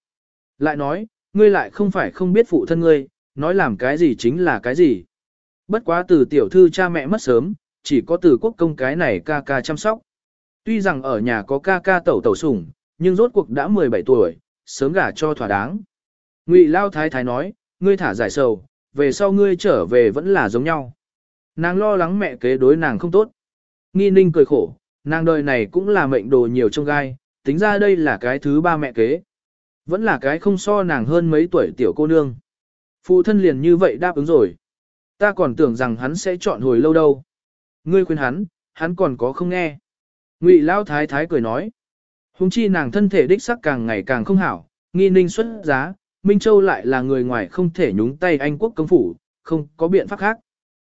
Lại nói, ngươi lại không phải không biết phụ thân ngươi, nói làm cái gì chính là cái gì. Bất quá từ tiểu thư cha mẹ mất sớm, chỉ có từ quốc công cái này ca ca chăm sóc. Tuy rằng ở nhà có ca ca tẩu tẩu sủng, nhưng rốt cuộc đã 17 tuổi, sớm gả cho thỏa đáng. Ngụy Lao Thái Thái nói, ngươi thả giải sầu, về sau ngươi trở về vẫn là giống nhau. Nàng lo lắng mẹ kế đối nàng không tốt. Nghi ninh cười khổ, nàng đời này cũng là mệnh đồ nhiều trong gai, tính ra đây là cái thứ ba mẹ kế. Vẫn là cái không so nàng hơn mấy tuổi tiểu cô nương. Phụ thân liền như vậy đáp ứng rồi. Ta còn tưởng rằng hắn sẽ chọn hồi lâu đâu. Ngươi khuyên hắn, hắn còn có không nghe. Ngụy Lao Thái Thái cười nói. Hùng chi nàng thân thể đích sắc càng ngày càng không hảo, nghi ninh xuất giá, Minh Châu lại là người ngoài không thể nhúng tay Anh quốc công phủ, không có biện pháp khác.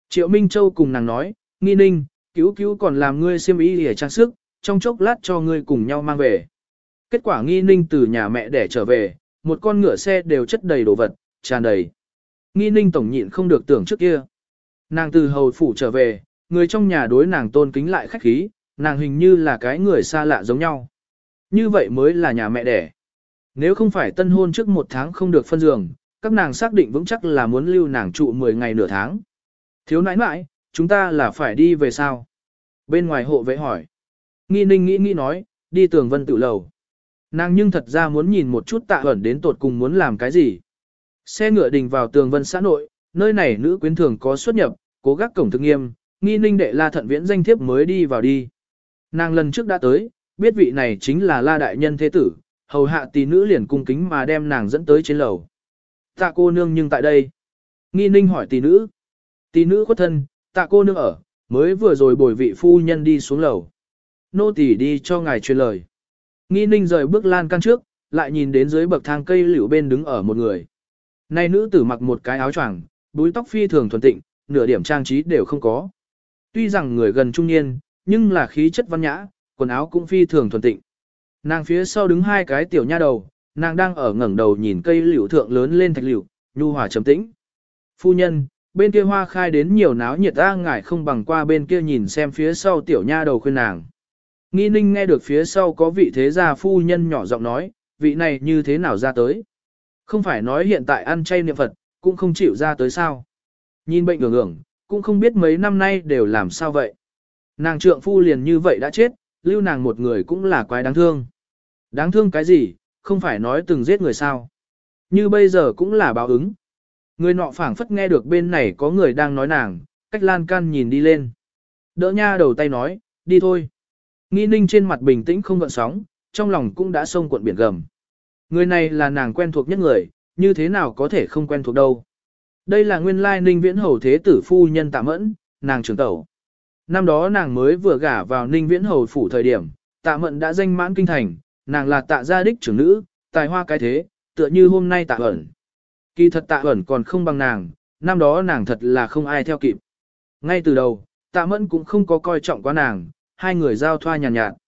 Triệu Minh Châu cùng nàng nói, nghi ninh, cứu cứu còn làm ngươi xiêm y để trang sức, trong chốc lát cho ngươi cùng nhau mang về. Kết quả nghi ninh từ nhà mẹ để trở về, một con ngựa xe đều chất đầy đồ vật, tràn đầy. Nghi ninh tổng nhịn không được tưởng trước kia. Nàng từ hầu phủ trở về, người trong nhà đối nàng tôn kính lại khách khí, nàng hình như là cái người xa lạ giống nhau. Như vậy mới là nhà mẹ đẻ. Nếu không phải tân hôn trước một tháng không được phân giường, các nàng xác định vững chắc là muốn lưu nàng trụ 10 ngày nửa tháng. Thiếu nãi nãi, chúng ta là phải đi về sao? Bên ngoài hộ vệ hỏi. Nghi ninh nghĩ nghĩ nói, đi tường vân tự lầu. Nàng nhưng thật ra muốn nhìn một chút tạ ẩn đến tột cùng muốn làm cái gì. Xe ngựa đình vào tường vân xã nội, nơi này nữ quyến thường có xuất nhập, cố gắng cổng thực nghiêm, nghi ninh đệ la thận viễn danh thiếp mới đi vào đi. Nàng lần trước đã tới, biết vị này chính là la đại nhân thế tử, hầu hạ tỷ nữ liền cung kính mà đem nàng dẫn tới trên lầu. Tạ cô nương nhưng tại đây. Nghi ninh hỏi tỷ nữ. Tỷ nữ khuất thân, tạ cô nương ở, mới vừa rồi bồi vị phu nhân đi xuống lầu. Nô tỷ đi cho ngài truyền lời. Nghi ninh rời bước lan căn trước, lại nhìn đến dưới bậc thang cây liễu bên đứng ở một người. Nay nữ tử mặc một cái áo choàng, búi tóc phi thường thuần tịnh, nửa điểm trang trí đều không có. Tuy rằng người gần trung niên, nhưng là khí chất văn nhã, quần áo cũng phi thường thuần tịnh. Nàng phía sau đứng hai cái tiểu nha đầu, nàng đang ở ngẩng đầu nhìn cây liễu thượng lớn lên thạch liễu, nhu hòa trầm tĩnh. Phu nhân, bên kia hoa khai đến nhiều náo nhiệt ta ngại không bằng qua bên kia nhìn xem phía sau tiểu nha đầu khuyên nàng. Nghi ninh nghe được phía sau có vị thế gia phu nhân nhỏ giọng nói, vị này như thế nào ra tới. Không phải nói hiện tại ăn chay niệm Phật, cũng không chịu ra tới sao. Nhìn bệnh ngưỡng ngưỡng, cũng không biết mấy năm nay đều làm sao vậy. Nàng trượng phu liền như vậy đã chết, lưu nàng một người cũng là quái đáng thương. Đáng thương cái gì, không phải nói từng giết người sao. Như bây giờ cũng là báo ứng. Người nọ phảng phất nghe được bên này có người đang nói nàng, cách lan can nhìn đi lên. Đỡ nha đầu tay nói, đi thôi. Nghi ninh trên mặt bình tĩnh không gợn sóng, trong lòng cũng đã sông cuộn biển gầm. Người này là nàng quen thuộc nhất người, như thế nào có thể không quen thuộc đâu. Đây là nguyên lai ninh viễn hầu thế tử phu nhân tạ mẫn, nàng trưởng tẩu. Năm đó nàng mới vừa gả vào ninh viễn hầu phủ thời điểm, tạ mẫn đã danh mãn kinh thành, nàng là tạ gia đích trưởng nữ, tài hoa cái thế, tựa như hôm nay tạ ẩn. Kỳ thật tạ ẩn còn không bằng nàng, năm đó nàng thật là không ai theo kịp. Ngay từ đầu, tạ mẫn cũng không có coi trọng quá nàng, hai người giao thoa nhàn nhạt, nhạt.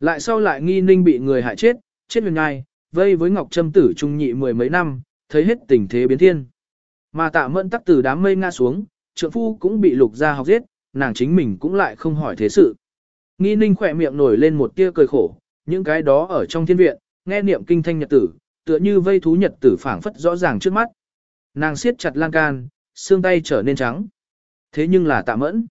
Lại sau lại nghi ninh bị người hại chết, chết huyền ngai, vây với Ngọc Trâm tử trung nhị mười mấy năm, thấy hết tình thế biến thiên. Mà tạ mẫn tắc từ đám mây ngã xuống, trượng phu cũng bị lục gia học giết, nàng chính mình cũng lại không hỏi thế sự. Nghi ninh khỏe miệng nổi lên một tia cười khổ, những cái đó ở trong thiên viện, nghe niệm kinh thanh nhật tử, tựa như vây thú nhật tử phảng phất rõ ràng trước mắt. Nàng siết chặt lan can, xương tay trở nên trắng. Thế nhưng là tạ mẫn.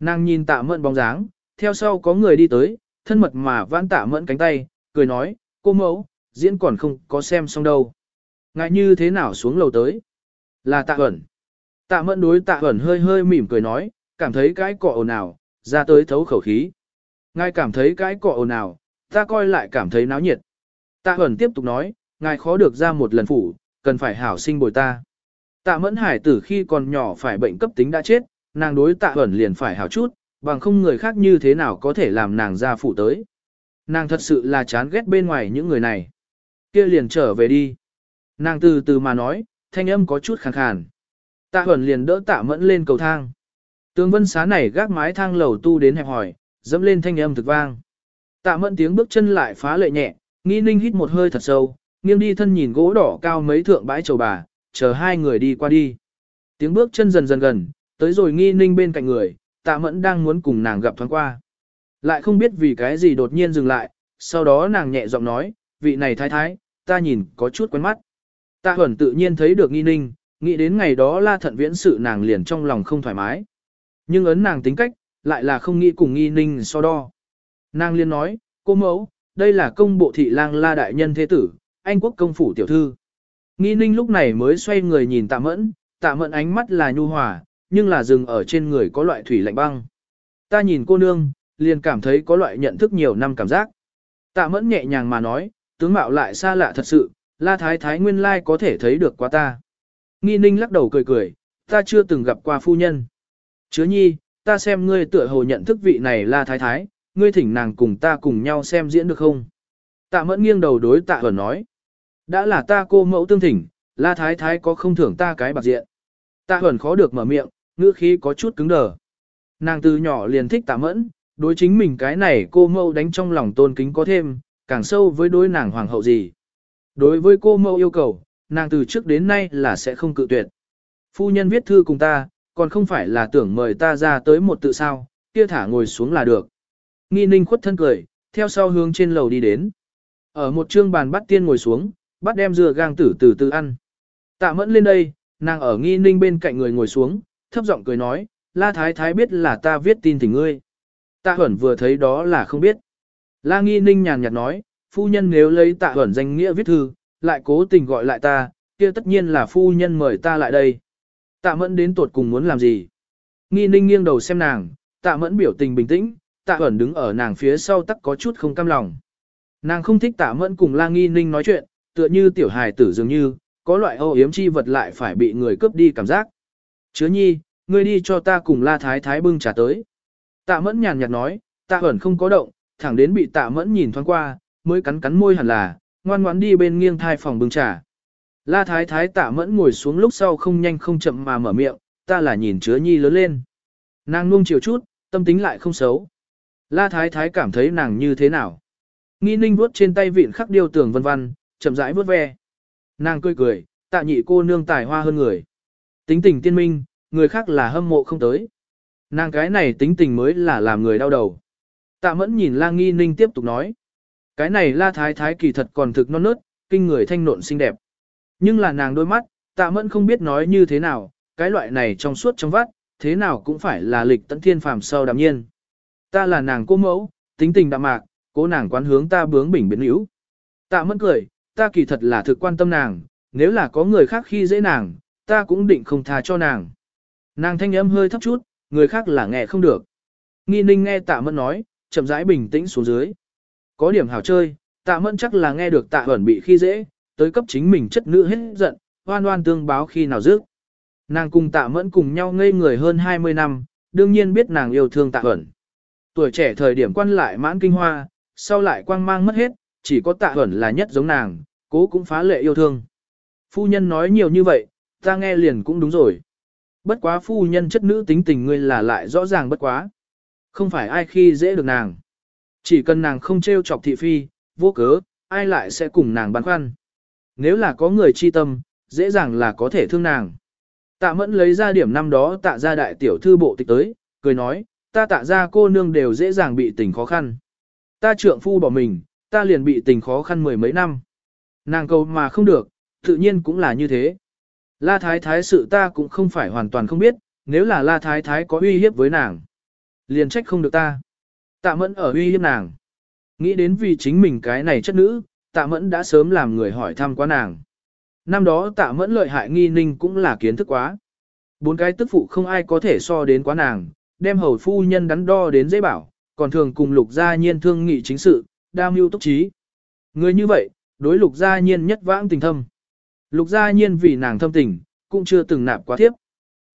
Nàng nhìn tạ mẫn bóng dáng, theo sau có người đi tới, thân mật mà vãn tạ mẫn cánh tay, cười nói, cô mẫu, diễn còn không có xem xong đâu. Ngại như thế nào xuống lầu tới? Là tạ ẩn. Tạ mẫn đối tạ ẩn hơi hơi mỉm cười nói, cảm thấy cái cọ ồn ào, ra tới thấu khẩu khí. Ngài cảm thấy cái cọ ồn ào, ta coi lại cảm thấy náo nhiệt. Tạ ẩn tiếp tục nói, ngài khó được ra một lần phủ, cần phải hảo sinh bồi ta. Tạ mẫn hải tử khi còn nhỏ phải bệnh cấp tính đã chết, nàng đối tạ ẩn liền phải hảo chút, bằng không người khác như thế nào có thể làm nàng ra phủ tới. Nàng thật sự là chán ghét bên ngoài những người này. kia liền trở về đi. Nàng từ từ mà nói, thanh âm có chút khàn khàn. Tạ ẩn liền đỡ tạ mẫn lên cầu thang. Tướng vân xá này gác mái thang lầu tu đến hẹp hỏi, dẫm lên thanh âm thực vang. Tạ mẫn tiếng bước chân lại phá lệ nhẹ, nghi ninh hít một hơi thật sâu, nghiêng đi thân nhìn gỗ đỏ cao mấy thượng bãi chầu bà, chờ hai người đi qua đi. Tiếng bước chân dần dần gần, tới rồi nghi ninh bên cạnh người, tạ mẫn đang muốn cùng nàng gặp thoáng qua. Lại không biết vì cái gì đột nhiên dừng lại, sau đó nàng nhẹ giọng nói, vị này thái thái, ta nhìn có chút quen mắt. Tạ huẩn tự nhiên thấy được nghi ninh, nghĩ đến ngày đó la thận viễn sự nàng liền trong lòng không thoải mái. Nhưng ấn nàng tính cách, lại là không nghĩ cùng nghi ninh so đo. Nàng liên nói, cô mẫu, đây là công bộ thị lang la đại nhân thế tử, anh quốc công phủ tiểu thư. Nghi ninh lúc này mới xoay người nhìn tạ mẫn, tạ mẫn ánh mắt là nhu hòa, nhưng là rừng ở trên người có loại thủy lạnh băng. Ta nhìn cô nương, liền cảm thấy có loại nhận thức nhiều năm cảm giác. Tạ mẫn nhẹ nhàng mà nói, tướng mạo lại xa lạ thật sự, la thái thái nguyên lai có thể thấy được qua ta. Nghi ninh lắc đầu cười cười, ta chưa từng gặp qua phu nhân. Chứa nhi, ta xem ngươi tựa hồ nhận thức vị này la thái thái, ngươi thỉnh nàng cùng ta cùng nhau xem diễn được không? Tạ mẫn nghiêng đầu đối tạ hờn nói. Đã là ta cô mẫu tương thỉnh, la thái thái có không thưởng ta cái bạc diện. Tạ huẩn khó được mở miệng, ngữ khí có chút cứng đờ. Nàng từ nhỏ liền thích tạ mẫn, đối chính mình cái này cô mẫu đánh trong lòng tôn kính có thêm, càng sâu với đối nàng hoàng hậu gì. Đối với cô mẫu yêu cầu, nàng từ trước đến nay là sẽ không cự tuyệt. Phu nhân viết thư cùng ta, còn không phải là tưởng mời ta ra tới một tự sao, kia thả ngồi xuống là được. Nghi ninh khuất thân cười, theo sau hướng trên lầu đi đến. Ở một trương bàn bắt tiên ngồi xuống, bắt đem dừa gang tử từ từ ăn. Tạ mẫn lên đây, nàng ở nghi ninh bên cạnh người ngồi xuống, thấp giọng cười nói, la thái thái biết là ta viết tin tình ngươi. Tạ huẩn vừa thấy đó là không biết. La nghi ninh nhàn nhạt nói, phu nhân nếu lấy tạ huẩn danh nghĩa viết thư, lại cố tình gọi lại ta, kia tất nhiên là phu nhân mời ta lại đây. Tạ mẫn đến tuột cùng muốn làm gì? Nghi ninh nghiêng đầu xem nàng, tạ mẫn biểu tình bình tĩnh, tạ Huẩn đứng ở nàng phía sau tắc có chút không cam lòng. Nàng không thích tạ mẫn cùng la nghi ninh nói chuyện, tựa như tiểu hài tử dường như, có loại âu yếm chi vật lại phải bị người cướp đi cảm giác. Chứa nhi, ngươi đi cho ta cùng la thái thái bưng trà tới. Tạ mẫn nhàn nhạt nói, tạ ẩn không có động, thẳng đến bị tạ mẫn nhìn thoáng qua, mới cắn cắn môi hẳn là, ngoan ngoãn đi bên nghiêng thai phòng bưng trà. La thái thái tạ mẫn ngồi xuống lúc sau không nhanh không chậm mà mở miệng, ta là nhìn chứa nhi lớn lên. Nàng nuông chiều chút, tâm tính lại không xấu. La thái thái cảm thấy nàng như thế nào. Nghi ninh vuốt trên tay vịn khắc điêu tường vân vân, chậm rãi vuốt ve. Nàng cười cười, tạ nhị cô nương tài hoa hơn người. Tính tình tiên minh, người khác là hâm mộ không tới. Nàng cái này tính tình mới là làm người đau đầu. Tạ mẫn nhìn la nghi ninh tiếp tục nói. Cái này la thái thái kỳ thật còn thực non nớt, kinh người thanh nộn xinh đẹp. Nhưng là nàng đôi mắt, tạ mẫn không biết nói như thế nào, cái loại này trong suốt trong vắt, thế nào cũng phải là lịch tận thiên phàm sâu đạm nhiên. Ta là nàng cô mẫu, tính tình đạm mạc, cố nàng quán hướng ta bướng bỉnh biến yếu. Tạ mẫn cười, ta kỳ thật là thực quan tâm nàng, nếu là có người khác khi dễ nàng, ta cũng định không tha cho nàng. Nàng thanh âm hơi thấp chút, người khác là nghe không được. Nghi ninh nghe tạ mẫn nói, chậm rãi bình tĩnh xuống dưới. Có điểm hảo chơi, tạ mẫn chắc là nghe được tạ ẩn bị khi dễ, tới cấp chính mình chất nữ hết giận, hoan hoan tương báo khi nào dứt. Nàng cùng tạ mẫn cùng nhau ngây người hơn 20 năm, đương nhiên biết nàng yêu thương tạ ẩn. Tuổi trẻ thời điểm quan lại mãn kinh hoa, sau lại quang mang mất hết, chỉ có tạ huẩn là nhất giống nàng, cố cũng phá lệ yêu thương. Phu nhân nói nhiều như vậy, ta nghe liền cũng đúng rồi. Bất quá phu nhân chất nữ tính tình ngươi là lại rõ ràng bất quá. Không phải ai khi dễ được nàng. Chỉ cần nàng không trêu chọc thị phi, vô cớ, ai lại sẽ cùng nàng băn khoăn. Nếu là có người chi tâm, dễ dàng là có thể thương nàng. Tạ mẫn lấy ra điểm năm đó tạ ra đại tiểu thư bộ tịch tới, cười nói, ta tạ ra cô nương đều dễ dàng bị tình khó khăn. Ta trượng phu bỏ mình, ta liền bị tình khó khăn mười mấy năm. Nàng cầu mà không được, tự nhiên cũng là như thế. La thái thái sự ta cũng không phải hoàn toàn không biết, nếu là la thái thái có uy hiếp với nàng. Liền trách không được ta. Tạ mẫn ở uy hiếp nàng. Nghĩ đến vì chính mình cái này chất nữ, tạ mẫn đã sớm làm người hỏi thăm quá nàng. Năm đó tạ mẫn lợi hại nghi ninh cũng là kiến thức quá. Bốn cái tức phụ không ai có thể so đến quá nàng, đem hầu phu nhân đắn đo đến dễ bảo, còn thường cùng lục gia nhiên thương nghị chính sự, đa mưu túc trí. Người như vậy, đối lục gia nhiên nhất vãng tình thâm. Lục gia nhiên vì nàng thâm tình, cũng chưa từng nạp quá thiếp.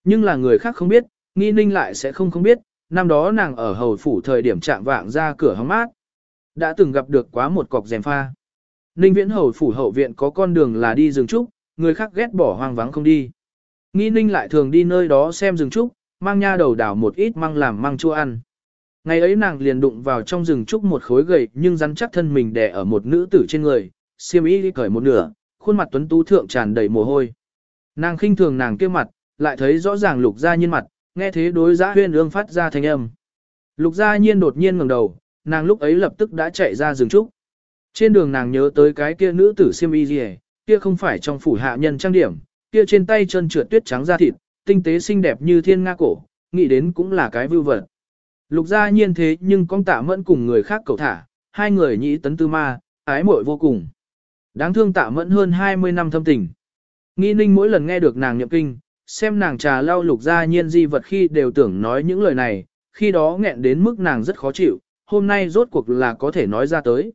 Nhưng là người khác không biết, nghi ninh lại sẽ không không biết, năm đó nàng ở hầu phủ thời điểm chạm vạng ra cửa hóng mát. Đã từng gặp được quá một cọc rèm pha. Ninh viễn hầu phủ hậu viện có con đường là đi rừng trúc, người khác ghét bỏ hoang vắng không đi. Nghi ninh lại thường đi nơi đó xem rừng trúc, mang nha đầu đảo một ít măng làm măng chua ăn. Ngày ấy nàng liền đụng vào trong rừng trúc một khối gầy nhưng rắn chắc thân mình đè ở một nữ tử trên người, xiêm y cởi một nửa, khuôn mặt tuấn tú thượng tràn đầy mồ hôi. Nàng khinh thường nàng kia mặt, lại thấy rõ ràng lục gia nhiên mặt, nghe thế đối giã huyên ương phát ra thanh âm. Lục gia nhiên đột nhiên ngẩng đầu, nàng lúc ấy lập tức đã chạy ra rừng trúc. Trên đường nàng nhớ tới cái kia nữ tử siêm y gì kia không phải trong phủ hạ nhân trang điểm, kia trên tay chân trượt tuyết trắng da thịt, tinh tế xinh đẹp như thiên nga cổ, nghĩ đến cũng là cái vưu vật. Lục gia nhiên thế nhưng con tạ mẫn cùng người khác cầu thả, hai người nhĩ tấn tư ma, ái muội vô cùng. Đáng thương tạ mẫn hơn 20 năm thâm tình. Nghi ninh mỗi lần nghe được nàng nhậm kinh, xem nàng trà lau lục gia nhiên di vật khi đều tưởng nói những lời này, khi đó nghẹn đến mức nàng rất khó chịu, hôm nay rốt cuộc là có thể nói ra tới.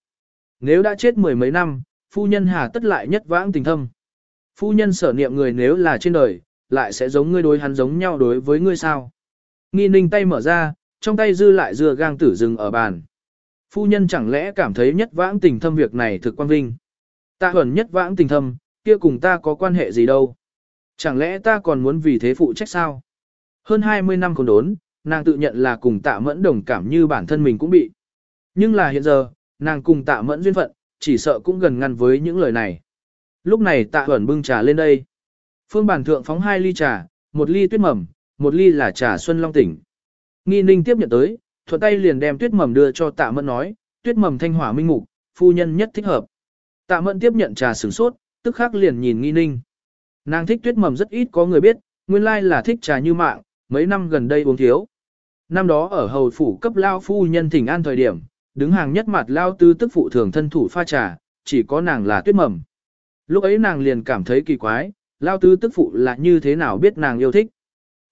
Nếu đã chết mười mấy năm, phu nhân hà tất lại nhất vãng tình thâm. Phu nhân sở niệm người nếu là trên đời, lại sẽ giống ngươi đối hắn giống nhau đối với ngươi sao. Nghi ninh tay mở ra, trong tay dư lại dưa gang tử rừng ở bàn. Phu nhân chẳng lẽ cảm thấy nhất vãng tình thâm việc này thực quan vinh. Ta huẩn nhất vãng tình thâm, kia cùng ta có quan hệ gì đâu. Chẳng lẽ ta còn muốn vì thế phụ trách sao? Hơn 20 năm còn đốn, nàng tự nhận là cùng tạ mẫn đồng cảm như bản thân mình cũng bị. Nhưng là hiện giờ, nàng cùng tạ mẫn duyên phận, chỉ sợ cũng gần ngăn với những lời này. Lúc này tạ huẩn bưng trà lên đây. Phương bản thượng phóng hai ly trà, một ly tuyết mầm, một ly là trà xuân long tỉnh. Nghi ninh tiếp nhận tới, thuận tay liền đem tuyết mầm đưa cho tạ mẫn nói, tuyết mầm thanh hỏa minh mục, phu nhân nhất thích hợp. Tạ mẫn tiếp nhận trà sửng sốt, tức khắc liền nhìn nghi ninh. Nàng thích tuyết mầm rất ít có người biết, nguyên lai là thích trà như mạng, mấy năm gần đây uống thiếu. Năm đó ở hầu phủ cấp lao phu nhân thỉnh an thời điểm, đứng hàng nhất mặt lao tư tức phụ thường thân thủ pha trà, chỉ có nàng là tuyết mầm. Lúc ấy nàng liền cảm thấy kỳ quái, lao tư tức phụ là như thế nào biết nàng yêu thích.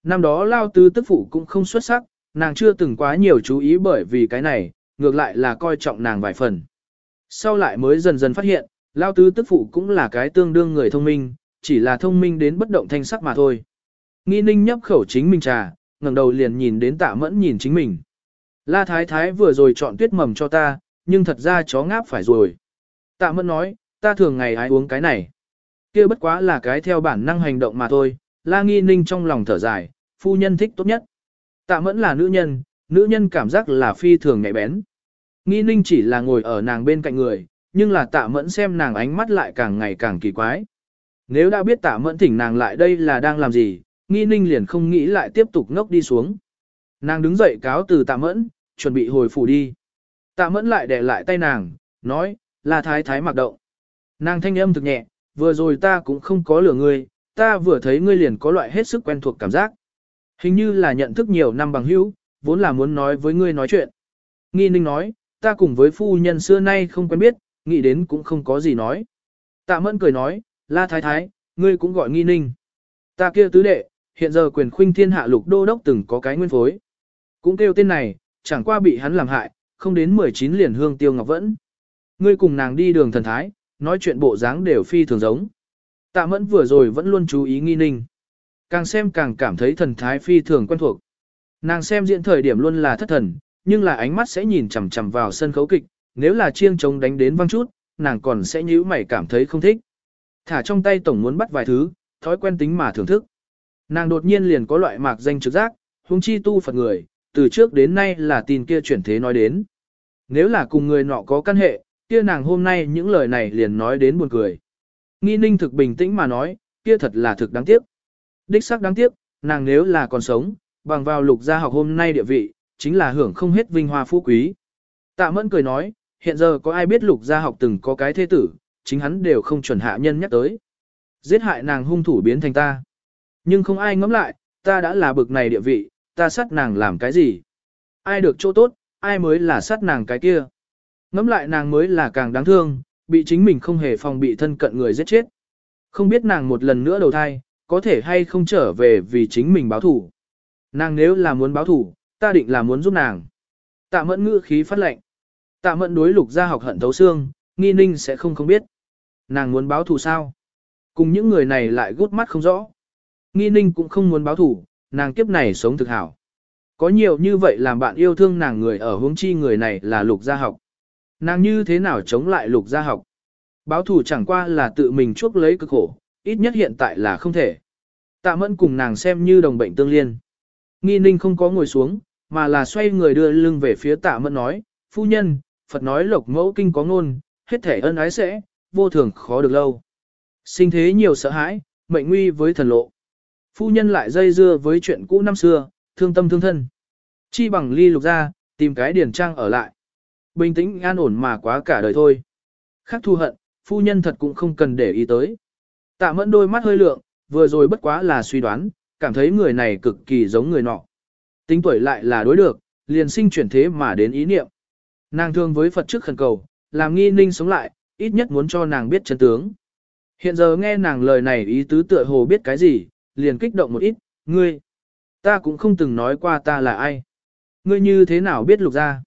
Năm đó lao tư tức phụ cũng không xuất sắc, nàng chưa từng quá nhiều chú ý bởi vì cái này, ngược lại là coi trọng nàng vài phần. Sau lại mới dần dần phát hiện, lao tứ tức phụ cũng là cái tương đương người thông minh, chỉ là thông minh đến bất động thanh sắc mà thôi. Nghi ninh nhấp khẩu chính mình trà, ngẩng đầu liền nhìn đến tạ mẫn nhìn chính mình. La Thái Thái vừa rồi chọn tuyết mầm cho ta, nhưng thật ra chó ngáp phải rồi. Tạ mẫn nói, ta thường ngày ai uống cái này. kia bất quá là cái theo bản năng hành động mà thôi, La Nghi Ninh trong lòng thở dài, phu nhân thích tốt nhất. Tạ mẫn là nữ nhân, nữ nhân cảm giác là phi thường nhạy bén. Nghi Ninh chỉ là ngồi ở nàng bên cạnh người, nhưng là tạ mẫn xem nàng ánh mắt lại càng ngày càng kỳ quái. Nếu đã biết tạ mẫn thỉnh nàng lại đây là đang làm gì, nghi ninh liền không nghĩ lại tiếp tục ngốc đi xuống. Nàng đứng dậy cáo từ tạ mẫn, chuẩn bị hồi phủ đi. Tạ mẫn lại để lại tay nàng, nói, là thái thái mặc động. Nàng thanh âm thực nhẹ, vừa rồi ta cũng không có lừa ngươi, ta vừa thấy ngươi liền có loại hết sức quen thuộc cảm giác. Hình như là nhận thức nhiều năm bằng hữu, vốn là muốn nói với ngươi nói chuyện. Nghi ninh nói, ta cùng với phu nhân xưa nay không quen biết, nghĩ đến cũng không có gì nói. Tạ mẫn cười nói, la thái thái, ngươi cũng gọi nghi ninh. Ta kia tứ đệ, hiện giờ quyền khuynh thiên hạ lục đô đốc từng có cái nguyên phối. Cũng kêu tên này, chẳng qua bị hắn làm hại, không đến 19 liền hương tiêu ngọc vẫn. Ngươi cùng nàng đi đường thần thái, nói chuyện bộ dáng đều phi thường giống. Tạ mẫn vừa rồi vẫn luôn chú ý nghi ninh. Càng xem càng cảm thấy thần thái phi thường quen thuộc. Nàng xem diễn thời điểm luôn là thất thần, nhưng là ánh mắt sẽ nhìn chằm chằm vào sân khấu kịch, nếu là chiêng trống đánh đến văng chút, nàng còn sẽ nhíu mày cảm thấy không thích. Thả trong tay tổng muốn bắt vài thứ, thói quen tính mà thưởng thức. Nàng đột nhiên liền có loại mạc danh trực giác, huống chi tu Phật người, từ trước đến nay là tin kia chuyển thế nói đến. Nếu là cùng người nọ có căn hệ, kia nàng hôm nay những lời này liền nói đến buồn cười. Nghi ninh thực bình tĩnh mà nói, kia thật là thực đáng tiếc. Đích xác đáng tiếc, nàng nếu là còn sống, bằng vào lục gia học hôm nay địa vị, chính là hưởng không hết vinh hoa phú quý. Tạ mẫn cười nói, hiện giờ có ai biết lục gia học từng có cái thế tử, chính hắn đều không chuẩn hạ nhân nhắc tới. Giết hại nàng hung thủ biến thành ta. Nhưng không ai ngẫm lại, ta đã là bực này địa vị, ta sát nàng làm cái gì? Ai được chỗ tốt, ai mới là sát nàng cái kia? Ngẫm lại nàng mới là càng đáng thương, bị chính mình không hề phòng bị thân cận người giết chết. Không biết nàng một lần nữa đầu thai, có thể hay không trở về vì chính mình báo thủ. Nàng nếu là muốn báo thủ, ta định là muốn giúp nàng. Tạ mẫn ngữ khí phát lệnh. Tạ mẫn đối lục gia học hận thấu xương, nghi ninh sẽ không không biết. Nàng muốn báo thù sao? Cùng những người này lại gút mắt không rõ. Nghi ninh cũng không muốn báo thù, nàng kiếp này sống thực hảo. Có nhiều như vậy làm bạn yêu thương nàng người ở hướng chi người này là lục gia học. Nàng như thế nào chống lại lục gia học? Báo thù chẳng qua là tự mình chuốc lấy cực khổ, ít nhất hiện tại là không thể. Tạ mẫn cùng nàng xem như đồng bệnh tương liên. Nghi ninh không có ngồi xuống, mà là xoay người đưa lưng về phía tạ mẫn nói, phu nhân, Phật nói lộc mẫu kinh có ngôn, hết thể ân ái sẽ, vô thường khó được lâu. Sinh thế nhiều sợ hãi, mệnh nguy với thần lộ. Phu nhân lại dây dưa với chuyện cũ năm xưa, thương tâm thương thân. Chi bằng ly lục ra, tìm cái điển trang ở lại. Bình tĩnh an ổn mà quá cả đời thôi. Khác thu hận, phu nhân thật cũng không cần để ý tới. Tạ mẫn đôi mắt hơi lượng, vừa rồi bất quá là suy đoán, cảm thấy người này cực kỳ giống người nọ. Tính tuổi lại là đối được, liền sinh chuyển thế mà đến ý niệm. Nàng thương với Phật trước khẩn cầu, làm nghi ninh sống lại, ít nhất muốn cho nàng biết chân tướng. Hiện giờ nghe nàng lời này ý tứ tựa hồ biết cái gì, liền kích động một ít, ngươi. Ta cũng không từng nói qua ta là ai. Ngươi như thế nào biết lục ra.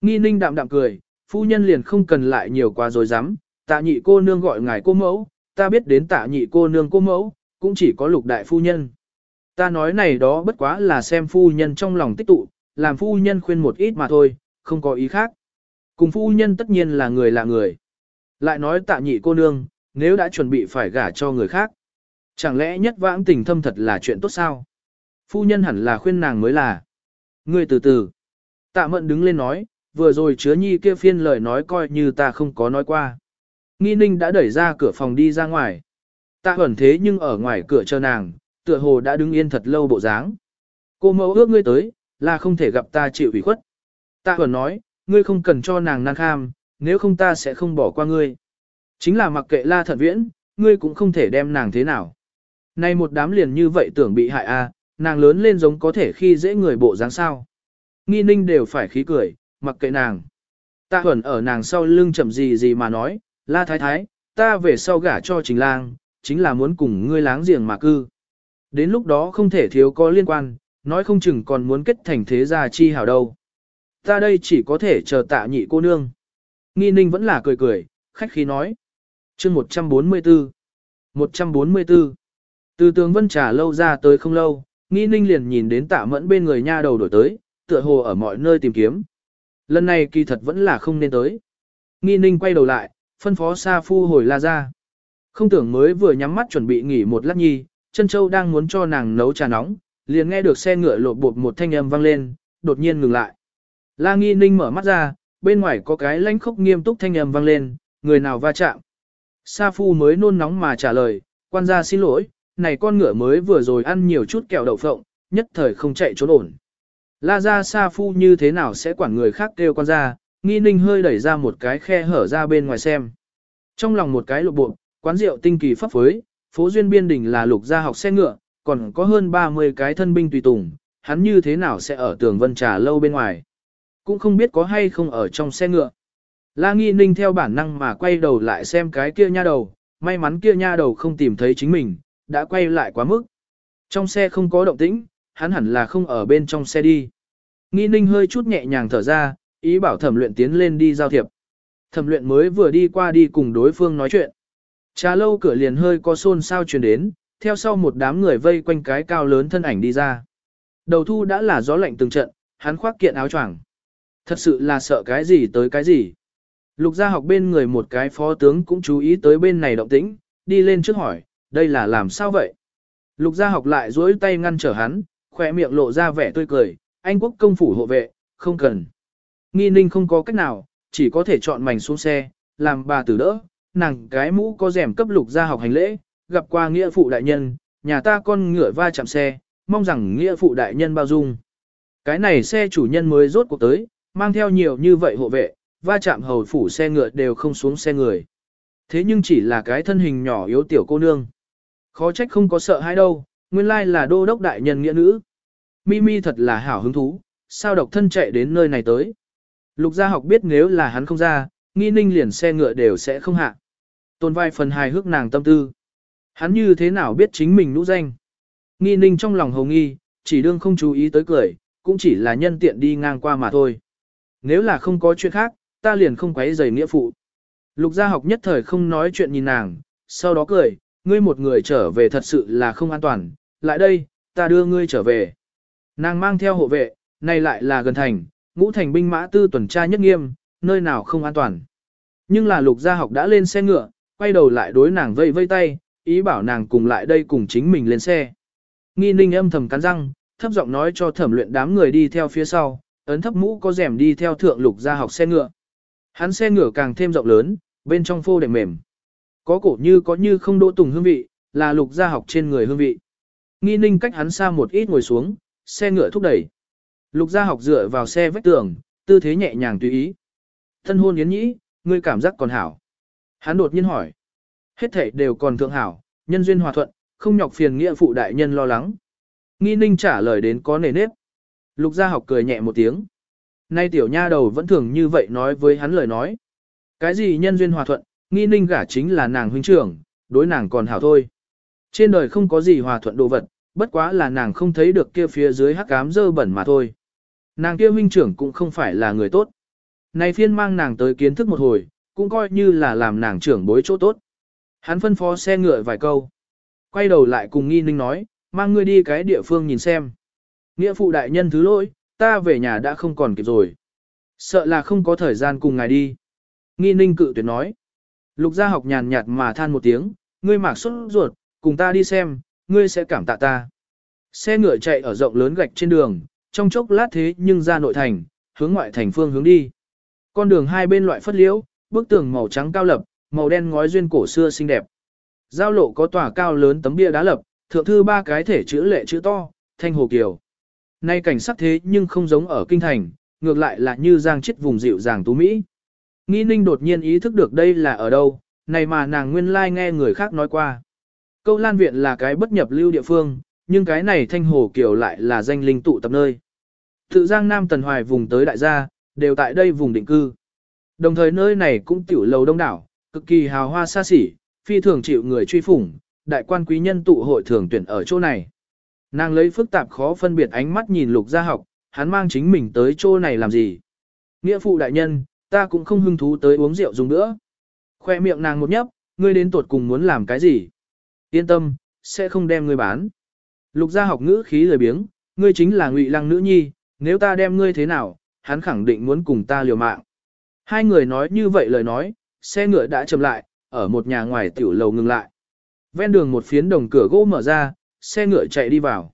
Nghi ninh đạm đạm cười, phu nhân liền không cần lại nhiều quá rồi dám, tạ nhị cô nương gọi ngài cô mẫu, ta biết đến tạ nhị cô nương cô mẫu, cũng chỉ có lục đại phu nhân. Ta nói này đó bất quá là xem phu nhân trong lòng tích tụ, làm phu nhân khuyên một ít mà thôi, không có ý khác. Cùng phu nhân tất nhiên là người là người. Lại nói tạ nhị cô nương, nếu đã chuẩn bị phải gả cho người khác. Chẳng lẽ nhất vãng tình thâm thật là chuyện tốt sao? Phu nhân hẳn là khuyên nàng mới là. Ngươi từ từ. Tạ mận đứng lên nói, vừa rồi chứa nhi kia phiên lời nói coi như ta không có nói qua. Nghi ninh đã đẩy ra cửa phòng đi ra ngoài. Tạ ẩn thế nhưng ở ngoài cửa chờ nàng, tựa hồ đã đứng yên thật lâu bộ dáng. Cô mẫu ước ngươi tới, là không thể gặp ta chịu ủy khuất. Tạ ẩn nói, ngươi không cần cho nàng năng kham, nếu không ta sẽ không bỏ qua ngươi. Chính là mặc kệ la thận viễn, ngươi cũng không thể đem nàng thế nào. Nay một đám liền như vậy tưởng bị hại a, à, nàng lớn lên giống có thể khi dễ người bộ dáng sao. Nghi ninh đều phải khí cười, mặc kệ nàng. Ta ẩn ở nàng sau lưng chậm gì gì mà nói, la thái thái, ta về sau gả cho trình lang, chính là muốn cùng ngươi láng giềng mà cư. Đến lúc đó không thể thiếu có liên quan, nói không chừng còn muốn kết thành thế gia chi hảo đâu. Ta đây chỉ có thể chờ tạ nhị cô nương. Nghi ninh vẫn là cười cười, khách khí nói. chương 144 144 Từ tướng vân trà lâu ra tới không lâu, nghi ninh liền nhìn đến tạ mẫn bên người nha đầu đổi tới, tựa hồ ở mọi nơi tìm kiếm. Lần này kỳ thật vẫn là không nên tới. Nghi ninh quay đầu lại, phân phó Sa Phu hồi la ra. Không tưởng mới vừa nhắm mắt chuẩn bị nghỉ một lát nhi, chân châu đang muốn cho nàng nấu trà nóng, liền nghe được xe ngựa lộp bột một thanh âm vang lên, đột nhiên ngừng lại. La nghi ninh mở mắt ra, bên ngoài có cái lãnh khốc nghiêm túc thanh âm vang lên, người nào va chạm. Sa Phu mới nôn nóng mà trả lời, quan gia xin lỗi, này con ngựa mới vừa rồi ăn nhiều chút kẹo đậu phộng, nhất thời không chạy trốn ổn. La ra Sa Phu như thế nào sẽ quản người khác kêu quan gia, nghi ninh hơi đẩy ra một cái khe hở ra bên ngoài xem. Trong lòng một cái lục bộ, quán rượu tinh kỳ pháp phối, phố duyên biên đỉnh là lục gia học xe ngựa, còn có hơn 30 cái thân binh tùy tùng, hắn như thế nào sẽ ở tường vân trà lâu bên ngoài. Cũng không biết có hay không ở trong xe ngựa. La Nghi Ninh theo bản năng mà quay đầu lại xem cái kia nha đầu, may mắn kia nha đầu không tìm thấy chính mình, đã quay lại quá mức. Trong xe không có động tĩnh, hắn hẳn là không ở bên trong xe đi. Nghi Ninh hơi chút nhẹ nhàng thở ra, ý bảo thẩm luyện tiến lên đi giao thiệp. Thẩm luyện mới vừa đi qua đi cùng đối phương nói chuyện. Trà lâu cửa liền hơi có xôn sao truyền đến, theo sau một đám người vây quanh cái cao lớn thân ảnh đi ra. Đầu thu đã là gió lạnh từng trận, hắn khoác kiện áo choàng. Thật sự là sợ cái gì tới cái gì. Lục gia học bên người một cái phó tướng cũng chú ý tới bên này động tĩnh, đi lên trước hỏi, đây là làm sao vậy? Lục gia học lại duỗi tay ngăn trở hắn, khỏe miệng lộ ra vẻ tươi cười, anh quốc công phủ hộ vệ, không cần. Nghi ninh không có cách nào, chỉ có thể chọn mảnh xuống xe, làm bà tử đỡ, nàng cái mũ có rèm cấp lục ra học hành lễ, gặp qua nghĩa phụ đại nhân, nhà ta con ngựa va chạm xe, mong rằng nghĩa phụ đại nhân bao dung. Cái này xe chủ nhân mới rốt cuộc tới, mang theo nhiều như vậy hộ vệ, va chạm hầu phủ xe ngựa đều không xuống xe người. Thế nhưng chỉ là cái thân hình nhỏ yếu tiểu cô nương. Khó trách không có sợ hãi đâu, nguyên lai là đô đốc đại nhân nghĩa nữ. Mimi thật là hảo hứng thú, sao độc thân chạy đến nơi này tới. Lục gia học biết nếu là hắn không ra, nghi ninh liền xe ngựa đều sẽ không hạ. Tôn vai phần hài hước nàng tâm tư. Hắn như thế nào biết chính mình nũ danh. Nghi ninh trong lòng hồng nghi, chỉ đương không chú ý tới cười, cũng chỉ là nhân tiện đi ngang qua mà thôi. Nếu là không có chuyện khác, ta liền không quấy giày nghĩa phụ. Lục gia học nhất thời không nói chuyện nhìn nàng, sau đó cười, ngươi một người trở về thật sự là không an toàn, lại đây, ta đưa ngươi trở về. Nàng mang theo hộ vệ, này lại là gần thành, ngũ thành binh mã tư tuần tra nhất nghiêm, nơi nào không an toàn. Nhưng là lục gia học đã lên xe ngựa, quay đầu lại đối nàng vây vây tay, ý bảo nàng cùng lại đây cùng chính mình lên xe. Nghi ninh âm thầm cắn răng, thấp giọng nói cho thẩm luyện đám người đi theo phía sau, ấn thấp mũ có rèm đi theo thượng lục gia học xe ngựa. Hắn xe ngựa càng thêm rộng lớn, bên trong phô đệm mềm. Có cổ như có như không đỗ tùng hương vị, là lục gia học trên người hương vị. Nghi ninh cách hắn xa một ít ngồi xuống, xe ngựa thúc đẩy. Lục gia học dựa vào xe vách tường, tư thế nhẹ nhàng tùy ý. Thân hôn yến nhĩ, ngươi cảm giác còn hảo. Hắn đột nhiên hỏi. Hết thảy đều còn thượng hảo, nhân duyên hòa thuận, không nhọc phiền nghĩa phụ đại nhân lo lắng. Nghi ninh trả lời đến có nề nếp. Lục gia học cười nhẹ một tiếng. Nay tiểu nha đầu vẫn thường như vậy nói với hắn lời nói. Cái gì nhân duyên hòa thuận, nghi ninh gả chính là nàng huynh trưởng, đối nàng còn hảo thôi. Trên đời không có gì hòa thuận đồ vật, bất quá là nàng không thấy được kia phía dưới hắc ám dơ bẩn mà thôi. Nàng kia huynh trưởng cũng không phải là người tốt. Này phiên mang nàng tới kiến thức một hồi, cũng coi như là làm nàng trưởng bối chỗ tốt. Hắn phân phó xe ngựa vài câu. Quay đầu lại cùng nghi ninh nói, mang ngươi đi cái địa phương nhìn xem. Nghĩa phụ đại nhân thứ lỗi, ta về nhà đã không còn kịp rồi. Sợ là không có thời gian cùng ngài đi. Nghi ninh cự tuyệt nói. Lục gia học nhàn nhạt mà than một tiếng, ngươi mạc xuất ruột, cùng ta đi xem, ngươi sẽ cảm tạ ta. Xe ngựa chạy ở rộng lớn gạch trên đường, trong chốc lát thế nhưng ra nội thành, hướng ngoại thành phương hướng đi. Con đường hai bên loại phất liễu, bức tường màu trắng cao lập, màu đen ngói duyên cổ xưa xinh đẹp. Giao lộ có tòa cao lớn tấm bia đá lập, thượng thư ba cái thể chữ lệ chữ to, thanh hồ kiều. Nay cảnh sắc thế nhưng không giống ở kinh thành, ngược lại là như giang chết vùng dịu dàng tú Mỹ. Nghĩ ninh đột nhiên ý thức được đây là ở đâu, này mà nàng nguyên lai like nghe người khác nói qua. Câu lan viện là cái bất nhập lưu địa phương, nhưng cái này thanh hồ kiều lại là danh linh tụ tập nơi. Tự giang Nam Tần Hoài vùng tới đại gia, đều tại đây vùng định cư. Đồng thời nơi này cũng tiểu lầu đông đảo, cực kỳ hào hoa xa xỉ, phi thường chịu người truy phủng, đại quan quý nhân tụ hội thường tuyển ở chỗ này. Nàng lấy phức tạp khó phân biệt ánh mắt nhìn lục gia học, hắn mang chính mình tới chỗ này làm gì. Nghĩa phụ đại nhân, ta cũng không hứng thú tới uống rượu dùng nữa. Khoe miệng nàng một nhấp, ngươi đến tuột cùng muốn làm cái gì? Yên tâm, sẽ không đem ngươi bán. Lục gia học ngữ khí lời biếng, ngươi chính là ngụy lăng nữ nhi, nếu ta đem ngươi thế nào, hắn khẳng định muốn cùng ta liều mạng. Hai người nói như vậy lời nói, xe ngựa đã chậm lại, ở một nhà ngoài tiểu lầu ngừng lại. Ven đường một phiến đồng cửa gỗ mở ra, xe ngựa chạy đi vào.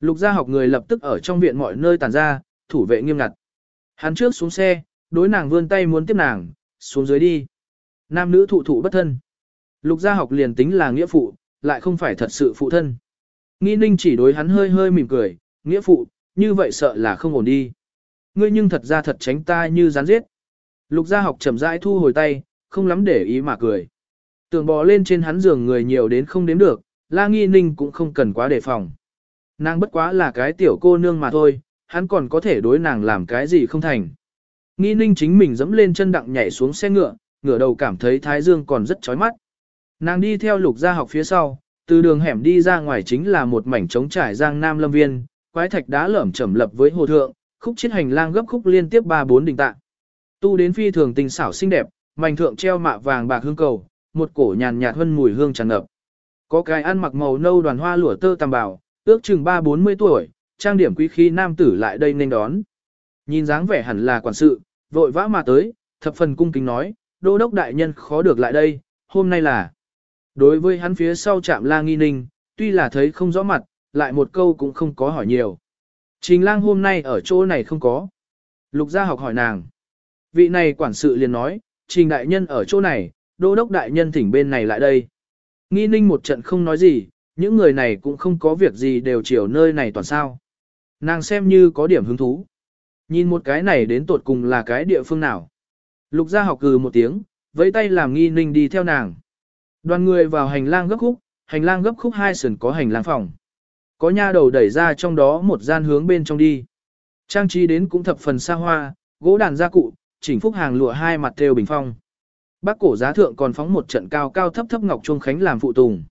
Lục gia học người lập tức ở trong viện mọi nơi tàn ra, thủ vệ nghiêm ngặt. Hắn trước xuống xe, đối nàng vươn tay muốn tiếp nàng, xuống dưới đi. Nam nữ thụ thụ bất thân. Lục gia học liền tính là nghĩa phụ, lại không phải thật sự phụ thân. Nghi ninh chỉ đối hắn hơi hơi mỉm cười, nghĩa phụ, như vậy sợ là không ổn đi. Ngươi nhưng thật ra thật tránh ta như rắn giết. Lục gia học chậm rãi thu hồi tay, không lắm để ý mà cười. Tưởng bò lên trên hắn giường người nhiều đến không đếm được, la nghi ninh cũng không cần quá đề phòng. Nàng bất quá là cái tiểu cô nương mà thôi, hắn còn có thể đối nàng làm cái gì không thành. Nghi ninh chính mình dẫm lên chân đặng nhảy xuống xe ngựa, ngửa đầu cảm thấy thái dương còn rất chói mắt. Nàng đi theo lục gia học phía sau, từ đường hẻm đi ra ngoài chính là một mảnh trống trải giang nam lâm viên, quái thạch đá lởm chởm lập với hồ thượng, khúc chiết hành lang gấp khúc liên tiếp ba bốn đình tạ. Tu đến phi thường tình xảo xinh đẹp, mảnh thượng treo mạ vàng bạc hương cầu, một cổ nhàn nhạt hơn mùi hương tràn ngập. Có cái ăn mặc màu nâu đoàn hoa lụa tơ tằm bảo, ước chừng 3-40 tuổi, trang điểm quý khí nam tử lại đây nên đón. Nhìn dáng vẻ hẳn là quản sự, vội vã mà tới, thập phần cung kính nói, đô đốc đại nhân khó được lại đây, hôm nay là. Đối với hắn phía sau chạm la nghi ninh, tuy là thấy không rõ mặt, lại một câu cũng không có hỏi nhiều. Trình lang hôm nay ở chỗ này không có. Lục gia học hỏi nàng. Vị này quản sự liền nói, trình đại nhân ở chỗ này, đô đốc đại nhân thỉnh bên này lại đây. Nghi ninh một trận không nói gì, những người này cũng không có việc gì đều chiều nơi này toàn sao. Nàng xem như có điểm hứng thú. Nhìn một cái này đến tột cùng là cái địa phương nào. Lục gia học cừ một tiếng, vẫy tay làm nghi ninh đi theo nàng. Đoàn người vào hành lang gấp khúc, hành lang gấp khúc hai sườn có hành lang phòng. Có nha đầu đẩy ra trong đó một gian hướng bên trong đi. Trang trí đến cũng thập phần xa hoa, gỗ đàn gia cụ, chỉnh phúc hàng lụa hai mặt theo bình phong. Bác cổ giá thượng còn phóng một trận cao cao thấp thấp ngọc chuông khánh làm phụ tùng.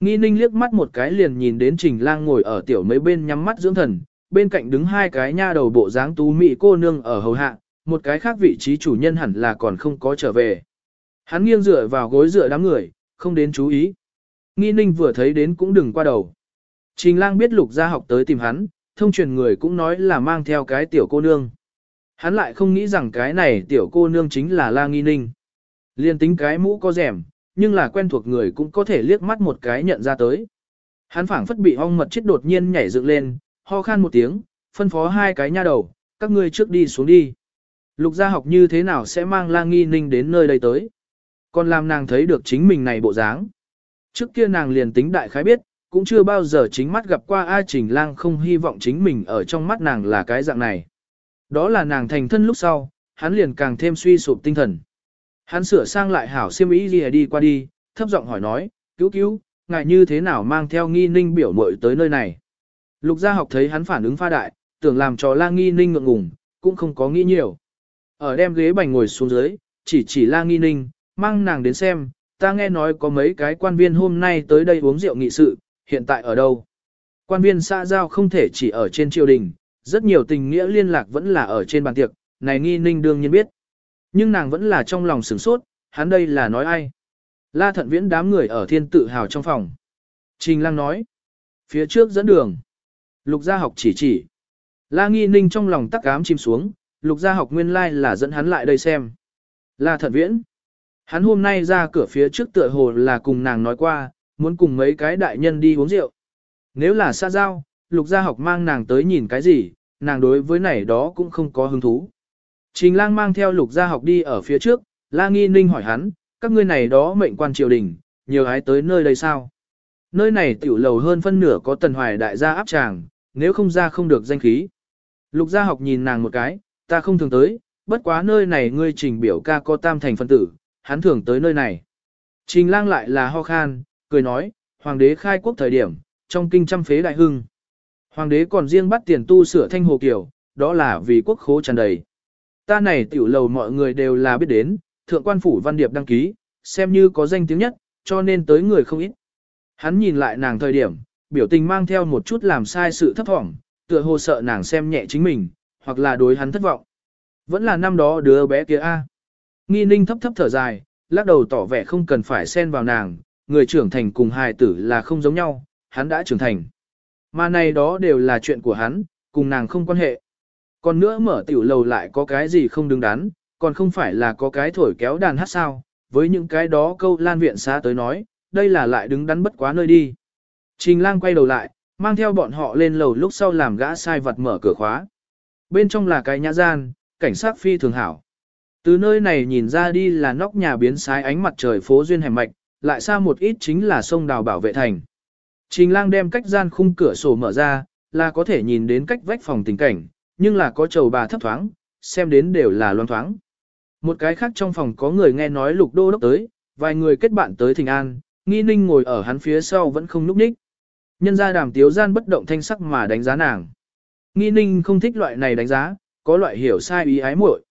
Nghi ninh liếc mắt một cái liền nhìn đến trình lang ngồi ở tiểu mấy bên nhắm mắt dưỡng thần, bên cạnh đứng hai cái nha đầu bộ dáng tú mỹ cô nương ở hầu hạ, một cái khác vị trí chủ nhân hẳn là còn không có trở về. Hắn nghiêng dựa vào gối dựa đám người, không đến chú ý. Nghi ninh vừa thấy đến cũng đừng qua đầu. Trình lang biết lục gia học tới tìm hắn, thông truyền người cũng nói là mang theo cái tiểu cô nương. Hắn lại không nghĩ rằng cái này tiểu cô nương chính là la nghi ninh. Liên tính cái mũ có rẻm, nhưng là quen thuộc người cũng có thể liếc mắt một cái nhận ra tới. Hắn phảng phất bị ong mật chết đột nhiên nhảy dựng lên, ho khan một tiếng, phân phó hai cái nha đầu, các ngươi trước đi xuống đi. Lục gia học như thế nào sẽ mang la nghi ninh đến nơi đây tới. Còn làm nàng thấy được chính mình này bộ dáng. Trước kia nàng liền tính đại khái biết, cũng chưa bao giờ chính mắt gặp qua ai trình lang không hy vọng chính mình ở trong mắt nàng là cái dạng này. Đó là nàng thành thân lúc sau, hắn liền càng thêm suy sụp tinh thần. Hắn sửa sang lại hảo siêm ý gì đi qua đi, thấp giọng hỏi nói, cứu cứu, ngại như thế nào mang theo nghi ninh biểu mội tới nơi này. Lục gia học thấy hắn phản ứng pha đại, tưởng làm cho la nghi ninh ngượng ngùng, cũng không có nghĩ nhiều. Ở đem ghế bành ngồi xuống dưới, chỉ chỉ la nghi ninh, mang nàng đến xem, ta nghe nói có mấy cái quan viên hôm nay tới đây uống rượu nghị sự, hiện tại ở đâu? Quan viên xã giao không thể chỉ ở trên triều đình, rất nhiều tình nghĩa liên lạc vẫn là ở trên bàn tiệc, này nghi ninh đương nhiên biết. Nhưng nàng vẫn là trong lòng sửng sốt, hắn đây là nói ai? La thận viễn đám người ở thiên tự hào trong phòng. Trình lang nói. Phía trước dẫn đường. Lục gia học chỉ chỉ. La nghi ninh trong lòng tắc ám chim xuống, lục gia học nguyên lai là dẫn hắn lại đây xem. La thận viễn. Hắn hôm nay ra cửa phía trước tựa hồ là cùng nàng nói qua, muốn cùng mấy cái đại nhân đi uống rượu. Nếu là xa giao, lục gia học mang nàng tới nhìn cái gì, nàng đối với này đó cũng không có hứng thú. Trình lang mang theo lục gia học đi ở phía trước, la nghi ninh hỏi hắn, các ngươi này đó mệnh quan triều đình, nhiều ái tới nơi đây sao? Nơi này tiểu lầu hơn phân nửa có tần hoài đại gia áp tràng, nếu không ra không được danh khí. Lục gia học nhìn nàng một cái, ta không thường tới, bất quá nơi này ngươi trình biểu ca có tam thành phân tử, hắn thường tới nơi này. Trình lang lại là ho khan, cười nói, hoàng đế khai quốc thời điểm, trong kinh trăm phế đại hưng. Hoàng đế còn riêng bắt tiền tu sửa thanh hồ kiểu, đó là vì quốc khố tràn đầy. Ta này tiểu lầu mọi người đều là biết đến, thượng quan phủ văn điệp đăng ký, xem như có danh tiếng nhất, cho nên tới người không ít. Hắn nhìn lại nàng thời điểm, biểu tình mang theo một chút làm sai sự thấp thỏm, tựa hồ sợ nàng xem nhẹ chính mình, hoặc là đối hắn thất vọng. Vẫn là năm đó đứa bé kia a. Nghi ninh thấp thấp thở dài, lắc đầu tỏ vẻ không cần phải xen vào nàng, người trưởng thành cùng hài tử là không giống nhau, hắn đã trưởng thành. Mà này đó đều là chuyện của hắn, cùng nàng không quan hệ. Còn nữa mở tiểu lầu lại có cái gì không đứng đắn, còn không phải là có cái thổi kéo đàn hát sao, với những cái đó câu lan viện xa tới nói, đây là lại đứng đắn bất quá nơi đi. Trình lang quay đầu lại, mang theo bọn họ lên lầu lúc sau làm gã sai vật mở cửa khóa. Bên trong là cái nhã gian, cảnh sát phi thường hảo. Từ nơi này nhìn ra đi là nóc nhà biến sái ánh mặt trời phố duyên hẻm mạch, lại xa một ít chính là sông đào bảo vệ thành. Trình lang đem cách gian khung cửa sổ mở ra, là có thể nhìn đến cách vách phòng tình cảnh, nhưng là có chầu bà thấp thoáng, xem đến đều là loan thoáng. Một cái khác trong phòng có người nghe nói lục đô đốc tới, vài người kết bạn tới thình an, nghi ninh ngồi ở hắn phía sau vẫn không núp ních. Nhân ra đàm tiếu gian bất động thanh sắc mà đánh giá nàng. Nghi ninh không thích loại này đánh giá, có loại hiểu sai ý ái muội.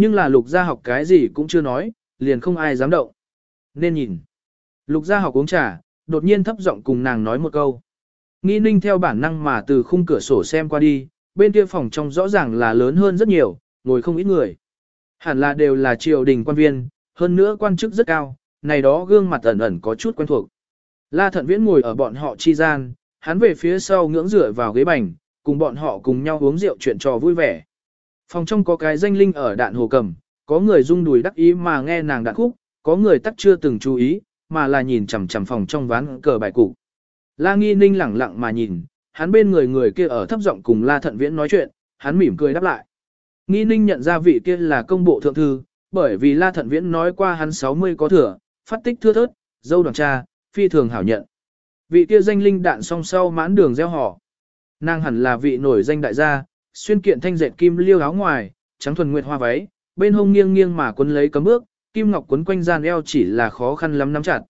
Nhưng là lục gia học cái gì cũng chưa nói, liền không ai dám động. Nên nhìn. Lục gia học uống trà, đột nhiên thấp giọng cùng nàng nói một câu. Nghi ninh theo bản năng mà từ khung cửa sổ xem qua đi, bên kia phòng trong rõ ràng là lớn hơn rất nhiều, ngồi không ít người. Hẳn là đều là triều đình quan viên, Hơn nữa quan chức rất cao, này đó gương mặt ẩn ẩn có chút quen thuộc. La Thận Viễn ngồi ở bọn họ chi gian, hắn về phía sau ngưỡng rửa vào ghế bành, cùng bọn họ cùng nhau uống rượu chuyện trò vui vẻ. Phòng trong có cái danh linh ở đạn hồ cầm, có người rung đùi đắc ý mà nghe nàng đạn khúc, có người tắt chưa từng chú ý, mà là nhìn chằm chằm phòng trong ván cờ bài cục. La Nghi Ninh lẳng lặng mà nhìn, hắn bên người người kia ở thấp giọng cùng La Thận Viễn nói chuyện, hắn mỉm cười đáp lại. Nghi Ninh nhận ra vị kia là công bộ thượng thư, bởi vì La Thận Viễn nói qua hắn 60 có thừa, phát tích thưa thớt, dâu đoàn cha, phi thường hảo nhận. Vị kia danh linh đạn song sau mãn đường gieo họ. Nàng hẳn là vị nổi danh đại gia, xuyên kiện thanh dệt kim liêu áo ngoài, trắng thuần nguyệt hoa váy, bên hông nghiêng nghiêng mà quấn lấy cấm bước, kim ngọc quấn quanh gian eo chỉ là khó khăn lắm nắm chặt.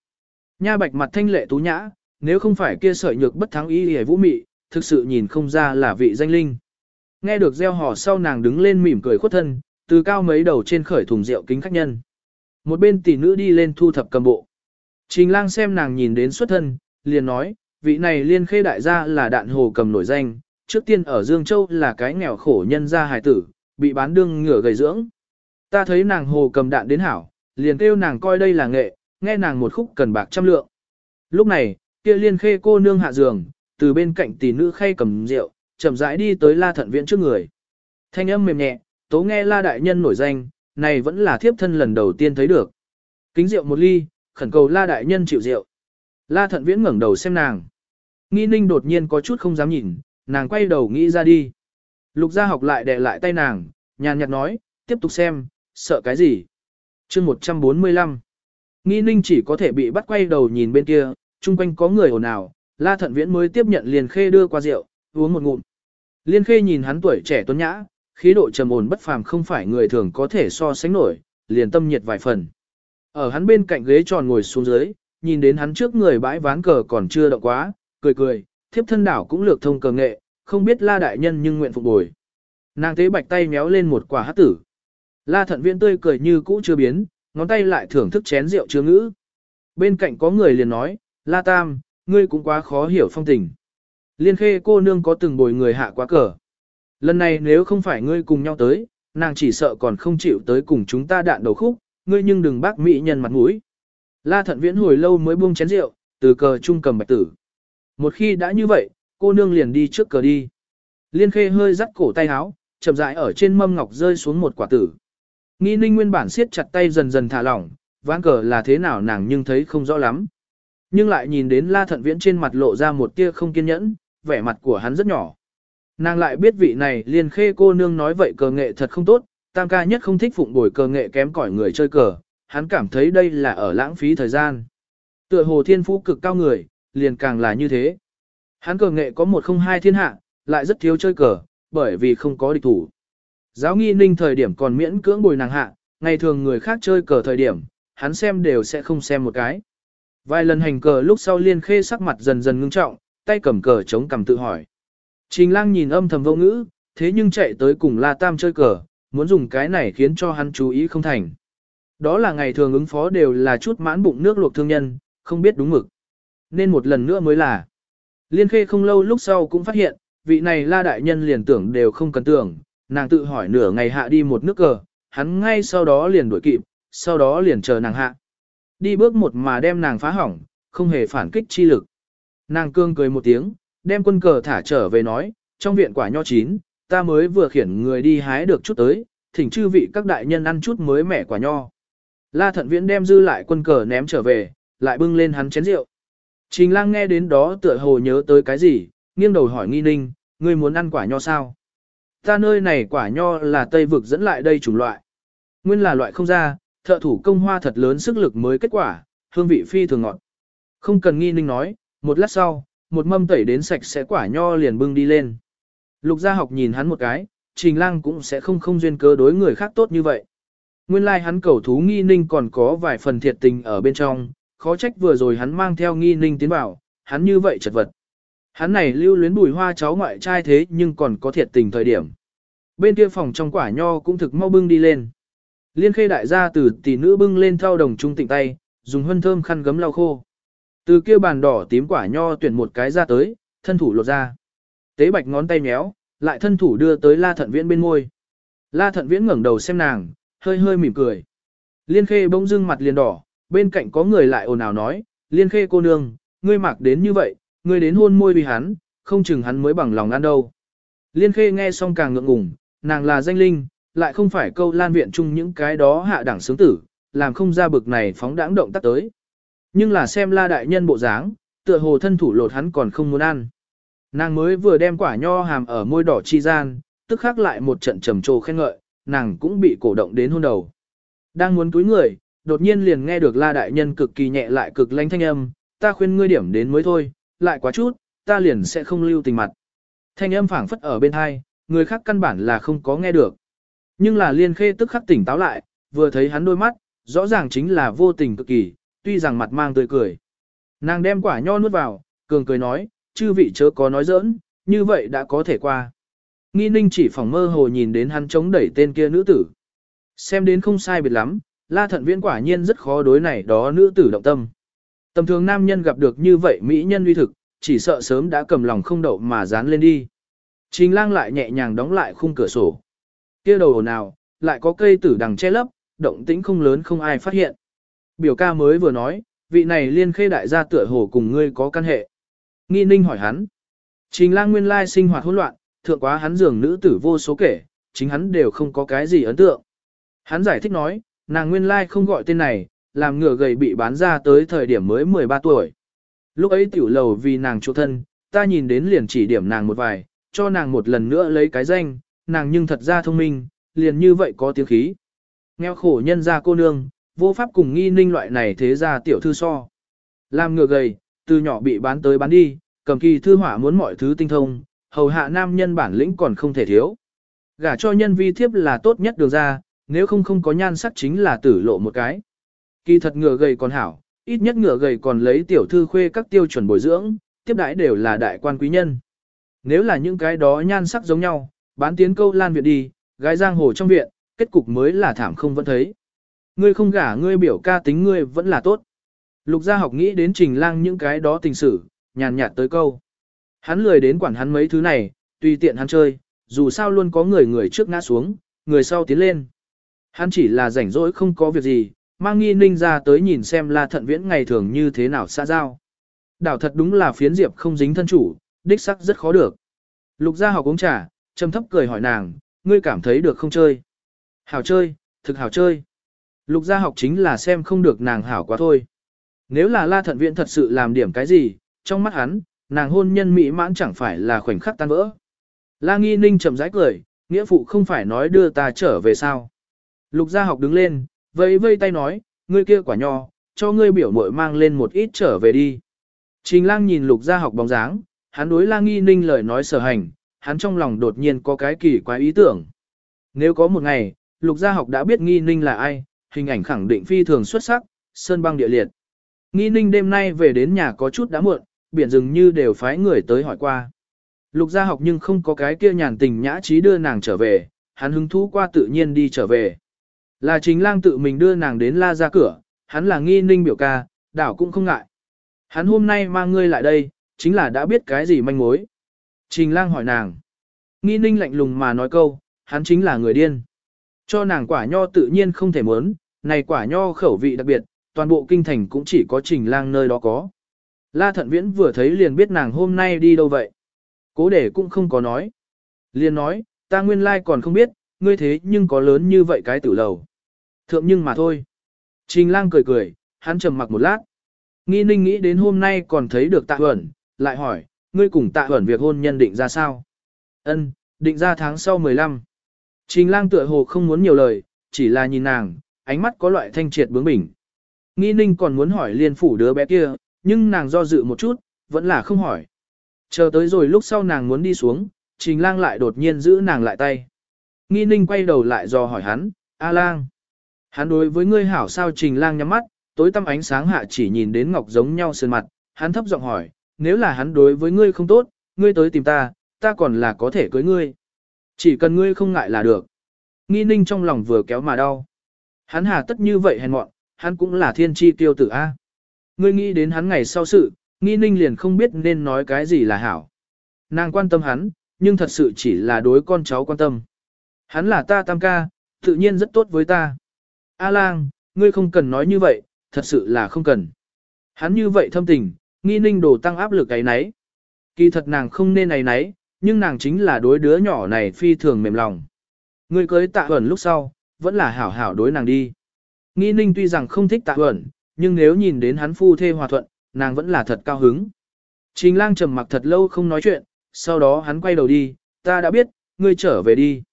Nha bạch mặt thanh lệ tú nhã, nếu không phải kia sợi nhược bất thắng ý hề vũ mị, thực sự nhìn không ra là vị danh linh. Nghe được gieo hò sau nàng đứng lên mỉm cười khuất thân, từ cao mấy đầu trên khởi thùng rượu kính khách nhân. Một bên tỷ nữ đi lên thu thập cầm bộ. Trình lang xem nàng nhìn đến xuất thân, liền nói, vị này liên khê đại gia là đạn hồ cầm nổi danh, trước tiên ở Dương Châu là cái nghèo khổ nhân gia hài tử, bị bán đương ngửa gầy dưỡng. Ta thấy nàng hồ cầm đạn đến hảo, liền kêu nàng coi đây là nghệ, nghe nàng một khúc cần bạc trăm lượng. Lúc này, kia liên khê cô nương hạ giường, từ bên cạnh tỷ nữ khay cầm rượu, chậm rãi đi tới la thận viện trước người. Thanh âm mềm nhẹ, tố nghe la đại nhân nổi danh, này vẫn là thiếp thân lần đầu tiên thấy được. Kính rượu một ly, khẩn cầu la đại nhân chịu rượu. La thận viễn ngẩng đầu xem nàng. Nghi ninh đột nhiên có chút không dám nhìn, nàng quay đầu nghĩ ra đi. Lục gia học lại đè lại tay nàng, nhàn nhạt nói, tiếp tục xem, sợ cái gì. chương 145. Nghi ninh chỉ có thể bị bắt quay đầu nhìn bên kia, chung quanh có người ồn ào, la thận viễn mới tiếp nhận liền khê đưa qua rượu, uống một ngụm. Liên khê nhìn hắn tuổi trẻ tuấn nhã, khí độ trầm ổn bất phàm không phải người thường có thể so sánh nổi, liền tâm nhiệt vài phần. Ở hắn bên cạnh ghế tròn ngồi xuống dưới, nhìn đến hắn trước người bãi ván cờ còn chưa động quá, cười cười, thiếp thân đảo cũng lược thông cờ nghệ, không biết la đại nhân nhưng nguyện phục bồi. Nàng tế bạch tay méo lên một quả hát tử. La thận viễn tươi cười như cũ chưa biến, ngón tay lại thưởng thức chén rượu chứa ngữ. Bên cạnh có người liền nói, La Tam, ngươi cũng quá khó hiểu phong tình. Liên khê cô nương có từng bồi người hạ quá cờ. Lần này nếu không phải ngươi cùng nhau tới, nàng chỉ sợ còn không chịu tới cùng chúng ta đạn đầu khúc, ngươi nhưng đừng bác mỹ nhân mặt mũi. La thận viễn hồi lâu mới buông chén rượu, từ cờ trung cầm bạch tử. Một khi đã như vậy, cô nương liền đi trước cờ đi. Liên khê hơi dắt cổ tay áo, chậm rãi ở trên mâm ngọc rơi xuống một quả tử. Nghi ninh nguyên bản siết chặt tay dần dần thả lỏng, ván cờ là thế nào nàng nhưng thấy không rõ lắm. Nhưng lại nhìn đến la thận viễn trên mặt lộ ra một tia không kiên nhẫn, vẻ mặt của hắn rất nhỏ. Nàng lại biết vị này Liên khê cô nương nói vậy cờ nghệ thật không tốt, tam ca nhất không thích phụng bồi cờ nghệ kém cỏi người chơi cờ, hắn cảm thấy đây là ở lãng phí thời gian. Tựa hồ thiên phú cực cao người, liền càng là như thế. Hắn cờ nghệ có một không hai thiên hạ, lại rất thiếu chơi cờ, bởi vì không có địch thủ. Giáo nghi ninh thời điểm còn miễn cưỡng bồi nàng hạ, ngày thường người khác chơi cờ thời điểm, hắn xem đều sẽ không xem một cái. Vài lần hành cờ lúc sau liên khê sắc mặt dần dần ngưng trọng, tay cầm cờ chống cầm tự hỏi. Trình lang nhìn âm thầm vô ngữ, thế nhưng chạy tới cùng La Tam chơi cờ, muốn dùng cái này khiến cho hắn chú ý không thành. Đó là ngày thường ứng phó đều là chút mãn bụng nước luộc thương nhân, không biết đúng mực. Nên một lần nữa mới là. Liên khê không lâu lúc sau cũng phát hiện, vị này La Đại Nhân liền tưởng đều không cần tưởng, nàng tự hỏi nửa ngày hạ đi một nước cờ, hắn ngay sau đó liền đuổi kịp, sau đó liền chờ nàng hạ. Đi bước một mà đem nàng phá hỏng, không hề phản kích chi lực. Nàng cương cười một tiếng, đem quân cờ thả trở về nói, trong viện quả nho chín, ta mới vừa khiển người đi hái được chút tới, thỉnh chư vị các đại nhân ăn chút mới mẻ quả nho. La thận viễn đem dư lại quân cờ ném trở về, lại bưng lên hắn chén rượu. Trình lang nghe đến đó tựa hồ nhớ tới cái gì, nghiêng đầu hỏi nghi ninh, ngươi muốn ăn quả nho sao? Ta nơi này quả nho là tây vực dẫn lại đây chủng loại. Nguyên là loại không ra, thợ thủ công hoa thật lớn sức lực mới kết quả, hương vị phi thường ngọt. Không cần nghi ninh nói, một lát sau, một mâm tẩy đến sạch sẽ quả nho liền bưng đi lên. Lục gia học nhìn hắn một cái, trình lang cũng sẽ không không duyên cớ đối người khác tốt như vậy. Nguyên lai like hắn cầu thú nghi ninh còn có vài phần thiệt tình ở bên trong, khó trách vừa rồi hắn mang theo nghi ninh tiến vào, hắn như vậy chật vật. Hắn này lưu luyến bùi hoa cháu ngoại trai thế nhưng còn có thiệt tình thời điểm. Bên kia phòng trong quả nho cũng thực mau bưng đi lên. Liên khê đại gia từ tỷ nữ bưng lên theo đồng trung tịnh tay, dùng hân thơm khăn gấm lau khô. Từ kia bàn đỏ tím quả nho tuyển một cái ra tới, thân thủ lột ra. Tế bạch ngón tay méo, lại thân thủ đưa tới la thận viễn bên môi. La thận viễn ngẩng đầu xem nàng, hơi hơi mỉm cười. Liên khê bỗng dưng mặt liền đỏ, bên cạnh có người lại ồn ào nói, liên khê cô nương, ngươi mặc đến như vậy, ngươi đến hôn môi vì hắn, không chừng hắn mới bằng lòng ăn đâu. Liên khê nghe xong càng ngượng ngùng, nàng là danh linh, lại không phải câu lan viện chung những cái đó hạ đẳng sướng tử, làm không ra bực này phóng đãng động tác tới. Nhưng là xem la đại nhân bộ dáng, tựa hồ thân thủ lột hắn còn không muốn ăn. Nàng mới vừa đem quả nho hàm ở môi đỏ chi gian, tức khắc lại một trận trầm trồ khen ngợi, nàng cũng bị cổ động đến hôn đầu. Đang muốn túi người, đột nhiên liền nghe được la đại nhân cực kỳ nhẹ lại cực lanh thanh âm, ta khuyên ngươi điểm đến mới thôi, lại quá chút, ta liền sẽ không lưu tình mặt. Thanh âm phảng phất ở bên hai, người khác căn bản là không có nghe được. Nhưng là liên khê tức khắc tỉnh táo lại, vừa thấy hắn đôi mắt, rõ ràng chính là vô tình cực kỳ, tuy rằng mặt mang tươi cười. Nàng đem quả nho nuốt vào, cường cười nói, chư vị chớ có nói giỡn, như vậy đã có thể qua. Nghi ninh chỉ phỏng mơ hồ nhìn đến hắn chống đẩy tên kia nữ tử. Xem đến không sai biệt lắm, la thận viễn quả nhiên rất khó đối này đó nữ tử động tâm. Tầm thường nam nhân gặp được như vậy mỹ nhân uy thực, chỉ sợ sớm đã cầm lòng không đậu mà dán lên đi. Trình lang lại nhẹ nhàng đóng lại khung cửa sổ. kia đầu nào, lại có cây tử đằng che lấp, động tĩnh không lớn không ai phát hiện. Biểu ca mới vừa nói, vị này liên khê đại gia tựa hồ cùng ngươi có căn hệ. Nghi ninh hỏi hắn. Trình lang nguyên lai sinh hoạt hỗn loạn, thượng quá hắn giường nữ tử vô số kể, chính hắn đều không có cái gì ấn tượng. Hắn giải thích nói, nàng nguyên lai không gọi tên này, làm ngựa gầy bị bán ra tới thời điểm mới 13 tuổi. Lúc ấy tiểu lầu vì nàng chỗ thân, ta nhìn đến liền chỉ điểm nàng một vài, cho nàng một lần nữa lấy cái danh, nàng nhưng thật ra thông minh, liền như vậy có tiếng khí. Nghèo khổ nhân ra cô nương, vô pháp cùng nghi ninh loại này thế ra tiểu thư so. Làm ngựa gầy, từ nhỏ bị bán tới bán đi, cầm kỳ thư hỏa muốn mọi thứ tinh thông, hầu hạ nam nhân bản lĩnh còn không thể thiếu. Gả cho nhân vi thiếp là tốt nhất đường ra, nếu không không có nhan sắc chính là tử lộ một cái. Kỳ thật ngựa gầy còn hảo, ít nhất ngựa gầy còn lấy tiểu thư khuê các tiêu chuẩn bồi dưỡng, tiếp đãi đều là đại quan quý nhân. Nếu là những cái đó nhan sắc giống nhau, bán tiến câu lan viện đi, gái giang hồ trong viện, kết cục mới là thảm không vẫn thấy. Ngươi không gả ngươi biểu ca tính ngươi vẫn là tốt. Lục gia học nghĩ đến trình lang những cái đó tình sử, nhàn nhạt tới câu. Hắn lười đến quản hắn mấy thứ này, tùy tiện hắn chơi, dù sao luôn có người người trước ngã xuống, người sau tiến lên. Hắn chỉ là rảnh rỗi không có việc gì, mang nghi ninh ra tới nhìn xem la thận viễn ngày thường như thế nào xa giao. Đảo thật đúng là phiến diệp không dính thân chủ, đích sắc rất khó được. Lục gia học uống trà, trầm thấp cười hỏi nàng, ngươi cảm thấy được không chơi? Hảo chơi, thực hảo chơi. Lục gia học chính là xem không được nàng hảo quá thôi. Nếu là la thận Viễn thật sự làm điểm cái gì, trong mắt hắn, nàng hôn nhân mỹ mãn chẳng phải là khoảnh khắc tan vỡ. La nghi ninh chậm rãi cười, nghĩa phụ không phải nói đưa ta trở về sao. Lục gia học đứng lên, vẫy vây tay nói, ngươi kia quả nho, cho ngươi biểu muội mang lên một ít trở về đi. Trình lang nhìn lục gia học bóng dáng, hắn đối la nghi ninh lời nói sở hành, hắn trong lòng đột nhiên có cái kỳ quái ý tưởng. Nếu có một ngày, lục gia học đã biết nghi ninh là ai, hình ảnh khẳng định phi thường xuất sắc, sơn băng địa liệt. Nghi ninh đêm nay về đến nhà có chút đã muộn, biển rừng như đều phái người tới hỏi qua. Lục gia học nhưng không có cái kia nhàn tình nhã trí đưa nàng trở về, hắn hứng thú qua tự nhiên đi trở về. Là chính lang tự mình đưa nàng đến la ra cửa, hắn là nghi ninh biểu ca, đảo cũng không ngại. Hắn hôm nay mang ngươi lại đây, chính là đã biết cái gì manh mối. Trình lang hỏi nàng. Nghi ninh lạnh lùng mà nói câu, hắn chính là người điên. Cho nàng quả nho tự nhiên không thể muốn, này quả nho khẩu vị đặc biệt, toàn bộ kinh thành cũng chỉ có trình lang nơi đó có. La thận viễn vừa thấy liền biết nàng hôm nay đi đâu vậy. Cố để cũng không có nói. Liền nói, ta nguyên lai còn không biết, ngươi thế nhưng có lớn như vậy cái tử lầu. Thượng nhưng mà thôi. Trình lang cười cười, hắn trầm mặc một lát. Nghi ninh nghĩ đến hôm nay còn thấy được tạ huẩn, lại hỏi, ngươi cùng tạ huẩn việc hôn nhân định ra sao? Ân, định ra tháng sau 15. Trình lang tựa hồ không muốn nhiều lời, chỉ là nhìn nàng, ánh mắt có loại thanh triệt bướng bỉnh. Nghi ninh còn muốn hỏi liên phủ đứa bé kia, nhưng nàng do dự một chút, vẫn là không hỏi. Chờ tới rồi lúc sau nàng muốn đi xuống, trình lang lại đột nhiên giữ nàng lại tay. Nghi ninh quay đầu lại do hỏi hắn, A lang. Hắn đối với ngươi hảo sao trình lang nhắm mắt, tối tăm ánh sáng hạ chỉ nhìn đến ngọc giống nhau sơn mặt, hắn thấp giọng hỏi, nếu là hắn đối với ngươi không tốt, ngươi tới tìm ta, ta còn là có thể cưới ngươi. Chỉ cần ngươi không ngại là được. Nghi ninh trong lòng vừa kéo mà đau. Hắn hà tất như vậy hèn mọn, hắn cũng là thiên tri tiêu tử A. Ngươi nghĩ đến hắn ngày sau sự, nghi ninh liền không biết nên nói cái gì là hảo. Nàng quan tâm hắn, nhưng thật sự chỉ là đối con cháu quan tâm. Hắn là ta tam ca, tự nhiên rất tốt với ta. A lang, ngươi không cần nói như vậy, thật sự là không cần. Hắn như vậy thâm tình, nghi ninh đồ tăng áp lực ấy nấy. Kỳ thật nàng không nên ấy nấy, nhưng nàng chính là đối đứa nhỏ này phi thường mềm lòng. Ngươi cưới tạ ẩn lúc sau, vẫn là hảo hảo đối nàng đi. Nghi ninh tuy rằng không thích tạ ẩn, nhưng nếu nhìn đến hắn phu thê hòa thuận, nàng vẫn là thật cao hứng. Trình lang trầm mặc thật lâu không nói chuyện, sau đó hắn quay đầu đi, ta đã biết, ngươi trở về đi.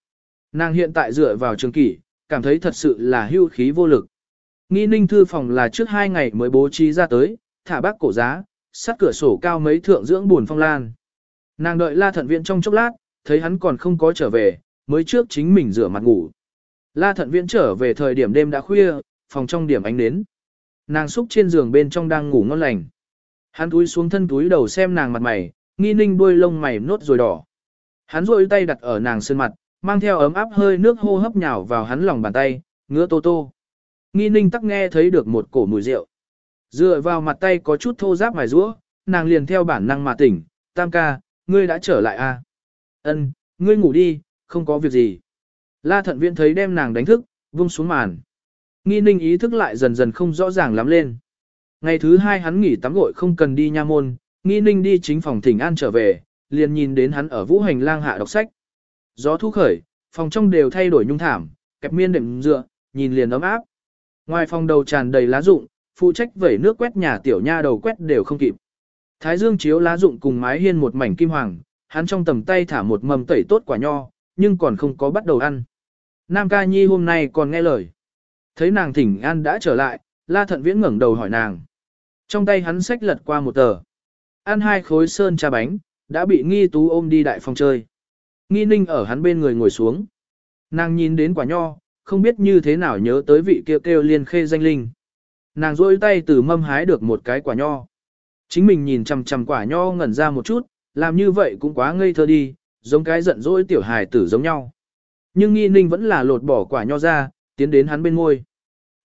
Nàng hiện tại dựa vào trường kỷ, cảm thấy thật sự là hưu khí vô lực. Nghi ninh thư phòng là trước hai ngày mới bố trí ra tới, thả bác cổ giá, sát cửa sổ cao mấy thượng dưỡng buồn phong lan. Nàng đợi la thận viện trong chốc lát, thấy hắn còn không có trở về, mới trước chính mình rửa mặt ngủ. La thận viện trở về thời điểm đêm đã khuya, phòng trong điểm ánh nến. Nàng xúc trên giường bên trong đang ngủ ngon lành. Hắn túi xuống thân túi đầu xem nàng mặt mày, nghi ninh đuôi lông mày nốt rồi đỏ. Hắn rôi tay đặt ở nàng sơn mặt, mang theo ấm áp hơi nước hô hấp nhào vào hắn lòng bàn tay, ngứa tô tô. Nghi ninh tắc nghe thấy được một cổ mùi rượu. Dựa vào mặt tay có chút thô ráp mài rũa, nàng liền theo bản năng mà tỉnh, tam ca, ngươi đã trở lại à? Ân, ngươi ngủ đi, không có việc gì. La thận viện thấy đem nàng đánh thức, vung xuống màn. Nghi ninh ý thức lại dần dần không rõ ràng lắm lên. Ngày thứ hai hắn nghỉ tắm gội không cần đi nha môn, nghi ninh đi chính phòng thỉnh an trở về, liền nhìn đến hắn ở vũ hành lang hạ đọc sách. Gió thu khởi, phòng trong đều thay đổi nhung thảm, kẹp miên đệm dựa, nhìn liền ấm áp. Ngoài phòng đầu tràn đầy lá rụng, phụ trách vẩy nước quét nhà tiểu nha đầu quét đều không kịp. Thái dương chiếu lá rụng cùng mái hiên một mảnh kim hoàng, hắn trong tầm tay thả một mầm tẩy tốt quả nho, nhưng còn không có bắt đầu ăn. Nam ca nhi hôm nay còn nghe lời. Thấy nàng thỉnh an đã trở lại, la thận viễn ngẩng đầu hỏi nàng. Trong tay hắn xách lật qua một tờ. Ăn hai khối sơn trà bánh, đã bị nghi tú ôm đi đại phòng chơi. Nghi ninh ở hắn bên người ngồi xuống. Nàng nhìn đến quả nho, không biết như thế nào nhớ tới vị kêu kêu liên khê danh linh. Nàng rôi tay từ mâm hái được một cái quả nho. Chính mình nhìn chằm chằm quả nho ngẩn ra một chút, làm như vậy cũng quá ngây thơ đi, giống cái giận dỗi tiểu hài tử giống nhau. Nhưng nghi ninh vẫn là lột bỏ quả nho ra, tiến đến hắn bên ngôi.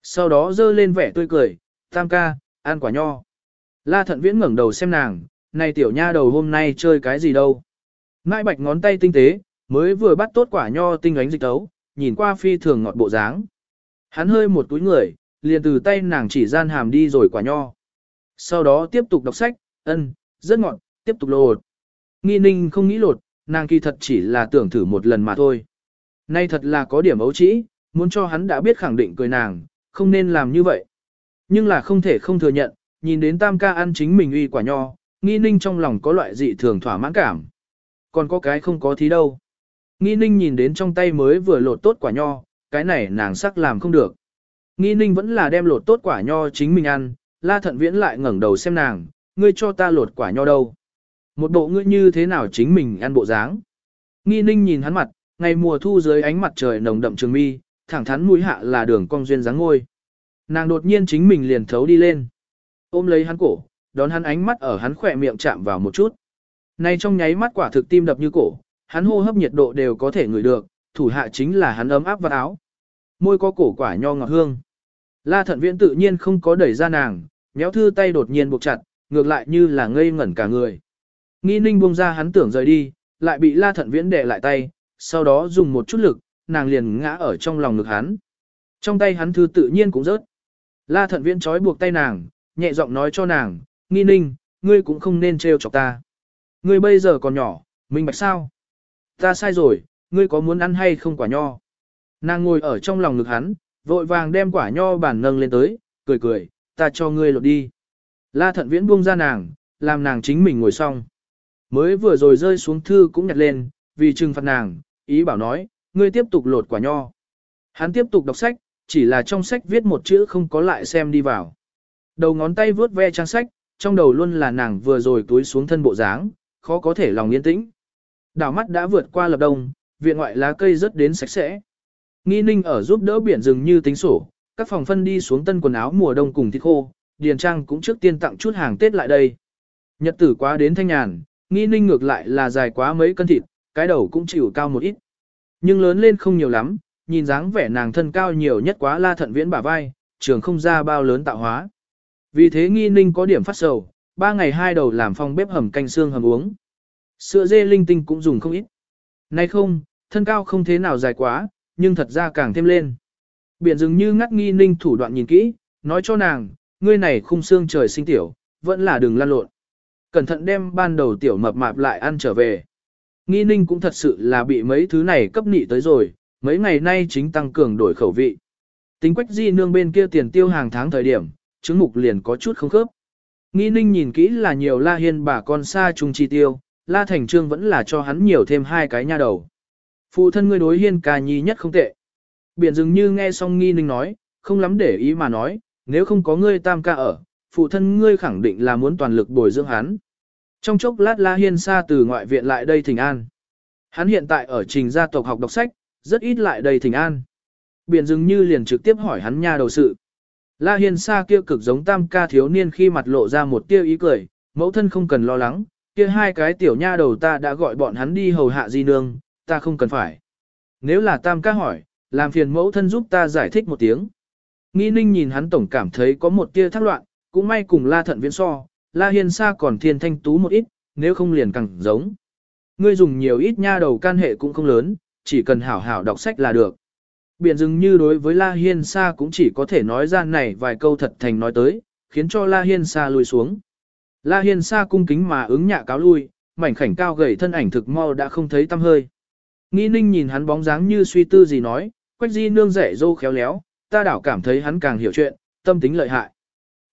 Sau đó dơ lên vẻ tươi cười, tam ca, ăn quả nho. La thận viễn ngẩng đầu xem nàng, này tiểu nha đầu hôm nay chơi cái gì đâu. Nãi bạch ngón tay tinh tế, mới vừa bắt tốt quả nho tinh ánh dịch tấu, nhìn qua phi thường ngọt bộ dáng. Hắn hơi một túi người, liền từ tay nàng chỉ gian hàm đi rồi quả nho. Sau đó tiếp tục đọc sách, ân, rất ngọt, tiếp tục lột. Nghi ninh không nghĩ lột, nàng kỳ thật chỉ là tưởng thử một lần mà thôi. Nay thật là có điểm ấu trĩ, muốn cho hắn đã biết khẳng định cười nàng, không nên làm như vậy. Nhưng là không thể không thừa nhận, nhìn đến tam ca ăn chính mình uy quả nho, nghi ninh trong lòng có loại dị thường thỏa mãn cảm. Còn có cái không có thí đâu. Nghi ninh nhìn đến trong tay mới vừa lột tốt quả nho, cái này nàng sắc làm không được. Nghi ninh vẫn là đem lột tốt quả nho chính mình ăn, la thận viễn lại ngẩng đầu xem nàng, ngươi cho ta lột quả nho đâu. Một bộ ngươi như thế nào chính mình ăn bộ dáng. Nghi ninh nhìn hắn mặt, ngày mùa thu dưới ánh mặt trời nồng đậm trường mi, thẳng thắn mũi hạ là đường cong duyên dáng ngôi. Nàng đột nhiên chính mình liền thấu đi lên. Ôm lấy hắn cổ, đón hắn ánh mắt ở hắn khỏe miệng chạm vào một chút. Nay trong nháy mắt quả thực tim đập như cổ, hắn hô hấp nhiệt độ đều có thể ngửi được, thủ hạ chính là hắn ấm áp vào áo. Môi có cổ quả nho ngọt hương. La thận viễn tự nhiên không có đẩy ra nàng, méo thư tay đột nhiên buộc chặt, ngược lại như là ngây ngẩn cả người. Nghi ninh buông ra hắn tưởng rời đi, lại bị la thận viễn đè lại tay, sau đó dùng một chút lực, nàng liền ngã ở trong lòng ngực hắn. Trong tay hắn thư tự nhiên cũng rớt. La thận viễn trói buộc tay nàng, nhẹ giọng nói cho nàng, nghi ninh, ngươi cũng không nên trêu chọc ta. Ngươi bây giờ còn nhỏ, minh bạch sao? Ta sai rồi, ngươi có muốn ăn hay không quả nho? Nàng ngồi ở trong lòng ngực hắn, vội vàng đem quả nho bản nâng lên tới, cười cười, ta cho ngươi lột đi. La thận viễn buông ra nàng, làm nàng chính mình ngồi xong. Mới vừa rồi rơi xuống thư cũng nhặt lên, vì trừng phạt nàng, ý bảo nói, ngươi tiếp tục lột quả nho. Hắn tiếp tục đọc sách, chỉ là trong sách viết một chữ không có lại xem đi vào. Đầu ngón tay vướt ve trang sách, trong đầu luôn là nàng vừa rồi túi xuống thân bộ dáng, khó có thể lòng yên tĩnh. Đảo mắt đã vượt qua lập đông, viện ngoại lá cây rất đến sạch sẽ. Nghi ninh ở giúp đỡ biển rừng như tính sổ, các phòng phân đi xuống tân quần áo mùa đông cùng thịt khô, Điền Trang cũng trước tiên tặng chút hàng Tết lại đây. Nhật tử quá đến thanh nhàn, nghi ninh ngược lại là dài quá mấy cân thịt, cái đầu cũng chịu cao một ít. Nhưng lớn lên không nhiều lắm, nhìn dáng vẻ nàng thân cao nhiều nhất quá la thận viễn bả vai, trường không ra bao lớn tạo hóa. Vì thế nghi ninh có điểm phát sầu, ba ngày hai đầu làm phong bếp hầm canh xương hầm uống. Sữa dê linh tinh cũng dùng không ít. Nay không, thân cao không thế nào dài quá, nhưng thật ra càng thêm lên. Biển dường như ngắt nghi ninh thủ đoạn nhìn kỹ, nói cho nàng, ngươi này khung xương trời sinh tiểu, vẫn là đừng lan lộn. Cẩn thận đem ban đầu tiểu mập mạp lại ăn trở về. Nghi ninh cũng thật sự là bị mấy thứ này cấp nị tới rồi, mấy ngày nay chính tăng cường đổi khẩu vị. Tính quách di nương bên kia tiền tiêu hàng tháng thời điểm, chứng mục liền có chút không khớp. Nghi ninh nhìn kỹ là nhiều la hiên bà con xa chung chi tiêu, la thành trương vẫn là cho hắn nhiều thêm hai cái nha đầu. Phụ thân ngươi đối hiên ca nhi nhất không tệ. Biển dường như nghe xong nghi ninh nói, không lắm để ý mà nói, nếu không có ngươi tam ca ở, phụ thân ngươi khẳng định là muốn toàn lực bồi dưỡng hắn. Trong chốc lát La Hiên xa từ ngoại viện lại đây thỉnh an. Hắn hiện tại ở trình gia tộc học đọc sách, rất ít lại đây thỉnh an. Biển dường như liền trực tiếp hỏi hắn nha đầu sự. La Hiên Sa kia cực giống tam ca thiếu niên khi mặt lộ ra một tia ý cười, mẫu thân không cần lo lắng, kia hai cái tiểu nha đầu ta đã gọi bọn hắn đi hầu hạ di nương, ta không cần phải. Nếu là tam ca hỏi, làm phiền mẫu thân giúp ta giải thích một tiếng. Nghi ninh nhìn hắn tổng cảm thấy có một tia thác loạn, cũng may cùng la thận viễn so, la hiên sa còn thiên thanh tú một ít, nếu không liền càng giống. Ngươi dùng nhiều ít nha đầu can hệ cũng không lớn, chỉ cần hảo hảo đọc sách là được. Biển dừng như đối với La Hiên Sa cũng chỉ có thể nói ra này vài câu thật thành nói tới, khiến cho La Hiên Sa lùi xuống. La Hiên Sa cung kính mà ứng nhạ cáo lui, mảnh khảnh cao gầy thân ảnh thực mau đã không thấy tăm hơi. Nghi ninh nhìn hắn bóng dáng như suy tư gì nói, quách di nương rẻ dô khéo léo, ta đảo cảm thấy hắn càng hiểu chuyện, tâm tính lợi hại.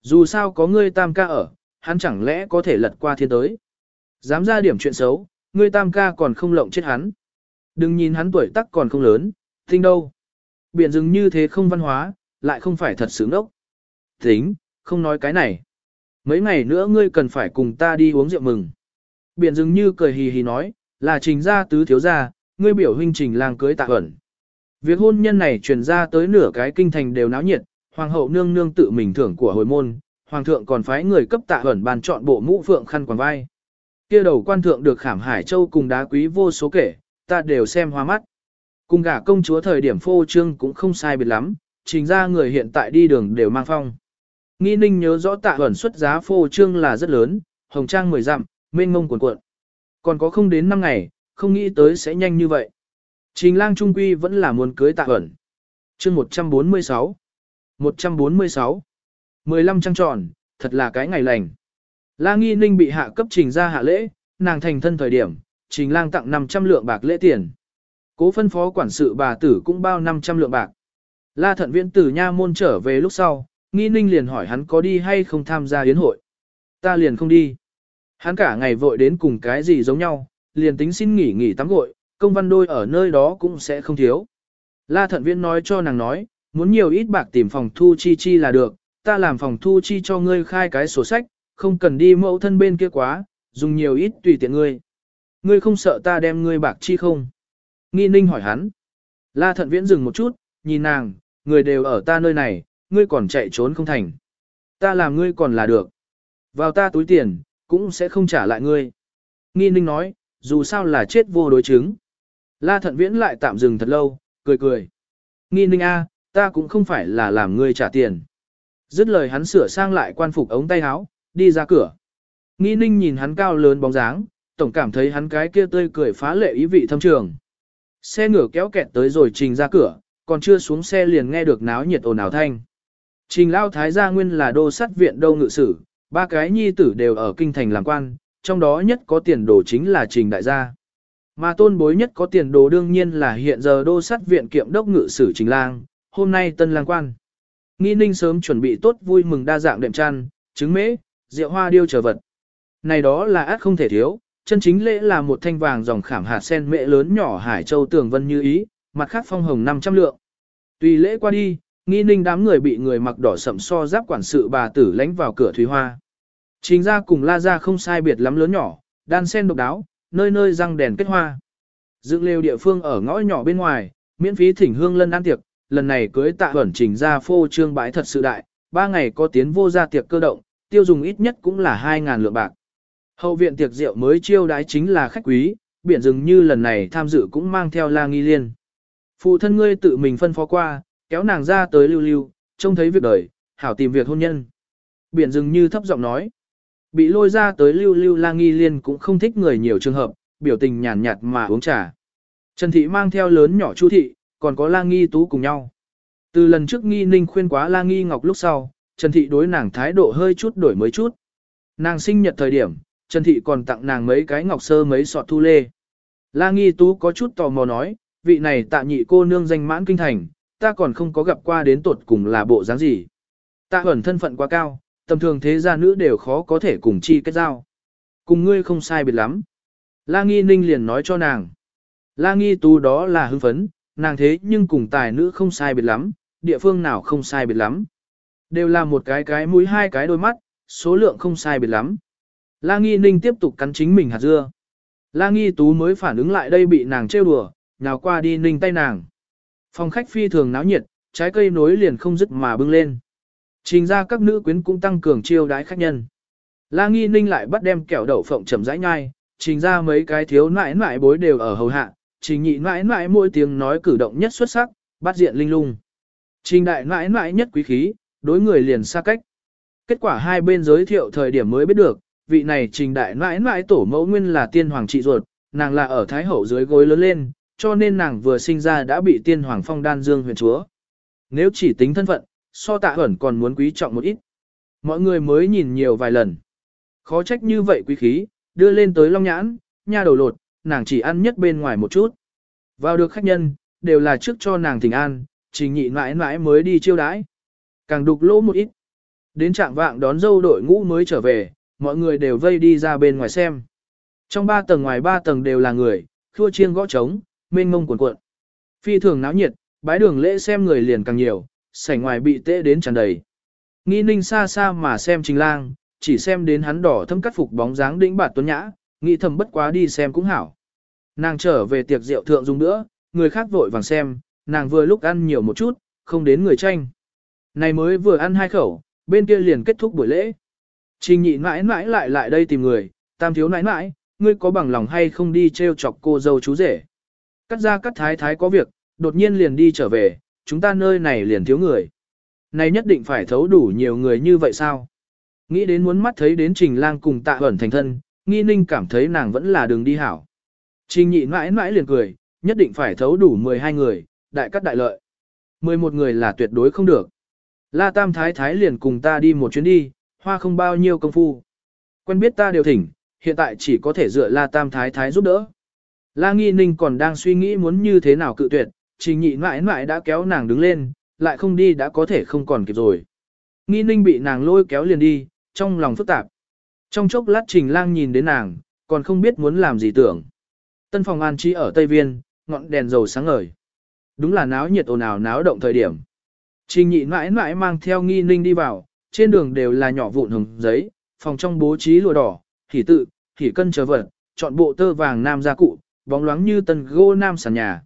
Dù sao có ngươi tam ca ở, hắn chẳng lẽ có thể lật qua thiên tới. Dám ra điểm chuyện xấu, ngươi tam ca còn không lộng chết hắn. Đừng nhìn hắn tuổi tác còn không lớn, tinh đâu. Biển rừng như thế không văn hóa, lại không phải thật sướng ốc. Tính, không nói cái này. Mấy ngày nữa ngươi cần phải cùng ta đi uống rượu mừng. Biển rừng như cười hì hì nói, là trình gia tứ thiếu gia, ngươi biểu huynh trình làng cưới tạ ẩn. Việc hôn nhân này truyền ra tới nửa cái kinh thành đều náo nhiệt, hoàng hậu nương nương tự mình thưởng của hồi môn, hoàng thượng còn phái người cấp tạ ẩn bàn chọn bộ mũ phượng khăn quàng vai. Kia đầu quan thượng được khảm hải châu cùng đá quý vô số kể, ta đều xem hoa mắt. Cùng gả công chúa thời điểm phô trương cũng không sai biệt lắm, trình ra người hiện tại đi đường đều mang phong. Nghi ninh nhớ rõ tạ huẩn xuất giá phô trương là rất lớn, hồng trang 10 dặm, mênh mông cuộn cuộn. Còn có không đến năm ngày, không nghĩ tới sẽ nhanh như vậy. Trình lang trung quy vẫn là muốn cưới tạ huẩn. chương 146 146 15 trăng tròn, thật là cái ngày lành. La nghi ninh bị hạ cấp trình ra hạ lễ, nàng thành thân thời điểm, trình lang tặng 500 lượng bạc lễ tiền. Cố phân phó quản sự bà tử cũng bao 500 lượng bạc. La thận viễn tử nha môn trở về lúc sau, nghi ninh liền hỏi hắn có đi hay không tham gia yến hội. Ta liền không đi. Hắn cả ngày vội đến cùng cái gì giống nhau, liền tính xin nghỉ nghỉ tắm gội, công văn đôi ở nơi đó cũng sẽ không thiếu. La thận viễn nói cho nàng nói, muốn nhiều ít bạc tìm phòng thu chi chi là được, ta làm phòng thu chi cho ngươi khai cái sổ sách, không cần đi mẫu thân bên kia quá, dùng nhiều ít tùy tiện ngươi. Ngươi không sợ ta đem ngươi bạc chi không? Nghi ninh hỏi hắn. La thận viễn dừng một chút, nhìn nàng, người đều ở ta nơi này, ngươi còn chạy trốn không thành. Ta làm ngươi còn là được. Vào ta túi tiền, cũng sẽ không trả lại ngươi. Nghi ninh nói, dù sao là chết vô đối chứng. La thận viễn lại tạm dừng thật lâu, cười cười. Nghi ninh a, ta cũng không phải là làm ngươi trả tiền. Dứt lời hắn sửa sang lại quan phục ống tay áo, đi ra cửa. Nghi ninh nhìn hắn cao lớn bóng dáng, tổng cảm thấy hắn cái kia tươi cười phá lệ ý vị thâm trường. Xe ngựa kéo kẹt tới rồi trình ra cửa, còn chưa xuống xe liền nghe được náo nhiệt ồn ào thanh. Trình Lao Thái gia nguyên là đô sắt viện đô ngự sử, ba cái nhi tử đều ở kinh thành làm quan, trong đó nhất có tiền đồ chính là Trình Đại gia. Mà tôn bối nhất có tiền đồ đương nhiên là hiện giờ đô sắt viện kiệm đốc ngự sử Trình Lang, hôm nay tân lang quan. Nghi ninh sớm chuẩn bị tốt vui mừng đa dạng đệm chăn, trứng mễ, rượu hoa điêu trở vật. Này đó là át không thể thiếu, chân chính lễ là một thanh vàng dòng khảm hạt sen mễ lớn nhỏ hải châu tường vân như ý, mặt khác phong hồng 500 lượng. Tùy lễ qua đi, nghi ninh đám người bị người mặc đỏ sậm so giáp quản sự bà tử lánh vào cửa thủy hoa. Trình ra cùng la ra không sai biệt lắm lớn nhỏ, đan sen độc đáo, nơi nơi răng đèn kết hoa. Dựng lều địa phương ở ngõ nhỏ bên ngoài, miễn phí thỉnh hương lân ăn tiệc, lần này cưới tạ ẩn trình ra phô trương bãi thật sự đại, ba ngày có tiến vô ra tiệc cơ động, tiêu dùng ít nhất cũng là 2.000 lượng bạc. Hậu viện tiệc rượu mới chiêu đái chính là khách quý, biển rừng như lần này tham dự cũng mang theo la nghi liên. Phụ thân ngươi tự mình phân phó qua, kéo nàng ra tới lưu lưu, trông thấy việc đời, hảo tìm việc hôn nhân. Biển rừng như thấp giọng nói. Bị lôi ra tới lưu lưu la nghi liên cũng không thích người nhiều trường hợp, biểu tình nhàn nhạt mà uống trà. Trần thị mang theo lớn nhỏ chu thị, còn có la nghi tú cùng nhau. Từ lần trước nghi ninh khuyên quá la nghi ngọc lúc sau, Trần Thị đối nàng thái độ hơi chút đổi mới chút. Nàng sinh nhật thời điểm, Trần Thị còn tặng nàng mấy cái ngọc sơ mấy sọt thu lê. La nghi tú có chút tò mò nói, vị này tạ nhị cô nương danh mãn kinh thành, ta còn không có gặp qua đến tột cùng là bộ dáng gì. Tạ ẩn thân phận quá cao, tầm thường thế gia nữ đều khó có thể cùng chi kết giao. Cùng ngươi không sai biệt lắm. La nghi ninh liền nói cho nàng. La nghi tú đó là hưng phấn, nàng thế nhưng cùng tài nữ không sai biệt lắm, địa phương nào không sai biệt lắm. Đều là một cái cái mũi hai cái đôi mắt, số lượng không sai biệt lắm. La nghi ninh tiếp tục cắn chính mình hạt dưa. La nghi tú mới phản ứng lại đây bị nàng trêu đùa, nhào qua đi ninh tay nàng. Phòng khách phi thường náo nhiệt, trái cây nối liền không dứt mà bưng lên. Trình ra các nữ quyến cũng tăng cường chiêu đái khách nhân. La nghi ninh lại bắt đem kẹo đậu phộng chậm rãi nhai, trình ra mấy cái thiếu nãi nãi bối đều ở hầu hạ, trình nhị nãi nãi mỗi tiếng nói cử động nhất xuất sắc, bắt diện linh lung. Trình đại nãi nãi nhất quý khí, đối người liền xa cách. Kết quả hai bên giới thiệu thời điểm mới biết được, vị này trình đại nãi nãi tổ mẫu nguyên là tiên hoàng trị ruột, nàng là ở Thái Hậu dưới gối lớn lên, cho nên nàng vừa sinh ra đã bị tiên hoàng phong đan dương huyền chúa. Nếu chỉ tính thân phận, so tạ ẩn còn muốn quý trọng một ít. Mọi người mới nhìn nhiều vài lần. Khó trách như vậy quý khí, đưa lên tới long nhãn, nha đầu lột, nàng chỉ ăn nhất bên ngoài một chút. Vào được khách nhân, đều là trước cho nàng thỉnh an, trình nhị mãi mãi mới đi chiêu đãi. Càng đục lỗ một ít. Đến trạng vạng đón dâu đội ngũ mới trở về, mọi người đều vây đi ra bên ngoài xem. Trong ba tầng ngoài ba tầng đều là người, thua chiêng gõ trống, mênh mông cuộn cuộn. Phi thường náo nhiệt, bái đường lễ xem người liền càng nhiều, sảnh ngoài bị tễ đến tràn đầy. Nghi ninh xa xa mà xem trình lang, chỉ xem đến hắn đỏ thâm cắt phục bóng dáng đĩnh bạt tuấn nhã, nghĩ thầm bất quá đi xem cũng hảo. Nàng trở về tiệc rượu thượng dùng nữa, người khác vội vàng xem, nàng vừa lúc ăn nhiều một chút, không đến người tranh. Này mới vừa ăn hai khẩu, bên kia liền kết thúc buổi lễ. Trình nhị mãi mãi lại lại đây tìm người, tam thiếu nãi mãi, ngươi có bằng lòng hay không đi treo chọc cô dâu chú rể. Cắt ra cắt thái thái có việc, đột nhiên liền đi trở về, chúng ta nơi này liền thiếu người. Này nhất định phải thấu đủ nhiều người như vậy sao? Nghĩ đến muốn mắt thấy đến trình lang cùng tạ ẩn thành thân, nghi ninh cảm thấy nàng vẫn là đường đi hảo. Trình nhị mãi mãi liền cười, nhất định phải thấu đủ 12 người, đại cắt đại lợi. 11 người là tuyệt đối không được. La Tam Thái Thái liền cùng ta đi một chuyến đi, hoa không bao nhiêu công phu. Quen biết ta đều thỉnh, hiện tại chỉ có thể dựa La Tam Thái Thái giúp đỡ. La Nghi Ninh còn đang suy nghĩ muốn như thế nào cự tuyệt, trình nhị mãi mãi đã kéo nàng đứng lên, lại không đi đã có thể không còn kịp rồi. Nghi Ninh bị nàng lôi kéo liền đi, trong lòng phức tạp. Trong chốc lát trình lang nhìn đến nàng, còn không biết muốn làm gì tưởng. Tân phòng an trí ở Tây Viên, ngọn đèn dầu sáng ngời. Đúng là náo nhiệt ồn ào náo động thời điểm. Trình nhị mãi mãi mang theo nghi ninh đi vào, trên đường đều là nhỏ vụn hồng giấy, phòng trong bố trí lụa đỏ, hỉ tự, hỉ cân chờ vật, chọn bộ tơ vàng nam gia cụ, bóng loáng như tần gô nam sàn nhà.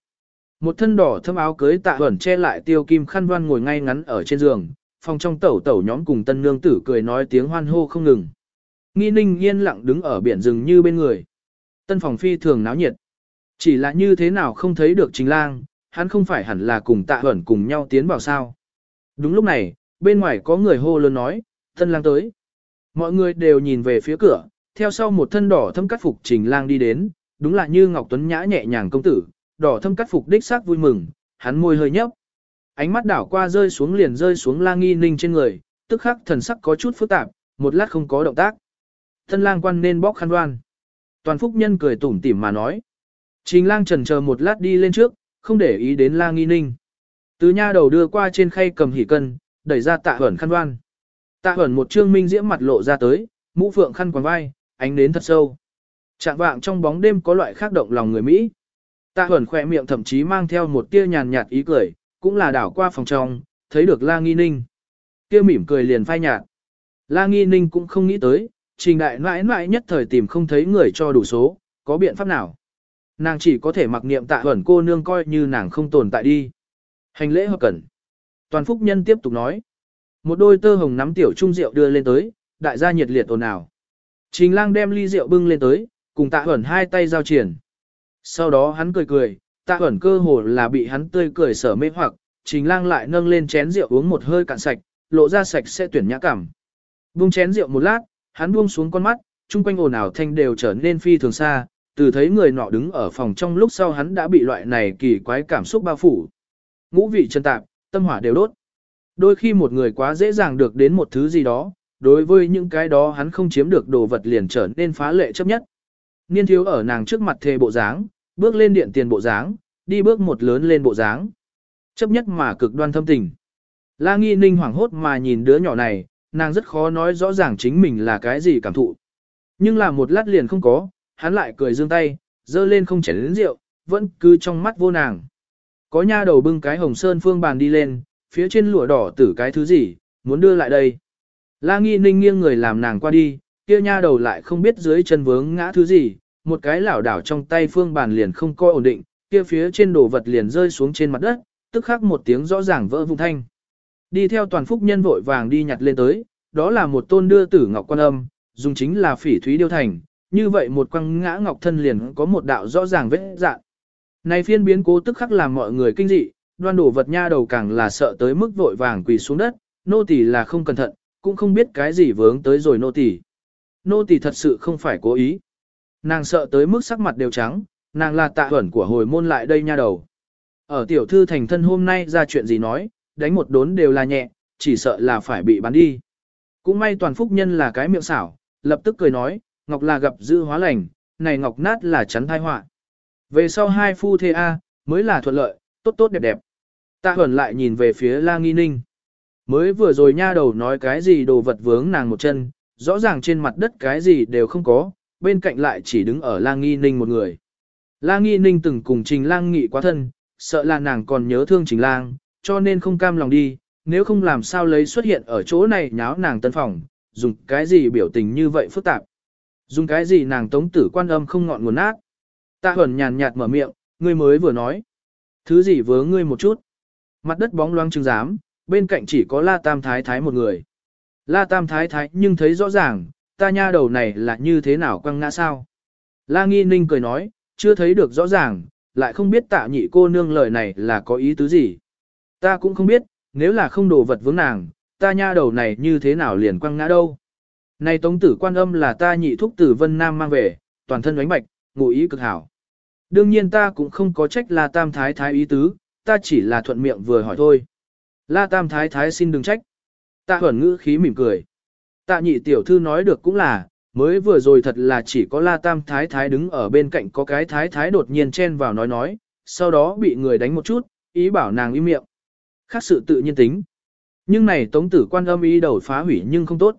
Một thân đỏ thâm áo cưới tạ ẩn che lại tiêu kim khăn đoan ngồi ngay ngắn ở trên giường, phòng trong tẩu tẩu nhóm cùng tân nương tử cười nói tiếng hoan hô không ngừng. Nghi ninh yên lặng đứng ở biển rừng như bên người. Tân phòng phi thường náo nhiệt. Chỉ là như thế nào không thấy được chính lang, hắn không phải hẳn là cùng tạ ẩn cùng nhau tiến vào sao. Đúng lúc này, bên ngoài có người hô lớn nói, thân lang tới. Mọi người đều nhìn về phía cửa, theo sau một thân đỏ thâm cắt phục trình lang đi đến, đúng là như Ngọc Tuấn nhã nhẹ nhàng công tử, đỏ thâm cắt phục đích xác vui mừng, hắn môi hơi nhấp. Ánh mắt đảo qua rơi xuống liền rơi xuống lang nghi ninh trên người, tức khắc thần sắc có chút phức tạp, một lát không có động tác. thân lang quan nên bóc khăn đoan. Toàn phúc nhân cười tủm tỉm mà nói. Trình lang trần chờ một lát đi lên trước, không để ý đến lang nghi ninh. Từ nha đầu đưa qua trên khay cầm hỉ cân, đẩy ra tạ hẩn khăn đoan. Tạ hẩn một trương minh diễm mặt lộ ra tới, mũ phượng khăn quàng vai, ánh đến thật sâu. Trạng vạng trong bóng đêm có loại khác động lòng người Mỹ. Tạ hẩn khỏe miệng thậm chí mang theo một tia nhàn nhạt ý cười, cũng là đảo qua phòng trong, thấy được La Nghi Ninh. Kia mỉm cười liền phai nhạt. La Nghi Ninh cũng không nghĩ tới, trình đại mãi mãi nhất thời tìm không thấy người cho đủ số, có biện pháp nào. Nàng chỉ có thể mặc niệm tạ hẩn cô nương coi như nàng không tồn tại đi. Hành lễ hợp cẩn. Toàn phúc nhân tiếp tục nói. Một đôi tơ hồng nắm tiểu trung rượu đưa lên tới, đại gia nhiệt liệt ồn ào. Trình lang đem ly rượu bưng lên tới, cùng tạ ẩn hai tay giao triển. Sau đó hắn cười cười, tạ ẩn cơ hồ là bị hắn tươi cười sở mê hoặc, trình lang lại nâng lên chén rượu uống một hơi cạn sạch, lộ ra sạch sẽ tuyển nhã cảm. Buông chén rượu một lát, hắn buông xuống con mắt, chung quanh ồn ào thanh đều trở nên phi thường xa, từ thấy người nọ đứng ở phòng trong lúc sau hắn đã bị loại này kỳ quái cảm xúc bao phủ. Ngũ vị chân tạp, tâm hỏa đều đốt. Đôi khi một người quá dễ dàng được đến một thứ gì đó, đối với những cái đó hắn không chiếm được đồ vật liền trở nên phá lệ chấp nhất. Niên thiếu ở nàng trước mặt thề bộ dáng, bước lên điện tiền bộ dáng, đi bước một lớn lên bộ dáng. Chấp nhất mà cực đoan thâm tình. La nghi ninh hoảng hốt mà nhìn đứa nhỏ này, nàng rất khó nói rõ ràng chính mình là cái gì cảm thụ. Nhưng là một lát liền không có, hắn lại cười dương tay, dơ lên không chảy đến rượu, vẫn cứ trong mắt vô nàng. Có nha đầu bưng cái hồng sơn phương bàn đi lên, phía trên lụa đỏ tử cái thứ gì, muốn đưa lại đây. La nghi ninh nghiêng người làm nàng qua đi, kia nha đầu lại không biết dưới chân vướng ngã thứ gì, một cái lảo đảo trong tay phương bàn liền không coi ổn định, kia phía trên đồ vật liền rơi xuống trên mặt đất, tức khắc một tiếng rõ ràng vỡ vụn thanh. Đi theo toàn phúc nhân vội vàng đi nhặt lên tới, đó là một tôn đưa tử ngọc quan âm, dùng chính là phỉ thúy điêu thành, như vậy một quăng ngã ngọc thân liền có một đạo rõ ràng vết dạng. Này phiên biến cố tức khắc làm mọi người kinh dị, đoan đổ vật nha đầu càng là sợ tới mức vội vàng quỳ xuống đất, nô tỳ là không cẩn thận, cũng không biết cái gì vướng tới rồi nô tỳ. Nô tỳ thật sự không phải cố ý. Nàng sợ tới mức sắc mặt đều trắng, nàng là tạ huẩn của hồi môn lại đây nha đầu. Ở tiểu thư thành thân hôm nay ra chuyện gì nói, đánh một đốn đều là nhẹ, chỉ sợ là phải bị bắn đi. Cũng may toàn phúc nhân là cái miệng xảo, lập tức cười nói, Ngọc là gặp dư hóa lành, này Ngọc nát là chắn thai họa. Về sau hai phu thê A, mới là thuận lợi, tốt tốt đẹp đẹp. Tạ Huẩn lại nhìn về phía La Nghi Ninh. Mới vừa rồi nha đầu nói cái gì đồ vật vướng nàng một chân, rõ ràng trên mặt đất cái gì đều không có, bên cạnh lại chỉ đứng ở La Nghi Ninh một người. La Nghi Ninh từng cùng Trình Lang nghị quá thân, sợ là nàng còn nhớ thương Trình Lang, cho nên không cam lòng đi, nếu không làm sao lấy xuất hiện ở chỗ này nháo nàng tân phòng, dùng cái gì biểu tình như vậy phức tạp. Dùng cái gì nàng tống tử quan âm không ngọn nguồn nát. Tạ Huẩn nhàn nhạt mở miệng, ngươi mới vừa nói. Thứ gì vớ ngươi một chút. Mặt đất bóng loáng trứng giám, bên cạnh chỉ có La Tam Thái Thái một người. La Tam Thái Thái nhưng thấy rõ ràng, ta nha đầu này là như thế nào quăng ngã sao. La Nghi Ninh cười nói, chưa thấy được rõ ràng, lại không biết tạ nhị cô nương lời này là có ý tứ gì. Ta cũng không biết, nếu là không đồ vật vướng nàng, ta nha đầu này như thế nào liền quăng ngã đâu. Này tống tử quan âm là ta nhị thúc tử Vân Nam mang về, toàn thân đánh bạch, ngụ ý cực hảo. Đương nhiên ta cũng không có trách là tam thái thái ý tứ, ta chỉ là thuận miệng vừa hỏi thôi. La Tam Thái Thái xin đừng trách. Tạ Huẩn ngữ khí mỉm cười. Tạ nhị tiểu thư nói được cũng là, mới vừa rồi thật là chỉ có La Tam Thái Thái đứng ở bên cạnh có cái Thái Thái đột nhiên chen vào nói nói, sau đó bị người đánh một chút, ý bảo nàng im miệng. Khác sự tự nhiên tính. Nhưng này tống tử quan âm ý đầu phá hủy nhưng không tốt.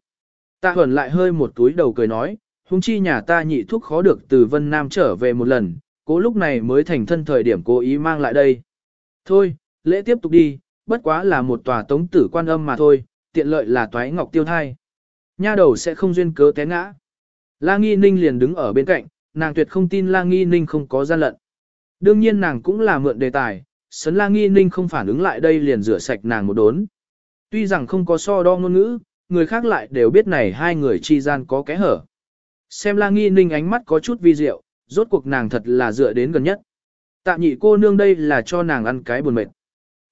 Tạ Huẩn lại hơi một túi đầu cười nói, hung chi nhà ta nhị thuốc khó được từ Vân Nam trở về một lần, cố lúc này mới thành thân thời điểm cố ý mang lại đây. Thôi, lễ tiếp tục đi, bất quá là một tòa tống tử quan âm mà thôi, tiện lợi là toái ngọc tiêu thai. Nha đầu sẽ không duyên cớ té ngã. La Nghi Ninh liền đứng ở bên cạnh, nàng tuyệt không tin La Nghi Ninh không có gian lận. Đương nhiên nàng cũng là mượn đề tài, sấn La Nghi Ninh không phản ứng lại đây liền rửa sạch nàng một đốn. Tuy rằng không có so đo ngôn ngữ, người khác lại đều biết này hai người chi gian có kẽ hở. Xem La Nghi Ninh ánh mắt có chút vi diệu, rốt cuộc nàng thật là dựa đến gần nhất. Tạ nhị cô nương đây là cho nàng ăn cái buồn mệt.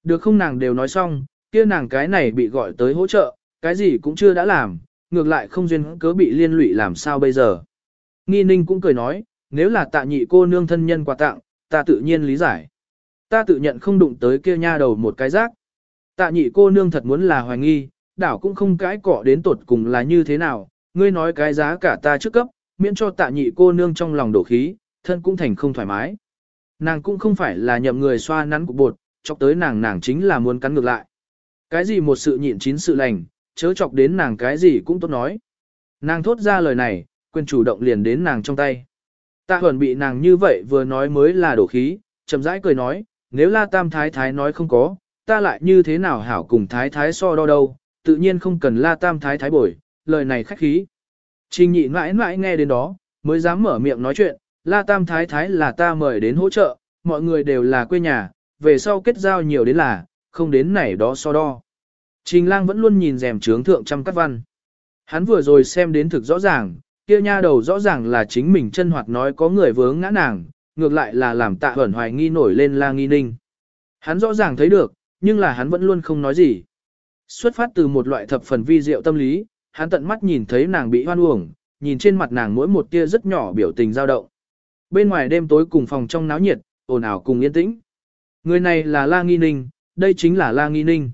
Được không nàng đều nói xong, kia nàng cái này bị gọi tới hỗ trợ, cái gì cũng chưa đã làm, ngược lại không duyên cớ bị liên lụy làm sao bây giờ. Nghi ninh cũng cười nói, nếu là tạ nhị cô nương thân nhân quà tặng, ta tự nhiên lý giải. Ta tự nhận không đụng tới kia nha đầu một cái rác. Tạ nhị cô nương thật muốn là hoài nghi, đảo cũng không cãi cọ đến tột cùng là như thế nào, ngươi nói cái giá cả ta trước cấp, miễn cho tạ nhị cô nương trong lòng đổ khí, thân cũng thành không thoải mái. Nàng cũng không phải là nhậm người xoa nắn của bột, chọc tới nàng nàng chính là muốn cắn ngược lại. Cái gì một sự nhịn chín sự lành, chớ chọc đến nàng cái gì cũng tốt nói. Nàng thốt ra lời này, quyền chủ động liền đến nàng trong tay. Tạ Huẩn bị nàng như vậy vừa nói mới là đổ khí, chậm rãi cười nói, nếu La Tam Thái Thái nói không có, ta lại như thế nào hảo cùng Thái Thái so đo đâu, tự nhiên không cần La Tam Thái Thái bổi, lời này khách khí. Trình nhị mãi mãi nghe đến đó, mới dám mở miệng nói chuyện, La Tam Thái Thái là ta mời đến hỗ trợ, mọi người đều là quê nhà, về sau kết giao nhiều đến là, không đến này đó so đo. Trình lang vẫn luôn nhìn rèm trướng thượng trăm cắt văn. Hắn vừa rồi xem đến thực rõ ràng, kia nha đầu rõ ràng là chính mình chân hoạt nói có người vướng ngã nàng, ngược lại là làm tạ hẩn hoài nghi nổi lên la nghi ninh. Hắn rõ ràng thấy được, nhưng là hắn vẫn luôn không nói gì. Xuất phát từ một loại thập phần vi diệu tâm lý, hắn tận mắt nhìn thấy nàng bị hoan uổng, nhìn trên mặt nàng mỗi một tia rất nhỏ biểu tình dao động. Bên ngoài đêm tối cùng phòng trong náo nhiệt, ồn ào cùng yên tĩnh. Người này là La Nghi Ninh, đây chính là La Nghi Ninh.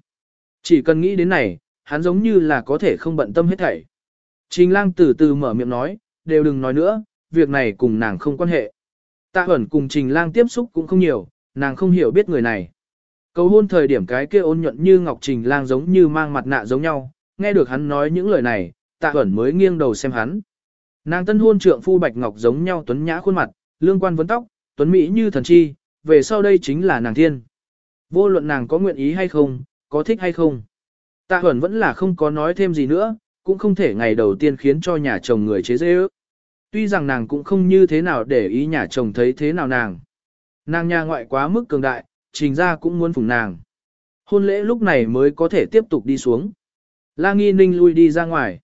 Chỉ cần nghĩ đến này, hắn giống như là có thể không bận tâm hết thảy. Trình lang từ từ mở miệng nói, đều đừng nói nữa, việc này cùng nàng không quan hệ. Tạ ẩn cùng trình lang tiếp xúc cũng không nhiều, nàng không hiểu biết người này. Cầu hôn thời điểm cái kia ôn nhuận như ngọc trình lang giống như mang mặt nạ giống nhau, nghe được hắn nói những lời này, tạ ẩn mới nghiêng đầu xem hắn. Nàng tân hôn trượng phu bạch ngọc giống nhau tuấn nhã khuôn mặt, lương quan vấn tóc, tuấn mỹ như thần chi, về sau đây chính là nàng thiên. Vô luận nàng có nguyện ý hay không, có thích hay không. Tạ ẩn vẫn là không có nói thêm gì nữa, cũng không thể ngày đầu tiên khiến cho nhà chồng người chế dễ ước. Tuy rằng nàng cũng không như thế nào để ý nhà chồng thấy thế nào nàng. Nàng nhà ngoại quá mức cường đại, trình ra cũng muốn phụng nàng. Hôn lễ lúc này mới có thể tiếp tục đi xuống. La Nghi Ninh lui đi ra ngoài.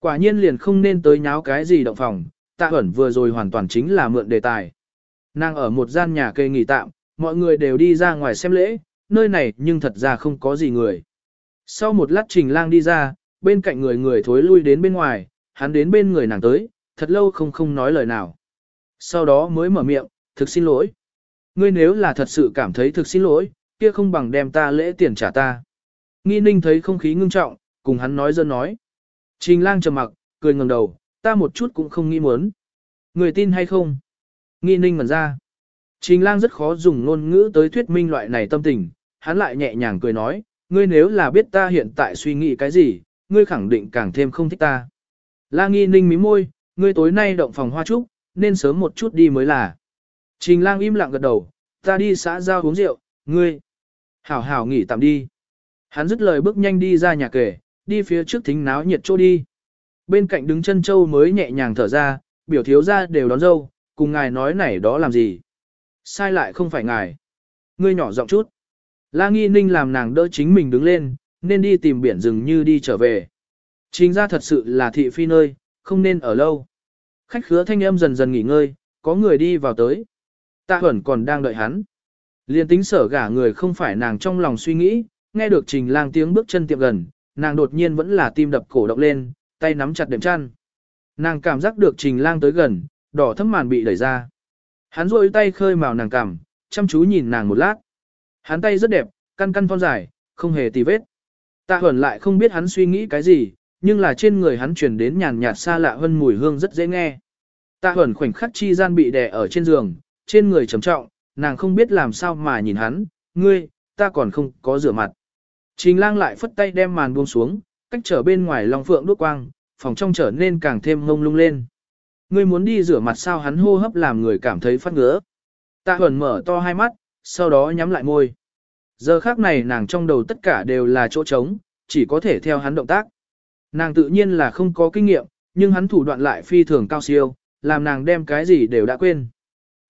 Quả nhiên liền không nên tới nháo cái gì động phòng, tạ ẩn vừa rồi hoàn toàn chính là mượn đề tài. Nàng ở một gian nhà cây nghỉ tạm, mọi người đều đi ra ngoài xem lễ, nơi này nhưng thật ra không có gì người. Sau một lát trình lang đi ra, bên cạnh người người thối lui đến bên ngoài, hắn đến bên người nàng tới, thật lâu không không nói lời nào. Sau đó mới mở miệng, thực xin lỗi. Ngươi nếu là thật sự cảm thấy thực xin lỗi, kia không bằng đem ta lễ tiền trả ta. Nghi ninh thấy không khí ngưng trọng, cùng hắn nói dân nói. Trình lang trầm mặc, cười ngẩng đầu, ta một chút cũng không nghĩ muốn. Người tin hay không? Nghi ninh ngẩn ra. Trình lang rất khó dùng ngôn ngữ tới thuyết minh loại này tâm tình, hắn lại nhẹ nhàng cười nói, ngươi nếu là biết ta hiện tại suy nghĩ cái gì, ngươi khẳng định càng thêm không thích ta. La nghi ninh mí môi, ngươi tối nay động phòng hoa trúc, nên sớm một chút đi mới là. Trình lang im lặng gật đầu, ta đi xã giao uống rượu, ngươi. Hảo hảo nghỉ tạm đi. Hắn dứt lời bước nhanh đi ra nhà kể, đi phía trước thính náo nhiệt chỗ đi. Bên cạnh đứng chân châu mới nhẹ nhàng thở ra, biểu thiếu ra đều đón dâu, cùng ngài nói này đó làm gì. Sai lại không phải ngài. Ngươi nhỏ giọng chút. La nghi ninh làm nàng đỡ chính mình đứng lên, nên đi tìm biển rừng như đi trở về. Chính ra thật sự là thị phi nơi, không nên ở lâu. Khách khứa thanh âm dần dần nghỉ ngơi, có người đi vào tới. Tạ Huẩn còn đang đợi hắn. Liên tính sở gả người không phải nàng trong lòng suy nghĩ, nghe được trình lang tiếng bước chân tiệm gần, nàng đột nhiên vẫn là tim đập cổ động lên, tay nắm chặt đệm chăn. Nàng cảm giác được trình lang tới gần, đỏ thấm màn bị đẩy ra. Hắn rôi tay khơi màu nàng cằm, chăm chú nhìn nàng một lát. Hắn tay rất đẹp, căn căn thon dài, không hề tì vết. Tạ Huẩn lại không biết hắn suy nghĩ cái gì, nhưng là trên người hắn truyền đến nhàn nhạt xa lạ hơn mùi hương rất dễ nghe. Tạ Huẩn khoảnh khắc chi gian bị đè ở trên giường, trên người trầm trọng, nàng không biết làm sao mà nhìn hắn, ngươi, ta còn không có rửa mặt. Trình lang lại phất tay đem màn buông xuống, cách trở bên ngoài lòng phượng đuốc quang, phòng trong trở nên càng thêm ngông lung lên. Ngươi muốn đi rửa mặt sao hắn hô hấp làm người cảm thấy phát ngứa. Tạ Huẩn mở to hai mắt, sau đó nhắm lại môi. Giờ khác này nàng trong đầu tất cả đều là chỗ trống, chỉ có thể theo hắn động tác. Nàng tự nhiên là không có kinh nghiệm, nhưng hắn thủ đoạn lại phi thường cao siêu, làm nàng đem cái gì đều đã quên.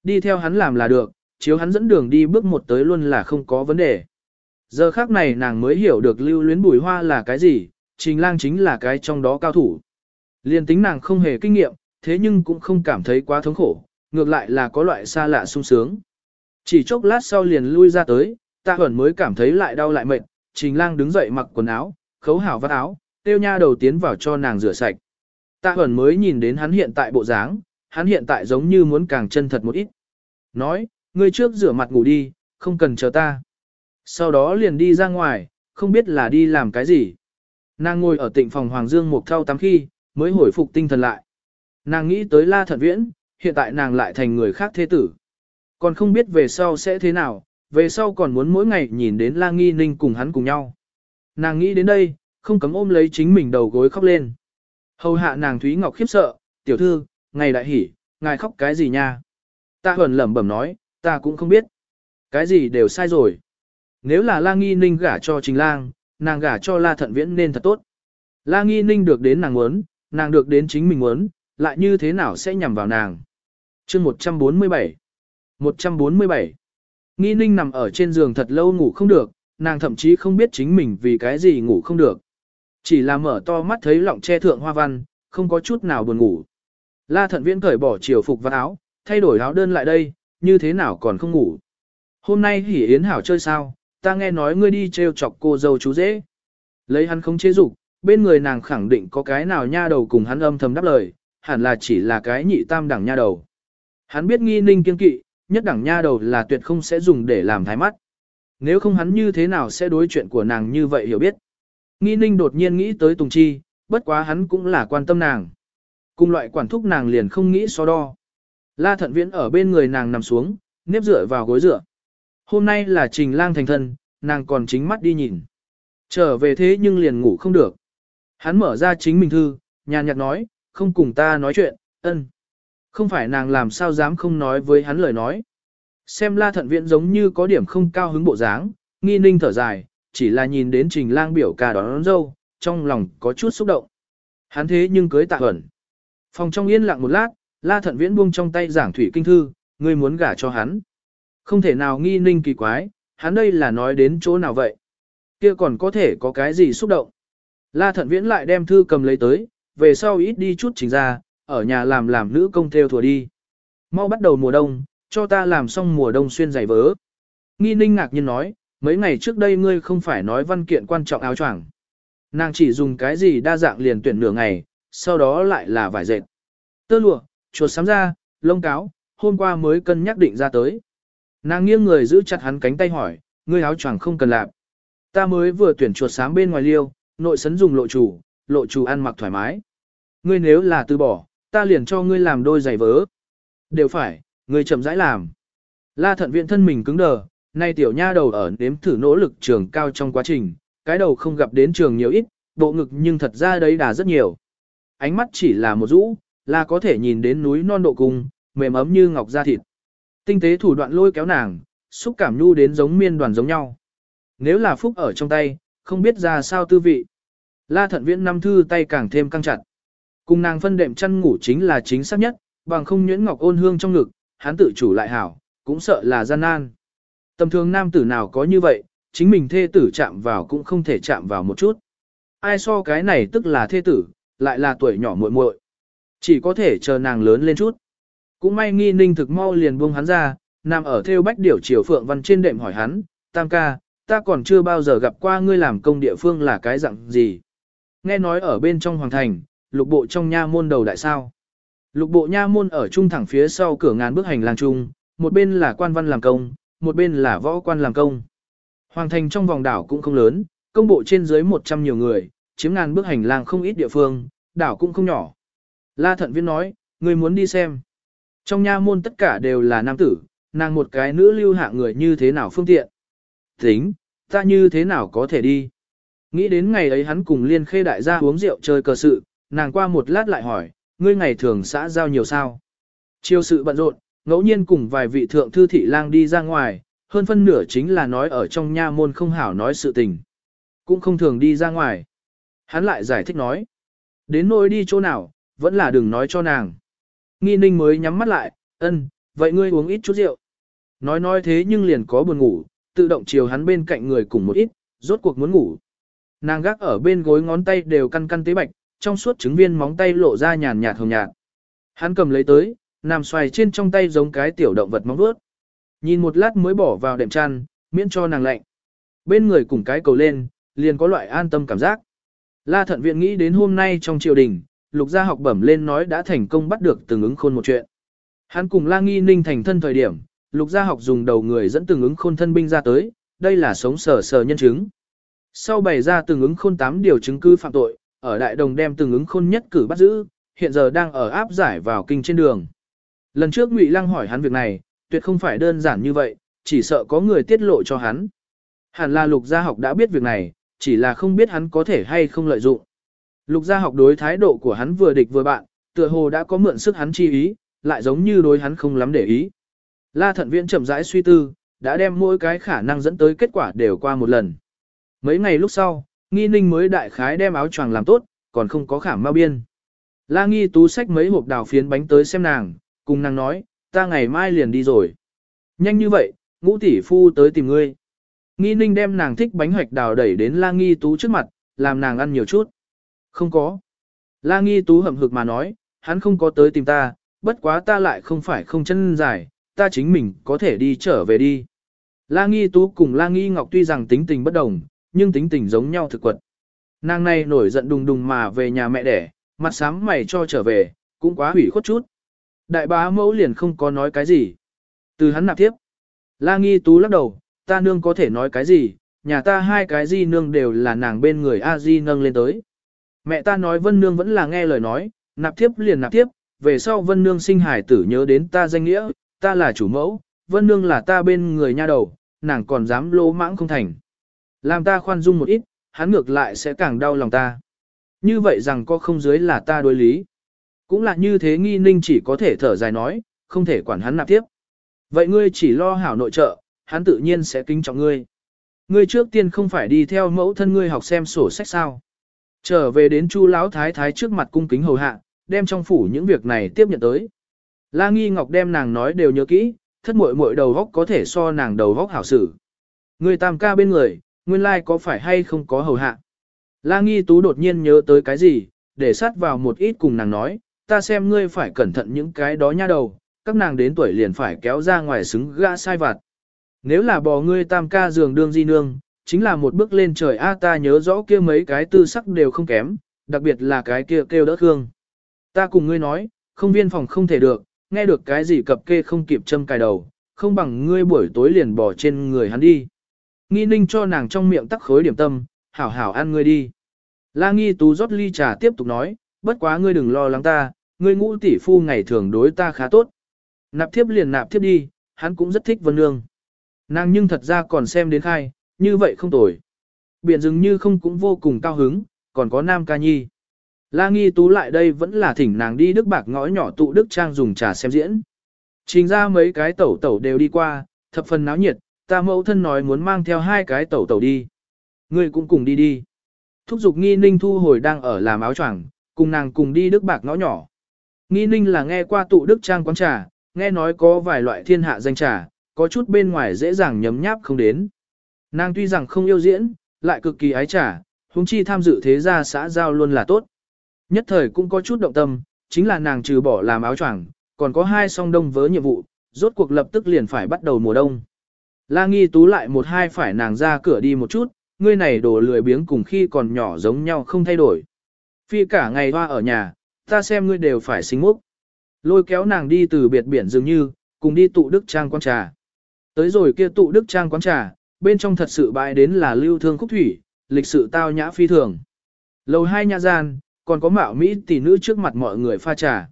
Đi theo hắn làm là được, chiếu hắn dẫn đường đi bước một tới luôn là không có vấn đề. Giờ khác này nàng mới hiểu được lưu luyến bùi hoa là cái gì, trình lang chính là cái trong đó cao thủ. Liên tính nàng không hề kinh nghiệm, thế nhưng cũng không cảm thấy quá thống khổ, ngược lại là có loại xa lạ sung sướng. Chỉ chốc lát sau liền lui ra tới, tạ huẩn mới cảm thấy lại đau lại mệt, trình lang đứng dậy mặc quần áo, khấu hảo vắt áo, tiêu nha đầu tiến vào cho nàng rửa sạch. Tạ huẩn mới nhìn đến hắn hiện tại bộ dáng, hắn hiện tại giống như muốn càng chân thật một ít. Nói, ngươi trước rửa mặt ngủ đi, không cần chờ ta. Sau đó liền đi ra ngoài, không biết là đi làm cái gì. Nàng ngồi ở tịnh phòng Hoàng Dương một thao tắm khi, mới hồi phục tinh thần lại. Nàng nghĩ tới La Thận Viễn, hiện tại nàng lại thành người khác thế tử. Còn không biết về sau sẽ thế nào, về sau còn muốn mỗi ngày nhìn đến La Nghi Ninh cùng hắn cùng nhau. Nàng nghĩ đến đây, không cấm ôm lấy chính mình đầu gối khóc lên. Hầu hạ nàng Thúy Ngọc khiếp sợ, tiểu thư, ngày đại hỉ, ngài khóc cái gì nha? Ta huẩn lẩm bẩm nói, ta cũng không biết. Cái gì đều sai rồi. Nếu là La Nghi Ninh gả cho Trình Lang, nàng gả cho La Thận Viễn nên thật tốt. La Nghi Ninh được đến nàng muốn, nàng được đến chính mình muốn, lại như thế nào sẽ nhằm vào nàng. chương 147 147 Nghi Ninh nằm ở trên giường thật lâu ngủ không được, nàng thậm chí không biết chính mình vì cái gì ngủ không được. Chỉ là mở to mắt thấy lọng che thượng hoa văn, không có chút nào buồn ngủ. La Thận Viễn cởi bỏ chiều phục và áo, thay đổi áo đơn lại đây, như thế nào còn không ngủ. Hôm nay hỉ yến hảo chơi sao, ta nghe nói ngươi đi trêu chọc cô dâu chú dễ. Lấy hắn không chế dục, bên người nàng khẳng định có cái nào nha đầu cùng hắn âm thầm đáp lời, hẳn là chỉ là cái nhị tam đẳng nha đầu. Hắn biết nghi ninh kiên kỵ, nhất đẳng nha đầu là tuyệt không sẽ dùng để làm thái mắt. nếu không hắn như thế nào sẽ đối chuyện của nàng như vậy hiểu biết. Nghi ninh đột nhiên nghĩ tới Tùng Chi, bất quá hắn cũng là quan tâm nàng. Cùng loại quản thúc nàng liền không nghĩ so đo. La thận viễn ở bên người nàng nằm xuống, nếp dựa vào gối dựa. Hôm nay là trình lang thành thân, nàng còn chính mắt đi nhìn. Trở về thế nhưng liền ngủ không được. Hắn mở ra chính mình thư, nhàn nhạt nói, không cùng ta nói chuyện, ân. Không phải nàng làm sao dám không nói với hắn lời nói. Xem la thận viễn giống như có điểm không cao hứng bộ dáng, nghi ninh thở dài, chỉ là nhìn đến trình lang biểu ca đón, đón dâu, trong lòng có chút xúc động. Hắn thế nhưng cưới tạ ẩn. Phòng trong yên lặng một lát, la thận viễn buông trong tay giảng thủy kinh thư, ngươi muốn gả cho hắn. Không thể nào nghi ninh kỳ quái, hắn đây là nói đến chỗ nào vậy? Kia còn có thể có cái gì xúc động? La thận viễn lại đem thư cầm lấy tới, về sau ít đi chút chính ra, ở nhà làm làm nữ công theo thùa đi. Mau bắt đầu mùa đông, cho ta làm xong mùa đông xuyên giày vớ. Nghi ninh ngạc nhiên nói, mấy ngày trước đây ngươi không phải nói văn kiện quan trọng áo choàng. Nàng chỉ dùng cái gì đa dạng liền tuyển nửa ngày, sau đó lại là vải dệt. Tơ lụa, chuột sắm ra, lông cáo, hôm qua mới cân nhắc định ra tới. Nàng nghiêng người giữ chặt hắn cánh tay hỏi, ngươi áo choàng không cần làm. Ta mới vừa tuyển chuột sáng bên ngoài liêu, nội sấn dùng lộ chủ, lộ chủ ăn mặc thoải mái. Ngươi nếu là từ bỏ, ta liền cho ngươi làm đôi giày vớ. Đều phải, ngươi chậm rãi làm. La thận viện thân mình cứng đờ, nay tiểu nha đầu ở nếm thử nỗ lực trường cao trong quá trình, cái đầu không gặp đến trường nhiều ít, bộ ngực nhưng thật ra đấy đà rất nhiều. Ánh mắt chỉ là một rũ, là có thể nhìn đến núi non độ cung, mềm ấm như ngọc da thịt. Tinh tế thủ đoạn lôi kéo nàng, xúc cảm nhu đến giống miên đoàn giống nhau. Nếu là phúc ở trong tay, không biết ra sao tư vị. La thận viễn năm thư tay càng thêm căng chặt. Cùng nàng phân đệm chăn ngủ chính là chính xác nhất, bằng không nhuyễn ngọc ôn hương trong ngực, hắn tự chủ lại hảo, cũng sợ là gian nan. Tầm thường nam tử nào có như vậy, chính mình thê tử chạm vào cũng không thể chạm vào một chút. Ai so cái này tức là thê tử, lại là tuổi nhỏ muội muội, Chỉ có thể chờ nàng lớn lên chút. Cũng may nghi ninh thực mau liền buông hắn ra, nằm ở theo bách điểu triều phượng văn trên đệm hỏi hắn, tam ca, ta còn chưa bao giờ gặp qua ngươi làm công địa phương là cái dạng gì. Nghe nói ở bên trong hoàng thành, lục bộ trong nha môn đầu đại sao. Lục bộ nha môn ở trung thẳng phía sau cửa ngàn bước hành lang trung, một bên là quan văn làm công, một bên là võ quan làm công. Hoàng thành trong vòng đảo cũng không lớn, công bộ trên dưới 100 nhiều người, chiếm ngàn bước hành lang không ít địa phương, đảo cũng không nhỏ. La thận viên nói, người muốn đi xem. Trong nha môn tất cả đều là nam tử, nàng một cái nữ lưu hạ người như thế nào phương tiện. Tính, ta như thế nào có thể đi. Nghĩ đến ngày ấy hắn cùng liên khê đại gia uống rượu chơi cờ sự, nàng qua một lát lại hỏi, ngươi ngày thường xã giao nhiều sao. Chiêu sự bận rộn, ngẫu nhiên cùng vài vị thượng thư thị lang đi ra ngoài, hơn phân nửa chính là nói ở trong nha môn không hảo nói sự tình. Cũng không thường đi ra ngoài. Hắn lại giải thích nói. Đến nỗi đi chỗ nào, vẫn là đừng nói cho nàng. Nghi ninh mới nhắm mắt lại, ân, vậy ngươi uống ít chút rượu. Nói nói thế nhưng liền có buồn ngủ, tự động chiều hắn bên cạnh người cùng một ít, rốt cuộc muốn ngủ. Nàng gác ở bên gối ngón tay đều căn căn tế bạch, trong suốt trứng viên móng tay lộ ra nhàn nhạt hồng nhạt. Hắn cầm lấy tới, nằm xoài trên trong tay giống cái tiểu động vật móng vuốt. Nhìn một lát mới bỏ vào đệm chăn, miễn cho nàng lạnh. Bên người cùng cái cầu lên, liền có loại an tâm cảm giác. La thận viện nghĩ đến hôm nay trong triều đình, lục gia học bẩm lên nói đã thành công bắt được từng ứng khôn một chuyện. Hắn cùng la nghi ninh thành thân thời điểm, lục gia học dùng đầu người dẫn từng ứng khôn thân binh ra tới, đây là sống sờ sờ nhân chứng. Sau bày ra từng ứng khôn 8 điều chứng cứ phạm tội, ở đại đồng đem từng ứng khôn nhất cử bắt giữ, hiện giờ đang ở áp giải vào kinh trên đường. Lần trước Ngụy Lăng hỏi hắn việc này, tuyệt không phải đơn giản như vậy, chỉ sợ có người tiết lộ cho hắn. Hẳn là lục gia học đã biết việc này, chỉ là không biết hắn có thể hay không lợi dụng. Lục gia học đối thái độ của hắn vừa địch vừa bạn, tựa hồ đã có mượn sức hắn chi ý, lại giống như đối hắn không lắm để ý. La thận viễn chậm rãi suy tư, đã đem mỗi cái khả năng dẫn tới kết quả đều qua một lần. Mấy ngày lúc sau, nghi ninh mới đại khái đem áo choàng làm tốt, còn không có khảm mau biên. La nghi tú xách mấy hộp đào phiến bánh tới xem nàng, cùng nàng nói, ta ngày mai liền đi rồi. Nhanh như vậy, ngũ tỷ phu tới tìm ngươi. Nghi ninh đem nàng thích bánh hoạch đào đẩy đến la nghi tú trước mặt, làm nàng ăn nhiều chút. Không có. La nghi tú hậm hực mà nói, hắn không có tới tìm ta, bất quá ta lại không phải không chân dài, ta chính mình có thể đi trở về đi. La nghi tú cùng la nghi ngọc tuy rằng tính tình bất đồng, nhưng tính tình giống nhau thực quật. Nàng này nổi giận đùng đùng mà về nhà mẹ đẻ, mặt sám mày cho trở về, cũng quá hủy khuất chút. Đại bá mẫu liền không có nói cái gì. Từ hắn nạp tiếp. La nghi tú lắc đầu, ta nương có thể nói cái gì, nhà ta hai cái di nương đều là nàng bên người A di nâng lên tới. Mẹ ta nói vân nương vẫn là nghe lời nói, nạp tiếp liền nạp tiếp, về sau vân nương sinh hải tử nhớ đến ta danh nghĩa, ta là chủ mẫu, vân nương là ta bên người nha đầu, nàng còn dám lô mãng không thành. Làm ta khoan dung một ít, hắn ngược lại sẽ càng đau lòng ta. Như vậy rằng có không dưới là ta đối lý. Cũng là như thế nghi ninh chỉ có thể thở dài nói, không thể quản hắn nạp tiếp. Vậy ngươi chỉ lo hảo nội trợ, hắn tự nhiên sẽ kính trọng ngươi. Ngươi trước tiên không phải đi theo mẫu thân ngươi học xem sổ sách sao. Trở về đến chu lão thái thái trước mặt cung kính hầu hạ, đem trong phủ những việc này tiếp nhận tới. La Nghi Ngọc đem nàng nói đều nhớ kỹ, thất muội muội đầu góc có thể so nàng đầu góc hảo sử. Người tam ca bên người, nguyên lai like có phải hay không có hầu hạ. La Nghi Tú đột nhiên nhớ tới cái gì, để sát vào một ít cùng nàng nói, ta xem ngươi phải cẩn thận những cái đó nha đầu, các nàng đến tuổi liền phải kéo ra ngoài xứng gã sai vặt. Nếu là bò ngươi tam ca giường đương di nương, chính là một bước lên trời a ta nhớ rõ kia mấy cái tư sắc đều không kém, đặc biệt là cái kia kêu đỡ thương. Ta cùng ngươi nói, không viên phòng không thể được, nghe được cái gì cập kê không kịp châm cài đầu, không bằng ngươi buổi tối liền bỏ trên người hắn đi. Nghi ninh cho nàng trong miệng tắc khối điểm tâm, hảo hảo ăn ngươi đi. La nghi tú rót ly trà tiếp tục nói, bất quá ngươi đừng lo lắng ta, ngươi ngũ tỷ phu ngày thường đối ta khá tốt. Nạp thiếp liền nạp thiếp đi, hắn cũng rất thích vân nương. Nàng nhưng thật ra còn xem đến khai, như vậy không tồi. Biển dường như không cũng vô cùng cao hứng, còn có nam ca nhi. La nghi tú lại đây vẫn là thỉnh nàng đi đức bạc ngõ nhỏ tụ đức trang dùng trà xem diễn. Trình ra mấy cái tẩu tẩu đều đi qua, thập phần náo nhiệt, ta mẫu thân nói muốn mang theo hai cái tẩu tẩu đi. Ngươi cũng cùng đi đi. Thúc giục nghi ninh thu hồi đang ở làm áo choàng, cùng nàng cùng đi đức bạc ngõ nhỏ. Nghi ninh là nghe qua tụ đức trang quán trà, nghe nói có vài loại thiên hạ danh trà, có chút bên ngoài dễ dàng nhấm nháp không đến. Nàng tuy rằng không yêu diễn, lại cực kỳ ái trả, huống chi tham dự thế gia xã giao luôn là tốt. Nhất thời cũng có chút động tâm, chính là nàng trừ bỏ làm áo choàng, còn có hai song đông với nhiệm vụ, rốt cuộc lập tức liền phải bắt đầu mùa đông. La nghi tú lại một hai phải nàng ra cửa đi một chút, ngươi này đồ lười biếng cùng khi còn nhỏ giống nhau không thay đổi. Phi cả ngày hoa ở nhà, ta xem ngươi đều phải xinh múc. Lôi kéo nàng đi từ biệt biển dường như, cùng đi tụ đức trang quán trà. Tới rồi kia tụ đức trang quán trà, bên trong thật sự bãi đến là lưu thương khúc thủy, lịch sự tao nhã phi thường. Lầu hai nhà gian, còn có mạo Mỹ tỷ nữ trước mặt mọi người pha trà.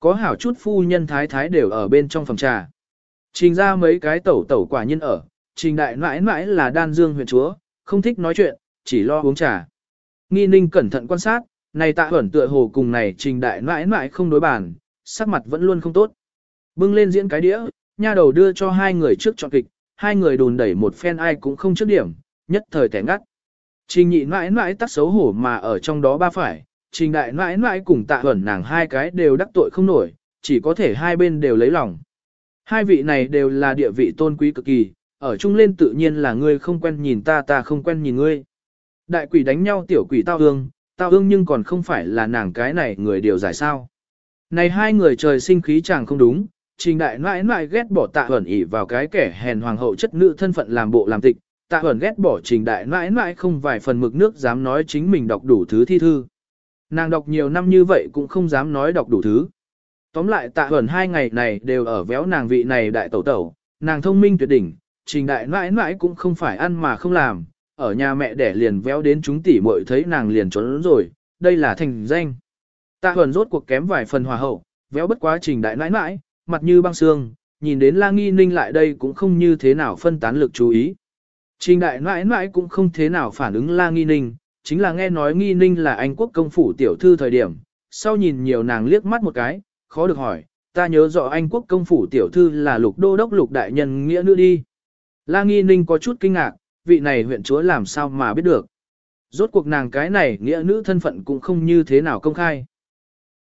Có hảo chút phu nhân thái thái đều ở bên trong phòng trà. Trình ra mấy cái tẩu tẩu quả nhân ở, trình đại mãi mãi là đan dương huyện chúa, không thích nói chuyện, chỉ lo uống trà. Nghi ninh cẩn thận quan sát, này tạ ẩn tựa hồ cùng này trình đại mãi mãi không đối bàn, sắc mặt vẫn luôn không tốt. Bưng lên diễn cái đĩa, nha đầu đưa cho hai người trước chọn kịch, hai người đồn đẩy một phen ai cũng không trước điểm, nhất thời tẻ ngắt. Trình nhị mãi mãi tắt xấu hổ mà ở trong đó ba phải, trình đại mãi mãi cùng tạ ẩn nàng hai cái đều đắc tội không nổi, chỉ có thể hai bên đều lấy lòng. Hai vị này đều là địa vị tôn quý cực kỳ, ở chung lên tự nhiên là ngươi không quen nhìn ta ta không quen nhìn ngươi. Đại quỷ đánh nhau tiểu quỷ tao ương, tao ương nhưng còn không phải là nàng cái này người điều giải sao. Này hai người trời sinh khí chàng không đúng, trình đại Nãi Nãi ghét bỏ tạ huẩn ỉ vào cái kẻ hèn hoàng hậu chất nữ thân phận làm bộ làm tịch, tạ huẩn ghét bỏ trình đại Nãi Nãi không vài phần mực nước dám nói chính mình đọc đủ thứ thi thư. Nàng đọc nhiều năm như vậy cũng không dám nói đọc đủ thứ. Tóm lại tạ huẩn hai ngày này đều ở véo nàng vị này đại tẩu tẩu, nàng thông minh tuyệt đỉnh, trình đại Nãi Nãi cũng không phải ăn mà không làm, ở nhà mẹ đẻ liền véo đến chúng tỷ muội thấy nàng liền trốn rồi, đây là thành danh. Tạ huẩn rốt cuộc kém vài phần hòa hậu, véo bất quá trình đại Nãi Nãi mặt như băng xương, nhìn đến la nghi ninh lại đây cũng không như thế nào phân tán lực chú ý. Trình đại mãi mãi cũng không thế nào phản ứng la nghi ninh, chính là nghe nói nghi ninh là anh quốc công phủ tiểu thư thời điểm, sau nhìn nhiều nàng liếc mắt một cái, khó được hỏi, ta nhớ rõ anh quốc công phủ tiểu thư là lục đô đốc lục đại nhân nghĩa nữ đi. La nghi ninh có chút kinh ngạc, vị này huyện chúa làm sao mà biết được. Rốt cuộc nàng cái này nghĩa nữ thân phận cũng không như thế nào công khai.